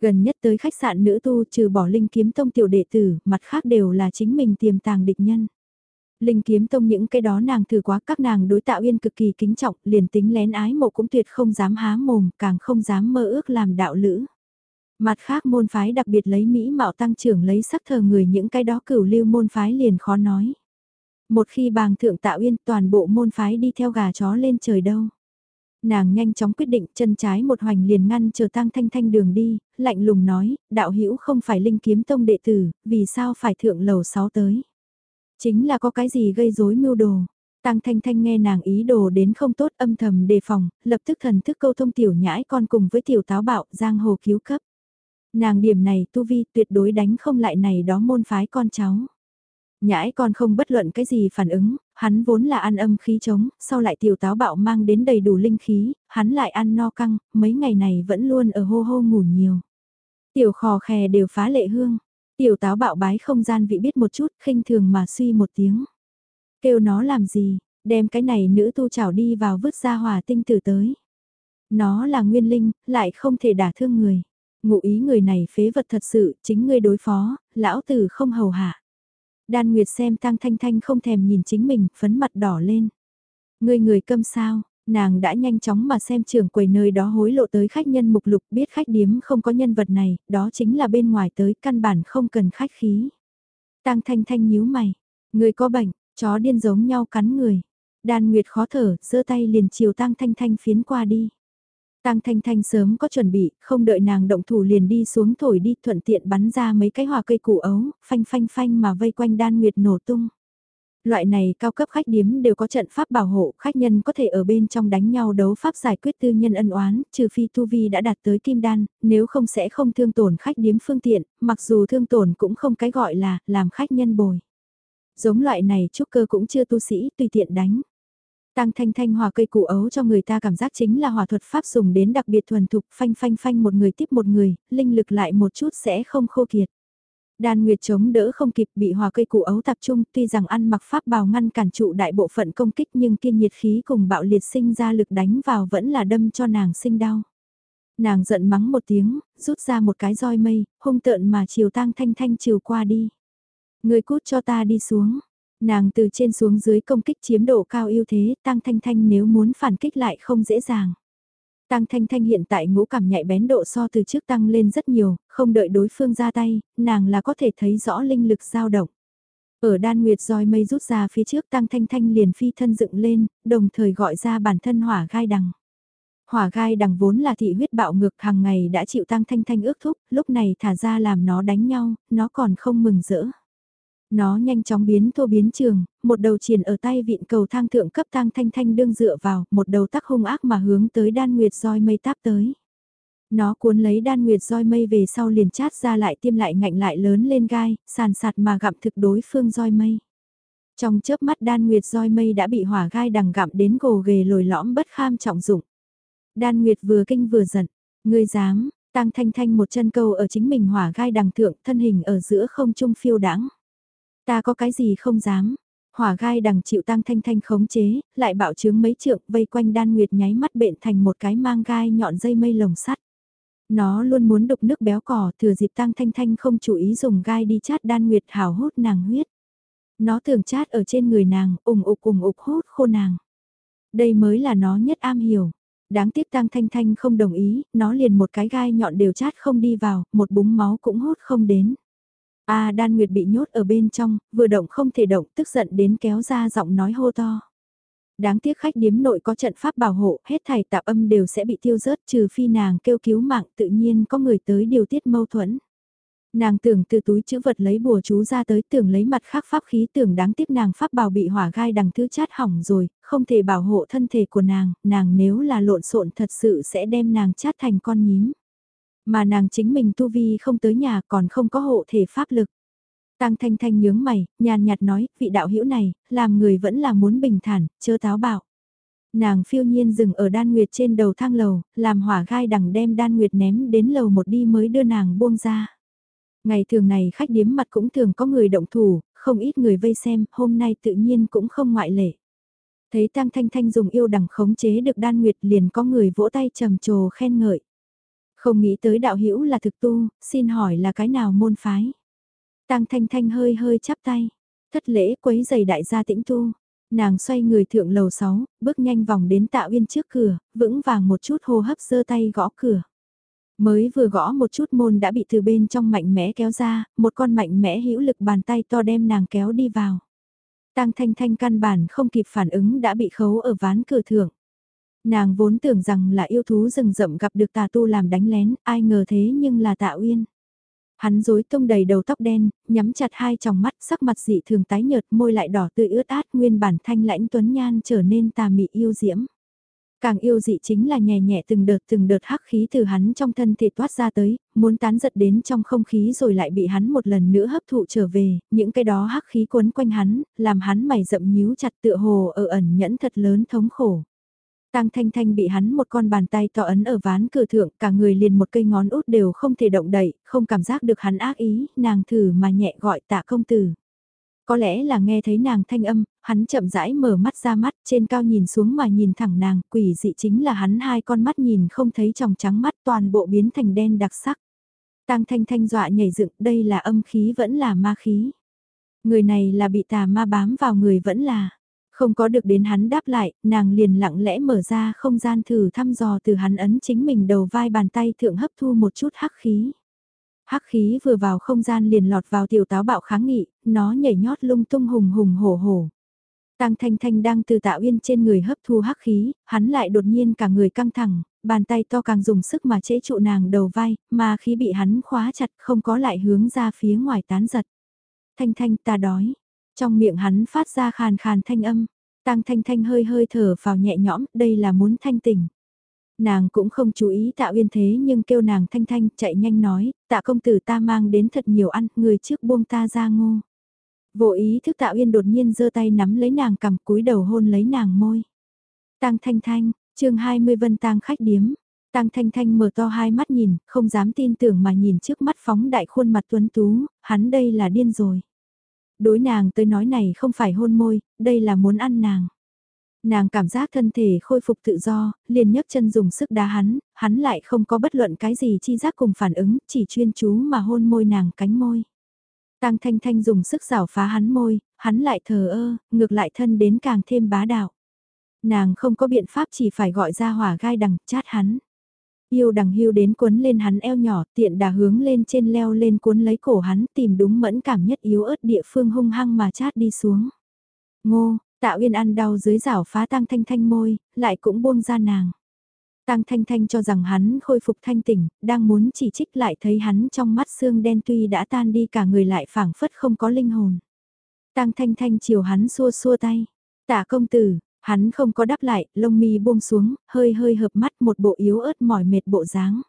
Gần nhất tới khách sạn nữ tu trừ bỏ linh kiếm tông tiểu đệ tử, mặt khác đều là chính mình tiềm tàng địch nhân. Linh kiếm tông những cái đó nàng thử quá các nàng đối tạo uyên cực kỳ kính trọng, liền tính lén ái mộ cũng tuyệt không dám há mồm, càng không dám mơ ước làm đạo lữ. Mặt khác môn phái đặc biệt lấy mỹ mạo tăng trưởng lấy sắc thờ người những cái đó cửu lưu môn phái liền khó nói. Một khi bàng thượng tạo uyên toàn bộ môn phái đi theo gà chó lên trời đâu. Nàng nhanh chóng quyết định chân trái một hoành liền ngăn chờ tăng thanh thanh đường đi, lạnh lùng nói, đạo hữu không phải linh kiếm tông đệ tử, vì sao phải thượng lầu sáu tới. Chính là có cái gì gây rối mưu đồ. Tăng Thanh Thanh nghe nàng ý đồ đến không tốt âm thầm đề phòng, lập tức thần thức câu thông tiểu nhãi con cùng với tiểu táo bạo giang hồ cứu cấp. Nàng điểm này tu vi tuyệt đối đánh không lại này đó môn phái con cháu. Nhãi con không bất luận cái gì phản ứng, hắn vốn là ăn âm khí trống, sau lại tiểu táo bạo mang đến đầy đủ linh khí, hắn lại ăn no căng, mấy ngày này vẫn luôn ở hô hô ngủ nhiều. Tiểu khò khè đều phá lệ hương, tiểu táo bạo bái không gian vị biết một chút, khinh thường mà suy một tiếng. Kêu nó làm gì, đem cái này nữ tu chảo đi vào vứt ra hòa tinh tử tới. Nó là nguyên linh, lại không thể đả thương người. Ngụ ý người này phế vật thật sự, chính ngươi đối phó, lão tử không hầu hạ. Đan Nguyệt xem Tăng Thanh Thanh không thèm nhìn chính mình, phấn mặt đỏ lên. Người người câm sao, nàng đã nhanh chóng mà xem trưởng quầy nơi đó hối lộ tới khách nhân mục lục biết khách điếm không có nhân vật này, đó chính là bên ngoài tới căn bản không cần khách khí. Tăng Thanh Thanh nhíu mày, người có bệnh, chó điên giống nhau cắn người. Đan Nguyệt khó thở, giơ tay liền chiều Tăng Thanh Thanh phiến qua đi. Tăng Thanh Thanh sớm có chuẩn bị, không đợi nàng động thủ liền đi xuống thổi đi thuận tiện bắn ra mấy cái hòa cây củ ấu, phanh phanh phanh mà vây quanh đan nguyệt nổ tung. Loại này cao cấp khách điếm đều có trận pháp bảo hộ, khách nhân có thể ở bên trong đánh nhau đấu pháp giải quyết tư nhân ân oán, trừ phi tu vi đã đạt tới kim đan, nếu không sẽ không thương tổn khách điếm phương tiện, mặc dù thương tổn cũng không cái gọi là, làm khách nhân bồi. Giống loại này trúc cơ cũng chưa tu sĩ tùy tiện đánh. Tăng thanh thanh hòa cây củ ấu cho người ta cảm giác chính là hòa thuật pháp dùng đến đặc biệt thuần thục phanh phanh phanh một người tiếp một người, linh lực lại một chút sẽ không khô kiệt. Đan Nguyệt chống đỡ không kịp bị hòa cây củ ấu tập trung tuy rằng ăn mặc pháp bào ngăn cản trụ đại bộ phận công kích nhưng kiên nhiệt khí cùng bạo liệt sinh ra lực đánh vào vẫn là đâm cho nàng sinh đau. Nàng giận mắng một tiếng, rút ra một cái roi mây, hung tợn mà chiều tang thanh thanh chiều qua đi. Người cút cho ta đi xuống. Nàng từ trên xuống dưới công kích chiếm độ cao ưu thế, Tăng Thanh Thanh nếu muốn phản kích lại không dễ dàng. Tăng Thanh Thanh hiện tại ngũ cảm nhạy bén độ so từ trước tăng lên rất nhiều, không đợi đối phương ra tay, nàng là có thể thấy rõ linh lực dao động. Ở đan nguyệt roi mây rút ra phía trước Tăng Thanh Thanh liền phi thân dựng lên, đồng thời gọi ra bản thân hỏa gai đằng. Hỏa gai đằng vốn là thị huyết bạo ngược hàng ngày đã chịu Tăng Thanh Thanh ước thúc, lúc này thả ra làm nó đánh nhau, nó còn không mừng rỡ. Nó nhanh chóng biến thô biến trường, một đầu triển ở tay vịn cầu thang thượng cấp tang thanh thanh đương dựa vào, một đầu tắc hung ác mà hướng tới đan nguyệt roi mây táp tới. Nó cuốn lấy đan nguyệt roi mây về sau liền chát ra lại tiêm lại ngạnh lại lớn lên gai, sàn sạt mà gặm thực đối phương roi mây. Trong chớp mắt đan nguyệt roi mây đã bị hỏa gai đằng gặm đến gồ ghề lồi lõm bất kham trọng dụng. Đan nguyệt vừa kinh vừa giận, ngươi dám, tăng thanh thanh một chân câu ở chính mình hỏa gai đằng thượng thân hình ở giữa không trung phiêu đãng Ta có cái gì không dám. Hỏa gai đằng chịu tăng thanh thanh khống chế, lại bạo chướng mấy trượng vây quanh đan nguyệt nháy mắt bện thành một cái mang gai nhọn dây mây lồng sắt. Nó luôn muốn đục nước béo cỏ thừa dịp tăng thanh thanh không chú ý dùng gai đi chát đan nguyệt hào hút nàng huyết. Nó thường chát ở trên người nàng, ủng ục ủng ục hút khô nàng. Đây mới là nó nhất am hiểu. Đáng tiếc tăng thanh thanh không đồng ý, nó liền một cái gai nhọn đều chát không đi vào, một búng máu cũng hút không đến. A Đan Nguyệt bị nhốt ở bên trong, vừa động không thể động, tức giận đến kéo ra giọng nói hô to. Đáng tiếc khách điếm nội có trận pháp bảo hộ, hết thảy tạp âm đều sẽ bị tiêu rớt trừ phi nàng kêu cứu mạng tự nhiên có người tới điều tiết mâu thuẫn. Nàng tưởng từ túi chữ vật lấy bùa chú ra tới tưởng lấy mặt khác pháp khí tưởng đáng tiếc nàng pháp bảo bị hỏa gai đằng thứ chát hỏng rồi, không thể bảo hộ thân thể của nàng, nàng nếu là lộn xộn thật sự sẽ đem nàng chát thành con nhím. Mà nàng chính mình tu vi không tới nhà còn không có hộ thể pháp lực. Tăng thanh thanh nhướng mày, nhàn nhạt nói, vị đạo hữu này, làm người vẫn là muốn bình thản, chớ táo bạo. Nàng phiêu nhiên dừng ở đan nguyệt trên đầu thang lầu, làm hỏa gai đằng đem đan nguyệt ném đến lầu một đi mới đưa nàng buông ra. Ngày thường này khách điếm mặt cũng thường có người động thủ, không ít người vây xem, hôm nay tự nhiên cũng không ngoại lệ. Thấy Tăng Thanh Thanh dùng yêu đằng khống chế được đan nguyệt liền có người vỗ tay trầm trồ khen ngợi. Không nghĩ tới đạo hữu là thực tu, xin hỏi là cái nào môn phái. Tăng Thanh Thanh hơi hơi chắp tay, thất lễ quấy giày đại gia tĩnh tu. Nàng xoay người thượng lầu 6, bước nhanh vòng đến tạo uyên trước cửa, vững vàng một chút hô hấp giơ tay gõ cửa. Mới vừa gõ một chút môn đã bị từ bên trong mạnh mẽ kéo ra, một con mạnh mẽ hữu lực bàn tay to đem nàng kéo đi vào. Tăng thanh thanh căn bản không kịp phản ứng đã bị khấu ở ván cửa thượng. Nàng vốn tưởng rằng là yêu thú rừng rậm gặp được tà tu làm đánh lén, ai ngờ thế nhưng là tạ uyên. Hắn rối tung đầy đầu tóc đen, nhắm chặt hai tròng mắt, sắc mặt dị thường tái nhợt, môi lại đỏ tươi ướt át, nguyên bản thanh lãnh tuấn nhan trở nên tà mị yêu diễm. Càng yêu dị chính là nhẹ nhẹ từng đợt từng đợt hắc khí từ hắn trong thân thể toát ra tới, muốn tán giật đến trong không khí rồi lại bị hắn một lần nữa hấp thụ trở về, những cái đó hắc khí quấn quanh hắn, làm hắn mày rậm nhíu chặt tựa hồ ở ẩn nhẫn thật lớn thống khổ. Tang Thanh Thanh bị hắn một con bàn tay to ấn ở ván cửa thượng, cả người liền một cây ngón út đều không thể động đậy, không cảm giác được hắn ác ý, nàng thử mà nhẹ gọi tạ công tử. Có lẽ là nghe thấy nàng thanh âm, hắn chậm rãi mở mắt ra mắt, trên cao nhìn xuống mà nhìn thẳng nàng, quỷ dị chính là hắn hai con mắt nhìn không thấy tròng trắng mắt toàn bộ biến thành đen đặc sắc. Tang Thanh Thanh dọa nhảy dựng, đây là âm khí vẫn là ma khí. Người này là bị tà ma bám vào người vẫn là không có được đến hắn đáp lại, nàng liền lặng lẽ mở ra không gian thử thăm dò từ hắn ấn chính mình đầu vai bàn tay thượng hấp thu một chút hắc khí. Hắc khí vừa vào không gian liền lọt vào tiểu táo bạo kháng nghị, nó nhảy nhót lung tung hùng hùng hổ hổ. Tăng Thanh Thanh đang từ tạo yên trên người hấp thu hắc khí, hắn lại đột nhiên cả người căng thẳng, bàn tay to càng dùng sức mà chế trụ nàng đầu vai, mà khí bị hắn khóa chặt không có lại hướng ra phía ngoài tán giật. Thanh Thanh ta đói, trong miệng hắn phát ra khàn khàn thanh âm, Tăng Thanh Thanh hơi hơi thở vào nhẹ nhõm, đây là muốn thanh tỉnh. Nàng cũng không chú ý tạ uyên thế nhưng kêu nàng Thanh Thanh chạy nhanh nói, tạ công tử ta mang đến thật nhiều ăn, người trước buông ta ra ngô. Vô ý thức tạ uyên đột nhiên giơ tay nắm lấy nàng cầm cúi đầu hôn lấy nàng môi. Tăng Thanh Thanh, chương 20 vân tang khách điếm. Tăng Thanh Thanh mở to hai mắt nhìn, không dám tin tưởng mà nhìn trước mắt phóng đại khuôn mặt tuấn tú, hắn đây là điên rồi đối nàng tới nói này không phải hôn môi, đây là muốn ăn nàng. Nàng cảm giác thân thể khôi phục tự do, liền nhấc chân dùng sức đá hắn, hắn lại không có bất luận cái gì chi giác cùng phản ứng, chỉ chuyên chú mà hôn môi nàng cánh môi. Tăng Thanh Thanh dùng sức giảo phá hắn môi, hắn lại thờ ơ, ngược lại thân đến càng thêm bá đạo. Nàng không có biện pháp chỉ phải gọi ra hỏa gai đằng chát hắn. Yêu đằng hưu đến cuốn lên hắn eo nhỏ tiện đà hướng lên trên leo lên cuốn lấy cổ hắn tìm đúng mẫn cảm nhất yếu ớt địa phương hung hăng mà chát đi xuống. Ngô, tạo yên ăn đau dưới rảo phá tăng thanh thanh môi, lại cũng buông ra nàng. Tăng Thanh Thanh cho rằng hắn khôi phục thanh tỉnh, đang muốn chỉ trích lại thấy hắn trong mắt xương đen tuy đã tan đi cả người lại phảng phất không có linh hồn. Tăng Thanh Thanh chiều hắn xua xua tay. Tạ công tử, Hắn không có đáp lại, lông mi buông xuống, hơi hơi hợp mắt một bộ yếu ớt mỏi mệt bộ dáng.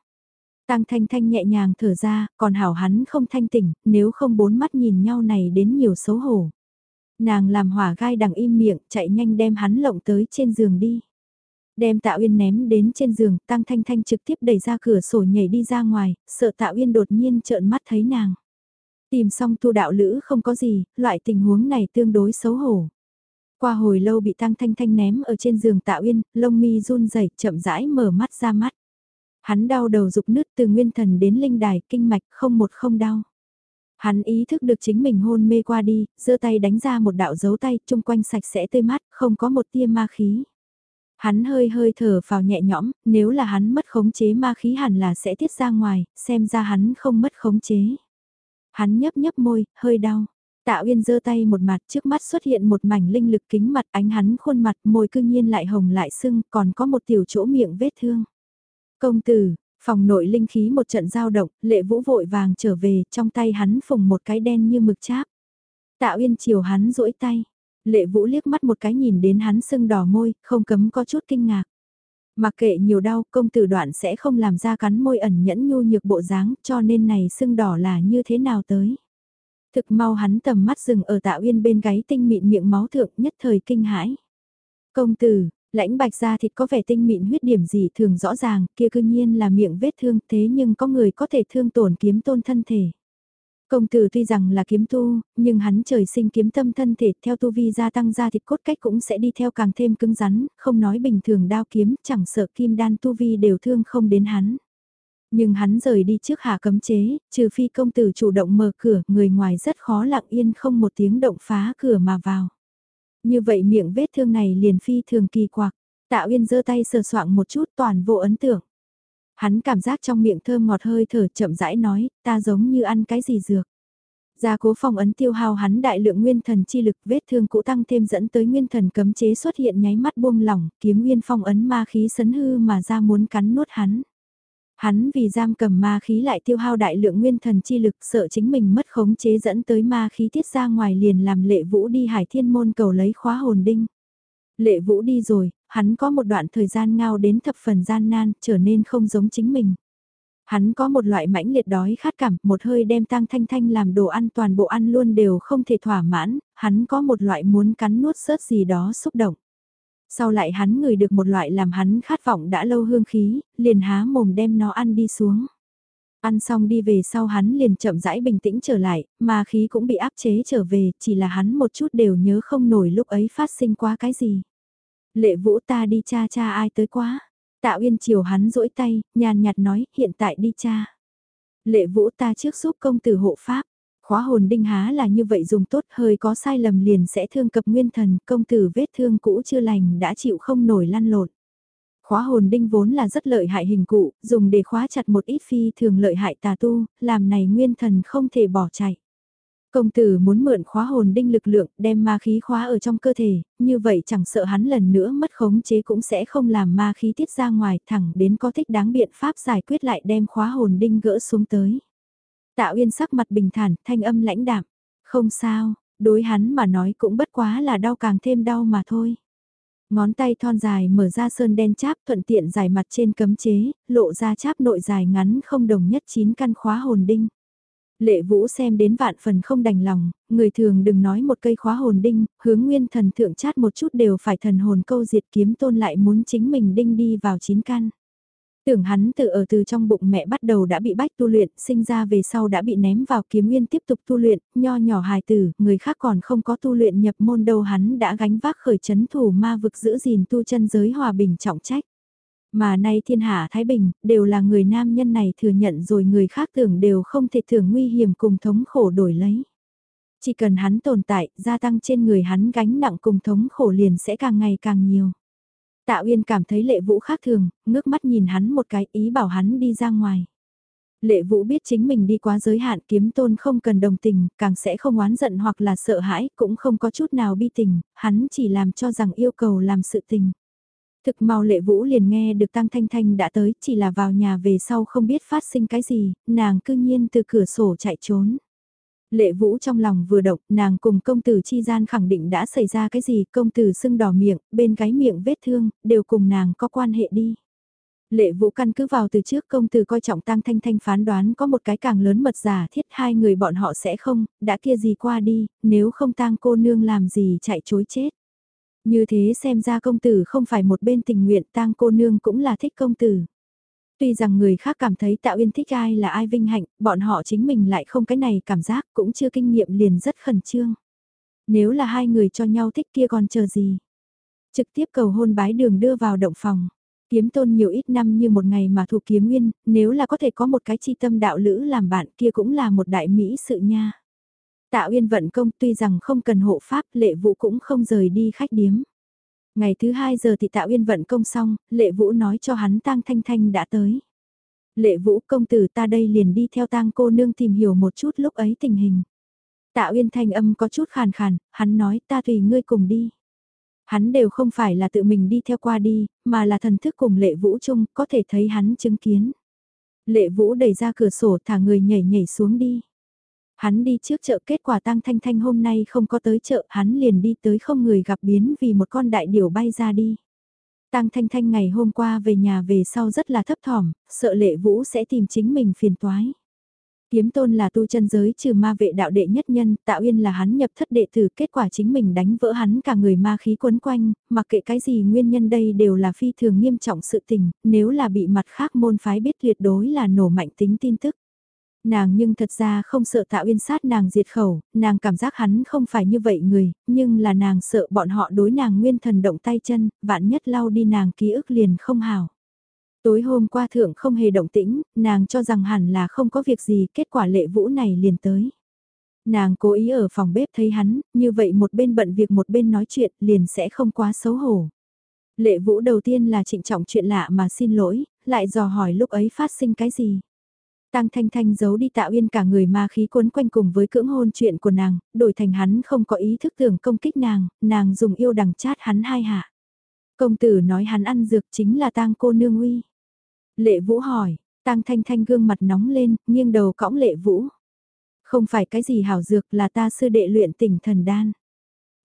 Tăng thanh thanh nhẹ nhàng thở ra, còn hảo hắn không thanh tỉnh, nếu không bốn mắt nhìn nhau này đến nhiều xấu hổ. Nàng làm hỏa gai đằng im miệng, chạy nhanh đem hắn lộng tới trên giường đi. Đem Tạ Uyên ném đến trên giường, Tăng Thanh Thanh trực tiếp đẩy ra cửa sổ nhảy đi ra ngoài, sợ Tạ Uyên đột nhiên trợn mắt thấy nàng. Tìm xong tu đạo lữ không có gì, loại tình huống này tương đối xấu hổ. Qua hồi lâu bị Tăng Thanh Thanh ném ở trên giường Tạ Uyên, lông mi run rẩy chậm rãi mở mắt ra mắt. Hắn đau đầu dục nứt từ nguyên thần đến linh đài, kinh mạch không một không đau. Hắn ý thức được chính mình hôn mê qua đi, giơ tay đánh ra một đạo dấu tay, chung quanh sạch sẽ tươi mát, không có một tia ma khí. Hắn hơi hơi thở vào nhẹ nhõm, nếu là hắn mất khống chế ma khí hẳn là sẽ tiết ra ngoài, xem ra hắn không mất khống chế. Hắn nhấp nhấp môi, hơi đau. Tạ Uyên giơ tay một mặt trước mắt xuất hiện một mảnh linh lực kính mặt ánh hắn khuôn mặt môi cư nhiên lại hồng lại sưng còn có một tiểu chỗ miệng vết thương. Công tử, phòng nội linh khí một trận giao động, lệ vũ vội vàng trở về trong tay hắn phùng một cái đen như mực cháp. Tạ Uyên chiều hắn duỗi tay. Lệ Vũ liếc mắt một cái nhìn đến hắn sưng đỏ môi, không cấm có chút kinh ngạc. Mặc kệ nhiều đau, công tử đoạn sẽ không làm ra cắn môi ẩn nhẫn nhu nhược bộ dáng, cho nên này sưng đỏ là như thế nào tới. Thực mau hắn tầm mắt dừng ở tạ uyên bên gáy tinh mịn miệng máu thượng nhất thời kinh hãi. Công tử, lãnh bạch ra thịt có vẻ tinh mịn huyết điểm gì thường rõ ràng, kia cư nhiên là miệng vết thương thế nhưng có người có thể thương tổn kiếm tôn thân thể. Công tử tuy rằng là kiếm tu, nhưng hắn trời sinh kiếm tâm thân thể theo tu vi gia tăng ra thịt cốt cách cũng sẽ đi theo càng thêm cứng rắn, không nói bình thường đao kiếm, chẳng sợ kim đan tu vi đều thương không đến hắn. Nhưng hắn rời đi trước hạ cấm chế, trừ phi công tử chủ động mở cửa, người ngoài rất khó lặng yên không một tiếng động phá cửa mà vào. Như vậy miệng vết thương này liền phi thường kỳ quặc, tạ uyên giơ tay sờ soạng một chút toàn vô ấn tượng. Hắn cảm giác trong miệng thơm ngọt hơi thở chậm rãi nói, ta giống như ăn cái gì dược. Gia cố phong ấn tiêu hao hắn đại lượng nguyên thần chi lực vết thương cũ tăng thêm dẫn tới nguyên thần cấm chế xuất hiện nháy mắt buông lỏng, kiếm nguyên phong ấn ma khí sấn hư mà ra muốn cắn nuốt hắn. Hắn vì giam cầm ma khí lại tiêu hao đại lượng nguyên thần chi lực sợ chính mình mất khống chế dẫn tới ma khí tiết ra ngoài liền làm lệ vũ đi hải thiên môn cầu lấy khóa hồn đinh. Lệ vũ đi rồi, hắn có một đoạn thời gian ngao đến thập phần gian nan, trở nên không giống chính mình. Hắn có một loại mãnh liệt đói khát cảm, một hơi đem tang thanh thanh làm đồ ăn toàn bộ ăn luôn đều không thể thỏa mãn, hắn có một loại muốn cắn nuốt sớt gì đó xúc động. Sau lại hắn ngửi được một loại làm hắn khát vọng đã lâu hương khí, liền há mồm đem nó ăn đi xuống. Ăn xong đi về sau hắn liền chậm rãi bình tĩnh trở lại, mà khí cũng bị áp chế trở về, chỉ là hắn một chút đều nhớ không nổi lúc ấy phát sinh qua cái gì. Lệ vũ ta đi cha cha ai tới quá. Tạ Uyên chiều hắn rỗi tay, nhàn nhạt nói, hiện tại đi cha. Lệ vũ ta trước giúp công tử hộ pháp. Khóa hồn đinh há là như vậy dùng tốt hơi có sai lầm liền sẽ thương cập nguyên thần, công tử vết thương cũ chưa lành đã chịu không nổi lăn lộn. Khóa hồn đinh vốn là rất lợi hại hình cụ, dùng để khóa chặt một ít phi thường lợi hại tà tu, làm này nguyên thần không thể bỏ chạy. Công tử muốn mượn khóa hồn đinh lực lượng đem ma khí khóa ở trong cơ thể, như vậy chẳng sợ hắn lần nữa mất khống chế cũng sẽ không làm ma khí tiết ra ngoài thẳng đến có thích đáng biện pháp giải quyết lại đem khóa hồn đinh gỡ xuống tới. Tạ Uyên sắc mặt bình thản, thanh âm lãnh đạm. Không sao, đối hắn mà nói cũng bất quá là đau càng thêm đau mà thôi. Ngón tay thon dài mở ra sơn đen cháp thuận tiện giải mặt trên cấm chế, lộ ra cháp nội dài ngắn không đồng nhất chín căn khóa hồn đinh. Lệ Vũ xem đến vạn phần không đành lòng, người thường đừng nói một cây khóa hồn đinh, hướng nguyên thần thượng chát một chút đều phải thần hồn câu diệt kiếm tôn lại muốn chính mình đinh đi vào chín căn. Tưởng hắn từ ở từ trong bụng mẹ bắt đầu đã bị bách tu luyện, sinh ra về sau đã bị ném vào kiếm nguyên tiếp tục tu luyện, nho nhỏ hài tử, người khác còn không có tu luyện nhập môn đâu hắn đã gánh vác khởi chấn thủ ma vực giữ gìn tu chân giới hòa bình trọng trách. Mà nay thiên hạ Thái Bình, đều là người nam nhân này thừa nhận rồi người khác tưởng đều không thể thường nguy hiểm cùng thống khổ đổi lấy. Chỉ cần hắn tồn tại, gia tăng trên người hắn gánh nặng cùng thống khổ liền sẽ càng ngày càng nhiều. Tạ Uyên cảm thấy lệ vũ khác thường, ngước mắt nhìn hắn một cái ý bảo hắn đi ra ngoài. Lệ vũ biết chính mình đi quá giới hạn kiếm tôn không cần đồng tình, càng sẽ không oán giận hoặc là sợ hãi, cũng không có chút nào bi tình, hắn chỉ làm cho rằng yêu cầu làm sự tình. Thực mau lệ vũ liền nghe được Tăng Thanh Thanh đã tới, chỉ là vào nhà về sau không biết phát sinh cái gì, nàng cư nhiên từ cửa sổ chạy trốn. Lệ vũ trong lòng vừa động, nàng cùng công tử chi gian khẳng định đã xảy ra cái gì, công tử sưng đỏ miệng, bên cái miệng vết thương, đều cùng nàng có quan hệ đi. Lệ vũ căn cứ vào từ trước công tử coi trọng tăng thanh thanh phán đoán có một cái càng lớn mật giả thiết hai người bọn họ sẽ không, đã kia gì qua đi, nếu không tang cô nương làm gì chạy chối chết. Như thế xem ra công tử không phải một bên tình nguyện tang cô nương cũng là thích công tử. Tuy rằng người khác cảm thấy tạo uyên thích ai là ai vinh hạnh, bọn họ chính mình lại không cái này cảm giác cũng chưa kinh nghiệm liền rất khẩn trương. Nếu là hai người cho nhau thích kia còn chờ gì? Trực tiếp cầu hôn bái đường đưa vào động phòng. Kiếm tôn nhiều ít năm như một ngày mà thủ kiếm nguyên, nếu là có thể có một cái chi tâm đạo lữ làm bạn kia cũng là một đại mỹ sự nha. Tạ Uyên vận công tuy rằng không cần hộ pháp lệ vụ cũng không rời đi khách điếm. Ngày thứ hai giờ thì Tạ Uyên vận công xong, lệ vũ nói cho hắn tang thanh thanh đã tới. Lệ vũ công tử ta đây liền đi theo tang cô nương tìm hiểu một chút lúc ấy tình hình. Tạ Uyên thanh âm có chút khàn khàn, hắn nói ta tùy ngươi cùng đi. Hắn đều không phải là tự mình đi theo qua đi, mà là thần thức cùng lệ vũ chung, có thể thấy hắn chứng kiến. Lệ vũ đẩy ra cửa sổ thả người nhảy nhảy xuống đi. Hắn đi trước chợ kết quả tăng thanh thanh hôm nay không có tới chợ, hắn liền đi tới không người gặp biến vì một con đại điểu bay ra đi. Tăng Thanh Thanh ngày hôm qua về nhà về sau rất là thấp thỏm, sợ lệ vũ sẽ tìm chính mình phiền toái. Kiếm tôn là tu chân giới trừ ma vệ đạo đệ nhất nhân, tạo yên là hắn nhập thất đệ tử, kết quả chính mình đánh vỡ hắn cả người ma khí quấn quanh, mặc kệ cái gì nguyên nhân đây đều là phi thường nghiêm trọng sự tình, nếu là bị mặt khác môn phái biết tuyệt đối là nổ mạnh tính tin tức. Nàng nhưng thật ra không sợ tạo uyên sát nàng diệt khẩu, nàng cảm giác hắn không phải như vậy người, nhưng là nàng sợ bọn họ đối nàng nguyên thần động tay chân, vạn nhất lau đi nàng ký ức liền không hào. Tối hôm qua thượng không hề động tĩnh, nàng cho rằng hẳn là không có việc gì, kết quả lệ vũ này liền tới. Nàng cố ý ở phòng bếp thấy hắn, như vậy một bên bận việc một bên nói chuyện liền sẽ không quá xấu hổ. Lệ vũ đầu tiên là trịnh trọng chuyện lạ mà xin lỗi, lại dò hỏi lúc ấy phát sinh cái gì. Tăng Thanh Thanh giấu đi tạo uyên cả người ma khí cuốn quanh cùng với cưỡng hôn chuyện của nàng, đổi thành hắn không có ý thức tưởng công kích nàng, nàng dùng yêu đằng chát hắn hai hạ. Công tử nói hắn ăn dược chính là tang cô nương uy. Lệ Vũ hỏi, Tang Thanh Thanh gương mặt nóng lên, nghiêng đầu cõng Lệ Vũ. Không phải cái gì hảo dược là ta sư đệ luyện tỉnh thần đan.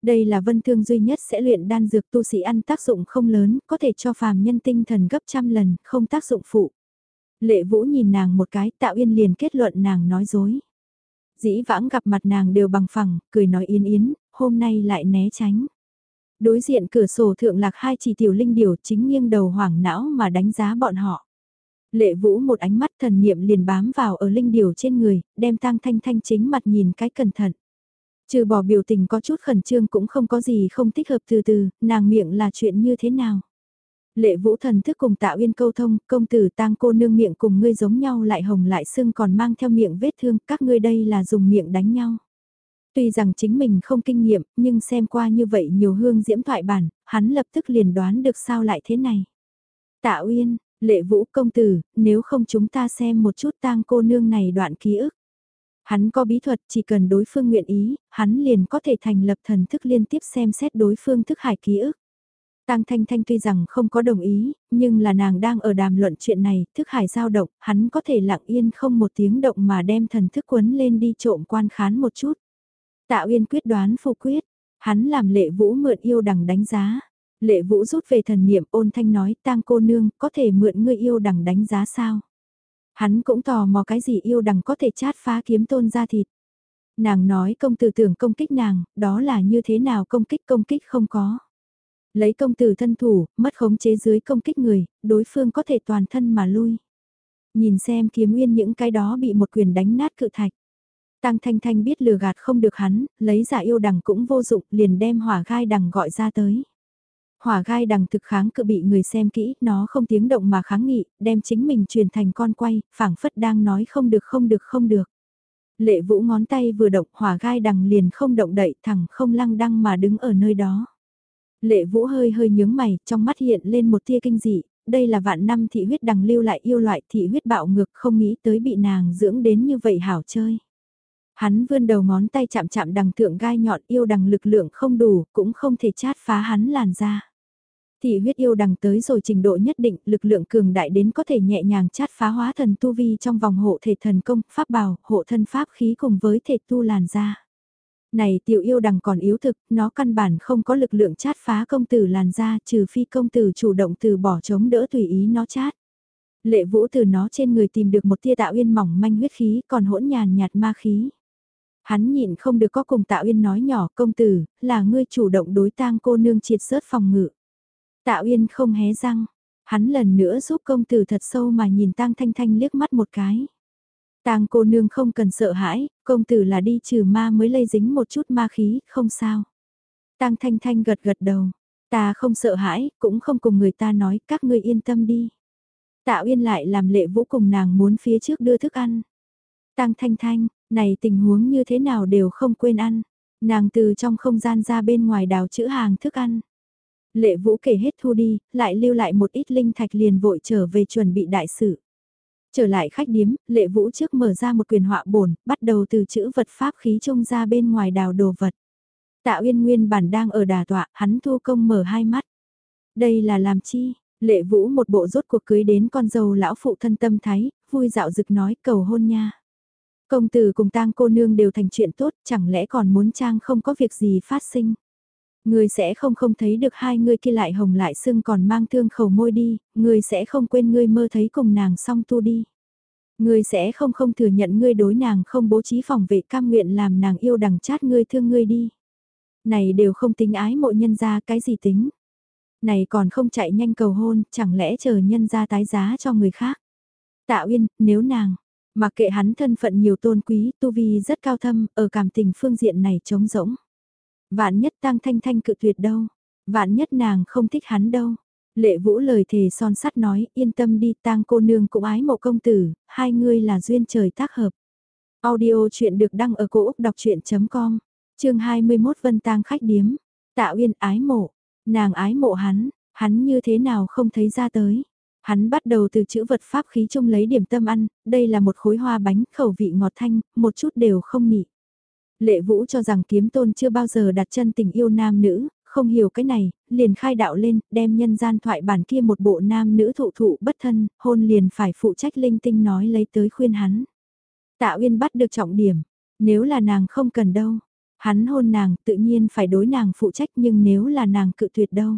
Đây là vân thương duy nhất sẽ luyện đan dược tu sĩ ăn tác dụng không lớn, có thể cho phàm nhân tinh thần gấp trăm lần, không tác dụng phụ. Lệ Vũ nhìn nàng một cái tạo yên liền kết luận nàng nói dối. Dĩ vãng gặp mặt nàng đều bằng phẳng, cười nói yên yến, hôm nay lại né tránh. Đối diện cửa sổ thượng lạc hai chỉ tiểu linh điều chính nghiêng đầu hoảng não mà đánh giá bọn họ. Lệ Vũ một ánh mắt thần niệm liền bám vào ở linh điều trên người, đem tang thanh thanh chính mặt nhìn cái cẩn thận. Trừ bỏ biểu tình có chút khẩn trương cũng không có gì không thích hợp từ từ, nàng miệng là chuyện như thế nào. Lệ vũ thần thức cùng tạo uyên câu thông, công tử tang cô nương miệng cùng ngươi giống nhau lại hồng lại sưng còn mang theo miệng vết thương, các ngươi đây là dùng miệng đánh nhau. Tuy rằng chính mình không kinh nghiệm, nhưng xem qua như vậy nhiều hương diễm thoại bản, hắn lập tức liền đoán được sao lại thế này. Tạ Uyên, Lệ Vũ công tử, nếu không chúng ta xem một chút tang cô nương này đoạn ký ức. Hắn có bí thuật, chỉ cần đối phương nguyện ý, hắn liền có thể thành lập thần thức liên tiếp xem xét đối phương thức hải ký ức. Tang Thanh Thanh tuy rằng không có đồng ý, nhưng là nàng đang ở đàm luận chuyện này, thức hải giao động, hắn có thể lặng yên không một tiếng động mà đem thần thức quấn lên đi trộm quan khán một chút. Tạ Uyên quyết đoán phụ quyết, hắn làm lệ vũ mượn yêu đằng đánh giá. Lệ vũ rút về thần niệm ôn thanh nói tang cô nương có thể mượn ngươi yêu đằng đánh giá sao. Hắn cũng tò mò cái gì yêu đằng có thể chát phá kiếm tôn ra thịt. Nàng nói công tử tưởng công kích nàng, đó là như thế nào công kích công kích không có. Lấy công tử thân thủ, mất khống chế dưới công kích người, đối phương có thể toàn thân mà lui. Nhìn xem kiếm nguyên những cái đó bị một quyền đánh nát cự thạch. Tăng Thanh Thanh biết lừa gạt không được hắn, lấy giả yêu đằng cũng vô dụng, liền đem hỏa gai đằng gọi ra tới. Hỏa gai đằng thực kháng cự bị người xem kỹ, nó không tiếng động mà kháng nghị, đem chính mình truyền thành con quay, phảng phất đang nói không được không được không được. Lệ vũ ngón tay vừa động hỏa gai đằng liền không động đậy thẳng không lăng đăng mà đứng ở nơi đó. Lệ vũ hơi hơi nhướng mày, trong mắt hiện lên một tia kinh dị, đây là vạn năm thị huyết đằng lưu lại yêu loại thị huyết bạo ngược không nghĩ tới bị nàng dưỡng đến như vậy hảo chơi. Hắn vươn đầu ngón tay chạm chạm đằng thượng gai nhọn yêu đằng lực lượng không đủ, cũng không thể chát phá hắn làn ra. Thị huyết yêu đằng tới rồi trình độ nhất định, lực lượng cường đại đến có thể nhẹ nhàng chát phá hóa thần tu vi trong vòng hộ thể thần công, pháp bào, hộ thân pháp khí cùng với thể tu làn ra. Này tiểu yêu đằng còn yếu thực, nó căn bản không có lực lượng chát phá công tử làn ra trừ phi công tử chủ động từ bỏ chống đỡ tùy ý nó chát. Lệ vũ từ nó trên người tìm được một tia tạo yên mỏng manh huyết khí còn hỗn nhàn nhạt ma khí. Hắn nhịn không được có cùng tạo yên nói nhỏ công tử, là ngươi chủ động đối tang cô nương triệt sớt phòng ngự. Tạo yên không hé răng, hắn lần nữa giúp công tử thật sâu mà nhìn tang thanh thanh liếc mắt một cái. Tang cô nương không cần sợ hãi, công tử là đi trừ ma mới lây dính một chút ma khí, không sao. Tang Thanh Thanh gật gật đầu, ta không sợ hãi, cũng không cùng người ta nói, các ngươi yên tâm đi. Tạ Uyên lại làm lệ vũ cùng nàng muốn phía trước đưa thức ăn. Tang Thanh Thanh, này tình huống như thế nào đều không quên ăn. Nàng từ trong không gian ra bên ngoài đào chữ hàng thức ăn. Lệ vũ kể hết thu đi, lại lưu lại một ít linh thạch liền vội trở về chuẩn bị đại sự. Trở lại khách điếm, lệ vũ trước mở ra một quyền họa bổn, bắt đầu từ chữ vật pháp khí trông ra bên ngoài đào đồ vật. Tạ Uyên Nguyên bản đang ở đà tọa, hắn thu công mở hai mắt. Đây là làm chi? Lệ Vũ một bộ rốt cuộc cưới đến con dâu lão phụ thân tâm thái, vui dạo dực nói cầu hôn nha. Công tử cùng tang cô nương đều thành chuyện tốt, chẳng lẽ còn muốn trang không có việc gì phát sinh ngươi sẽ không không thấy được hai người kia lại hồng lại sưng còn mang thương khẩu môi đi, ngươi sẽ không quên ngươi mơ thấy cùng nàng song tu đi. Ngươi sẽ không không thừa nhận ngươi đối nàng không bố trí phòng vệ cam nguyện làm nàng yêu đằng chát ngươi thương ngươi đi. Này đều không tính ái mộ nhân ra cái gì tính. Này còn không chạy nhanh cầu hôn, chẳng lẽ chờ nhân ra tái giá cho người khác. Tạ Uyên, nếu nàng, mặc kệ hắn thân phận nhiều tôn quý, tu vi rất cao thâm, ở cảm tình phương diện này trống rỗng. Vạn nhất tăng thanh thanh cự tuyệt đâu, vạn nhất nàng không thích hắn đâu. Lệ vũ lời thề son sắt nói, yên tâm đi tang cô nương cũng ái mộ công tử, hai người là duyên trời tác hợp. Audio chuyện được đăng ở cổ Úc đọc chuyện.com, chương 21 Vân tang khách điếm, tạo uyên ái mộ, nàng ái mộ hắn, hắn như thế nào không thấy ra tới. Hắn bắt đầu từ chữ vật pháp khí trông lấy điểm tâm ăn, đây là một khối hoa bánh khẩu vị ngọt thanh, một chút đều không nị. Lệ Vũ cho rằng kiếm tôn chưa bao giờ đặt chân tình yêu nam nữ, không hiểu cái này, liền khai đạo lên, đem nhân gian thoại bản kia một bộ nam nữ thụ thụ bất thân, hôn liền phải phụ trách linh tinh nói lấy tới khuyên hắn. Tạ Uyên bắt được trọng điểm, nếu là nàng không cần đâu, hắn hôn nàng tự nhiên phải đối nàng phụ trách nhưng nếu là nàng cự tuyệt đâu.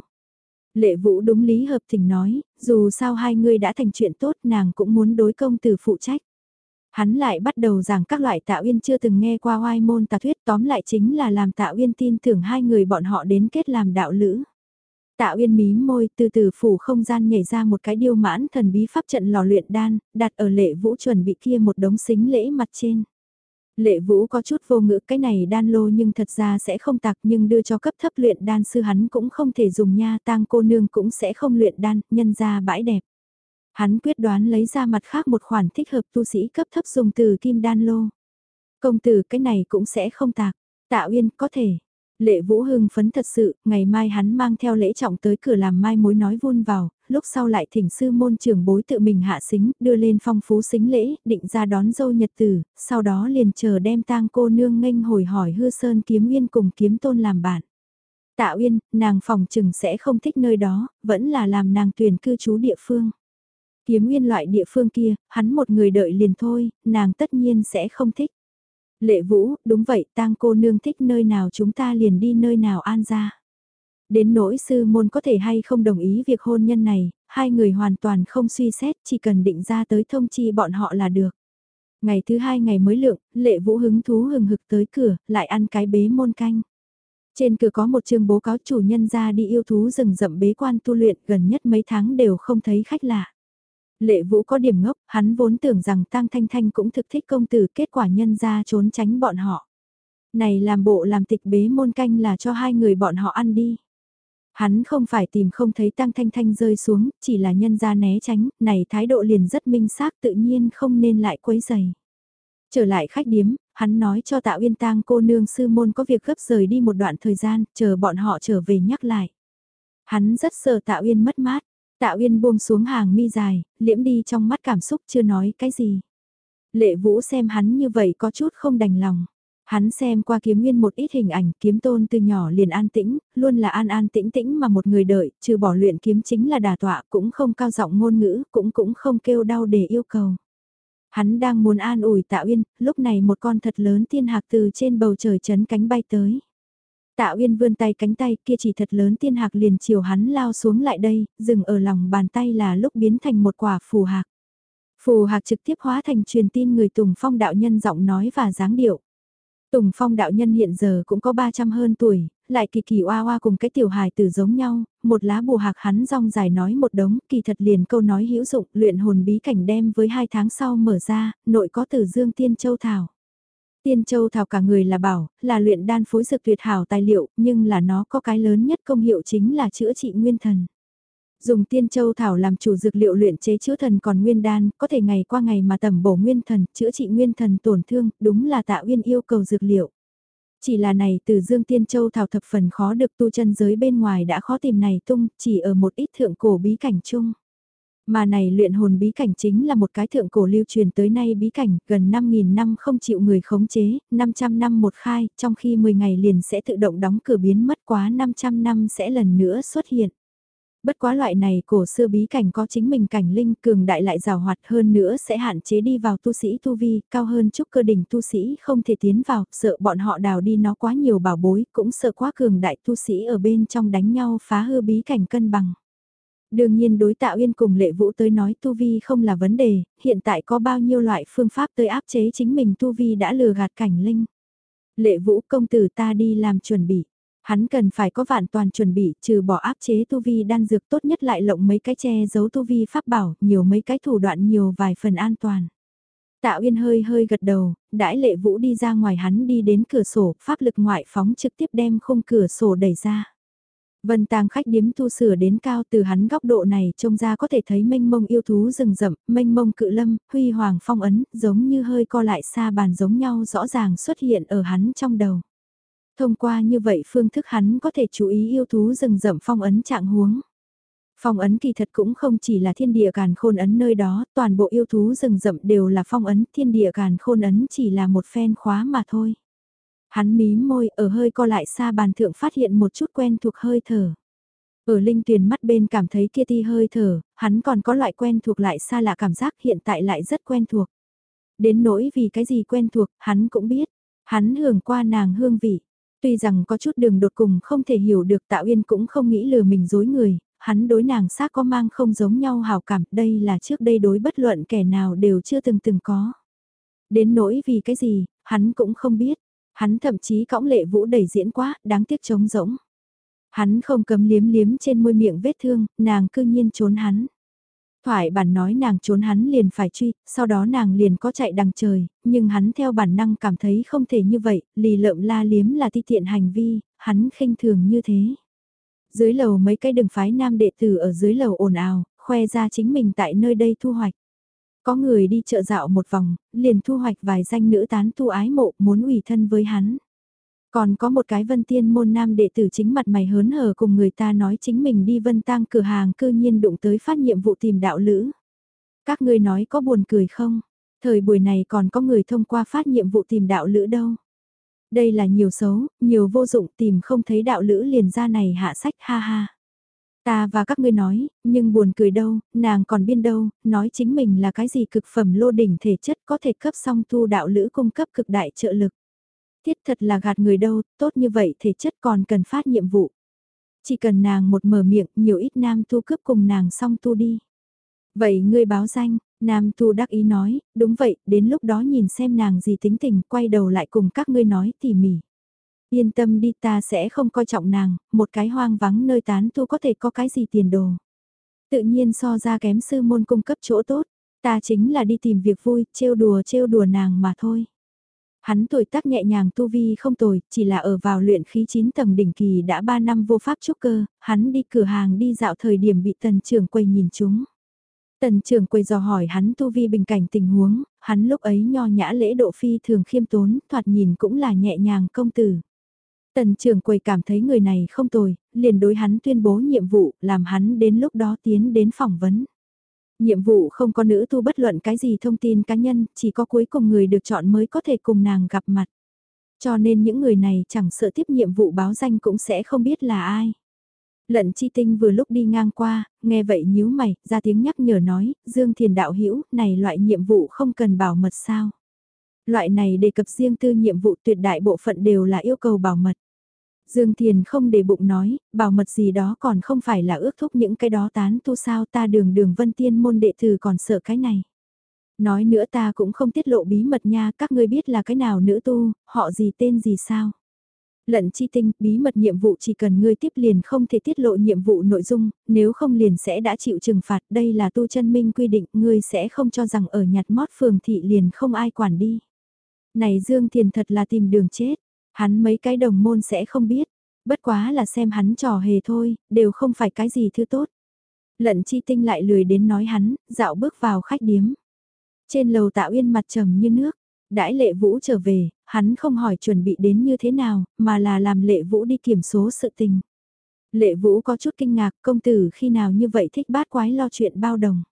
Lệ Vũ đúng lý hợp tình nói, dù sao hai người đã thành chuyện tốt nàng cũng muốn đối công từ phụ trách. Hắn lại bắt đầu giảng các loại Tạ Uyên chưa từng nghe qua oai môn tà thuyết tóm lại chính là làm Tạ Uyên tin tưởng hai người bọn họ đến kết làm đạo lữ. Tạ Uyên mí môi từ từ phủ không gian nhảy ra một cái điêu mãn thần bí pháp trận lò luyện đan, đặt ở lệ vũ chuẩn bị kia một đống xính lễ mặt trên. Lệ vũ có chút vô ngữ cái này đan lô nhưng thật ra sẽ không tạc nhưng đưa cho cấp thấp luyện đan sư hắn cũng không thể dùng nha tang cô nương cũng sẽ không luyện đan, nhân ra bãi đẹp. Hắn quyết đoán lấy ra mặt khác một khoản thích hợp tu sĩ cấp thấp dùng từ kim đan lô. Công tử cái này cũng sẽ không tạc. Tạ Uyên có thể. Lệ Vũ hưng phấn thật sự, ngày mai hắn mang theo lễ trọng tới cửa làm mai mối nói vun vào, lúc sau lại thỉnh sư môn trưởng bối tự mình hạ xính, đưa lên phong phú xính lễ, định ra đón dâu nhật tử, sau đó liền chờ đem tang cô nương nghênh hồi hỏi hư sơn kiếm uyên cùng kiếm tôn làm bạn. Tạ Uyên, nàng phòng trừng sẽ không thích nơi đó, vẫn là làm nàng tuyển cư trú địa phương. Kiếm nguyên loại địa phương kia, hắn một người đợi liền thôi, nàng tất nhiên sẽ không thích. Lệ Vũ, đúng vậy, tang cô nương thích nơi nào chúng ta liền đi nơi nào an ra. Đến nỗi sư môn có thể hay không đồng ý việc hôn nhân này, hai người hoàn toàn không suy xét, chỉ cần định ra tới thông chi bọn họ là được. Ngày thứ hai ngày mới lượng, lệ vũ hứng thú hừng hực tới cửa, lại ăn cái bế môn canh. Trên cửa có một chương bố cáo chủ nhân ra đi yêu thú rừng rậm bế quan tu luyện gần nhất mấy tháng đều không thấy khách lạ. Lệ Vũ có điểm ngốc, hắn vốn tưởng rằng Tang Thanh Thanh cũng thực thích công tử kết quả nhân ra trốn tránh bọn họ. Này làm bộ làm tịch bế môn canh là cho hai người bọn họ ăn đi. Hắn không phải tìm không thấy Tang Thanh Thanh rơi xuống, chỉ là nhân ra né tránh, này thái độ liền rất minh xác tự nhiên không nên lại quấy giày. Trở lại khách điếm, hắn nói cho Tạ Uyên Tang cô nương sư môn có việc gấp rời đi một đoạn thời gian, chờ bọn họ trở về nhắc lại. Hắn rất sợ Tạ Uyên mất mát, Tạ Uyên buông xuống hàng mi dài, liễm đi trong mắt cảm xúc chưa nói cái gì. Lệ Vũ xem hắn như vậy có chút không đành lòng. Hắn xem qua kiếm nguyên một ít hình ảnh kiếm tôn từ nhỏ liền an tĩnh, luôn là an an tĩnh tĩnh mà một người đợi, trừ bỏ luyện kiếm chính là đà tọa cũng không cao giọng ngôn ngữ, cũng cũng không kêu đau để yêu cầu. Hắn đang muốn an ủi tạ uyên, lúc này một con thật lớn thiên hạc từ trên bầu trời chấn cánh bay tới. Tạ Uyên vươn tay cánh tay kia chỉ thật lớn tiên hạc liền chiều hắn lao xuống lại đây, dừng ở lòng bàn tay là lúc biến thành một quả phù hạc. Phù hạc trực tiếp hóa thành truyền tin người Tùng Phong đạo nhân giọng nói và dáng điệu. Tùng Phong đạo nhân hiện giờ cũng có 300 hơn tuổi, lại kỳ kỳ oa oa cùng cái tiểu hài tử giống nhau, một lá bù hạc hắn rong dài nói một đống, kỳ thật liền câu nói hữu dụng, luyện hồn bí cảnh đem với hai tháng sau mở ra, nội có tử dương tiên châu thảo. Tiên châu thảo cả người là bảo, là luyện đan phối dược tuyệt hảo tài liệu, nhưng là nó có cái lớn nhất công hiệu chính là chữa trị nguyên thần. Dùng tiên châu thảo làm chủ dược liệu luyện chế chữa thần còn nguyên đan, có thể ngày qua ngày mà tầm bổ nguyên thần, chữa trị nguyên thần tổn thương, đúng là tạo uyên yêu cầu dược liệu. Chỉ là này từ dương tiên châu thảo thập phần khó được tu chân giới bên ngoài đã khó tìm này tung, chỉ ở một ít thượng cổ bí cảnh chung. Mà này luyện hồn bí cảnh chính là một cái thượng cổ lưu truyền tới nay bí cảnh, gần 5.000 năm không chịu người khống chế, 500 năm một khai, trong khi 10 ngày liền sẽ tự động đóng cửa biến mất quá 500 năm sẽ lần nữa xuất hiện. Bất quá loại này cổ xưa bí cảnh có chính mình cảnh linh cường đại lại rào hoạt hơn nữa sẽ hạn chế đi vào tu sĩ tu vi, cao hơn chút cơ đỉnh tu sĩ không thể tiến vào, sợ bọn họ đào đi nó quá nhiều bảo bối, cũng sợ quá cường đại tu sĩ ở bên trong đánh nhau phá hư bí cảnh cân bằng. Đương nhiên đối tạo yên cùng lệ vũ tới nói tu vi không là vấn đề, hiện tại có bao nhiêu loại phương pháp tới áp chế chính mình tu vi đã lừa gạt cảnh linh. Lệ vũ công tử ta đi làm chuẩn bị. Hắn cần phải có vạn toàn chuẩn bị, trừ bỏ áp chế tu vi đan dược tốt nhất lại lộng mấy cái che giấu tu vi pháp bảo, nhiều mấy cái thủ đoạn nhiều vài phần an toàn. Tạ Uyên hơi hơi gật đầu, đãi lệ vũ đi ra ngoài hắn đi đến cửa sổ, pháp lực ngoại phóng trực tiếp đem khung cửa sổ đẩy ra. Vân tàng khách điếm tu sửa đến cao từ hắn góc độ này trông ra có thể thấy mênh mông yêu thú rừng rậm, mênh mông cự lâm, huy hoàng phong ấn, giống như hơi co lại xa bàn giống nhau rõ ràng xuất hiện ở hắn trong đầu. Thông qua như vậy phương thức hắn có thể chú ý yêu thú rừng rậm phong ấn trạng huống. Phong ấn kỳ thật cũng không chỉ là thiên địa càn khôn ấn nơi đó, toàn bộ yêu thú rừng rậm đều là phong ấn, thiên địa càn khôn ấn chỉ là một phen khóa mà thôi. Hắn mí môi ở hơi co lại xa bàn thượng phát hiện một chút quen thuộc hơi thở. Ở linh tuyền mắt bên cảm thấy kia ti hơi thở, hắn còn có loại quen thuộc lại xa lạ cảm giác hiện tại lại rất quen thuộc. Đến nỗi vì cái gì quen thuộc, hắn cũng biết. Hắn hưởng qua nàng hương vị. Tuy rằng có chút đường đột cùng không thể hiểu được Tạo Yên cũng không nghĩ lừa mình dối người, hắn đối nàng xác có mang không giống nhau hào cảm, đây là trước đây đối bất luận kẻ nào đều chưa từng từng có. Đến nỗi vì cái gì, hắn cũng không biết, hắn thậm chí cõng lệ vũ đầy diễn quá, đáng tiếc trống rỗng. Hắn không cấm liếm liếm trên môi miệng vết thương, nàng cư nhiên trốn hắn. Thoại bản nói nàng trốn hắn liền phải truy, sau đó nàng liền có chạy đằng trời, nhưng hắn theo bản năng cảm thấy không thể như vậy, lì lợm la liếm là ti tiện hành vi, hắn khinh thường như thế. Dưới lầu mấy cái đường phái nam đệ tử ở dưới lầu ồn ào, khoe ra chính mình tại nơi đây thu hoạch. Có người đi chợ dạo một vòng, liền thu hoạch vài danh nữ tán tu ái mộ muốn ủy thân với hắn. Còn có một cái vân tiên môn nam đệ tử chính mặt mày hớn hở cùng người ta nói chính mình đi vân tang cửa hàng cư nhiên đụng tới phát nhiệm vụ tìm đạo lữ. Các ngươi nói có buồn cười không? Thời buổi này còn có người thông qua phát nhiệm vụ tìm đạo lữ đâu. Đây là nhiều xấu, nhiều vô dụng tìm không thấy đạo lữ liền ra này hạ sách ha ha. Ta và các ngươi nói, nhưng buồn cười đâu, nàng còn biên đâu, nói chính mình là cái gì cực phẩm lô đỉnh thể chất có thể cấp song tu đạo lữ cung cấp cực đại trợ lực. Tiết thật là gạt người đâu, tốt như vậy thể chất còn cần phát nhiệm vụ. Chỉ cần nàng một mở miệng, nhiều ít nam tu cướp cùng nàng song tu đi. Vậy ngươi báo danh, nam tu đắc ý nói, đúng vậy, đến lúc đó nhìn xem nàng gì tính tình, quay đầu lại cùng các ngươi nói tỉ mỉ. Yên tâm đi ta sẽ không coi trọng nàng, một cái hoang vắng nơi tán tu có thể có cái gì tiền đồ. Tự nhiên so ra kém sư môn cung cấp chỗ tốt, ta chính là đi tìm việc vui, trêu đùa trêu đùa nàng mà thôi. Hắn tuổi tác nhẹ nhàng tu vi không tồi, chỉ là ở vào luyện khí 9 tầng đỉnh kỳ đã 3 năm vô pháp trúc cơ, hắn đi cửa hàng đi dạo thời điểm bị tần trưởng quầy nhìn chúng. Tần trưởng quầy dò hỏi hắn tu vi bình cảnh tình huống, hắn lúc ấy nho nhã lễ độ phi thường khiêm tốn, thoạt nhìn cũng là nhẹ nhàng công tử. Tần trưởng quầy cảm thấy người này không tồi, liền đối hắn tuyên bố nhiệm vụ, làm hắn đến lúc đó tiến đến phỏng vấn. Nhiệm vụ không có nữ tu bất luận cái gì thông tin cá nhân, chỉ có cuối cùng người được chọn mới có thể cùng nàng gặp mặt. Cho nên những người này chẳng sợ tiếp nhiệm vụ báo danh cũng sẽ không biết là ai. Lận chi tinh vừa lúc đi ngang qua, nghe vậy nhíu mày, ra tiếng nhắc nhở nói, Dương Thiền Đạo Hữu này loại nhiệm vụ không cần bảo mật sao. Loại này đề cập riêng tư nhiệm vụ tuyệt đại bộ phận đều là yêu cầu bảo mật. Dương Thiền không để bụng nói, bảo mật gì đó còn không phải là ước thúc những cái đó tán tu sao ta đường đường vân tiên môn đệ tử còn sợ cái này. Nói nữa ta cũng không tiết lộ bí mật nha, các ngươi biết là cái nào nữ tu, họ gì tên gì sao. Lận chi tinh, bí mật nhiệm vụ chỉ cần ngươi tiếp liền không thể tiết lộ nhiệm vụ nội dung, nếu không liền sẽ đã chịu trừng phạt. Đây là tu chân minh quy định, ngươi sẽ không cho rằng ở nhặt mót phường thị liền không ai quản đi. Này Dương Thiền thật là tìm đường chết, hắn mấy cái đồng môn sẽ không biết, bất quá là xem hắn trò hề thôi, đều không phải cái gì thứ tốt. Lận chi tinh lại lười đến nói hắn, dạo bước vào khách điếm. Trên lầu tạo yên mặt trầm như nước, đãi lệ vũ trở về, hắn không hỏi chuẩn bị đến như thế nào, mà là làm lệ vũ đi kiểm số sự tình. Lệ vũ có chút kinh ngạc công tử khi nào như vậy thích bát quái lo chuyện bao đồng.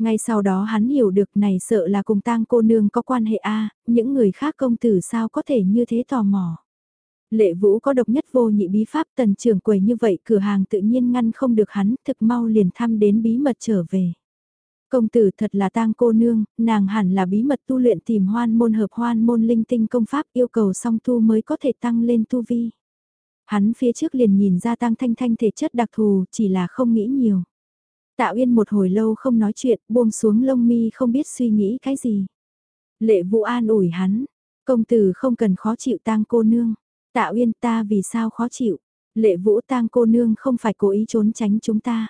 Ngay sau đó hắn hiểu được này sợ là cùng tang cô nương có quan hệ a những người khác công tử sao có thể như thế tò mò. Lệ vũ có độc nhất vô nhị bí pháp tần trưởng quầy như vậy cửa hàng tự nhiên ngăn không được hắn thực mau liền thăm đến bí mật trở về. Công tử thật là tang cô nương, nàng hẳn là bí mật tu luyện tìm hoan môn hợp hoan môn linh tinh công pháp yêu cầu song tu mới có thể tăng lên tu vi. Hắn phía trước liền nhìn ra tang thanh thanh thể chất đặc thù, chỉ là không nghĩ nhiều. Tạ Uyên một hồi lâu không nói chuyện, buông xuống lông mi không biết suy nghĩ cái gì. Lệ Vũ an ủi hắn, công tử không cần khó chịu tang cô nương. Tạ Uyên ta vì sao khó chịu? Lệ Vũ tang cô nương không phải cố ý trốn tránh chúng ta.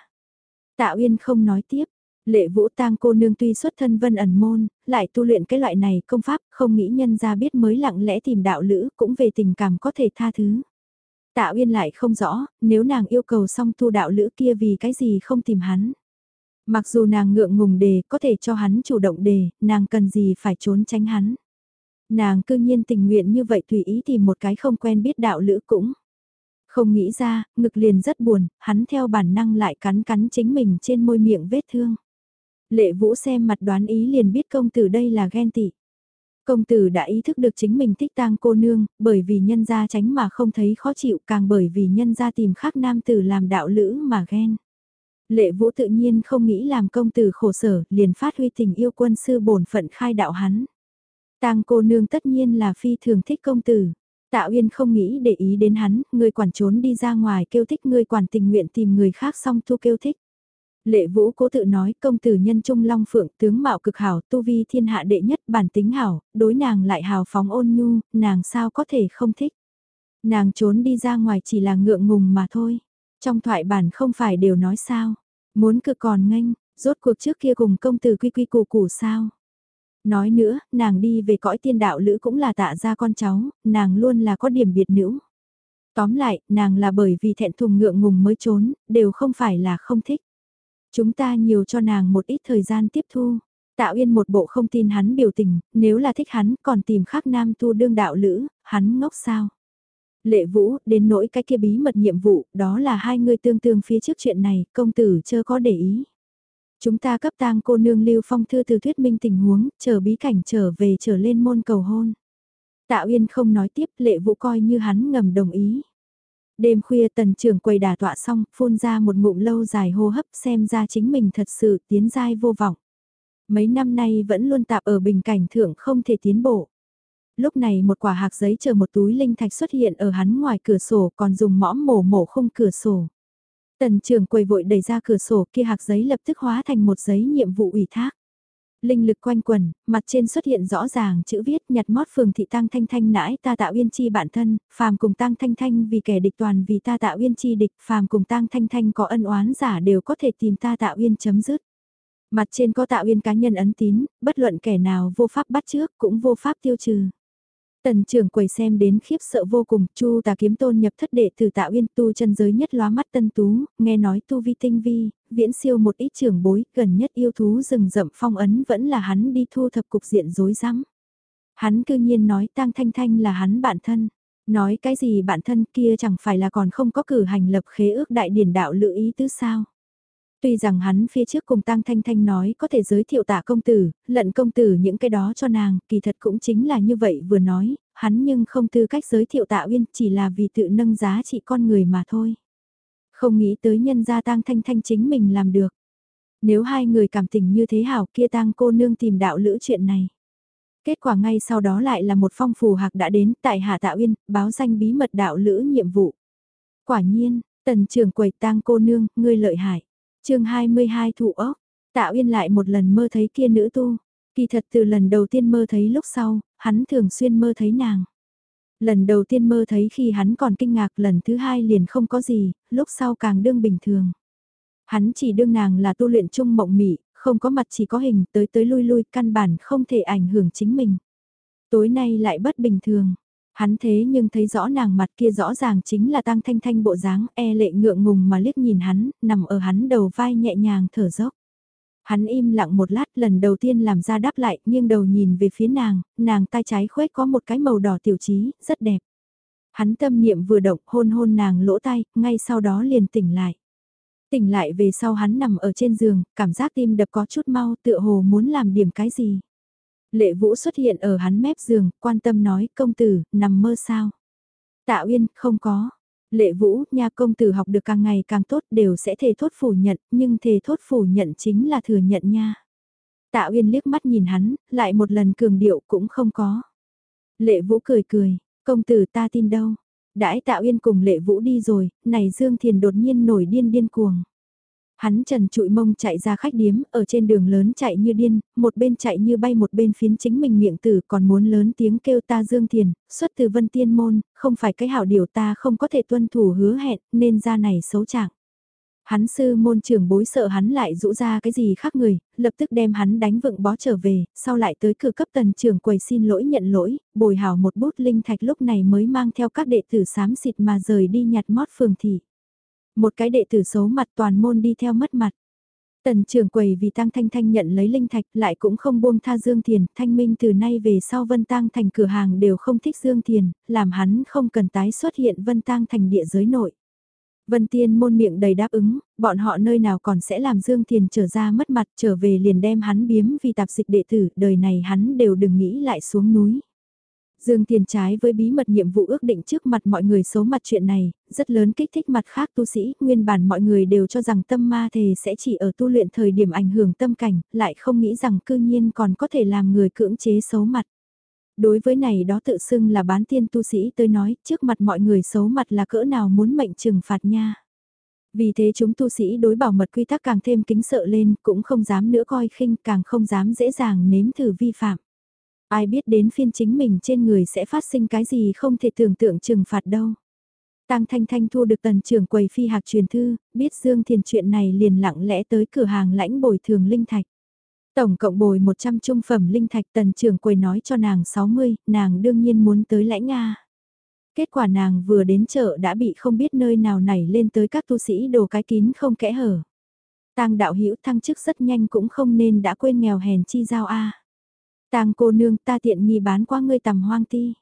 Tạ Uyên không nói tiếp, Lệ vũ tang cô nương tuy xuất thân vân ẩn môn, lại tu luyện cái loại này công pháp, không nghĩ nhân ra biết mới lặng lẽ tìm đạo lữ, cũng về tình cảm có thể tha thứ. Tạ Uyên lại không rõ, nếu nàng yêu cầu xong tu đạo lữ kia vì cái gì không tìm hắn. Mặc dù nàng ngượng ngùng đề, có thể cho hắn chủ động đề, nàng cần gì phải trốn tránh hắn. Nàng cư nhiên tình nguyện như vậy tùy ý tìm một cái không quen biết đạo lữ cũng. Không nghĩ ra, ngực liền rất buồn, hắn theo bản năng lại cắn cắn chính mình trên môi miệng vết thương. Lệ Vũ xem mặt đoán ý liền biết công tử đây là ghen tị. Công tử đã ý thức được chính mình thích tang cô nương, bởi vì nhân gia tránh mà không thấy khó chịu càng bởi vì nhân gia tìm khác nam tử làm đạo lữ mà ghen. Lệ Vũ tự nhiên không nghĩ làm công tử khổ sở, liền phát huy tình yêu quân sư bổn phận khai đạo hắn. Tang cô nương tất nhiên là phi thường thích công tử. Tạ Uyên không nghĩ để ý đến hắn, người quản trốn đi ra ngoài kêu thích người quản tình nguyện tìm người khác xong thu kêu thích. Lệ Vũ cố tự nói công tử nhân trung long phượng tướng mạo cực hảo tu vi thiên hạ đệ nhất bản tính hảo, đối nàng lại hào phóng ôn nhu, nàng sao có thể không thích. Nàng trốn đi ra ngoài chỉ là ngượng ngùng mà thôi. Trong thoại bản không phải đều nói sao, muốn cực còn nghênh, rốt cuộc trước kia cùng công tử quy quy củ củ sao. Nói nữa, nàng đi về cõi tiên đạo lữ cũng là tạ ra con cháu, nàng luôn là có điểm biệt nữ. Tóm lại, nàng là bởi vì thẹn thùng ngượng ngùng mới trốn, đều không phải là không thích. Chúng ta nhiều cho nàng một ít thời gian tiếp thu. Tạo uyên một bộ không tin hắn biểu tình, nếu là thích hắn còn tìm khác nam tu đương đạo lữ, hắn ngốc sao. Lệ Vũ, đến nỗi cái kia bí mật nhiệm vụ, đó là hai người tương tương phía trước chuyện này, công tử chưa có để ý. Chúng ta cấp tang cô nương lưu phong thư từ thuyết minh tình huống, chờ bí cảnh trở về trở lên môn cầu hôn. Tạo uyên không nói tiếp, Lệ Vũ coi như hắn ngầm đồng ý. Đêm khuya tần trưởng quầy đà tọa xong, phun ra một ngụm lâu dài hô hấp xem ra chính mình thật sự tiến giai vô vọng. Mấy năm nay vẫn luôn tạp ở bình cảnh thượng không thể tiến bộ. Lúc này một quả hạc giấy chờ một túi linh thạch xuất hiện ở hắn ngoài cửa sổ còn dùng mõm mổ mổ khung cửa sổ. Tần trưởng quầy vội đẩy ra cửa sổ kia hạc giấy lập tức hóa thành một giấy nhiệm vụ ủy thác linh lực quanh quần, mặt trên xuất hiện rõ ràng chữ viết nhặt mót phường thị tăng thanh thanh nãi ta tạo uyên chi bản thân, phàm cùng tăng thanh thanh vì kẻ địch toàn vì ta tạo uyên chi địch, phàm cùng tăng thanh thanh có ân oán giả đều có thể tìm ta tạo uyên chấm dứt. Mặt trên có tạo uyên cá nhân ấn tín, bất luận kẻ nào vô pháp bắt trước cũng vô pháp tiêu trừ. Tần trưởng quầy xem đến khiếp sợ vô cùng, Chu Tà kiếm tôn nhập thất đệ từ Tạo Uyên tu chân giới nhất lóa mắt tân tú, nghe nói tu vi tinh vi, viễn siêu một ít trưởng bối, gần nhất yêu thú rừng rậm phong ấn vẫn là hắn đi thu thập cục diện rối rắm. Hắn cư nhiên nói Tang Thanh Thanh là hắn bạn thân, nói cái gì bạn thân kia chẳng phải là còn không có cử hành lập khế ước đại điển đạo lự ý tứ sao? Tuy rằng hắn phía trước cùng Tăng Thanh Thanh nói có thể giới thiệu tạ công tử, lận công tử những cái đó cho nàng, kỳ thật cũng chính là như vậy vừa nói, hắn nhưng không tư cách giới thiệu tạ uyên chỉ là vì tự nâng giá trị con người mà thôi. Không nghĩ tới nhân gia Tăng Thanh Thanh chính mình làm được. Nếu hai người cảm tình như thế hảo kia Tăng cô nương tìm đạo lữ chuyện này. Kết quả ngay sau đó lại là một phong phù hạc đã đến tại Hạ Tạ Uyên, báo danh bí mật đạo lữ nhiệm vụ. Quả nhiên, tần trưởng quầy tang cô nương, ngươi lợi hại chương 22 thụ ốc, Tạ Uyên lại một lần mơ thấy kia nữ tu. Kỳ thật từ lần đầu tiên mơ thấy lúc sau, hắn thường xuyên mơ thấy nàng. Lần đầu tiên mơ thấy khi hắn còn kinh ngạc lần thứ hai liền không có gì, lúc sau càng đương bình thường. Hắn chỉ đương nàng là tu luyện chung mộng mị, không có mặt chỉ có hình tới tới lui lui căn bản không thể ảnh hưởng chính mình. Tối nay lại bất bình thường. Hắn thế nhưng thấy rõ nàng mặt kia rõ ràng chính là tăng thanh thanh bộ dáng e lệ ngượng ngùng mà liếc nhìn hắn, nằm ở hắn đầu vai nhẹ nhàng thở dốc. Hắn im lặng một lát lần đầu tiên làm ra đáp lại nghiêng đầu nhìn về phía nàng, nàng tay trái khuếch có một cái màu đỏ tiểu trí, rất đẹp. Hắn tâm niệm vừa động hôn hôn nàng lỗ tay, ngay sau đó liền tỉnh lại. Tỉnh lại về sau hắn nằm ở trên giường, cảm giác tim đập có chút mau tựa hồ muốn làm điểm cái gì. Lệ Vũ xuất hiện ở hắn mép giường, quan tâm nói công tử, nằm mơ sao? Tạ Uyên, không có. Lệ Vũ, nha công tử học được càng ngày càng tốt đều sẽ thề thốt phủ nhận, nhưng thề thốt phủ nhận chính là thừa nhận nha. Tạ Uyên liếc mắt nhìn hắn, lại một lần cường điệu cũng không có. Lệ Vũ cười cười, công tử ta tin đâu. Đãi Tạ Uyên cùng Lệ Vũ đi rồi, này Dương Thiền đột nhiên nổi điên điên cuồng. Hắn trần trụi mông chạy ra khách điếm, ở trên đường lớn chạy như điên, một bên chạy như bay một bên phiến chính mình miệng tử còn muốn lớn tiếng kêu ta Dương Thiền, xuất từ vân tiên môn, không phải cái hảo điều ta không có thể tuân thủ hứa hẹn, nên ra này xấu trạng. Hắn sư môn trưởng bối sợ hắn lại rũ ra cái gì khác người, lập tức đem hắn đánh vựng bó trở về, sau lại tới cửa cấp tần trưởng quầy xin lỗi nhận lỗi, bồi hảo một bút linh thạch lúc này mới mang theo các đệ tử sám xịt mà rời đi nhặt mót phường thị. Một cái đệ tử xấu mặt toàn môn đi theo mất mặt. Tần trưởng quầy vì Tăng Thanh Thanh nhận lấy linh thạch lại cũng không buông tha Dương Thiền, Thanh Minh từ nay về sau Vân Tăng thành cửa hàng đều không thích Dương Thiền, làm hắn không cần tái xuất hiện Vân Tăng thành địa giới nội. Vân Tiên môn miệng đầy đáp ứng, bọn họ nơi nào còn sẽ làm Dương Thiền trở ra mất mặt trở về liền đem hắn biếm vì tạp dịch đệ tử, đời này hắn đều đừng nghĩ lại xuống núi. Dương Tiền trái với bí mật nhiệm vụ ước định trước mặt mọi người xấu mặt chuyện này, rất lớn kích thích mặt khác tu sĩ, nguyên bản mọi người đều cho rằng tâm ma thề sẽ chỉ ở tu luyện thời điểm ảnh hưởng tâm cảnh, lại không nghĩ rằng cư nhiên còn có thể làm người cưỡng chế xấu mặt. Đối với này đó tự xưng là bán tiên tu sĩ tới nói, trước mặt mọi người xấu mặt là cỡ nào muốn mệnh trừng phạt nha. Vì thế chúng tu sĩ đối bảo mật quy tắc càng thêm kính sợ lên, cũng không dám nữa coi khinh, càng không dám dễ dàng nếm thử vi phạm. Ai biết đến phiên chính mình trên người sẽ phát sinh cái gì không thể tưởng tượng trừng phạt đâu. Tăng Thanh Thanh thu được tần trưởng quầy phi hạc truyền thư, biết Dương Thiền chuyện này liền lặng lẽ tới cửa hàng lãnh bồi thường linh thạch. Tổng cộng bồi 100 trung phẩm linh thạch tần trưởng quầy nói cho nàng 60, nàng đương nhiên muốn tới lãnh Nga. Kết quả nàng vừa đến chợ đã bị không biết nơi nào nảy lên tới các tu sĩ đồ cái kín không kẽ hở. Tăng đạo hữu thăng chức rất nhanh cũng không nên đã quên nghèo hèn chi giao a. Tang cô nương ta tiện nghi bán qua ngươi tầm hoang ti.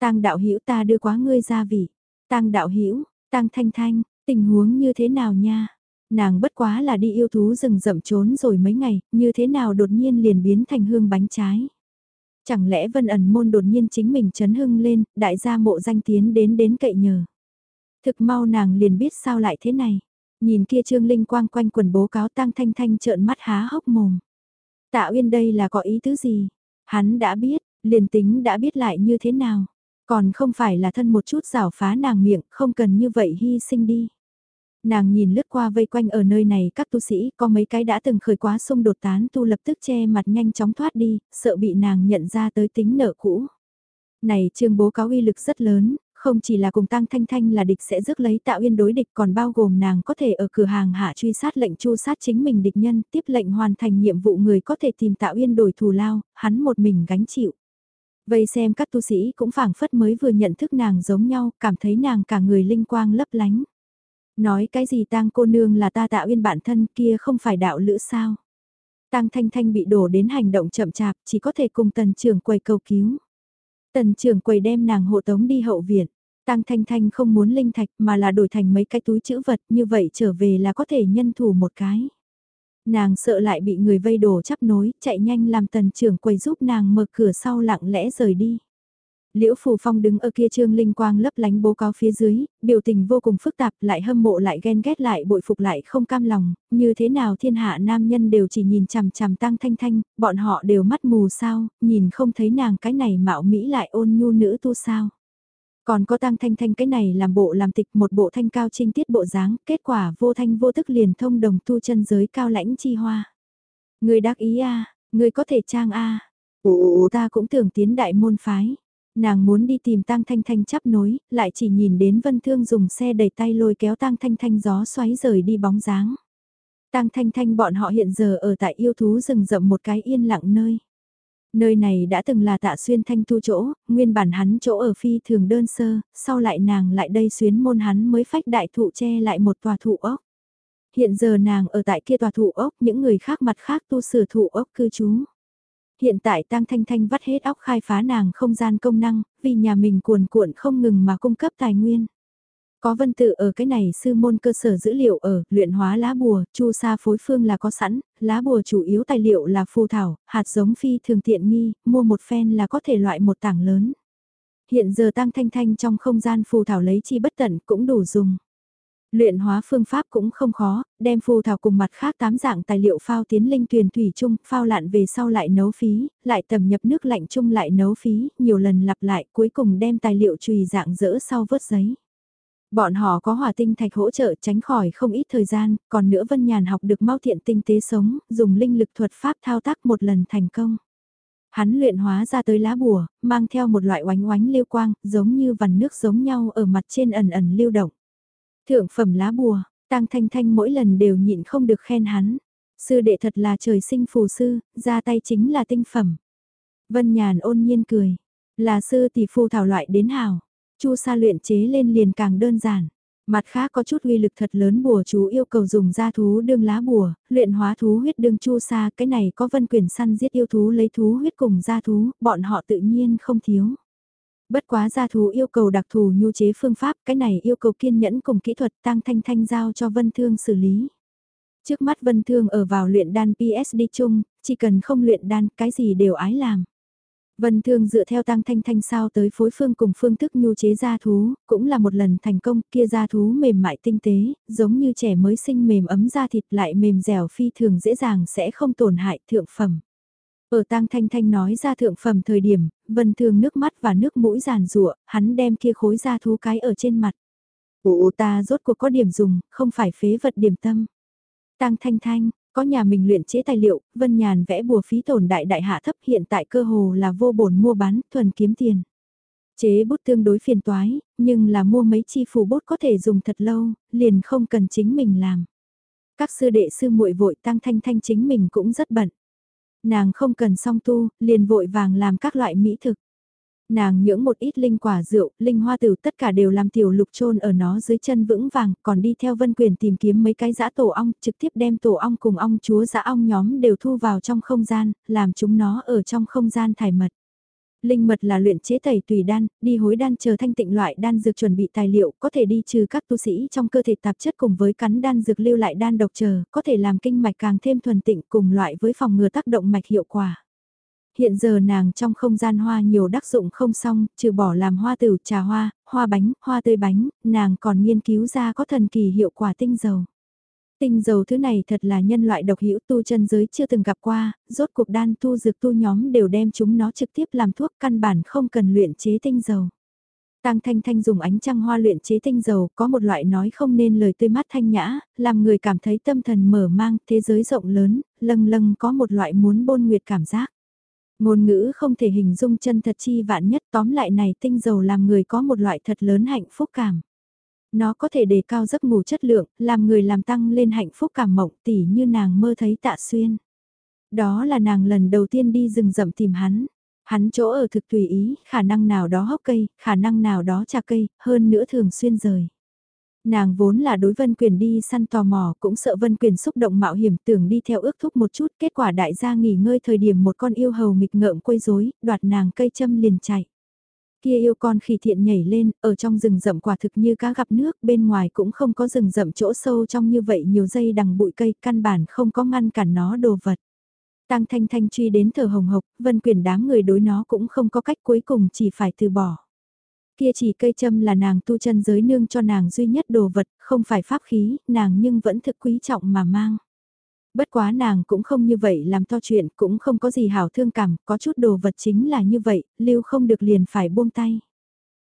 Tang đạo hữu ta đưa quá ngươi gia vị. Tang đạo hữu, Tang thanh thanh, tình huống như thế nào nha? Nàng bất quá là đi yêu thú rừng rậm trốn rồi mấy ngày, như thế nào đột nhiên liền biến thành hương bánh trái. Chẳng lẽ vân ẩn môn đột nhiên chính mình chấn hưng lên, đại gia mộ danh tiến đến đến cậy nhờ. Thực mau nàng liền biết sao lại thế này. Nhìn kia trương linh quang quanh quần bố cáo tang thanh thanh trợn mắt há hốc mồm. Tạ Uyên đây là có ý tứ gì? Hắn đã biết, liền tính đã biết lại như thế nào? Còn không phải là thân một chút rào phá nàng miệng, không cần như vậy hy sinh đi. Nàng nhìn lướt qua vây quanh ở nơi này các tu sĩ có mấy cái đã từng khởi quá xung đột tán tu lập tức che mặt nhanh chóng thoát đi, sợ bị nàng nhận ra tới tính nợ cũ. Này trương bố cáo uy lực rất lớn, không chỉ là cùng Tăng Thanh Thanh là địch sẽ rước lấy Tạo Uyên đối địch còn bao gồm nàng có thể ở cửa hàng hạ truy sát lệnh chu sát chính mình địch nhân, tiếp lệnh hoàn thành nhiệm vụ người có thể tìm Tạo Uyên đổi thù lao, hắn một mình gánh chịu. Vậy xem các tu sĩ cũng phảng phất mới vừa nhận thức nàng giống nhau, cảm thấy nàng cả người linh quang lấp lánh. Nói cái gì tang cô nương là ta tạo uyên bản thân kia không phải đạo lữ sao. Tang Thanh Thanh bị đổ đến hành động chậm chạp, chỉ có thể cùng tần trưởng quầy cầu cứu. Tần trưởng quầy đem nàng hộ tống đi hậu viện. Tăng Thanh Thanh không muốn linh thạch mà là đổi thành mấy cái túi chữ vật như vậy trở về là có thể nhân thủ một cái. Nàng sợ lại bị người vây đổ chắp nối, chạy nhanh làm tần trưởng quầy giúp nàng mở cửa sau lặng lẽ rời đi. Liễu Phù Phong đứng ở kia trương linh quang lấp lánh bố cáo phía dưới, biểu tình vô cùng phức tạp lại hâm mộ lại ghen ghét lại bội phục lại không cam lòng, như thế nào thiên hạ nam nhân đều chỉ nhìn chằm chằm tăng thanh thanh, bọn họ đều mắt mù sao, nhìn không thấy nàng cái này mạo mỹ lại ôn nhu nữ tu sao. Còn có tăng thanh thanh cái này làm bộ làm tịch một bộ thanh cao trinh tiết bộ dáng, kết quả vô thanh vô tức liền thông đồng tu chân giới cao lãnh chi hoa. Người đắc ý a Người có thể trang A. Ồ, ta cũng tưởng tiến đại môn phái. Nàng muốn đi tìm Tang Thanh Thanh chấp nối, lại chỉ nhìn đến Vân Thương dùng xe đẩy tay lôi kéo Tang Thanh Thanh gió xoáy rời đi bóng dáng. Tang Thanh Thanh bọn họ hiện giờ ở tại yêu thú rừng rậm một cái yên lặng nơi. Nơi này đã từng là tạ xuyên thanh tu chỗ, nguyên bản hắn chỗ ở phi thường đơn sơ, sau lại nàng lại đây xuyến môn hắn mới phách đại thụ che lại một tòa thụ ốc. Hiện giờ nàng ở tại kia tòa thụ ốc, những người khác mặt khác tu sửa thụ ốc cư trú. Hiện tại Tăng Thanh Thanh vắt hết óc khai phá nàng không gian công năng, vì nhà mình cuồn cuộn không ngừng mà cung cấp tài nguyên. Có vân tự ở cái này sư môn cơ sở dữ liệu ở, luyện hóa lá bùa, chu sa phối phương là có sẵn, lá bùa chủ yếu tài liệu là phù thảo, hạt giống phi thường tiện nghi, mua một phen là có thể loại một tảng lớn. Hiện giờ tăng thanh thanh trong không gian phù thảo lấy chi bất tận cũng đủ dùng. Luyện hóa phương pháp cũng không khó, đem phù thảo cùng mặt khác tám dạng tài liệu phao tiến linh tuyền thủy chung, phao lạn về sau lại nấu phí, lại tầm nhập nước lạnh chung lại nấu phí, nhiều lần lặp lại cuối cùng đem tài liệu trùy dạng dỡ sau vớt giấy. Bọn họ có hỏa tinh thạch hỗ trợ tránh khỏi không ít thời gian, còn nữa Vân Nhàn học được mau thiện tinh tế sống, dùng linh lực thuật pháp thao tác một lần thành công. Hắn luyện hóa ra tới lá bùa, mang theo một loại oánh oánh lưu quang, giống như vằn nước giống nhau ở mặt trên ẩn ẩn lưu động. Thượng phẩm lá bùa, Tăng Thanh Thanh mỗi lần đều nhịn không được khen hắn. Sư đệ thật là trời sinh phù sư, ra tay chính là tinh phẩm. Vân Nhàn ôn nhiên cười, là sư tỷ phu thảo loại đến hào. Chu sa luyện chế lên liền càng đơn giản. Mặt khác có chút uy lực thật lớn bùa chú yêu cầu dùng da thú đương lá bùa, luyện hóa thú huyết đương chu sa, cái này có vân quyền săn giết yêu thú lấy thú huyết cùng da thú, bọn họ tự nhiên không thiếu. Bất quá gia thú yêu cầu đặc thù nhu chế phương pháp, cái này yêu cầu kiên nhẫn cùng kỹ thuật tăng thanh thanh giao cho Vân Thương xử lý. Trước mắt Vân Thương ở vào luyện đan PSD chung, chỉ cần không luyện đan, cái gì đều ái làm. Vân Thương dựa theo tăng thanh thanh sao tới phối phương cùng phương thức nhu chế gia thú, cũng là một lần thành công, kia gia thú mềm mại tinh tế, giống như trẻ mới sinh mềm ấm da thịt lại mềm dẻo phi thường dễ dàng sẽ không tổn hại thượng phẩm. Ở tang thanh thanh nói ra thượng phẩm thời điểm, vân thường nước mắt và nước mũi giàn rụa, hắn đem kia khối ra thú cái ở trên mặt. Ồ ta rốt cuộc có điểm dùng, không phải phế vật điểm tâm. Tang thanh thanh, có nhà mình luyện chế tài liệu, vân nhàn vẽ bùa phí tổn đại đại hạ thấp hiện tại cơ hồ là vô bổn mua bán, thuần kiếm tiền. Chế bút tương đối phiền toái, nhưng là mua mấy chi phù bút có thể dùng thật lâu, liền không cần chính mình làm. Các sư đệ sư muội vội tăng thanh thanh chính mình cũng rất bận. Nàng không cần song tu, liền vội vàng làm các loại mỹ thực. Nàng nhưỡng một ít linh quả rượu, linh hoa tử tất cả đều làm tiểu lục trôn ở nó dưới chân vững vàng, còn đi theo vân quyền tìm kiếm mấy cái dã tổ ong, trực tiếp đem tổ ong cùng ong chúa dã ong nhóm đều thu vào trong không gian, làm chúng nó ở trong không gian thải mật. Linh mật là luyện chế tẩy tùy đan, đi hối đan chờ thanh tịnh loại đan dược chuẩn bị tài liệu, có thể đi trừ các tu sĩ trong cơ thể tạp chất cùng với cắn đan dược lưu lại đan độc chờ, có thể làm kinh mạch càng thêm thuần tịnh cùng loại với phòng ngừa tác động mạch hiệu quả. Hiện giờ nàng trong không gian hoa nhiều đắc dụng không xong, trừ bỏ làm hoa tử, trà hoa, hoa bánh, hoa tươi bánh, nàng còn nghiên cứu ra có thần kỳ hiệu quả tinh dầu. Tinh dầu thứ này thật là nhân loại độc hữu tu chân giới chưa từng gặp qua, rốt cuộc đan tu dược tu nhóm đều đem chúng nó trực tiếp làm thuốc căn bản không cần luyện chế tinh dầu. Tăng Thanh Thanh dùng ánh trăng hoa luyện chế tinh dầu có một loại nói không nên lời tươi mát thanh nhã, làm người cảm thấy tâm thần mở mang, thế giới rộng lớn, lâng lâng có một loại muốn bôn nguyệt cảm giác. Ngôn ngữ không thể hình dung chân thật chi vạn nhất tóm lại này tinh dầu làm người có một loại thật lớn hạnh phúc cảm. Nó có thể đề cao giấc ngủ chất lượng, làm người làm tăng lên hạnh phúc cảm mộng tỉ như nàng mơ thấy tạ xuyên. Đó là nàng lần đầu tiên đi rừng rậm tìm hắn. Hắn chỗ ở thực tùy ý, khả năng nào đó hốc cây, khả năng nào đó trà cây, hơn nữa thường xuyên rời. Nàng vốn là đối Vân Quyền đi săn tò mò cũng sợ Vân Quyền xúc động mạo hiểm tưởng đi theo ước thúc một chút kết quả đại gia nghỉ ngơi thời điểm một con yêu hầu nghịch ngợm quấy rối đoạt nàng cây châm liền chạy. Kia yêu con khỉ thiện nhảy lên, ở trong rừng rậm quả thực như cá gặp nước, bên ngoài cũng không có rừng rậm chỗ sâu trong như vậy nhiều dây đằng bụi cây, căn bản không có ngăn cản nó đồ vật. Tăng thanh thanh truy đến thở hồng hộc, vân quyền đám người đối nó cũng không có cách cuối cùng chỉ phải từ bỏ. Kia chỉ cây châm là nàng tu chân giới nương cho nàng duy nhất đồ vật, không phải pháp khí, nàng nhưng vẫn thực quý trọng mà mang. Bất quá nàng cũng không như vậy làm to chuyện, cũng không có gì hảo thương cảm, có chút đồ vật chính là như vậy, lưu không được liền phải buông tay.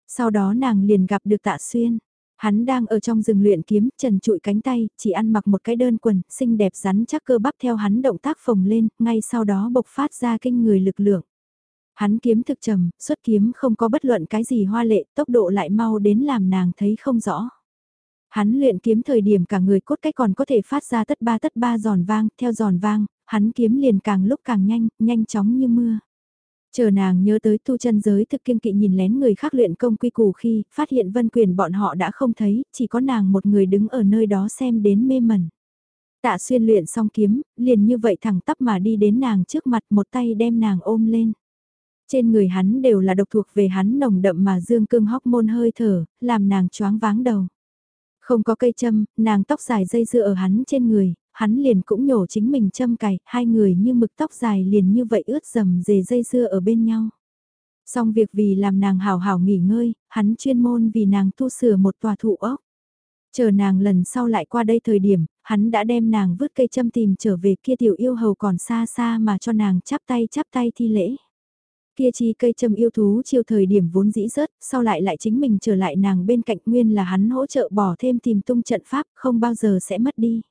Sau đó nàng liền gặp được tạ xuyên. Hắn đang ở trong rừng luyện kiếm, trần trụi cánh tay, chỉ ăn mặc một cái đơn quần, xinh đẹp rắn chắc cơ bắp theo hắn động tác phồng lên, ngay sau đó bộc phát ra kinh người lực lượng. Hắn kiếm thực trầm, xuất kiếm không có bất luận cái gì hoa lệ, tốc độ lại mau đến làm nàng thấy không rõ. Hắn luyện kiếm thời điểm cả người cốt cách còn có thể phát ra tất ba tất ba giòn vang, theo giòn vang, hắn kiếm liền càng lúc càng nhanh, nhanh chóng như mưa. Chờ nàng nhớ tới tu chân giới thực kiên kỵ nhìn lén người khác luyện công quy củ khi phát hiện vân quyền bọn họ đã không thấy, chỉ có nàng một người đứng ở nơi đó xem đến mê mẩn. Tạ xuyên luyện xong kiếm, liền như vậy thẳng tắp mà đi đến nàng trước mặt một tay đem nàng ôm lên. Trên người hắn đều là độc thuộc về hắn nồng đậm mà dương cương hóc môn hơi thở, làm nàng choáng váng đầu. Không có cây châm, nàng tóc dài dây dưa ở hắn trên người, hắn liền cũng nhổ chính mình châm cài, hai người như mực tóc dài liền như vậy ướt dầm dề dây dưa ở bên nhau. Xong việc vì làm nàng hào hào nghỉ ngơi, hắn chuyên môn vì nàng tu sửa một tòa thụ ốc. Chờ nàng lần sau lại qua đây thời điểm, hắn đã đem nàng vứt cây châm tìm trở về kia tiểu yêu hầu còn xa xa mà cho nàng chắp tay chắp tay thi lễ. Kia chi cây châm yêu thú chiều thời điểm vốn dĩ rớt, sau lại lại chính mình trở lại nàng bên cạnh nguyên là hắn hỗ trợ bỏ thêm tìm tung trận pháp không bao giờ sẽ mất đi.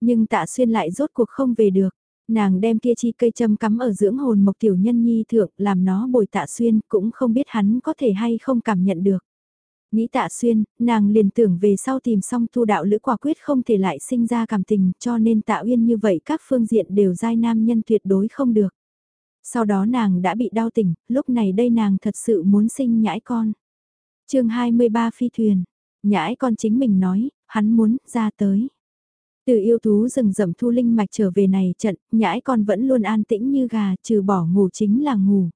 Nhưng tạ xuyên lại rốt cuộc không về được. Nàng đem kia chi cây châm cắm ở dưỡng hồn mộc tiểu nhân nhi thượng làm nó bồi tạ xuyên cũng không biết hắn có thể hay không cảm nhận được. Nghĩ tạ xuyên, nàng liền tưởng về sau tìm xong tu đạo lữ quả quyết không thể lại sinh ra cảm tình cho nên tạ uyên như vậy các phương diện đều giai nam nhân tuyệt đối không được. Sau đó nàng đã bị đau tỉnh, lúc này đây nàng thật sự muốn sinh nhãi con. chương 23 phi thuyền, nhãi con chính mình nói, hắn muốn ra tới. Từ yêu thú rừng rậm thu linh mạch trở về này trận, nhãi con vẫn luôn an tĩnh như gà, trừ bỏ ngủ chính là ngủ.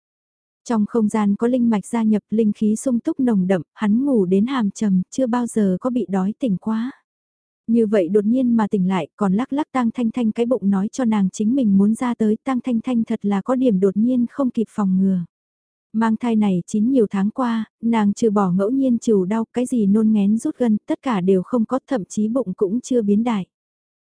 Trong không gian có linh mạch gia nhập linh khí sung túc nồng đậm, hắn ngủ đến hàm trầm, chưa bao giờ có bị đói tỉnh quá. Như vậy đột nhiên mà tỉnh lại, còn lắc lắc tang thanh thanh cái bụng nói cho nàng chính mình muốn ra tới, tang thanh thanh thật là có điểm đột nhiên không kịp phòng ngừa. Mang thai này chín nhiều tháng qua, nàng trừ bỏ ngẫu nhiên trừ đau, cái gì nôn ngén rút gân, tất cả đều không có, thậm chí bụng cũng chưa biến đại.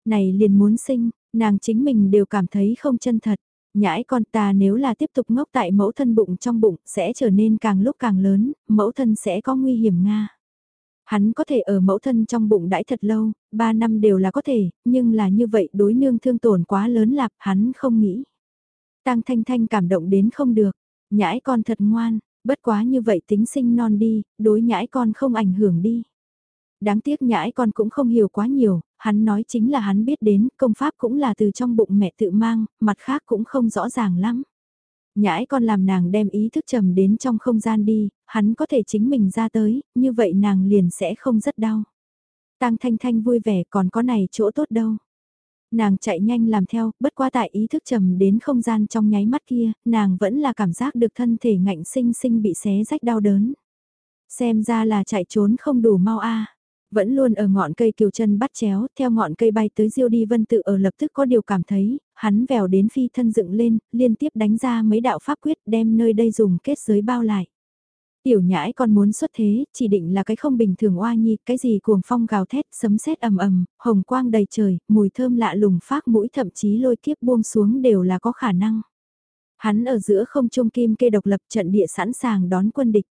Này liền muốn sinh, nàng chính mình đều cảm thấy không chân thật. Nhãi con ta nếu là tiếp tục ngốc tại mẫu thân bụng trong bụng sẽ trở nên càng lúc càng lớn, mẫu thân sẽ có nguy hiểm Nga. Hắn có thể ở mẫu thân trong bụng đãi thật lâu, ba năm đều là có thể, nhưng là như vậy đối nương thương tổn quá lớn lạp hắn không nghĩ. Tăng Thanh Thanh cảm động đến không được, nhãi con thật ngoan, bất quá như vậy tính sinh non đi, đối nhãi con không ảnh hưởng đi. Đáng tiếc nhãi con cũng không hiểu quá nhiều, hắn nói chính là hắn biết đến, công pháp cũng là từ trong bụng mẹ tự mang, mặt khác cũng không rõ ràng lắm. Nhãi con làm nàng đem ý thức trầm đến trong không gian đi, hắn có thể chính mình ra tới, như vậy nàng liền sẽ không rất đau. Tăng Thanh Thanh vui vẻ còn có này chỗ tốt đâu. Nàng chạy nhanh làm theo, bất qua tại ý thức trầm đến không gian trong nháy mắt kia, nàng vẫn là cảm giác được thân thể ngạnh sinh sinh bị xé rách đau đớn. Xem ra là chạy trốn không đủ mau a vẫn luôn ở ngọn cây kiều chân bắt chéo, theo ngọn cây bay tới diêu đi vân tự ở lập tức có điều cảm thấy, hắn vèo đến phi thân dựng lên, liên tiếp đánh ra mấy đạo pháp quyết đem nơi đây dùng kết giới bao lại. Tiểu nhãi còn muốn xuất thế, chỉ định là cái không bình thường oa nhi, cái gì cuồng phong gào thét, sấm sét ầm ầm, hồng quang đầy trời, mùi thơm lạ lùng phát mũi thậm chí lôi kiếp buông xuống đều là có khả năng. Hắn ở giữa không trung kim kê độc lập trận địa sẵn sàng đón quân địch.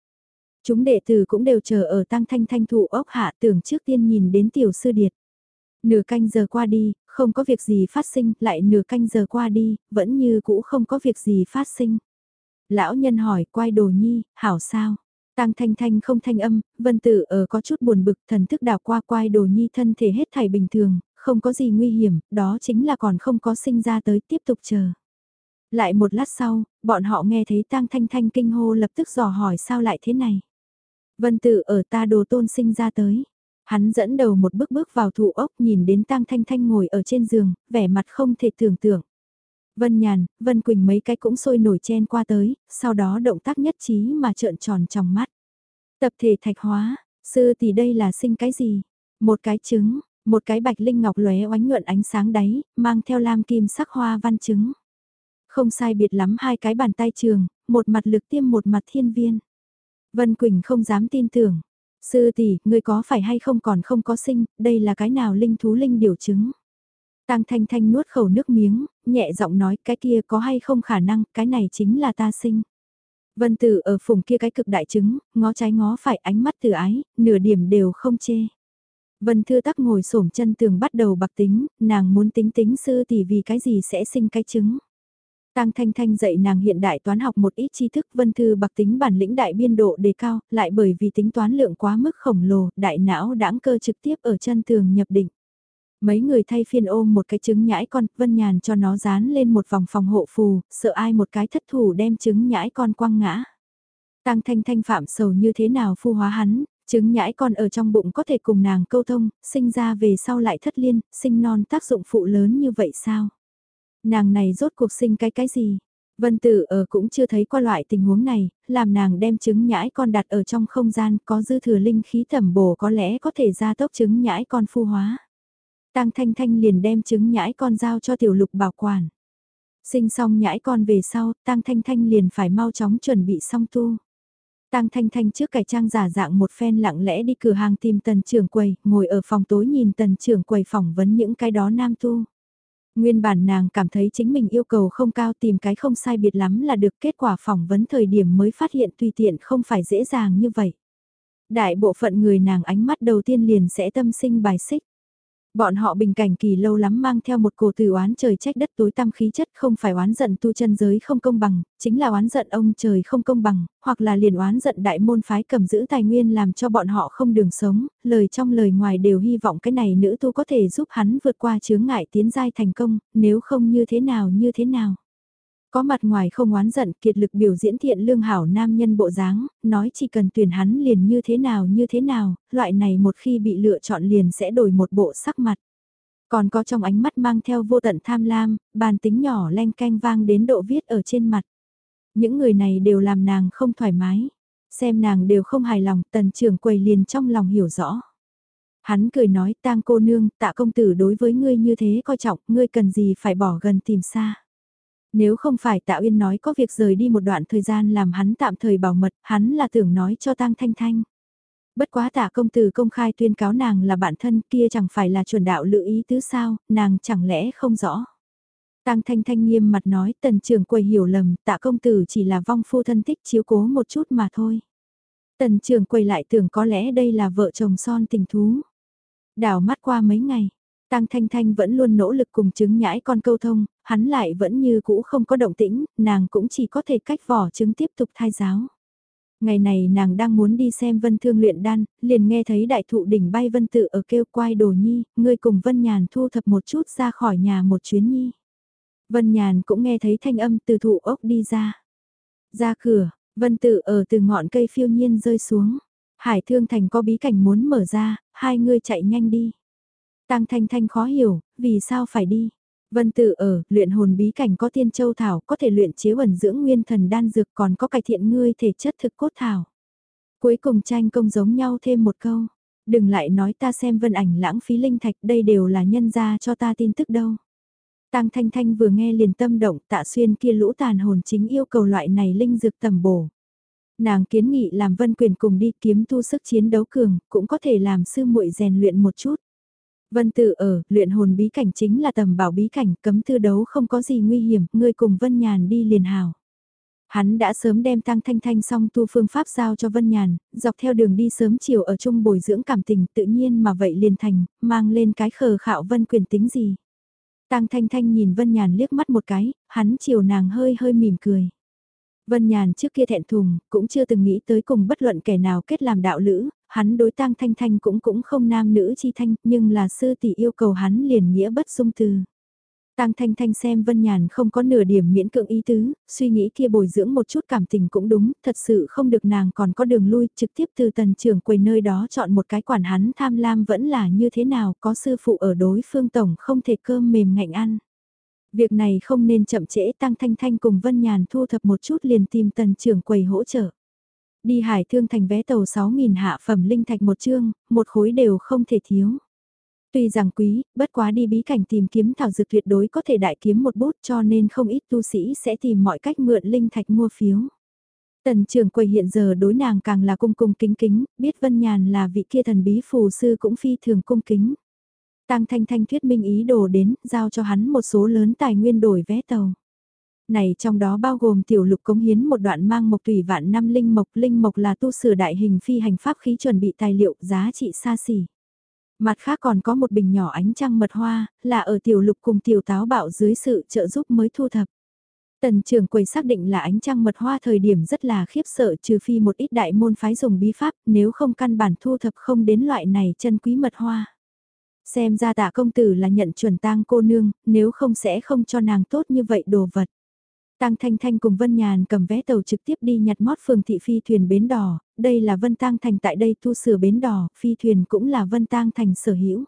Chúng đệ tử cũng đều chờ ở tăng thanh thanh thụ ốc hạ tưởng trước tiên nhìn đến tiểu sư điệt. Nửa canh giờ qua đi, không có việc gì phát sinh, lại nửa canh giờ qua đi, vẫn như cũ không có việc gì phát sinh. Lão nhân hỏi quay đồ nhi, hảo sao? Tăng thanh thanh không thanh âm, vân tử ở có chút buồn bực thần thức đào qua quay đồ nhi thân thể hết thảy bình thường, không có gì nguy hiểm, đó chính là còn không có sinh ra tới tiếp tục chờ. Lại một lát sau, bọn họ nghe thấy Tăng Thanh Thanh kinh hô lập tức dò hỏi sao lại thế này. Vân Tử ở ta đồ tôn sinh ra tới. Hắn dẫn đầu một bước bước vào thủ ốc nhìn đến Tăng Thanh Thanh ngồi ở trên giường, vẻ mặt không thể tưởng tượng. Vân Nhàn, Vân Quỳnh mấy cái cũng sôi nổi chen qua tới, sau đó động tác nhất trí mà trợn tròn trong mắt. Tập thể thạch hóa, sư thì đây là sinh cái gì? Một cái trứng, một cái bạch linh ngọc lóe oánh nhuận ánh sáng đáy, mang theo lam kim sắc hoa văn trứng. Không sai biệt lắm hai cái bàn tay trường, một mặt lực tiêm một mặt thiên viên. Vân Quỳnh không dám tin tưởng. Sư tỷ, người có phải hay không còn không có sinh, đây là cái nào linh thú linh điều chứng. Tăng Thanh Thanh nuốt khẩu nước miếng, nhẹ giọng nói cái kia có hay không khả năng, cái này chính là ta sinh. Vân Tử ở phùng kia cái cực đại chứng, ngó trái ngó phải ánh mắt từ ái, nửa điểm đều không chê. Vân Thư tắc ngồi xổm chân tường bắt đầu bạc tính, nàng muốn tính tính sư tỷ vì cái gì sẽ sinh cái chứng. Tăng Thanh Thanh dạy nàng hiện đại toán học một ít tri thức Vân Thư bạc tính bản lĩnh đại biên độ đề cao, lại bởi vì tính toán lượng quá mức khổng lồ, đại não đãng cơ trực tiếp ở chân tường nhập định. Mấy người thay phiên ôm một cái trứng nhãi con, Vân Nhàn cho nó dán lên một vòng phòng hộ phù, sợ ai một cái thất thủ đem trứng nhãi con quăng ngã. Tăng Thanh Thanh phạm sầu như thế nào phu hóa hắn, trứng nhãi con ở trong bụng có thể cùng nàng câu thông, sinh ra về sau lại thất liên, sinh non tác dụng phụ lớn như vậy sao? Nàng này rốt cuộc sinh cái cái gì? Vân Tử ở cũng chưa thấy qua loại tình huống này, làm nàng đem trứng nhãi con đặt ở trong không gian có dư thừa linh khí thẩm bổ có lẽ có thể ra tốc trứng nhãi con phu hóa. tăng Thanh Thanh liền đem trứng nhãi con giao cho tiểu lục bảo quản. Sinh xong nhãi con về sau, tăng Thanh Thanh liền phải mau chóng chuẩn bị xong tu. tăng Thanh Thanh trước cải trang giả dạng một phen lặng lẽ đi cửa hàng tìm tần trưởng quầy, ngồi ở phòng tối nhìn tần trưởng quầy phỏng vấn những cái đó nam tu. Nguyên bản nàng cảm thấy chính mình yêu cầu không cao tìm cái không sai biệt lắm là được kết quả phỏng vấn thời điểm mới phát hiện tùy tiện không phải dễ dàng như vậy. Đại bộ phận người nàng ánh mắt đầu tiên liền sẽ tâm sinh bài xích. Bọn họ bình cảnh kỳ lâu lắm mang theo một cổ từ oán trời trách đất tối tăm khí chất không phải oán giận tu chân giới không công bằng, chính là oán giận ông trời không công bằng, hoặc là liền oán giận đại môn phái cầm giữ tài nguyên làm cho bọn họ không đường sống, lời trong lời ngoài đều hy vọng cái này nữ tu có thể giúp hắn vượt qua chướng ngại tiến giai thành công, nếu không như thế nào như thế nào. Có mặt ngoài không oán giận kiệt lực biểu diễn thiện lương hảo nam nhân bộ dáng, nói chỉ cần tuyển hắn liền như thế nào như thế nào, loại này một khi bị lựa chọn liền sẽ đổi một bộ sắc mặt. Còn có trong ánh mắt mang theo vô tận tham lam, bàn tính nhỏ len canh vang đến độ viết ở trên mặt. Những người này đều làm nàng không thoải mái. Xem nàng đều không hài lòng, tần trưởng quầy liền trong lòng hiểu rõ. Hắn cười nói tang cô nương, tạ công tử đối với ngươi như thế coi trọng, ngươi cần gì phải bỏ gần tìm xa. Nếu không phải Tạ Uyên nói có việc rời đi một đoạn thời gian làm hắn tạm thời bảo mật, hắn là tưởng nói cho Tang Thanh Thanh. Bất quá Tạ công tử công khai tuyên cáo nàng là bạn thân kia chẳng phải là chuẩn đạo lự ý tứ sao, nàng chẳng lẽ không rõ. Tang Thanh Thanh nghiêm mặt nói tần Trường quầy hiểu lầm, Tạ công tử chỉ là vong phu thân thích chiếu cố một chút mà thôi. Tần Trường quầy lại tưởng có lẽ đây là vợ chồng son tình thú. Đảo mắt qua mấy ngày, Tang Thanh Thanh vẫn luôn nỗ lực cùng trứng nhãi con câu thông, hắn lại vẫn như cũ không có động tĩnh, nàng cũng chỉ có thể cách vỏ trứng tiếp tục thai giáo. Ngày này nàng đang muốn đi xem vân thương luyện đan, liền nghe thấy đại thụ đỉnh bay vân tự ở kêu quai đồ nhi, ngươi cùng vân nhàn thu thập một chút ra khỏi nhà một chuyến nhi. Vân nhàn cũng nghe thấy thanh âm từ thụ ốc đi ra. Ra cửa, vân tự ở từ ngọn cây phiêu nhiên rơi xuống. Hải thương thành có bí cảnh muốn mở ra, hai ngươi chạy nhanh đi. Tăng Thanh Thanh khó hiểu, vì sao phải đi? Vân Tử ở, luyện hồn bí cảnh có tiên châu thảo, có thể luyện chế ẩn dưỡng nguyên thần đan dược còn có cải thiện ngươi thể chất thực cốt thảo. Cuối cùng tranh công giống nhau thêm một câu. Đừng lại nói ta xem vân ảnh lãng phí linh thạch đây đều là nhân ra cho ta tin tức đâu. Tăng Thanh Thanh vừa nghe liền tâm động tạ xuyên kia lũ tàn hồn chính yêu cầu loại này linh dược tầm bổ. Nàng kiến nghị làm vân quyền cùng đi kiếm tu sức chiến đấu cường, cũng có thể làm sư muội rèn luyện một chút. Vân tự ở, luyện hồn bí cảnh chính là tầm bảo bí cảnh, cấm tư đấu không có gì nguy hiểm, ngươi cùng Vân Nhàn đi liền hào. Hắn đã sớm đem tăng thanh thanh xong tu phương pháp giao cho Vân Nhàn, dọc theo đường đi sớm chiều ở chung bồi dưỡng cảm tình tự nhiên mà vậy liền thành, mang lên cái khờ khạo Vân quyền tính gì. Tăng thanh thanh nhìn Vân Nhàn liếc mắt một cái, hắn chiều nàng hơi hơi mỉm cười. Vân Nhàn trước kia thẹn thùng, cũng chưa từng nghĩ tới cùng bất luận kẻ nào kết làm đạo lữ, hắn đối tang thanh thanh cũng cũng không nam nữ chi thanh, nhưng là sư tỷ yêu cầu hắn liền nghĩa bất dung từ. Tang Thanh Thanh xem Vân Nhàn không có nửa điểm miễn cưỡng ý tứ, suy nghĩ kia bồi dưỡng một chút cảm tình cũng đúng, thật sự không được nàng còn có đường lui, trực tiếp từ tần trưởng quầy nơi đó chọn một cái quản hắn tham lam vẫn là như thế nào, có sư phụ ở đối phương tổng không thể cơm mềm ngạnh ăn. Việc này không nên chậm trễ Tăng Thanh Thanh cùng Vân Nhàn thu thập một chút liền tìm tần trưởng quầy hỗ trợ. Đi hải thương thành vé tàu 6.000 hạ phẩm linh thạch một chương, một khối đều không thể thiếu. Tuy rằng quý, bất quá đi bí cảnh tìm kiếm thảo dược tuyệt đối có thể đại kiếm một bút cho nên không ít tu sĩ sẽ tìm mọi cách mượn linh thạch mua phiếu. Tần trưởng quầy hiện giờ đối nàng càng là cung cung kính kính, biết Vân Nhàn là vị kia thần bí phù sư cũng phi thường cung kính. Tăng Thanh Thanh thuyết minh ý đồ đến, giao cho hắn một số lớn tài nguyên đổi vé tàu. Này trong đó bao gồm tiểu lục cống hiến một đoạn mang mộc tùy vạn năm linh mộc, linh mộc là tu sửa đại hình phi hành pháp khí chuẩn bị tài liệu giá trị xa xỉ. Mặt khác còn có một bình nhỏ ánh trăng mật hoa, là ở tiểu lục cùng tiểu táo bạo dưới sự trợ giúp mới thu thập. Tần trưởng quầy xác định là ánh trăng mật hoa thời điểm rất là khiếp sợ trừ phi một ít đại môn phái dùng bí pháp nếu không căn bản thu thập không đến loại này chân quý mật hoa. Xem ra tạ công tử là nhận chuẩn tang cô nương, nếu không sẽ không cho nàng tốt như vậy đồ vật. Tang Thanh Thanh cùng Vân Nhàn cầm vé tàu trực tiếp đi nhặt mót phường thị phi thuyền bến đỏ, đây là Vân Tang Thành tại đây tu sửa bến đỏ, phi thuyền cũng là Vân Tang Thành sở hữu.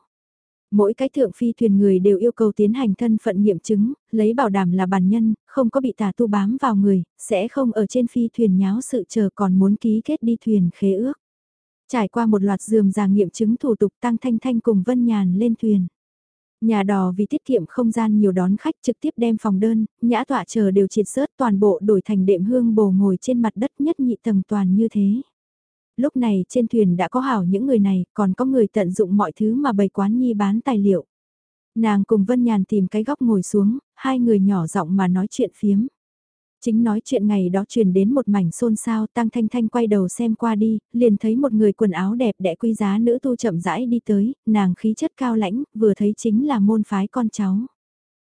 Mỗi cái thượng phi thuyền người đều yêu cầu tiến hành thân phận nghiệm chứng, lấy bảo đảm là bản nhân, không có bị tà tu bám vào người, sẽ không ở trên phi thuyền nháo sự chờ còn muốn ký kết đi thuyền khế ước. Trải qua một loạt dườm già nghiệm chứng thủ tục Tăng Thanh Thanh cùng Vân Nhàn lên thuyền. Nhà đò vì tiết kiệm không gian nhiều đón khách trực tiếp đem phòng đơn, nhã tọa chờ đều triệt sớt toàn bộ đổi thành đệm hương bồ ngồi trên mặt đất nhất nhị tầng toàn như thế. Lúc này trên thuyền đã có hảo những người này, còn có người tận dụng mọi thứ mà bày quán nhi bán tài liệu. Nàng cùng Vân Nhàn tìm cái góc ngồi xuống, hai người nhỏ giọng mà nói chuyện phiếm. Chính nói chuyện ngày đó truyền đến một mảnh xôn xao, Tăng Thanh Thanh quay đầu xem qua đi, liền thấy một người quần áo đẹp đẽ quý giá nữ tu chậm rãi đi tới, nàng khí chất cao lãnh, vừa thấy chính là môn phái con cháu.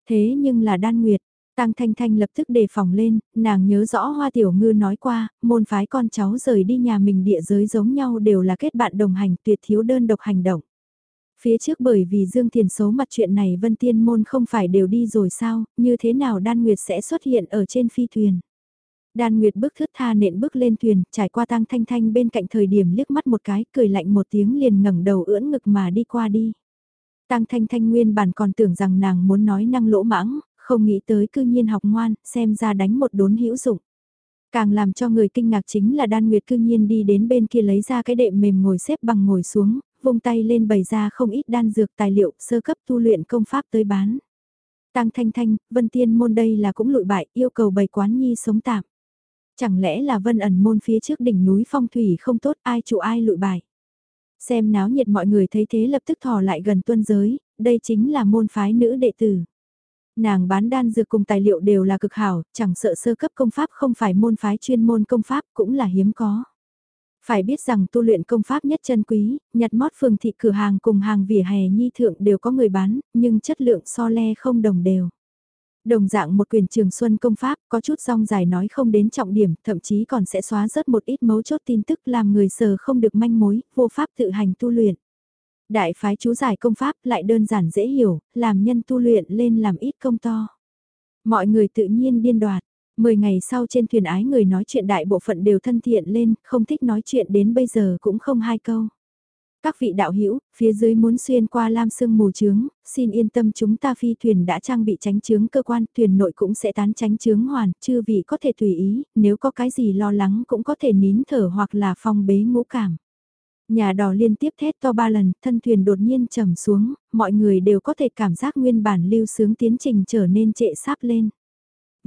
Thế nhưng là đan nguyệt, Tăng Thanh Thanh lập tức đề phòng lên, nàng nhớ rõ Hoa Tiểu Ngư nói qua, môn phái con cháu rời đi nhà mình địa giới giống nhau đều là kết bạn đồng hành tuyệt thiếu đơn độc hành động. Phía trước bởi vì Dương Thiền xấu mặt chuyện này Vân Tiên Môn không phải đều đi rồi sao, như thế nào Đan Nguyệt sẽ xuất hiện ở trên phi thuyền. Đan Nguyệt bước thướt tha nện bước lên thuyền, trải qua Tăng Thanh Thanh bên cạnh thời điểm liếc mắt một cái, cười lạnh một tiếng liền ngẩng đầu ưỡn ngực mà đi qua đi. Tăng Thanh Thanh nguyên bản còn tưởng rằng nàng muốn nói năng lỗ mãng, không nghĩ tới cư nhiên học ngoan, xem ra đánh một đốn hữu dụng. Càng làm cho người kinh ngạc chính là đan nguyệt cư nhiên đi đến bên kia lấy ra cái đệm mềm ngồi xếp bằng ngồi xuống, vung tay lên bày ra không ít đan dược tài liệu sơ cấp tu luyện công pháp tới bán. Tăng thanh thanh, vân tiên môn đây là cũng lụi bại, yêu cầu bày quán nhi sống tạm. Chẳng lẽ là vân ẩn môn phía trước đỉnh núi phong thủy không tốt ai trụ ai lụi bại. Xem náo nhiệt mọi người thấy thế lập tức thò lại gần tuân giới, đây chính là môn phái nữ đệ tử. Nàng bán đan dược cùng tài liệu đều là cực hảo, chẳng sợ sơ cấp công pháp không phải môn phái chuyên môn công pháp cũng là hiếm có. Phải biết rằng tu luyện công pháp nhất chân quý, nhặt mót phường thị cửa hàng cùng hàng vỉa hè nhi thượng đều có người bán, nhưng chất lượng so le không đồng đều. Đồng dạng một quyền trường xuân công pháp có chút rong dài nói không đến trọng điểm, thậm chí còn sẽ xóa rớt một ít mấu chốt tin tức làm người sờ không được manh mối, vô pháp tự hành tu luyện. Đại phái chú giải công pháp lại đơn giản dễ hiểu, làm nhân tu luyện lên làm ít công to. Mọi người tự nhiên điên đoạt. Mười ngày sau trên thuyền ái người nói chuyện đại bộ phận đều thân thiện lên, không thích nói chuyện đến bây giờ cũng không hai câu. Các vị đạo hữu phía dưới muốn xuyên qua lam sương mù trướng, xin yên tâm chúng ta phi thuyền đã trang bị tránh chướng cơ quan, thuyền nội cũng sẽ tán tránh chướng hoàn, chư vị có thể tùy ý, nếu có cái gì lo lắng cũng có thể nín thở hoặc là phong bế ngũ cảm. Nhà đò liên tiếp thét to ba lần, thân thuyền đột nhiên trầm xuống, mọi người đều có thể cảm giác nguyên bản lưu sướng tiến trình trở nên trệ sáp lên.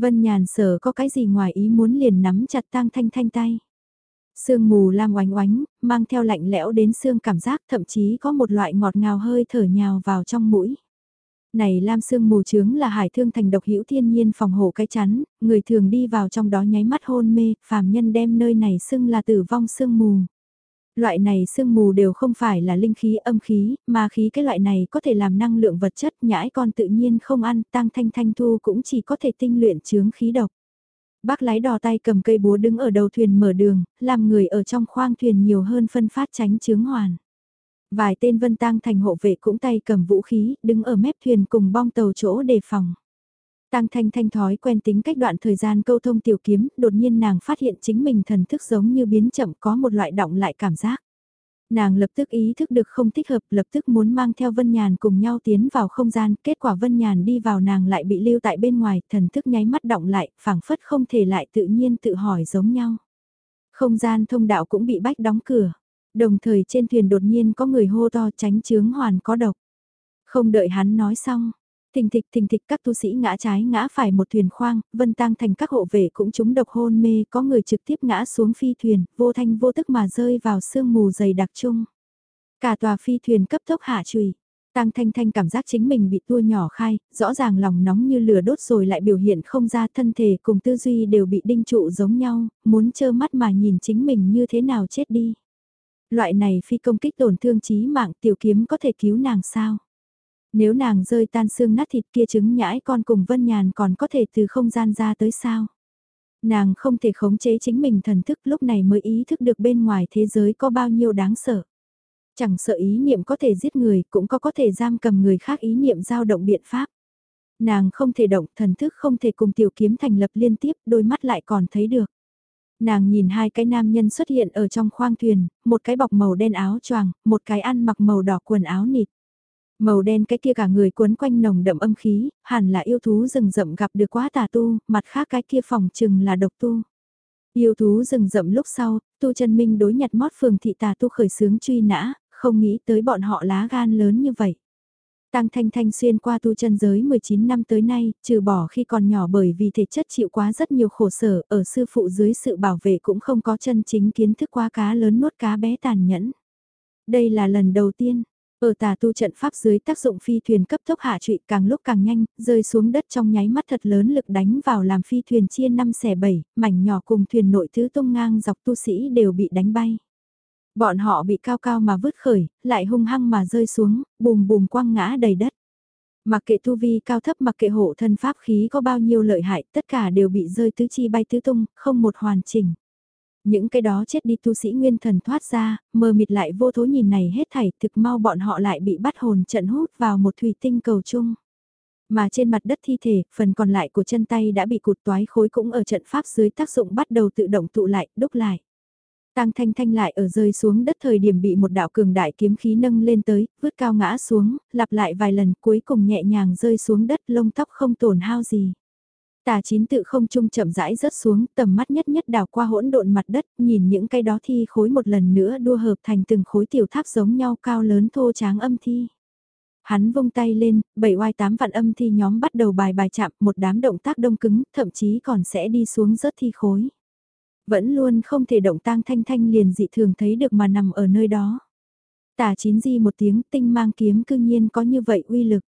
Vân nhàn sở có cái gì ngoài ý muốn liền nắm chặt tang thanh thanh tay. Sương mù lam oánh oánh, mang theo lạnh lẽo đến xương cảm giác thậm chí có một loại ngọt ngào hơi thở nhào vào trong mũi. Này lam sương mù trướng là hải thương thành độc hữu thiên nhiên phòng hộ cái chắn, người thường đi vào trong đó nháy mắt hôn mê, phàm nhân đem nơi này xưng là tử vong sương mù. Loại này sương mù đều không phải là linh khí âm khí, mà khí cái loại này có thể làm năng lượng vật chất nhãi con tự nhiên không ăn, tăng thanh thanh thu cũng chỉ có thể tinh luyện chướng khí độc. Bác lái đò tay cầm cây búa đứng ở đầu thuyền mở đường, làm người ở trong khoang thuyền nhiều hơn phân phát tránh chướng hoàn. Vài tên vân tang thành hộ vệ cũng tay cầm vũ khí, đứng ở mép thuyền cùng bong tàu chỗ đề phòng. Tăng thanh thanh thói quen tính cách đoạn thời gian câu thông tiểu kiếm, đột nhiên nàng phát hiện chính mình thần thức giống như biến chậm có một loại động lại cảm giác. Nàng lập tức ý thức được không thích hợp, lập tức muốn mang theo Vân Nhàn cùng nhau tiến vào không gian, kết quả Vân Nhàn đi vào nàng lại bị lưu tại bên ngoài, thần thức nháy mắt động lại, phảng phất không thể lại tự nhiên tự hỏi giống nhau. Không gian thông đạo cũng bị bách đóng cửa, đồng thời trên thuyền đột nhiên có người hô to tránh chướng hoàn có độc. Không đợi hắn nói xong, Thình thịch thình thịch các tu sĩ ngã trái ngã phải một thuyền khoang, vân tang thành các hộ vệ cũng chúng độc hôn mê, có người trực tiếp ngã xuống phi thuyền, vô thanh vô tức mà rơi vào sương mù dày đặc chung. Cả tòa phi thuyền cấp tốc hạ trùy. Tăng Thanh Thanh cảm giác chính mình bị tua nhỏ khai, rõ ràng lòng nóng như lửa đốt rồi lại biểu hiện không ra thân thể cùng tư duy đều bị đinh trụ giống nhau, muốn trơ mắt mà nhìn chính mình như thế nào chết đi. Loại này phi công kích tổn thương chí mạng tiểu kiếm có thể cứu nàng sao? Nếu nàng rơi tan xương nát thịt kia trứng nhãi con cùng Vân Nhàn còn có thể từ không gian ra tới sao? Nàng không thể khống chế chính mình thần thức lúc này mới ý thức được bên ngoài thế giới có bao nhiêu đáng sợ. Chẳng sợ ý niệm có thể giết người cũng có có thể giam cầm người khác ý niệm giao động biện pháp. Nàng không thể động, thần thức không thể cùng tiểu kiếm thành lập liên tiếp, đôi mắt lại còn thấy được. Nàng nhìn hai cái nam nhân xuất hiện ở trong khoang thuyền, một cái bọc màu đen áo choàng, một cái ăn mặc màu đỏ quần áo nịt. Màu đen cái kia cả người cuốn quanh nồng đậm âm khí, hẳn là yêu thú rừng rậm gặp được quá tà tu, mặt khác cái kia phòng chừng là độc tu. Yêu thú rừng rậm lúc sau, tu chân minh đối nhặt mót phường thị tà tu khởi sướng truy nã, không nghĩ tới bọn họ lá gan lớn như vậy. Tăng Thanh Thanh xuyên qua tu chân giới 19 năm tới nay, trừ bỏ khi còn nhỏ bởi vì thể chất chịu quá rất nhiều khổ sở, ở sư phụ dưới sự bảo vệ cũng không có chân chính kiến thức qua cá lớn nuốt cá bé tàn nhẫn. Đây là lần đầu tiên, ở tà tu trận pháp dưới tác dụng phi thuyền cấp tốc hạ trụy càng lúc càng nhanh, rơi xuống đất trong nháy mắt thật lớn lực đánh vào làm phi thuyền chia 5 xẻ 7, mảnh nhỏ cùng thuyền nội thứ tung ngang dọc tu sĩ đều bị đánh bay. Bọn họ bị cao cao mà vứt khởi, lại hung hăng mà rơi xuống, bùm bùm quăng ngã đầy đất. Mặc kệ tu vi cao thấp mặc kệ hộ thân pháp khí có bao nhiêu lợi hại, tất cả đều bị rơi tứ chi bay tứ tung, không một hoàn chỉnh. Những cái đó chết đi tu sĩ nguyên thần thoát ra, mờ mịt lại vô thố nhìn này hết thảy thực mau bọn họ lại bị bắt hồn trận hút vào một thủy tinh cầu chung. Mà trên mặt đất thi thể, phần còn lại của chân tay đã bị cụt toái khối cũng ở trận pháp dưới tác dụng bắt đầu tự động tụ lại, đúc lại. Tăng Thanh Thanh lại ở rơi xuống đất thời điểm bị một đạo cường đại kiếm khí nâng lên tới, vứt cao ngã xuống, lặp lại vài lần cuối cùng nhẹ nhàng rơi xuống đất lông tóc không tổn hao gì. Tà chín tự không trung chậm rãi rớt xuống, tầm mắt nhất nhất đào qua hỗn độn mặt đất, nhìn những cái đó thi khối một lần nữa đua hợp thành từng khối tiểu tháp giống nhau cao lớn thô tráng âm thi. Hắn vung tay lên, bảy oai tám vạn âm thi nhóm bắt đầu bài bài chạm, một đám động tác đông cứng, thậm chí còn sẽ đi xuống rớt thi khối. Vẫn luôn không thể động tang thanh thanh liền dị thường thấy được mà nằm ở nơi đó. Tà chín di một tiếng tinh mang kiếm cương nhiên có như vậy uy lực.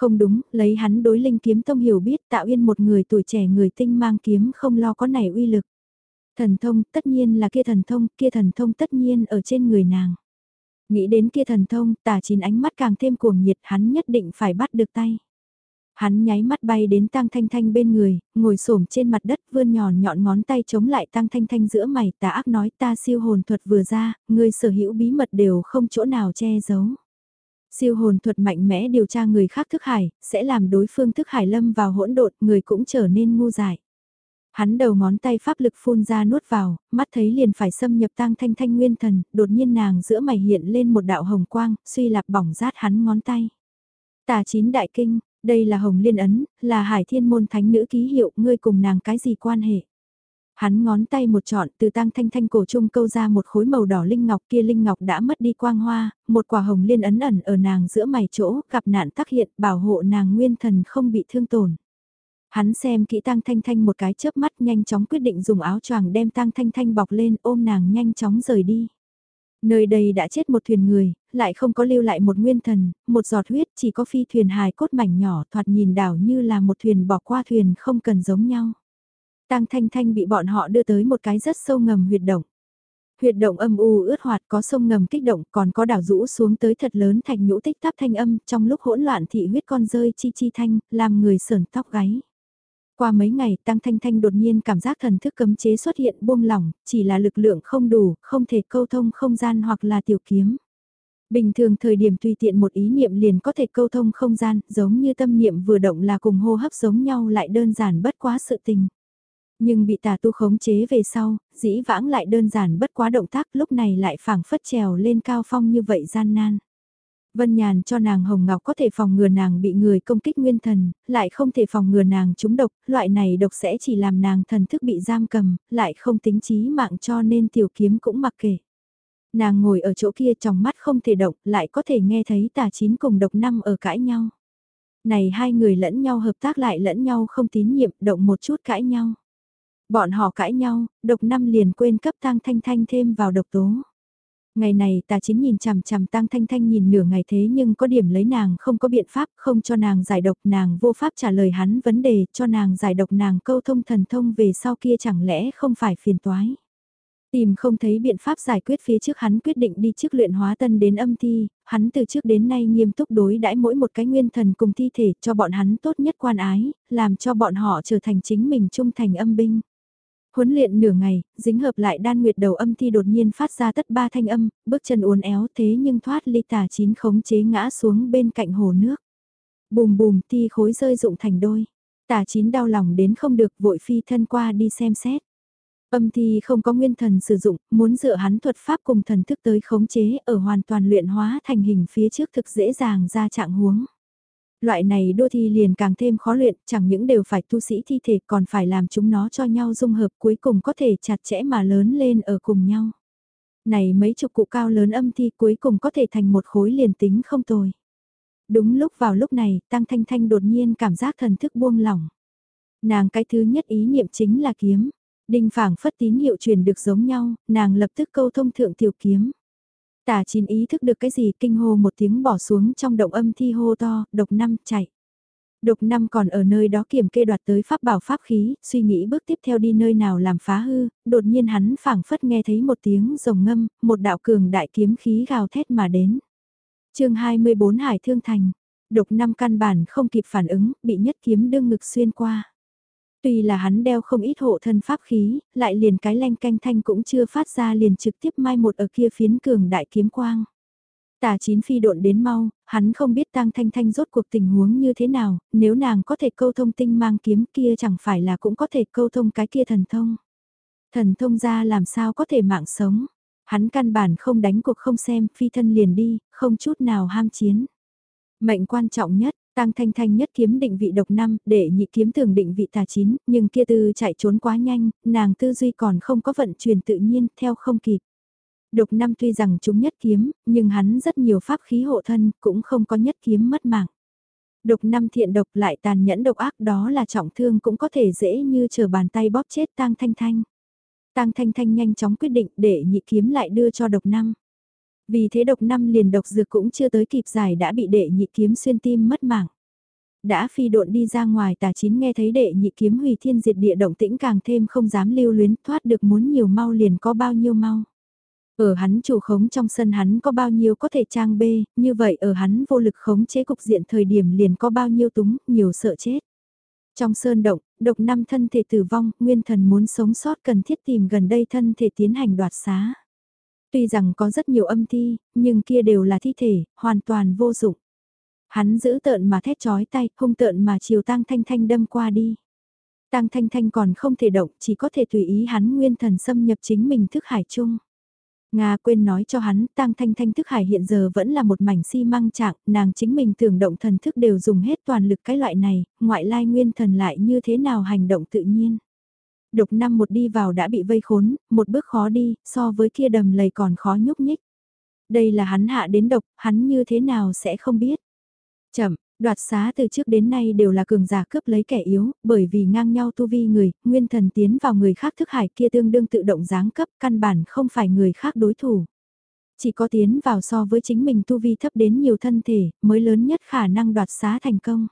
Không đúng, lấy hắn đối linh kiếm tông hiểu biết tạo yên một người tuổi trẻ người tinh mang kiếm không lo có nảy uy lực. Thần thông tất nhiên là kia thần thông, kia thần thông tất nhiên ở trên người nàng. Nghĩ đến kia thần thông, tả chín ánh mắt càng thêm cuồng nhiệt hắn nhất định phải bắt được tay. Hắn nháy mắt bay đến Tăng Thanh Thanh bên người, ngồi xổm trên mặt đất vươn nhòn nhọn ngón tay chống lại Tăng Thanh Thanh giữa mày tà ác nói ta siêu hồn thuật vừa ra, người sở hữu bí mật đều không chỗ nào che giấu. Siêu hồn thuật mạnh mẽ điều tra người khác thức hải, sẽ làm đối phương thức hải lâm vào hỗn độn, người cũng trở nên ngu dại. Hắn đầu ngón tay pháp lực phun ra nuốt vào, mắt thấy liền phải xâm nhập tang thanh thanh nguyên thần, đột nhiên nàng giữa mày hiện lên một đạo hồng quang, suy lạp bỏng rát hắn ngón tay. Tà chín đại kinh, đây là hồng liên ấn, là hải thiên môn thánh nữ ký hiệu, ngươi cùng nàng cái gì quan hệ? Hắn ngón tay một trọn từ tang thanh thanh cổ trung câu ra một khối màu đỏ linh ngọc kia linh ngọc đã mất đi quang hoa, một quả hồng liên ấn ẩn ở nàng giữa mày chỗ, gặp nạn tác hiện bảo hộ nàng nguyên thần không bị thương tổn. Hắn xem kỹ tang thanh thanh một cái chớp mắt nhanh chóng quyết định dùng áo choàng đem tang thanh thanh bọc lên ôm nàng nhanh chóng rời đi. Nơi đây đã chết một thuyền người, lại không có lưu lại một nguyên thần, một giọt huyết chỉ có phi thuyền hài cốt mảnh nhỏ thoạt nhìn đảo như là một thuyền bỏ qua thuyền không cần giống nhau. Tang Thanh Thanh bị bọn họ đưa tới một cái rất sâu ngầm huyệt động. Huyệt động âm u ướt hoạt có sông ngầm kích động còn có đảo rũ xuống tới thật lớn thành nhũ tích táp thanh âm trong lúc hỗn loạn thị huyết con rơi chi chi thanh, làm người sờn tóc gáy. Qua mấy ngày Tăng Thanh Thanh đột nhiên cảm giác thần thức cấm chế xuất hiện buông lỏng, chỉ là lực lượng không đủ, không thể câu thông không gian hoặc là tiểu kiếm. Bình thường thời điểm tùy tiện một ý niệm liền có thể câu thông không gian, giống như tâm niệm vừa động là cùng hô hấp giống nhau lại đơn giản bất quá sự tình. Nhưng bị tà tu khống chế về sau, dĩ vãng lại đơn giản bất quá động tác lúc này lại phảng phất trèo lên cao phong như vậy gian nan. Vân Nhàn cho nàng Hồng Ngọc có thể phòng ngừa nàng bị người công kích nguyên thần, lại không thể phòng ngừa nàng trúng độc, loại này độc sẽ chỉ làm nàng thần thức bị giam cầm, lại không tính trí mạng cho nên tiểu kiếm cũng mặc kệ. Nàng ngồi ở chỗ kia trong mắt không thể động, lại có thể nghe thấy tà chín cùng độc năm ở cãi nhau. Này hai người lẫn nhau hợp tác lại lẫn nhau không tín nhiệm, động một chút cãi nhau. Bọn họ cãi nhau, độc năm liền quên cấp tăng thanh thanh thêm vào độc tố. Ngày này tà chín nhìn chằm chằm tăng thanh thanh nhìn nửa ngày thế nhưng có điểm lấy nàng không có biện pháp không cho nàng giải độc nàng vô pháp trả lời hắn vấn đề cho nàng giải độc nàng câu thông thần thông về sau kia chẳng lẽ không phải phiền toái. Tìm không thấy biện pháp giải quyết phía trước hắn quyết định đi trước luyện hóa tân đến âm thi, hắn từ trước đến nay nghiêm túc đối đãi mỗi một cái nguyên thần cùng thi thể cho bọn hắn tốt nhất quan ái, làm cho bọn họ trở thành chính mình trung thành âm binh. Huấn luyện nửa ngày, dính hợp lại đan nguyệt đầu âm thi đột nhiên phát ra tất ba thanh âm, bước chân uốn éo thế nhưng thoát ly tà chín khống chế ngã xuống bên cạnh hồ nước. Bùm bùm thi khối rơi rụng thành đôi. Tà chín đau lòng đến không được vội phi thân qua đi xem xét. Âm thi không có nguyên thần sử dụng, muốn dựa hắn thuật pháp cùng thần thức tới khống chế ở hoàn toàn luyện hóa thành hình phía trước thực dễ dàng ra trạng huống. Loại này đô thi liền càng thêm khó luyện, chẳng những đều phải tu sĩ thi thể còn phải làm chúng nó cho nhau dung hợp cuối cùng có thể chặt chẽ mà lớn lên ở cùng nhau. Này mấy chục cụ cao lớn âm thi cuối cùng có thể thành một khối liền tính không tồi. Đúng lúc vào lúc này, Tăng Thanh Thanh đột nhiên cảm giác thần thức buông lỏng. Nàng cái thứ nhất ý niệm chính là kiếm. Đinh phảng phất tín hiệu truyền được giống nhau, nàng lập tức câu thông thượng tiểu kiếm. Tả chín ý thức được cái gì kinh hô một tiếng bỏ xuống trong động âm thi hô to, độc năm chạy. Độc năm còn ở nơi đó kiểm kê đoạt tới pháp bảo pháp khí, suy nghĩ bước tiếp theo đi nơi nào làm phá hư, đột nhiên hắn phảng phất nghe thấy một tiếng rồng ngâm, một đạo cường đại kiếm khí gào thét mà đến. chương 24 Hải Thương Thành, độc năm căn bản không kịp phản ứng, bị nhất kiếm đương ngực xuyên qua. Tuy là hắn đeo không ít hộ thân pháp khí, lại liền cái lanh canh thanh cũng chưa phát ra liền trực tiếp mai một ở kia phiến cường đại kiếm quang. Tà chín phi độn đến mau, hắn không biết tang thanh thanh rốt cuộc tình huống như thế nào, nếu nàng có thể câu thông tinh mang kiếm kia chẳng phải là cũng có thể câu thông cái kia thần thông. Thần thông ra làm sao có thể mạng sống, hắn căn bản không đánh cuộc không xem, phi thân liền đi, không chút nào ham chiến. Mệnh quan trọng nhất, Tang Thanh Thanh nhất kiếm định vị độc năm, để nhị kiếm thường định vị tà chín, nhưng kia tư chạy trốn quá nhanh, nàng tư duy còn không có vận chuyển tự nhiên, theo không kịp. Độc năm tuy rằng chúng nhất kiếm, nhưng hắn rất nhiều pháp khí hộ thân, cũng không có nhất kiếm mất mạng. Độc năm thiện độc lại tàn nhẫn độc ác đó là trọng thương cũng có thể dễ như chờ bàn tay bóp chết Tang Thanh Thanh. Tang Thanh Thanh nhanh chóng quyết định để nhị kiếm lại đưa cho độc năm. Vì thế độc năm liền độc dược cũng chưa tới kịp giải đã bị đệ nhị kiếm xuyên tim mất mạng. Đã phi độn đi ra ngoài tà chín nghe thấy đệ nhị kiếm hủy thiên diệt địa động tĩnh càng thêm không dám lưu luyến thoát được muốn nhiều mau liền có bao nhiêu mau. Ở hắn chủ khống trong sân hắn có bao nhiêu có thể trang bê, như vậy ở hắn vô lực khống chế cục diện thời điểm liền có bao nhiêu túng, nhiều sợ chết. Trong sơn động, độc năm thân thể tử vong, nguyên thần muốn sống sót cần thiết tìm gần đây thân thể tiến hành đoạt xá. Tuy rằng có rất nhiều âm thi, nhưng kia đều là thi thể, hoàn toàn vô dụng. Hắn giữ tợn mà thét chói tay, hung tợn mà chiều Tăng Thanh Thanh đâm qua đi. Tăng Thanh Thanh còn không thể động, chỉ có thể tùy ý hắn nguyên thần xâm nhập chính mình thức hải chung. Nga quên nói cho hắn, Tăng Thanh Thanh thức hải hiện giờ vẫn là một mảnh xi si măng trạng, nàng chính mình tưởng động thần thức đều dùng hết toàn lực cái loại này, ngoại lai nguyên thần lại như thế nào hành động tự nhiên. Độc năm một đi vào đã bị vây khốn, một bước khó đi, so với kia đầm lầy còn khó nhúc nhích. Đây là hắn hạ đến độc, hắn như thế nào sẽ không biết. Chậm, đoạt xá từ trước đến nay đều là cường giả cướp lấy kẻ yếu, bởi vì ngang nhau tu vi người, nguyên thần tiến vào người khác thức hải kia tương đương tự động giáng cấp, căn bản không phải người khác đối thủ. Chỉ có tiến vào so với chính mình tu vi thấp đến nhiều thân thể, mới lớn nhất khả năng đoạt xá thành công.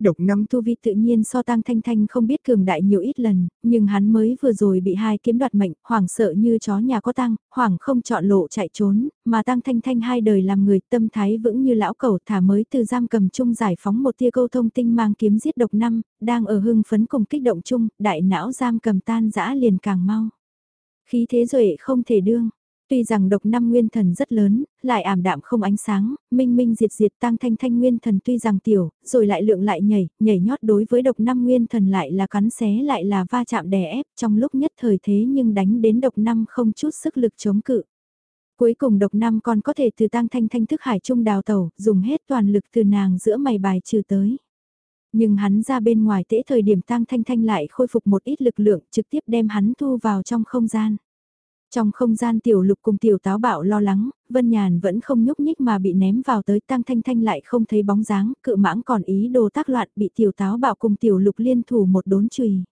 Độc năm tu vi tự nhiên so tăng thanh thanh không biết cường đại nhiều ít lần, nhưng hắn mới vừa rồi bị hai kiếm đoạt mệnh, hoảng sợ như chó nhà có tăng, hoảng không chọn lộ chạy trốn, mà tăng thanh thanh hai đời làm người tâm thái vững như lão cầu thả mới từ giam cầm chung giải phóng một tia câu thông tinh mang kiếm giết độc năm, đang ở hưng phấn cùng kích động chung, đại não giam cầm tan dã liền càng mau. Khí thế duệ không thể đương, Tuy rằng độc năm nguyên thần rất lớn, lại ảm đạm không ánh sáng, minh minh diệt diệt tăng thanh thanh nguyên thần tuy rằng tiểu, rồi lại lượng lại nhảy, nhảy nhót đối với độc năm nguyên thần lại là cắn xé lại là va chạm đè ép trong lúc nhất thời thế nhưng đánh đến độc năm không chút sức lực chống cự. Cuối cùng độc năm còn có thể từ tăng thanh thanh thức hải trung đào tẩu, dùng hết toàn lực từ nàng giữa mày bài trừ tới. Nhưng hắn ra bên ngoài tễ thời điểm tăng thanh thanh lại khôi phục một ít lực lượng trực tiếp đem hắn thu vào trong không gian. Trong không gian tiểu lục cùng tiểu táo bạo lo lắng, Vân Nhàn vẫn không nhúc nhích mà bị ném vào tới tăng thanh thanh lại không thấy bóng dáng, cự mãng còn ý đồ tác loạn bị tiểu táo bạo cùng tiểu lục liên thủ một đốn chùy.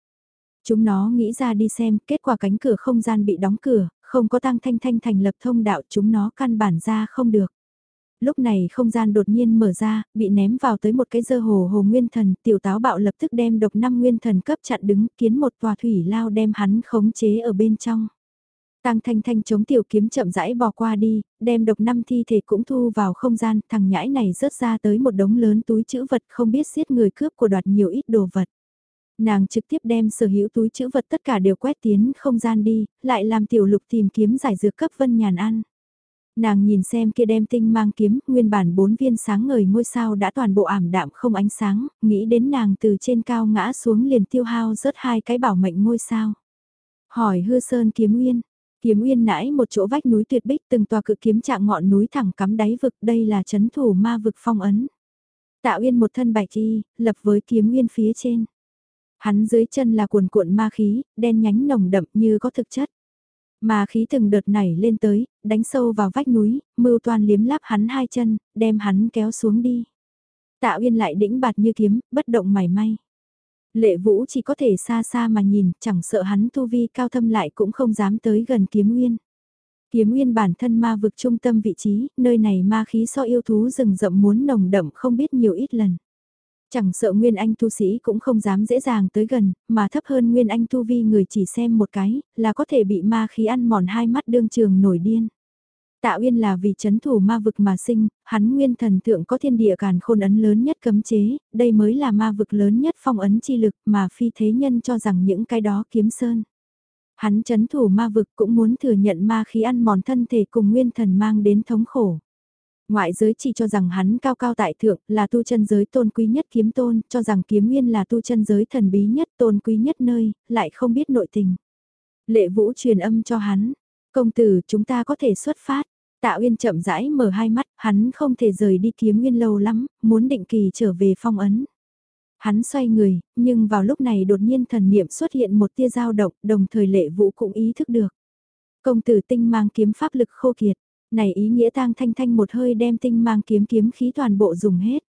Chúng nó nghĩ ra đi xem, kết quả cánh cửa không gian bị đóng cửa, Không có tăng thanh thanh thành lập thông đạo chúng nó căn bản ra không được. Lúc này không gian đột nhiên mở ra, bị ném vào tới một cái dơ hồ hồ nguyên thần, tiểu táo bạo lập tức đem độc năm nguyên thần cấp chặn đứng, kiến một tòa thủy lao đem hắn khống chế ở bên trong. Tang thanh thanh chống tiểu kiếm chậm rãi bò qua đi, đem độc năm thi thể cũng thu vào không gian, thằng nhãi này rớt ra tới một đống lớn túi chữ vật không biết giết người cướp của đoạt nhiều ít đồ vật. Nàng trực tiếp đem sở hữu túi chữ vật tất cả đều quét tiến không gian đi, lại làm tiểu lục tìm kiếm giải dược cấp vân nhàn ăn. Nàng nhìn xem kia đem tinh mang kiếm, nguyên bản bốn viên sáng ngời ngôi sao đã toàn bộ ảm đạm không ánh sáng, nghĩ đến nàng từ trên cao ngã xuống liền tiêu hao rớt hai cái bảo mệnh ngôi sao. Hỏi hư sơn kiếm nguyên, kiếm Uyên nãi một chỗ vách núi tuyệt bích từng tòa cự kiếm trạng ngọn núi thẳng cắm đáy vực đây là chấn thủ ma vực phong ấn. Tạ Uyên một thân bạch y, lập với kiếm Uyên phía trên. Hắn dưới chân là cuồn cuộn ma khí, đen nhánh nồng đậm như có thực chất. Ma khí từng đợt nảy lên tới, đánh sâu vào vách núi, mưu toàn liếm láp hắn hai chân, đem hắn kéo xuống đi. Tạ Uyên lại đĩnh bạt như kiếm, bất động mảy may. Lệ Vũ chỉ có thể xa xa mà nhìn, chẳng sợ hắn tu vi cao thâm lại cũng không dám tới gần kiếm nguyên. Kiếm nguyên bản thân ma vực trung tâm vị trí, nơi này ma khí so yêu thú rừng rậm muốn nồng đậm không biết nhiều ít lần. Chẳng sợ Nguyên Anh tu sĩ cũng không dám dễ dàng tới gần, mà thấp hơn Nguyên Anh tu vi người chỉ xem một cái, là có thể bị ma khí ăn mòn hai mắt đương trường nổi điên. Tạ Uyên là vì chấn thủ ma vực mà sinh, hắn nguyên thần thượng có thiên địa càn khôn ấn lớn nhất cấm chế, đây mới là ma vực lớn nhất phong ấn chi lực mà phi thế nhân cho rằng những cái đó kiếm sơn. Hắn chấn thủ ma vực cũng muốn thừa nhận ma khí ăn mòn thân thể cùng nguyên thần mang đến thống khổ. Ngoại giới chỉ cho rằng hắn cao cao tại thượng là tu chân giới tôn quý nhất kiếm tôn, cho rằng kiếm nguyên là tu chân giới thần bí nhất tôn quý nhất nơi, lại không biết nội tình. Lệ vũ truyền âm cho hắn, công tử chúng ta có thể xuất phát. Tạ Uyên chậm rãi mở hai mắt, hắn không thể rời đi kiếm nguyên lâu lắm, muốn định kỳ trở về phong ấn. Hắn xoay người, nhưng vào lúc này đột nhiên thần niệm xuất hiện một tia dao động, đồng thời lệ vũ cũng ý thức được. Công tử tinh mang kiếm pháp lực khô kiệt, này ý nghĩa tang thanh thanh một hơi đem tinh mang kiếm kiếm khí toàn bộ dùng hết.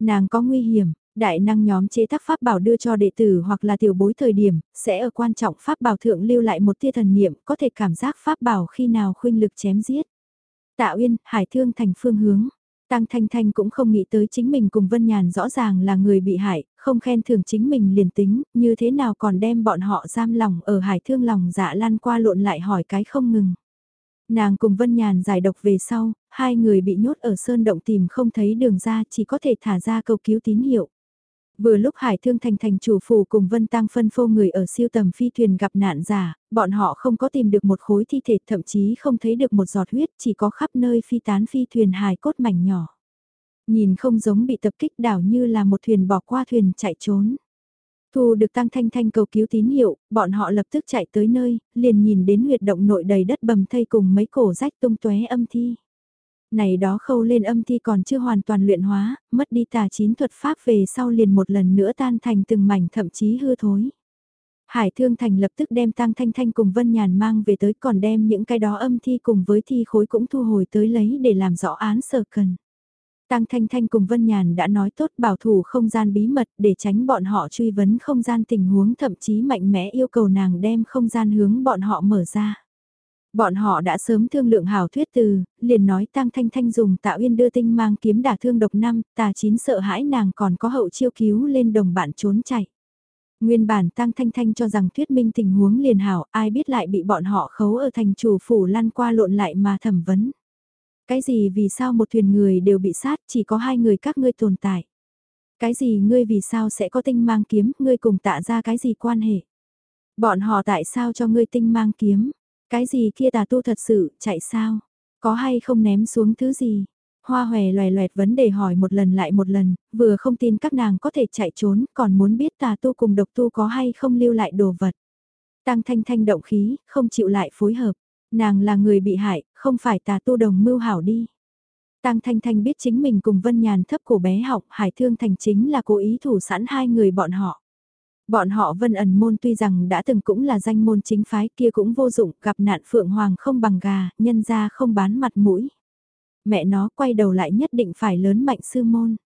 Nàng có nguy hiểm, đại năng nhóm chế tác pháp bảo đưa cho đệ tử hoặc là tiểu bối thời điểm, sẽ ở quan trọng pháp bảo thượng lưu lại một tia thần niệm có thể cảm giác pháp bảo khi nào khuynh lực chém giết. Tạ Uyên, Hải Thương thành phương hướng. Tăng Thanh Thanh cũng không nghĩ tới chính mình cùng Vân Nhàn rõ ràng là người bị hại, không khen thưởng chính mình liền tính, như thế nào còn đem bọn họ giam lòng ở Hải Thương lòng dạ lan qua lộn lại hỏi cái không ngừng. Nàng cùng Vân Nhàn giải độc về sau, hai người bị nhốt ở sơn động tìm không thấy đường ra chỉ có thể thả ra cầu cứu tín hiệu. Vừa lúc Hải Thương Thành thành chủ phủ cùng Vân Tăng phân phô người ở siêu tầm phi thuyền gặp nạn giả, bọn họ không có tìm được một khối thi thể thậm chí không thấy được một giọt huyết chỉ có khắp nơi phi tán phi thuyền hài cốt mảnh nhỏ. Nhìn không giống bị tập kích đảo như là một thuyền bỏ qua thuyền chạy trốn. Thu được tăng thanh thanh cầu cứu tín hiệu, bọn họ lập tức chạy tới nơi, liền nhìn đến huyệt động nội đầy đất bầm thây cùng mấy cổ rách tung tóe âm thi. Này đó khâu lên âm thi còn chưa hoàn toàn luyện hóa, mất đi tà chín thuật pháp về sau liền một lần nữa tan thành từng mảnh thậm chí hư thối. Hải Thương Thành lập tức đem Tăng Thanh Thanh cùng Vân Nhàn mang về tới còn đem những cái đó âm thi cùng với thi khối cũng thu hồi tới lấy để làm rõ án sở cần. Tăng Thanh Thanh cùng Vân Nhàn đã nói tốt bảo thủ không gian bí mật để tránh bọn họ truy vấn không gian tình huống thậm chí mạnh mẽ yêu cầu nàng đem không gian hướng bọn họ mở ra. Bọn họ đã sớm thương lượng hảo thuyết từ, liền nói Tăng Thanh Thanh dùng tạo yên đưa tinh mang kiếm đả thương độc năm, tà chín sợ hãi nàng còn có hậu chiêu cứu lên đồng bạn trốn chạy. Nguyên bản Tăng Thanh Thanh cho rằng thuyết minh tình huống liền hảo, ai biết lại bị bọn họ khấu ở thành chủ phủ lăn qua lộn lại mà thẩm vấn. Cái gì vì sao một thuyền người đều bị sát chỉ có hai người các ngươi tồn tại? Cái gì ngươi vì sao sẽ có tinh mang kiếm, ngươi cùng tạ ra cái gì quan hệ? Bọn họ tại sao cho ngươi tinh mang kiếm? Cái gì kia tà tu thật sự, chạy sao? Có hay không ném xuống thứ gì? Hoa hòe loè loẹt vấn đề hỏi một lần lại một lần, vừa không tin các nàng có thể chạy trốn, còn muốn biết tà tu cùng độc tu có hay không lưu lại đồ vật. Tăng thanh thanh động khí, không chịu lại phối hợp. Nàng là người bị hại, không phải tà tu đồng mưu hảo đi. Tăng Thanh Thanh biết chính mình cùng Vân Nhàn thấp cổ bé học Hải Thương Thành chính là cố ý thủ sẵn hai người bọn họ. Bọn họ Vân ẩn môn tuy rằng đã từng cũng là danh môn chính phái kia cũng vô dụng gặp nạn Phượng Hoàng không bằng gà, nhân ra không bán mặt mũi. Mẹ nó quay đầu lại nhất định phải lớn mạnh sư môn.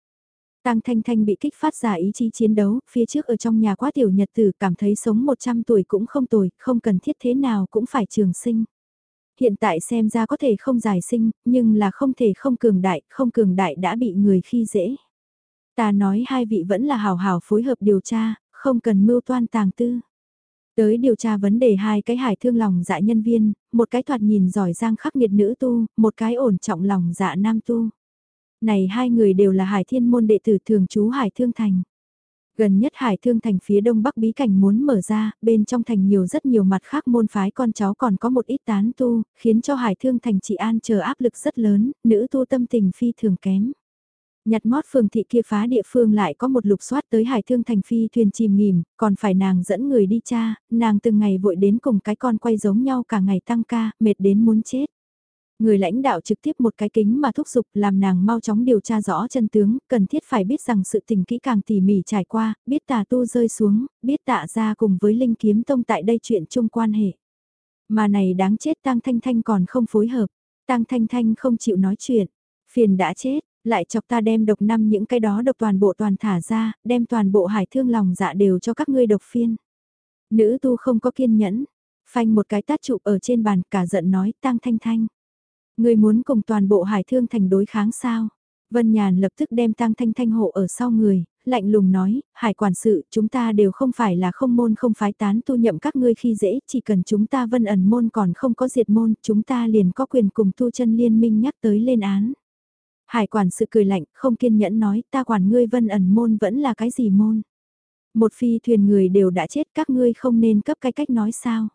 Tăng Thanh Thanh bị kích phát ra ý chí chiến đấu, phía trước ở trong nhà quá tiểu nhật tử cảm thấy sống 100 tuổi cũng không tồi, không cần thiết thế nào cũng phải trường sinh. hiện tại xem ra có thể không giải sinh, nhưng là không thể không cường đại, không cường đại đã bị người khi dễ. Ta nói hai vị vẫn là hào hào phối hợp điều tra, không cần mưu toan tàng tư. Tới điều tra vấn đề hai cái hải thương lòng dạ nhân viên, một cái thoạt nhìn giỏi giang khắc nghiệt nữ tu, một cái ổn trọng lòng dạ nam tu. Này hai người đều là hải thiên môn đệ tử thường trú hải thương thành. Gần nhất hải thương thành phía đông bắc bí cảnh muốn mở ra, bên trong thành nhiều rất nhiều mặt khác môn phái con cháu còn có một ít tán tu, khiến cho hải thương thành trị an chờ áp lực rất lớn, nữ tu tâm tình phi thường kém. Nhặt mót phường thị kia phá địa phương lại có một lục soát tới hải thương thành phi thuyền chìm nghỉm, còn phải nàng dẫn người đi cha, nàng từng ngày vội đến cùng cái con quay giống nhau cả ngày tăng ca, mệt đến muốn chết. Người lãnh đạo trực tiếp một cái kính mà thúc giục làm nàng mau chóng điều tra rõ chân tướng, cần thiết phải biết rằng sự tình kỹ càng tỉ mỉ trải qua, biết tà tu rơi xuống, biết tạ ra cùng với linh kiếm tông tại đây chuyện chung quan hệ. Mà này đáng chết tang Thanh Thanh còn không phối hợp, tang Thanh Thanh không chịu nói chuyện, phiền đã chết, lại chọc ta đem độc năm những cái đó độc toàn bộ toàn thả ra, đem toàn bộ hải thương lòng dạ đều cho các ngươi độc phiên. Nữ tu không có kiên nhẫn, phanh một cái tát trụ ở trên bàn cả giận nói tang Thanh Thanh. Người muốn cùng toàn bộ hải thương thành đối kháng sao? Vân Nhàn lập tức đem tang Thanh Thanh hộ ở sau người, lạnh lùng nói, hải quản sự, chúng ta đều không phải là không môn không phái tán tu nhậm các ngươi khi dễ, chỉ cần chúng ta vân ẩn môn còn không có diệt môn, chúng ta liền có quyền cùng tu chân liên minh nhắc tới lên án. Hải quản sự cười lạnh, không kiên nhẫn nói, ta quản ngươi vân ẩn môn vẫn là cái gì môn. Một phi thuyền người đều đã chết các ngươi không nên cấp cái cách nói sao.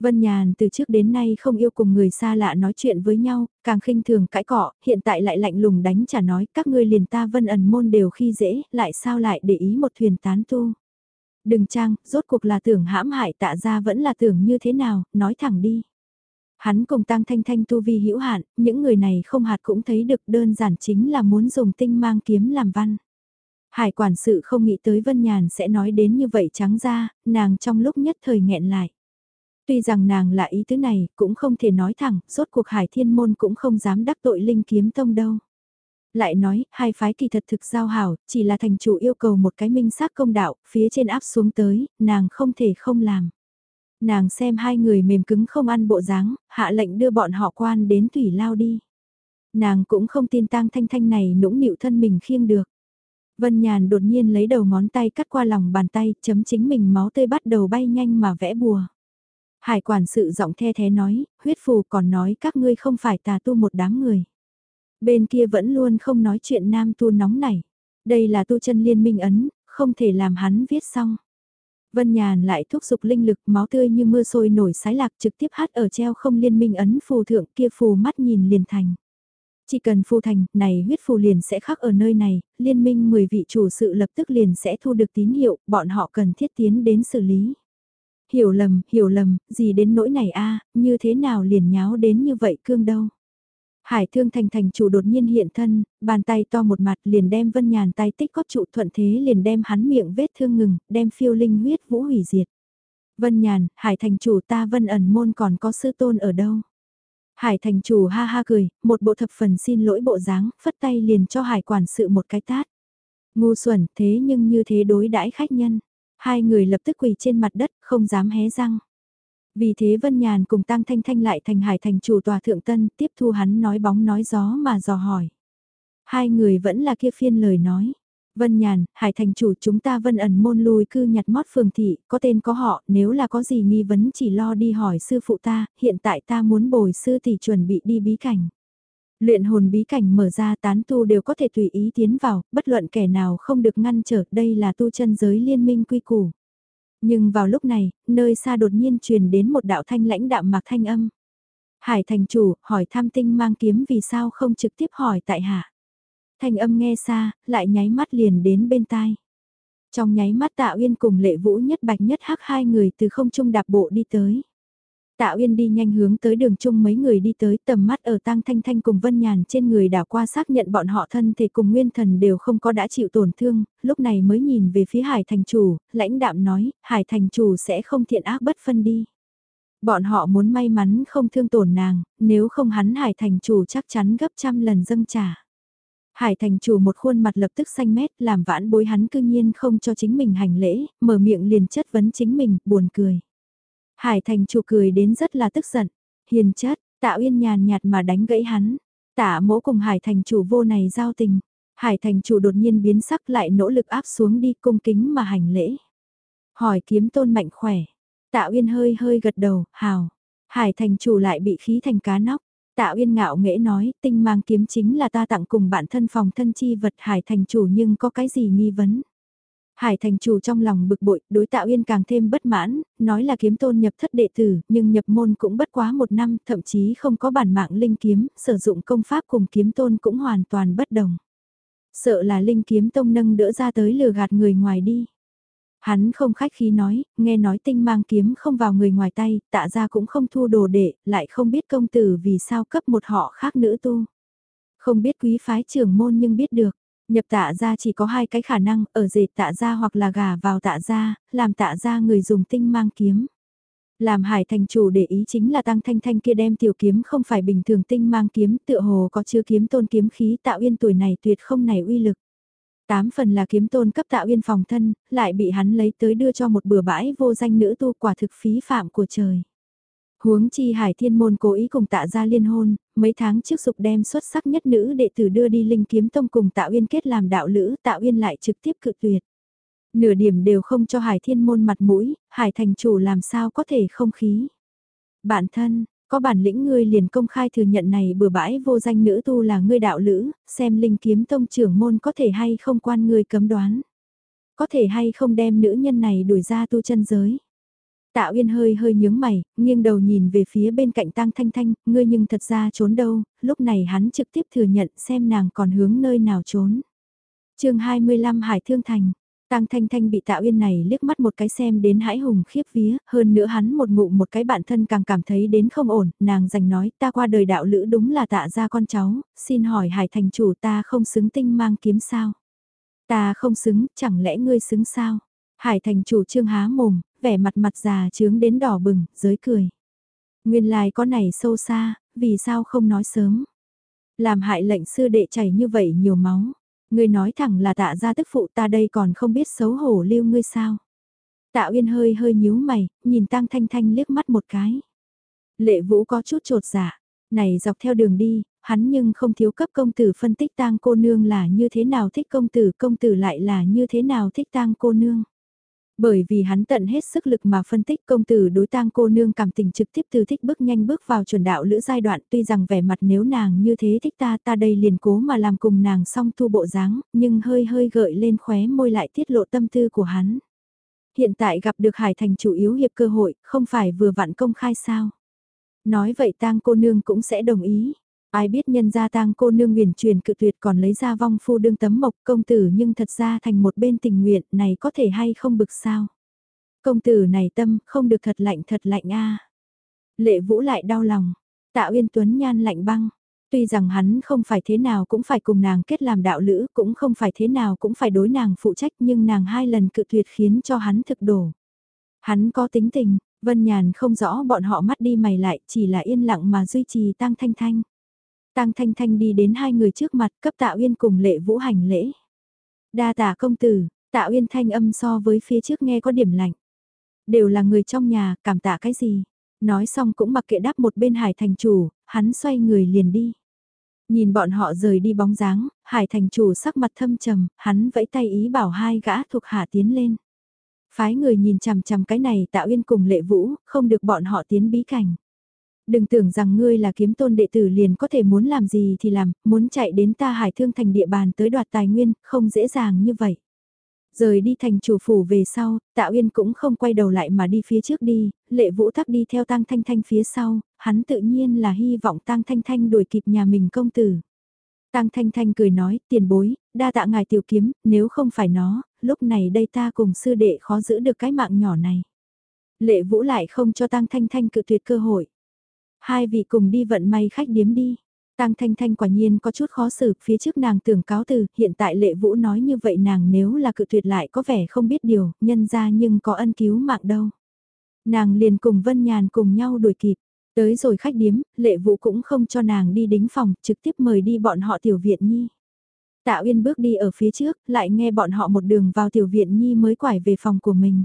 Vân Nhàn từ trước đến nay không yêu cùng người xa lạ nói chuyện với nhau, càng khinh thường cãi cọ, hiện tại lại lạnh lùng đánh trả nói các ngươi liền ta vân ẩn môn đều khi dễ, lại sao lại để ý một thuyền tán tu. Đừng trang, rốt cuộc là tưởng hãm hại tạ ra vẫn là tưởng như thế nào, nói thẳng đi. Hắn cùng tăng thanh thanh tu vi hữu hạn, những người này không hạt cũng thấy được đơn giản chính là muốn dùng tinh mang kiếm làm văn. Hải quản sự không nghĩ tới Vân Nhàn sẽ nói đến như vậy trắng ra, nàng trong lúc nhất thời nghẹn lại. Tuy rằng nàng là ý tứ này, cũng không thể nói thẳng, rốt cuộc hải thiên môn cũng không dám đắc tội linh kiếm tông đâu. Lại nói, hai phái kỳ thật thực giao hảo, chỉ là thành chủ yêu cầu một cái minh xác công đạo, phía trên áp xuống tới, nàng không thể không làm. Nàng xem hai người mềm cứng không ăn bộ dáng, hạ lệnh đưa bọn họ quan đến thủy lao đi. Nàng cũng không tin tang thanh thanh này nũng nịu thân mình khiêng được. Vân Nhàn đột nhiên lấy đầu ngón tay cắt qua lòng bàn tay, chấm chính mình máu tươi bắt đầu bay nhanh mà vẽ bùa. Hải quản sự giọng the thế nói, huyết phù còn nói các ngươi không phải tà tu một đám người. Bên kia vẫn luôn không nói chuyện nam tu nóng này. Đây là tu chân liên minh ấn, không thể làm hắn viết xong. Vân Nhàn lại thúc giục linh lực máu tươi như mưa sôi nổi sái lạc trực tiếp hát ở treo không liên minh ấn phù thượng kia phù mắt nhìn liền thành. Chỉ cần phù thành, này huyết phù liền sẽ khắc ở nơi này, liên minh 10 vị chủ sự lập tức liền sẽ thu được tín hiệu, bọn họ cần thiết tiến đến xử lý. Hiểu lầm, hiểu lầm, gì đến nỗi này a như thế nào liền nháo đến như vậy cương đâu. Hải thương thành thành chủ đột nhiên hiện thân, bàn tay to một mặt liền đem vân nhàn tay tích cót trụ thuận thế liền đem hắn miệng vết thương ngừng, đem phiêu linh huyết vũ hủy diệt. Vân nhàn, hải thành chủ ta vân ẩn môn còn có sư tôn ở đâu? Hải thành chủ ha ha cười, một bộ thập phần xin lỗi bộ dáng, phất tay liền cho hải quản sự một cái tát. Ngu xuẩn thế nhưng như thế đối đãi khách nhân. Hai người lập tức quỳ trên mặt đất, không dám hé răng. Vì thế Vân Nhàn cùng Tăng Thanh Thanh lại thành hải thành chủ tòa thượng tân, tiếp thu hắn nói bóng nói gió mà dò hỏi. Hai người vẫn là kia phiên lời nói. Vân Nhàn, hải thành chủ chúng ta vân ẩn môn lùi cư nhặt mót phường thị, có tên có họ, nếu là có gì nghi vấn chỉ lo đi hỏi sư phụ ta, hiện tại ta muốn bồi sư thì chuẩn bị đi bí cảnh. Luyện hồn bí cảnh mở ra tán tu đều có thể tùy ý tiến vào, bất luận kẻ nào không được ngăn trở, đây là tu chân giới liên minh quy củ. Nhưng vào lúc này, nơi xa đột nhiên truyền đến một đạo thanh lãnh đạm mạc thanh âm. Hải thành chủ, hỏi tham tinh mang kiếm vì sao không trực tiếp hỏi tại hạ. Thanh âm nghe xa, lại nháy mắt liền đến bên tai. Trong nháy mắt tạ uyên cùng lệ vũ nhất bạch nhất hắc hai người từ không trung đạp bộ đi tới. Tạ Uyên đi nhanh hướng tới đường chung mấy người đi tới tầm mắt ở tang thanh thanh cùng vân nhàn trên người đảo qua xác nhận bọn họ thân thể cùng nguyên thần đều không có đã chịu tổn thương, lúc này mới nhìn về phía hải thành chủ, lãnh đạm nói, hải thành chủ sẽ không thiện ác bất phân đi. Bọn họ muốn may mắn không thương tổn nàng, nếu không hắn hải thành chủ chắc chắn gấp trăm lần dâng trả. Hải thành chủ một khuôn mặt lập tức xanh mét làm vãn bối hắn cư nhiên không cho chính mình hành lễ, mở miệng liền chất vấn chính mình, buồn cười. Hải thành chủ cười đến rất là tức giận. Hiền chất, Tạ Uyên nhàn nhạt mà đánh gãy hắn. Tạ mỗ cùng Hải Thành chủ vô này giao tình. Hải Thành chủ đột nhiên biến sắc lại nỗ lực áp xuống đi cung kính mà hành lễ. Hỏi kiếm tôn mạnh khỏe. Tạ Uyên hơi hơi gật đầu, hào. Hải Thành chủ lại bị khí thành cá nóc. Tạ Uyên ngạo nghễ nói, tinh mang kiếm chính là ta tặng cùng bạn thân phòng thân chi vật Hải Thành chủ nhưng có cái gì nghi vấn. Hải thành chủ trong lòng bực bội, đối tạo uyên càng thêm bất mãn, nói là kiếm tôn nhập thất đệ tử, nhưng nhập môn cũng bất quá một năm, thậm chí không có bản mạng linh kiếm, sử dụng công pháp cùng kiếm tôn cũng hoàn toàn bất đồng. Sợ là linh kiếm tông nâng đỡ ra tới lừa gạt người ngoài đi. Hắn không khách khí nói, nghe nói tinh mang kiếm không vào người ngoài tay, tạ ra cũng không thu đồ đệ, lại không biết công tử vì sao cấp một họ khác nữ tu. Không biết quý phái trưởng môn nhưng biết được, Nhập tạ ra chỉ có hai cái khả năng, ở dệt tạ ra hoặc là gà vào tạ ra, làm tạ ra người dùng tinh mang kiếm. Làm hải thành chủ để ý chính là tăng thanh thanh kia đem tiểu kiếm không phải bình thường tinh mang kiếm tựa hồ có chứa kiếm tôn kiếm khí tạo yên tuổi này tuyệt không này uy lực. Tám phần là kiếm tôn cấp tạo yên phòng thân, lại bị hắn lấy tới đưa cho một bừa bãi vô danh nữ tu quả thực phí phạm của trời. Huống chi hải thiên môn cố ý cùng tạ ra liên hôn, mấy tháng trước dục đem xuất sắc nhất nữ đệ tử đưa đi linh kiếm tông cùng tạ uyên kết làm đạo lữ, tạ uyên lại trực tiếp cự tuyệt. Nửa điểm đều không cho hải thiên môn mặt mũi, hải thành chủ làm sao có thể không khí. Bản thân, có bản lĩnh ngươi liền công khai thừa nhận này bừa bãi vô danh nữ tu là ngươi đạo lữ, xem linh kiếm tông trưởng môn có thể hay không quan ngươi cấm đoán. Có thể hay không đem nữ nhân này đuổi ra tu chân giới. Tạ Uyên hơi hơi nhướng mày, nghiêng đầu nhìn về phía bên cạnh Tang Thanh Thanh, ngươi nhưng thật ra trốn đâu, lúc này hắn trực tiếp thừa nhận xem nàng còn hướng nơi nào trốn. chương 25 Hải Thương Thành, Tang Thanh Thanh bị Tạ Uyên này liếc mắt một cái xem đến hãi hùng khiếp vía, hơn nữa hắn một ngụ một cái bản thân càng cảm thấy đến không ổn, nàng giành nói ta qua đời đạo lữ đúng là tạ ra con cháu, xin hỏi Hải Thành chủ ta không xứng tinh mang kiếm sao? Ta không xứng, chẳng lẽ ngươi xứng sao? Hải Thành chủ trương há mồm, vẻ mặt mặt già trướng đến đỏ bừng, giới cười. Nguyên lai có này sâu xa, vì sao không nói sớm. Làm hại lệnh sư đệ chảy như vậy nhiều máu. Ngươi nói thẳng là tạ ra tức phụ ta đây còn không biết xấu hổ lưu ngươi sao. Tạ Uyên hơi hơi nhíu mày, nhìn Tăng Thanh Thanh liếc mắt một cái. Lệ Vũ có chút trột dạ, này dọc theo đường đi, hắn nhưng không thiếu cấp công tử phân tích tang cô nương là như thế nào thích công tử, công tử lại là như thế nào thích tang cô nương. Bởi vì hắn tận hết sức lực mà phân tích công tử đối tang cô nương cảm tình trực tiếp từ thích bước nhanh bước vào chuẩn đạo lữ giai đoạn tuy rằng vẻ mặt nếu nàng như thế thích ta ta đây liền cố mà làm cùng nàng song thu bộ dáng, nhưng hơi hơi gợi lên khóe môi lại tiết lộ tâm tư của hắn. Hiện tại gặp được Hải Thành chủ yếu hiệp cơ hội, không phải vừa vặn công khai sao. Nói vậy tang cô nương cũng sẽ đồng ý. Ai biết nhân gia tang cô nương nguyền truyền cự tuyệt còn lấy ra vong phu đương tấm mộc công tử nhưng thật ra thành một bên tình nguyện này có thể hay không bực sao. Công tử này tâm không được thật lạnh thật lạnh a Lệ vũ lại đau lòng, tạ uyên tuấn nhan lạnh băng. Tuy rằng hắn không phải thế nào cũng phải cùng nàng kết làm đạo lữ, cũng không phải thế nào cũng phải đối nàng phụ trách nhưng nàng hai lần cự tuyệt khiến cho hắn thực đổ. Hắn có tính tình, Vân Nhàn không rõ bọn họ mắt đi mày lại, chỉ là yên lặng mà duy trì tăng thanh thanh. Tang Thanh Thanh đi đến hai người trước mặt cấp Tạ Uyên cùng lệ vũ hành lễ. Đa tạ công tử, Tạ Uyên thanh âm so với phía trước nghe có điểm lạnh. Đều là người trong nhà, cảm tạ cái gì? Nói xong cũng mặc kệ đáp một bên Hải Thành chủ, hắn xoay người liền đi. Nhìn bọn họ rời đi bóng dáng, Hải Thành chủ sắc mặt thâm trầm, hắn vẫy tay ý bảo hai gã thuộc hạ tiến lên. Phái người nhìn chằm chằm cái này Tạ Uyên cùng lệ vũ, không được bọn họ tiến bí cảnh. Đừng tưởng rằng ngươi là kiếm tôn đệ tử liền có thể muốn làm gì thì làm, muốn chạy đến ta hải thương thành địa bàn tới đoạt tài nguyên, không dễ dàng như vậy. Rời đi thành chủ phủ về sau, Tạ Uyên cũng không quay đầu lại mà đi phía trước đi, lệ vũ thắc đi theo Tăng Thanh Thanh phía sau, hắn tự nhiên là hy vọng Tăng Thanh Thanh đuổi kịp nhà mình công tử. Tăng Thanh Thanh cười nói, tiền bối, đa tạ ngài tiểu kiếm, nếu không phải nó, lúc này đây ta cùng sư đệ khó giữ được cái mạng nhỏ này. Lệ vũ lại không cho Tăng Thanh Thanh cự tuyệt cơ hội. Hai vị cùng đi vận may khách điếm đi. Tăng Thanh Thanh quả nhiên có chút khó xử, phía trước nàng tưởng cáo từ, hiện tại lệ vũ nói như vậy nàng nếu là cự tuyệt lại có vẻ không biết điều, nhân ra nhưng có ân cứu mạng đâu. Nàng liền cùng Vân Nhàn cùng nhau đuổi kịp, tới rồi khách điếm, lệ vũ cũng không cho nàng đi đính phòng, trực tiếp mời đi bọn họ tiểu viện nhi. Tạ Uyên bước đi ở phía trước, lại nghe bọn họ một đường vào tiểu viện nhi mới quải về phòng của mình.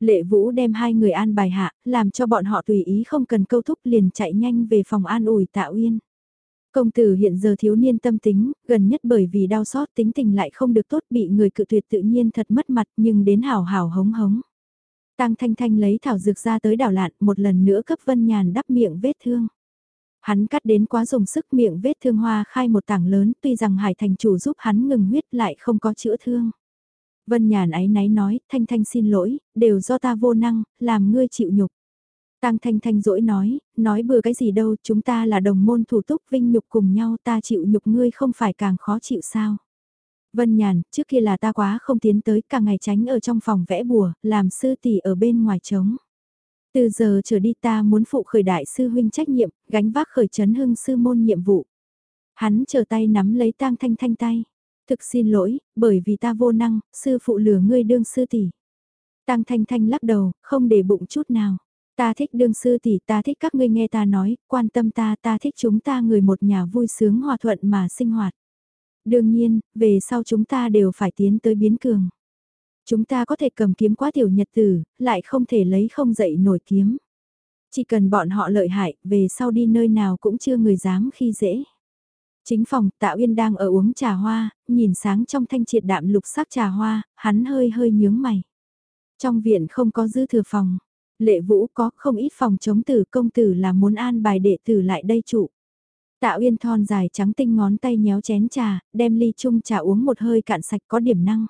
Lệ Vũ đem hai người an bài hạ, làm cho bọn họ tùy ý không cần câu thúc liền chạy nhanh về phòng an ủi Tạ Uyên. Công tử hiện giờ thiếu niên tâm tính, gần nhất bởi vì đau xót tính tình lại không được tốt bị người cự tuyệt tự nhiên thật mất mặt nhưng đến hào hào hống hống. Tăng Thanh Thanh lấy thảo dược ra tới đảo lạn một lần nữa cấp Vân Nhàn đắp miệng vết thương. Hắn cắt đến quá dùng sức miệng vết thương hoa khai một tảng lớn tuy rằng Hải Thành chủ giúp hắn ngừng huyết lại không có chữa thương. Vân Nhàn ái náy nói, Thanh Thanh xin lỗi, đều do ta vô năng, làm ngươi chịu nhục. Tăng Thanh Thanh dỗi nói, nói bừa cái gì đâu, chúng ta là đồng môn thủ túc vinh nhục cùng nhau ta chịu nhục ngươi không phải càng khó chịu sao. Vân Nhàn, trước kia là ta quá không tiến tới, cả ngày tránh ở trong phòng vẽ bùa, làm sư tỷ ở bên ngoài trống. Từ giờ trở đi ta muốn phụ khởi đại sư huynh trách nhiệm, gánh vác khởi chấn hưng sư môn nhiệm vụ. Hắn chờ tay nắm lấy tang thanh thanh tay. Thực xin lỗi, bởi vì ta vô năng, sư phụ lừa ngươi đương sư tỷ. Tang thanh thanh lắc đầu, không để bụng chút nào. Ta thích đương sư tỷ, ta thích các ngươi nghe ta nói, quan tâm ta, ta thích chúng ta người một nhà vui sướng hòa thuận mà sinh hoạt. Đương nhiên, về sau chúng ta đều phải tiến tới biến cường. Chúng ta có thể cầm kiếm quá tiểu nhật tử, lại không thể lấy không dậy nổi kiếm. Chỉ cần bọn họ lợi hại, về sau đi nơi nào cũng chưa người dám khi dễ. Chính phòng, Tạ Uyên đang ở uống trà hoa, nhìn sáng trong thanh triệt đạm lục sắc trà hoa, hắn hơi hơi nhướng mày. Trong viện không có dư thừa phòng, lệ vũ có không ít phòng chống tử công tử là muốn an bài đệ tử lại đây trụ. Tạ Uyên thon dài trắng tinh ngón tay nhéo chén trà, đem ly chung trà uống một hơi cạn sạch có điểm năng.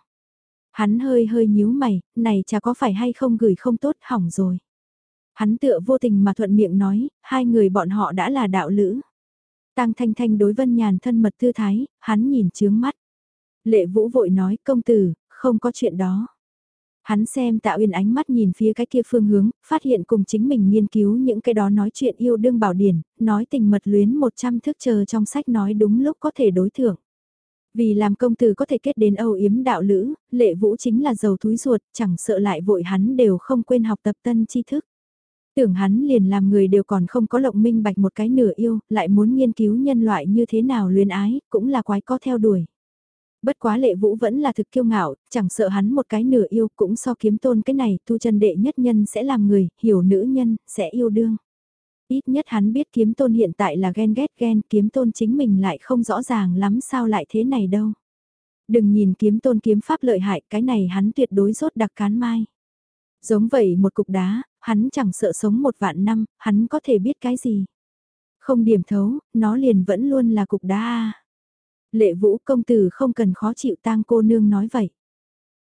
Hắn hơi hơi nhíu mày, này trà có phải hay không gửi không tốt hỏng rồi. Hắn tựa vô tình mà thuận miệng nói, hai người bọn họ đã là đạo lữ. Tăng Thanh Thanh đối Vân Nhàn thân mật thư thái, hắn nhìn chướng mắt. Lệ Vũ vội nói công tử, không có chuyện đó. Hắn xem Tạ Uyên ánh mắt nhìn phía cái kia phương hướng, phát hiện cùng chính mình nghiên cứu những cái đó nói chuyện yêu đương bảo điển, nói tình mật luyến 100 thước chờ trong sách nói đúng lúc có thể đối thưởng. Vì làm công tử có thể kết đến âu yếm đạo lữ, lệ vũ chính là giàu túi ruột, chẳng sợ lại vội hắn đều không quên học tập tân tri thức. Tưởng hắn liền làm người đều còn không có lộng minh bạch một cái nửa yêu, lại muốn nghiên cứu nhân loại như thế nào luyến ái, cũng là quái có theo đuổi. Bất quá lệ vũ vẫn là thực kiêu ngạo, chẳng sợ hắn một cái nửa yêu cũng so kiếm tôn cái này, tu chân đệ nhất nhân sẽ làm người, hiểu nữ nhân, sẽ yêu đương. Ít nhất hắn biết kiếm tôn hiện tại là ghen ghét ghen, kiếm tôn chính mình lại không rõ ràng lắm sao lại thế này đâu. Đừng nhìn kiếm tôn kiếm pháp lợi hại, cái này hắn tuyệt đối rốt đặc cán mai. Giống vậy một cục đá, hắn chẳng sợ sống một vạn năm, hắn có thể biết cái gì. Không điểm thấu, nó liền vẫn luôn là cục đá Lệ vũ công tử không cần khó chịu tang cô nương nói vậy.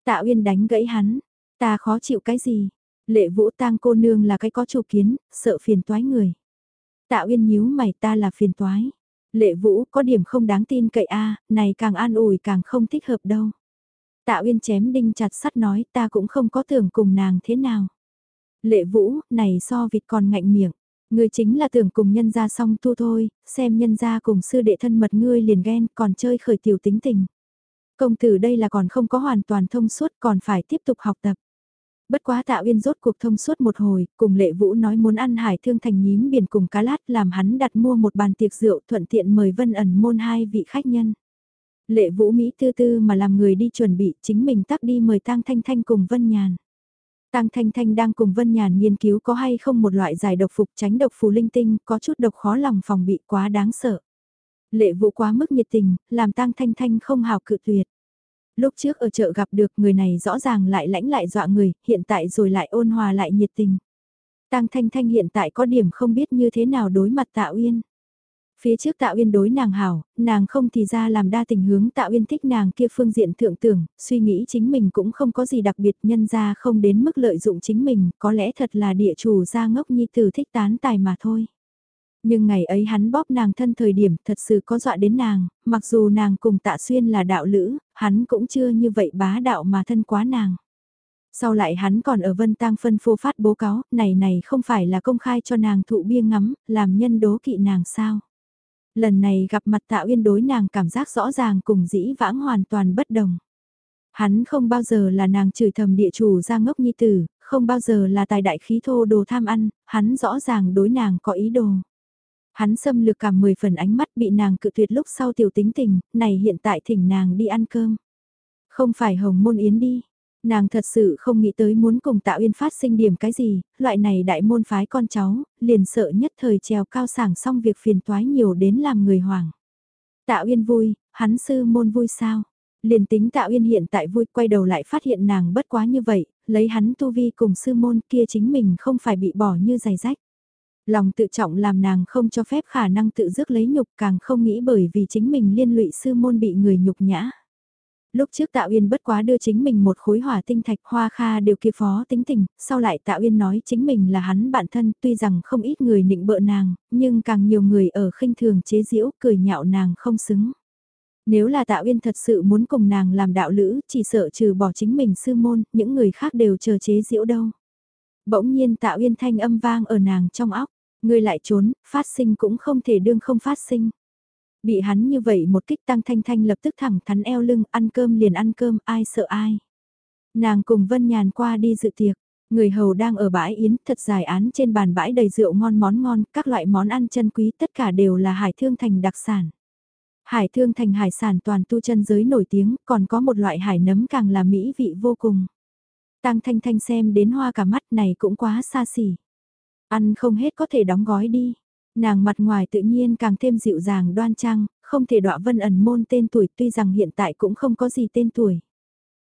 Tạ Uyên đánh gãy hắn, ta khó chịu cái gì? Lệ vũ tang cô nương là cái có chủ kiến, sợ phiền toái người. Tạ Uyên nhíu mày ta là phiền toái. Lệ vũ có điểm không đáng tin cậy a này càng an ủi càng không thích hợp đâu. Tạ Uyên chém đinh chặt sắt nói ta cũng không có tưởng cùng nàng thế nào. Lệ vũ, này so vịt còn ngạnh miệng. Ngươi chính là tưởng cùng nhân gia song tu thôi, xem nhân gia cùng sư đệ thân mật ngươi liền ghen còn chơi khởi tiểu tính tình. Công tử đây là còn không có hoàn toàn thông suốt còn phải tiếp tục học tập. Bất quá tạ uyên rốt cuộc thông suốt một hồi, cùng lệ vũ nói muốn ăn hải thương thành nhím biển cùng cá lát làm hắn đặt mua một bàn tiệc rượu thuận tiện mời vân ẩn môn hai vị khách nhân. Lệ vũ Mỹ tư tư mà làm người đi chuẩn bị chính mình tắc đi mời tang thanh thanh cùng vân nhàn. Tang Thanh Thanh đang cùng Vân Nhàn nghiên cứu có hay không một loại giải độc phục tránh độc phù linh tinh, có chút độc khó lòng phòng bị quá đáng sợ. Lệ Vũ quá mức nhiệt tình, làm Tang Thanh Thanh không hào cự tuyệt. Lúc trước ở chợ gặp được người này rõ ràng lại lãnh lại dọa người, hiện tại rồi lại ôn hòa lại nhiệt tình. Tang Thanh Thanh hiện tại có điểm không biết như thế nào đối mặt Tạ Uyên. Phía trước Tạ Uyên đối nàng hảo, nàng không thì ra làm đa tình hướng Tạ Uyên thích nàng kia phương diện thượng tưởng, suy nghĩ chính mình cũng không có gì đặc biệt nhân ra không đến mức lợi dụng chính mình, có lẽ thật là địa chủ gia ngốc nhi tử thích tán tài mà thôi. Nhưng ngày ấy hắn bóp nàng thân thời điểm thật sự có dọa đến nàng, mặc dù nàng cùng Tạ Xuyên là đạo lữ, hắn cũng chưa như vậy bá đạo mà thân quá nàng. Sau lại hắn còn ở Vân Tang phân phô phát bố cáo, này này không phải là công khai cho nàng thụ bia ngắm, làm nhân đố kỵ nàng sao. Lần này gặp mặt Tạ Uyên đối nàng cảm giác rõ ràng cùng dĩ vãng hoàn toàn bất đồng. Hắn không bao giờ là nàng chửi thầm địa chủ ra ngốc nhi tử, không bao giờ là tài đại khí thô đồ tham ăn, hắn rõ ràng đối nàng có ý đồ. Hắn xâm lược cả 10 phần ánh mắt bị nàng cự tuyệt lúc sau tiểu tính tình, này hiện tại thỉnh nàng đi ăn cơm. Không phải hồng môn yến đi. Nàng thật sự không nghĩ tới muốn cùng Tạ Uyên phát sinh điểm cái gì, loại này đại môn phái con cháu, liền sợ nhất thời trèo cao sảng xong việc phiền toái nhiều đến làm người hoảng. Tạ Uyên vui, hắn sư môn vui sao? Liền tính Tạ Uyên hiện tại vui quay đầu lại phát hiện nàng bất quá như vậy, lấy hắn tu vi cùng sư môn kia chính mình không phải bị bỏ như giày rách. Lòng tự trọng làm nàng không cho phép khả năng tự dứt lấy nhục càng không nghĩ bởi vì chính mình liên lụy sư môn bị người nhục nhã. Lúc trước Tạ Uyên bất quá đưa chính mình một khối hỏa tinh thạch hoa kha đều kia phó tính tình, sau lại Tạ Uyên nói chính mình là hắn bản thân tuy rằng không ít người nịnh bợ nàng, nhưng càng nhiều người ở khinh thường chế giễu cười nhạo nàng không xứng. Nếu là Tạ Uyên thật sự muốn cùng nàng làm đạo lữ, chỉ sợ trừ bỏ chính mình sư môn, những người khác đều chờ chế giễu đâu. Bỗng nhiên Tạ Uyên thanh âm vang ở nàng trong óc, người lại trốn, phát sinh cũng không thể đương không phát sinh. Bị hắn như vậy một kích tăng thanh thanh lập tức thẳng thắn eo lưng, ăn cơm liền ăn cơm, ai sợ ai. Nàng cùng Vân Nhàn qua đi dự tiệc, người hầu đang ở bãi yến, thật dài án trên bàn bãi đầy rượu ngon món ngon, các loại món ăn chân quý tất cả đều là hải thương thành đặc sản. Hải thương thành hải sản toàn tu chân giới nổi tiếng, còn có một loại hải nấm càng là mỹ vị vô cùng. Tăng thanh thanh xem đến hoa cả mắt này cũng quá xa xỉ. Ăn không hết có thể đóng gói đi. Nàng mặt ngoài tự nhiên càng thêm dịu dàng đoan trang, không thể đọa vân ẩn môn tên tuổi tuy rằng hiện tại cũng không có gì tên tuổi.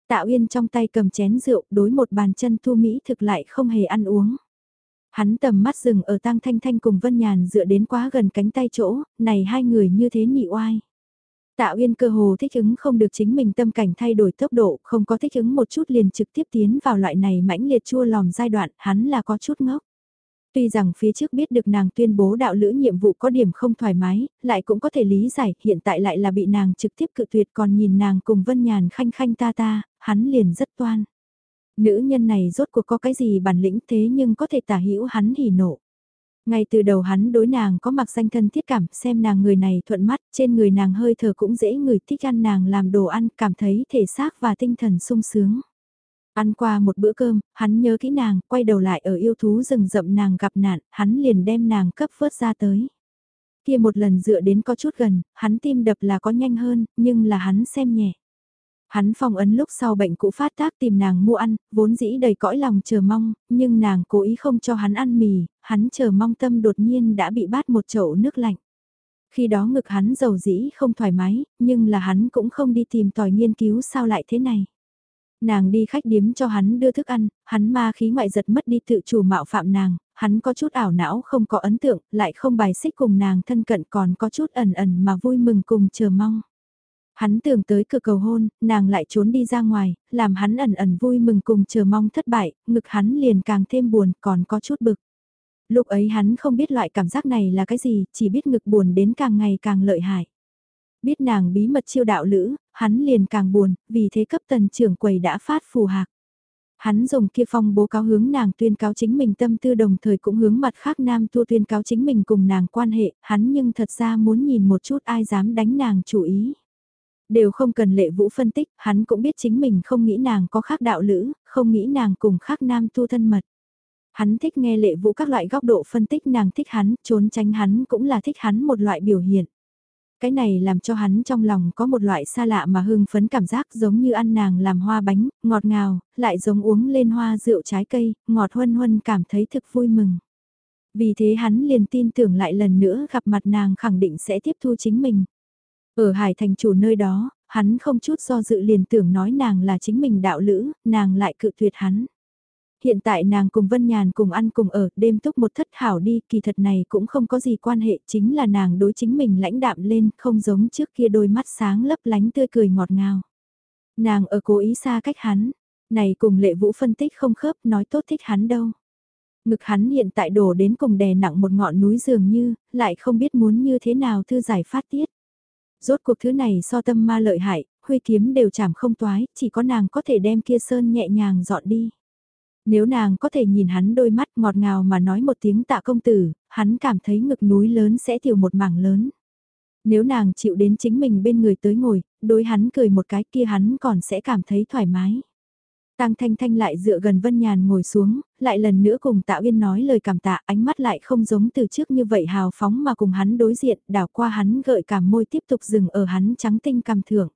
Tạo Uyên trong tay cầm chén rượu đối một bàn chân thu Mỹ thực lại không hề ăn uống. Hắn tầm mắt dừng ở Tăng Thanh Thanh cùng Vân Nhàn dựa đến quá gần cánh tay chỗ, này hai người như thế nhị oai. Tạo Uyên cơ hồ thích ứng không được chính mình tâm cảnh thay đổi tốc độ, không có thích ứng một chút liền trực tiếp tiến vào loại này mãnh liệt chua lòm giai đoạn, hắn là có chút ngốc. Tuy rằng phía trước biết được nàng tuyên bố đạo lữ nhiệm vụ có điểm không thoải mái, lại cũng có thể lý giải, hiện tại lại là bị nàng trực tiếp cự tuyệt còn nhìn nàng cùng Vân Nhàn khanh khanh ta ta, hắn liền rất toan. Nữ nhân này rốt cuộc có cái gì bản lĩnh thế nhưng có thể tả hữu hắn hỉ nộ. Ngay từ đầu hắn đối nàng có mặc danh thân thiết cảm, xem nàng người này thuận mắt, trên người nàng hơi thở cũng dễ người thích ăn nàng làm đồ ăn, cảm thấy thể xác và tinh thần sung sướng. Ăn qua một bữa cơm, hắn nhớ kỹ nàng, quay đầu lại ở yêu thú rừng rậm nàng gặp nạn, hắn liền đem nàng cấp vớt ra tới. Kia một lần dựa đến có chút gần, hắn tim đập là có nhanh hơn, nhưng là hắn xem nhẹ. Hắn phong ấn lúc sau bệnh cũ phát tác tìm nàng mua ăn, vốn dĩ đầy cõi lòng chờ mong, nhưng nàng cố ý không cho hắn ăn mì, hắn chờ mong tâm đột nhiên đã bị bát một chậu nước lạnh. Khi đó ngực hắn dầu dĩ không thoải mái, nhưng là hắn cũng không đi tìm tòi nghiên cứu sao lại thế này. Nàng đi khách điếm cho hắn đưa thức ăn, hắn ma khí ngoại giật mất đi tự chủ mạo phạm nàng, hắn có chút ảo não không có ấn tượng, lại không bài xích cùng nàng thân cận còn có chút ẩn ẩn mà vui mừng cùng chờ mong. Hắn tưởng tới cửa cầu hôn, nàng lại trốn đi ra ngoài, làm hắn ẩn ẩn vui mừng cùng chờ mong thất bại, ngực hắn liền càng thêm buồn, còn có chút bực. Lúc ấy hắn không biết loại cảm giác này là cái gì, chỉ biết ngực buồn đến càng ngày càng lợi hại. Biết nàng bí mật chiêu đạo lữ, hắn liền càng buồn, vì thế cấp tần trưởng quầy đã phát phù hạc. Hắn dùng kia phong bố cáo hướng nàng tuyên cáo chính mình tâm tư đồng thời cũng hướng mặt khác nam tu tuyên cáo chính mình cùng nàng quan hệ, hắn nhưng thật ra muốn nhìn một chút ai dám đánh nàng chủ ý. Đều không cần lệ vũ phân tích, hắn cũng biết chính mình không nghĩ nàng có khác đạo lữ, không nghĩ nàng cùng khác nam tu thân mật. Hắn thích nghe lệ vũ các loại góc độ phân tích nàng thích hắn, trốn tránh hắn cũng là thích hắn một loại biểu hiện. Cái này làm cho hắn trong lòng có một loại xa lạ mà hưng phấn cảm giác giống như ăn nàng làm hoa bánh, ngọt ngào, lại giống uống lên hoa rượu trái cây, ngọt huân huân cảm thấy thực vui mừng. Vì thế hắn liền tin tưởng lại lần nữa gặp mặt nàng khẳng định sẽ tiếp thu chính mình. Ở Hải Thành chủ nơi đó, hắn không chút do dự liền tưởng nói nàng là chính mình đạo lữ, nàng lại cự tuyệt hắn. Hiện tại nàng cùng Vân Nhàn cùng ăn cùng ở, đêm túc một thất hảo đi, kỳ thật này cũng không có gì quan hệ, chính là nàng đối chính mình lãnh đạm lên, không giống trước kia đôi mắt sáng lấp lánh tươi cười ngọt ngào. Nàng ở cố ý xa cách hắn, này cùng lệ vũ phân tích không khớp, nói tốt thích hắn đâu. Ngực hắn hiện tại đổ đến cùng đè nặng một ngọn núi dường như, lại không biết muốn như thế nào thư giải phát tiết. Rốt cuộc thứ này so tâm ma lợi hại, huy kiếm đều chảm không toái, chỉ có nàng có thể đem kia sơn nhẹ nhàng dọn đi. Nếu nàng có thể nhìn hắn đôi mắt ngọt ngào mà nói một tiếng tạ công tử, hắn cảm thấy ngực núi lớn sẽ tiểu một mảng lớn. Nếu nàng chịu đến chính mình bên người tới ngồi, đối hắn cười một cái kia hắn còn sẽ cảm thấy thoải mái. Tăng Thanh Thanh lại dựa gần Vân Nhàn ngồi xuống, lại lần nữa cùng Tạ Uyên nói lời cảm tạ, ánh mắt lại không giống từ trước như vậy hào phóng mà cùng hắn đối diện, đảo qua hắn gợi cảm môi tiếp tục dừng ở hắn trắng tinh cằm thưởng.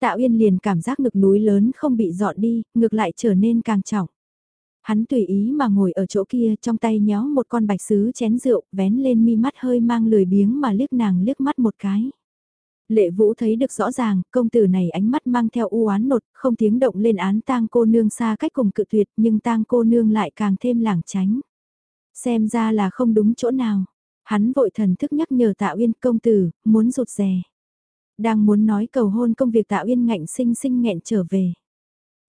Tạ Uyên liền cảm giác ngực núi lớn không bị dọn đi, ngược lại trở nên càng trọng. Hắn tùy ý mà ngồi ở chỗ kia trong tay nhéo một con bạch sứ chén rượu, vén lên mi mắt hơi mang lười biếng mà liếc nàng liếc mắt một cái. Lệ Vũ thấy được rõ ràng, công tử này ánh mắt mang theo u oán nột, không tiếng động lên án tang cô nương xa cách cùng cự tuyệt nhưng tang cô nương lại càng thêm lảng tránh. Xem ra là không đúng chỗ nào. Hắn vội thần thức nhắc nhở Tạ Uyên công tử, muốn rụt rè. Đang muốn nói cầu hôn công việc Tạ Uyên ngạnh sinh sinh nghẹn trở về.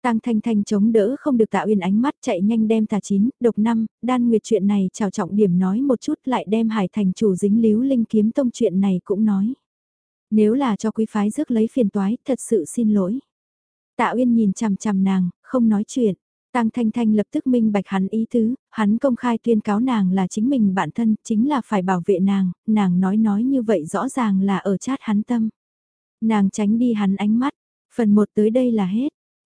Tang Thanh Thanh chống đỡ không được Tạ Uyên ánh mắt chạy nhanh đem tà chín, độc năm, đan nguyệt chuyện này chào trọng điểm nói một chút lại đem hải thành chủ dính líu linh kiếm tông chuyện này cũng nói. Nếu là cho quý phái rước lấy phiền toái, thật sự xin lỗi. Tạ Uyên nhìn chằm chằm nàng, không nói chuyện. Tang Thanh Thanh lập tức minh bạch hắn ý tứ, hắn công khai tuyên cáo nàng là chính mình bản thân, chính là phải bảo vệ nàng, nàng nói nói như vậy rõ ràng là ở chát hắn tâm. Nàng tránh đi hắn ánh mắt, phần 1 tới đây là hết.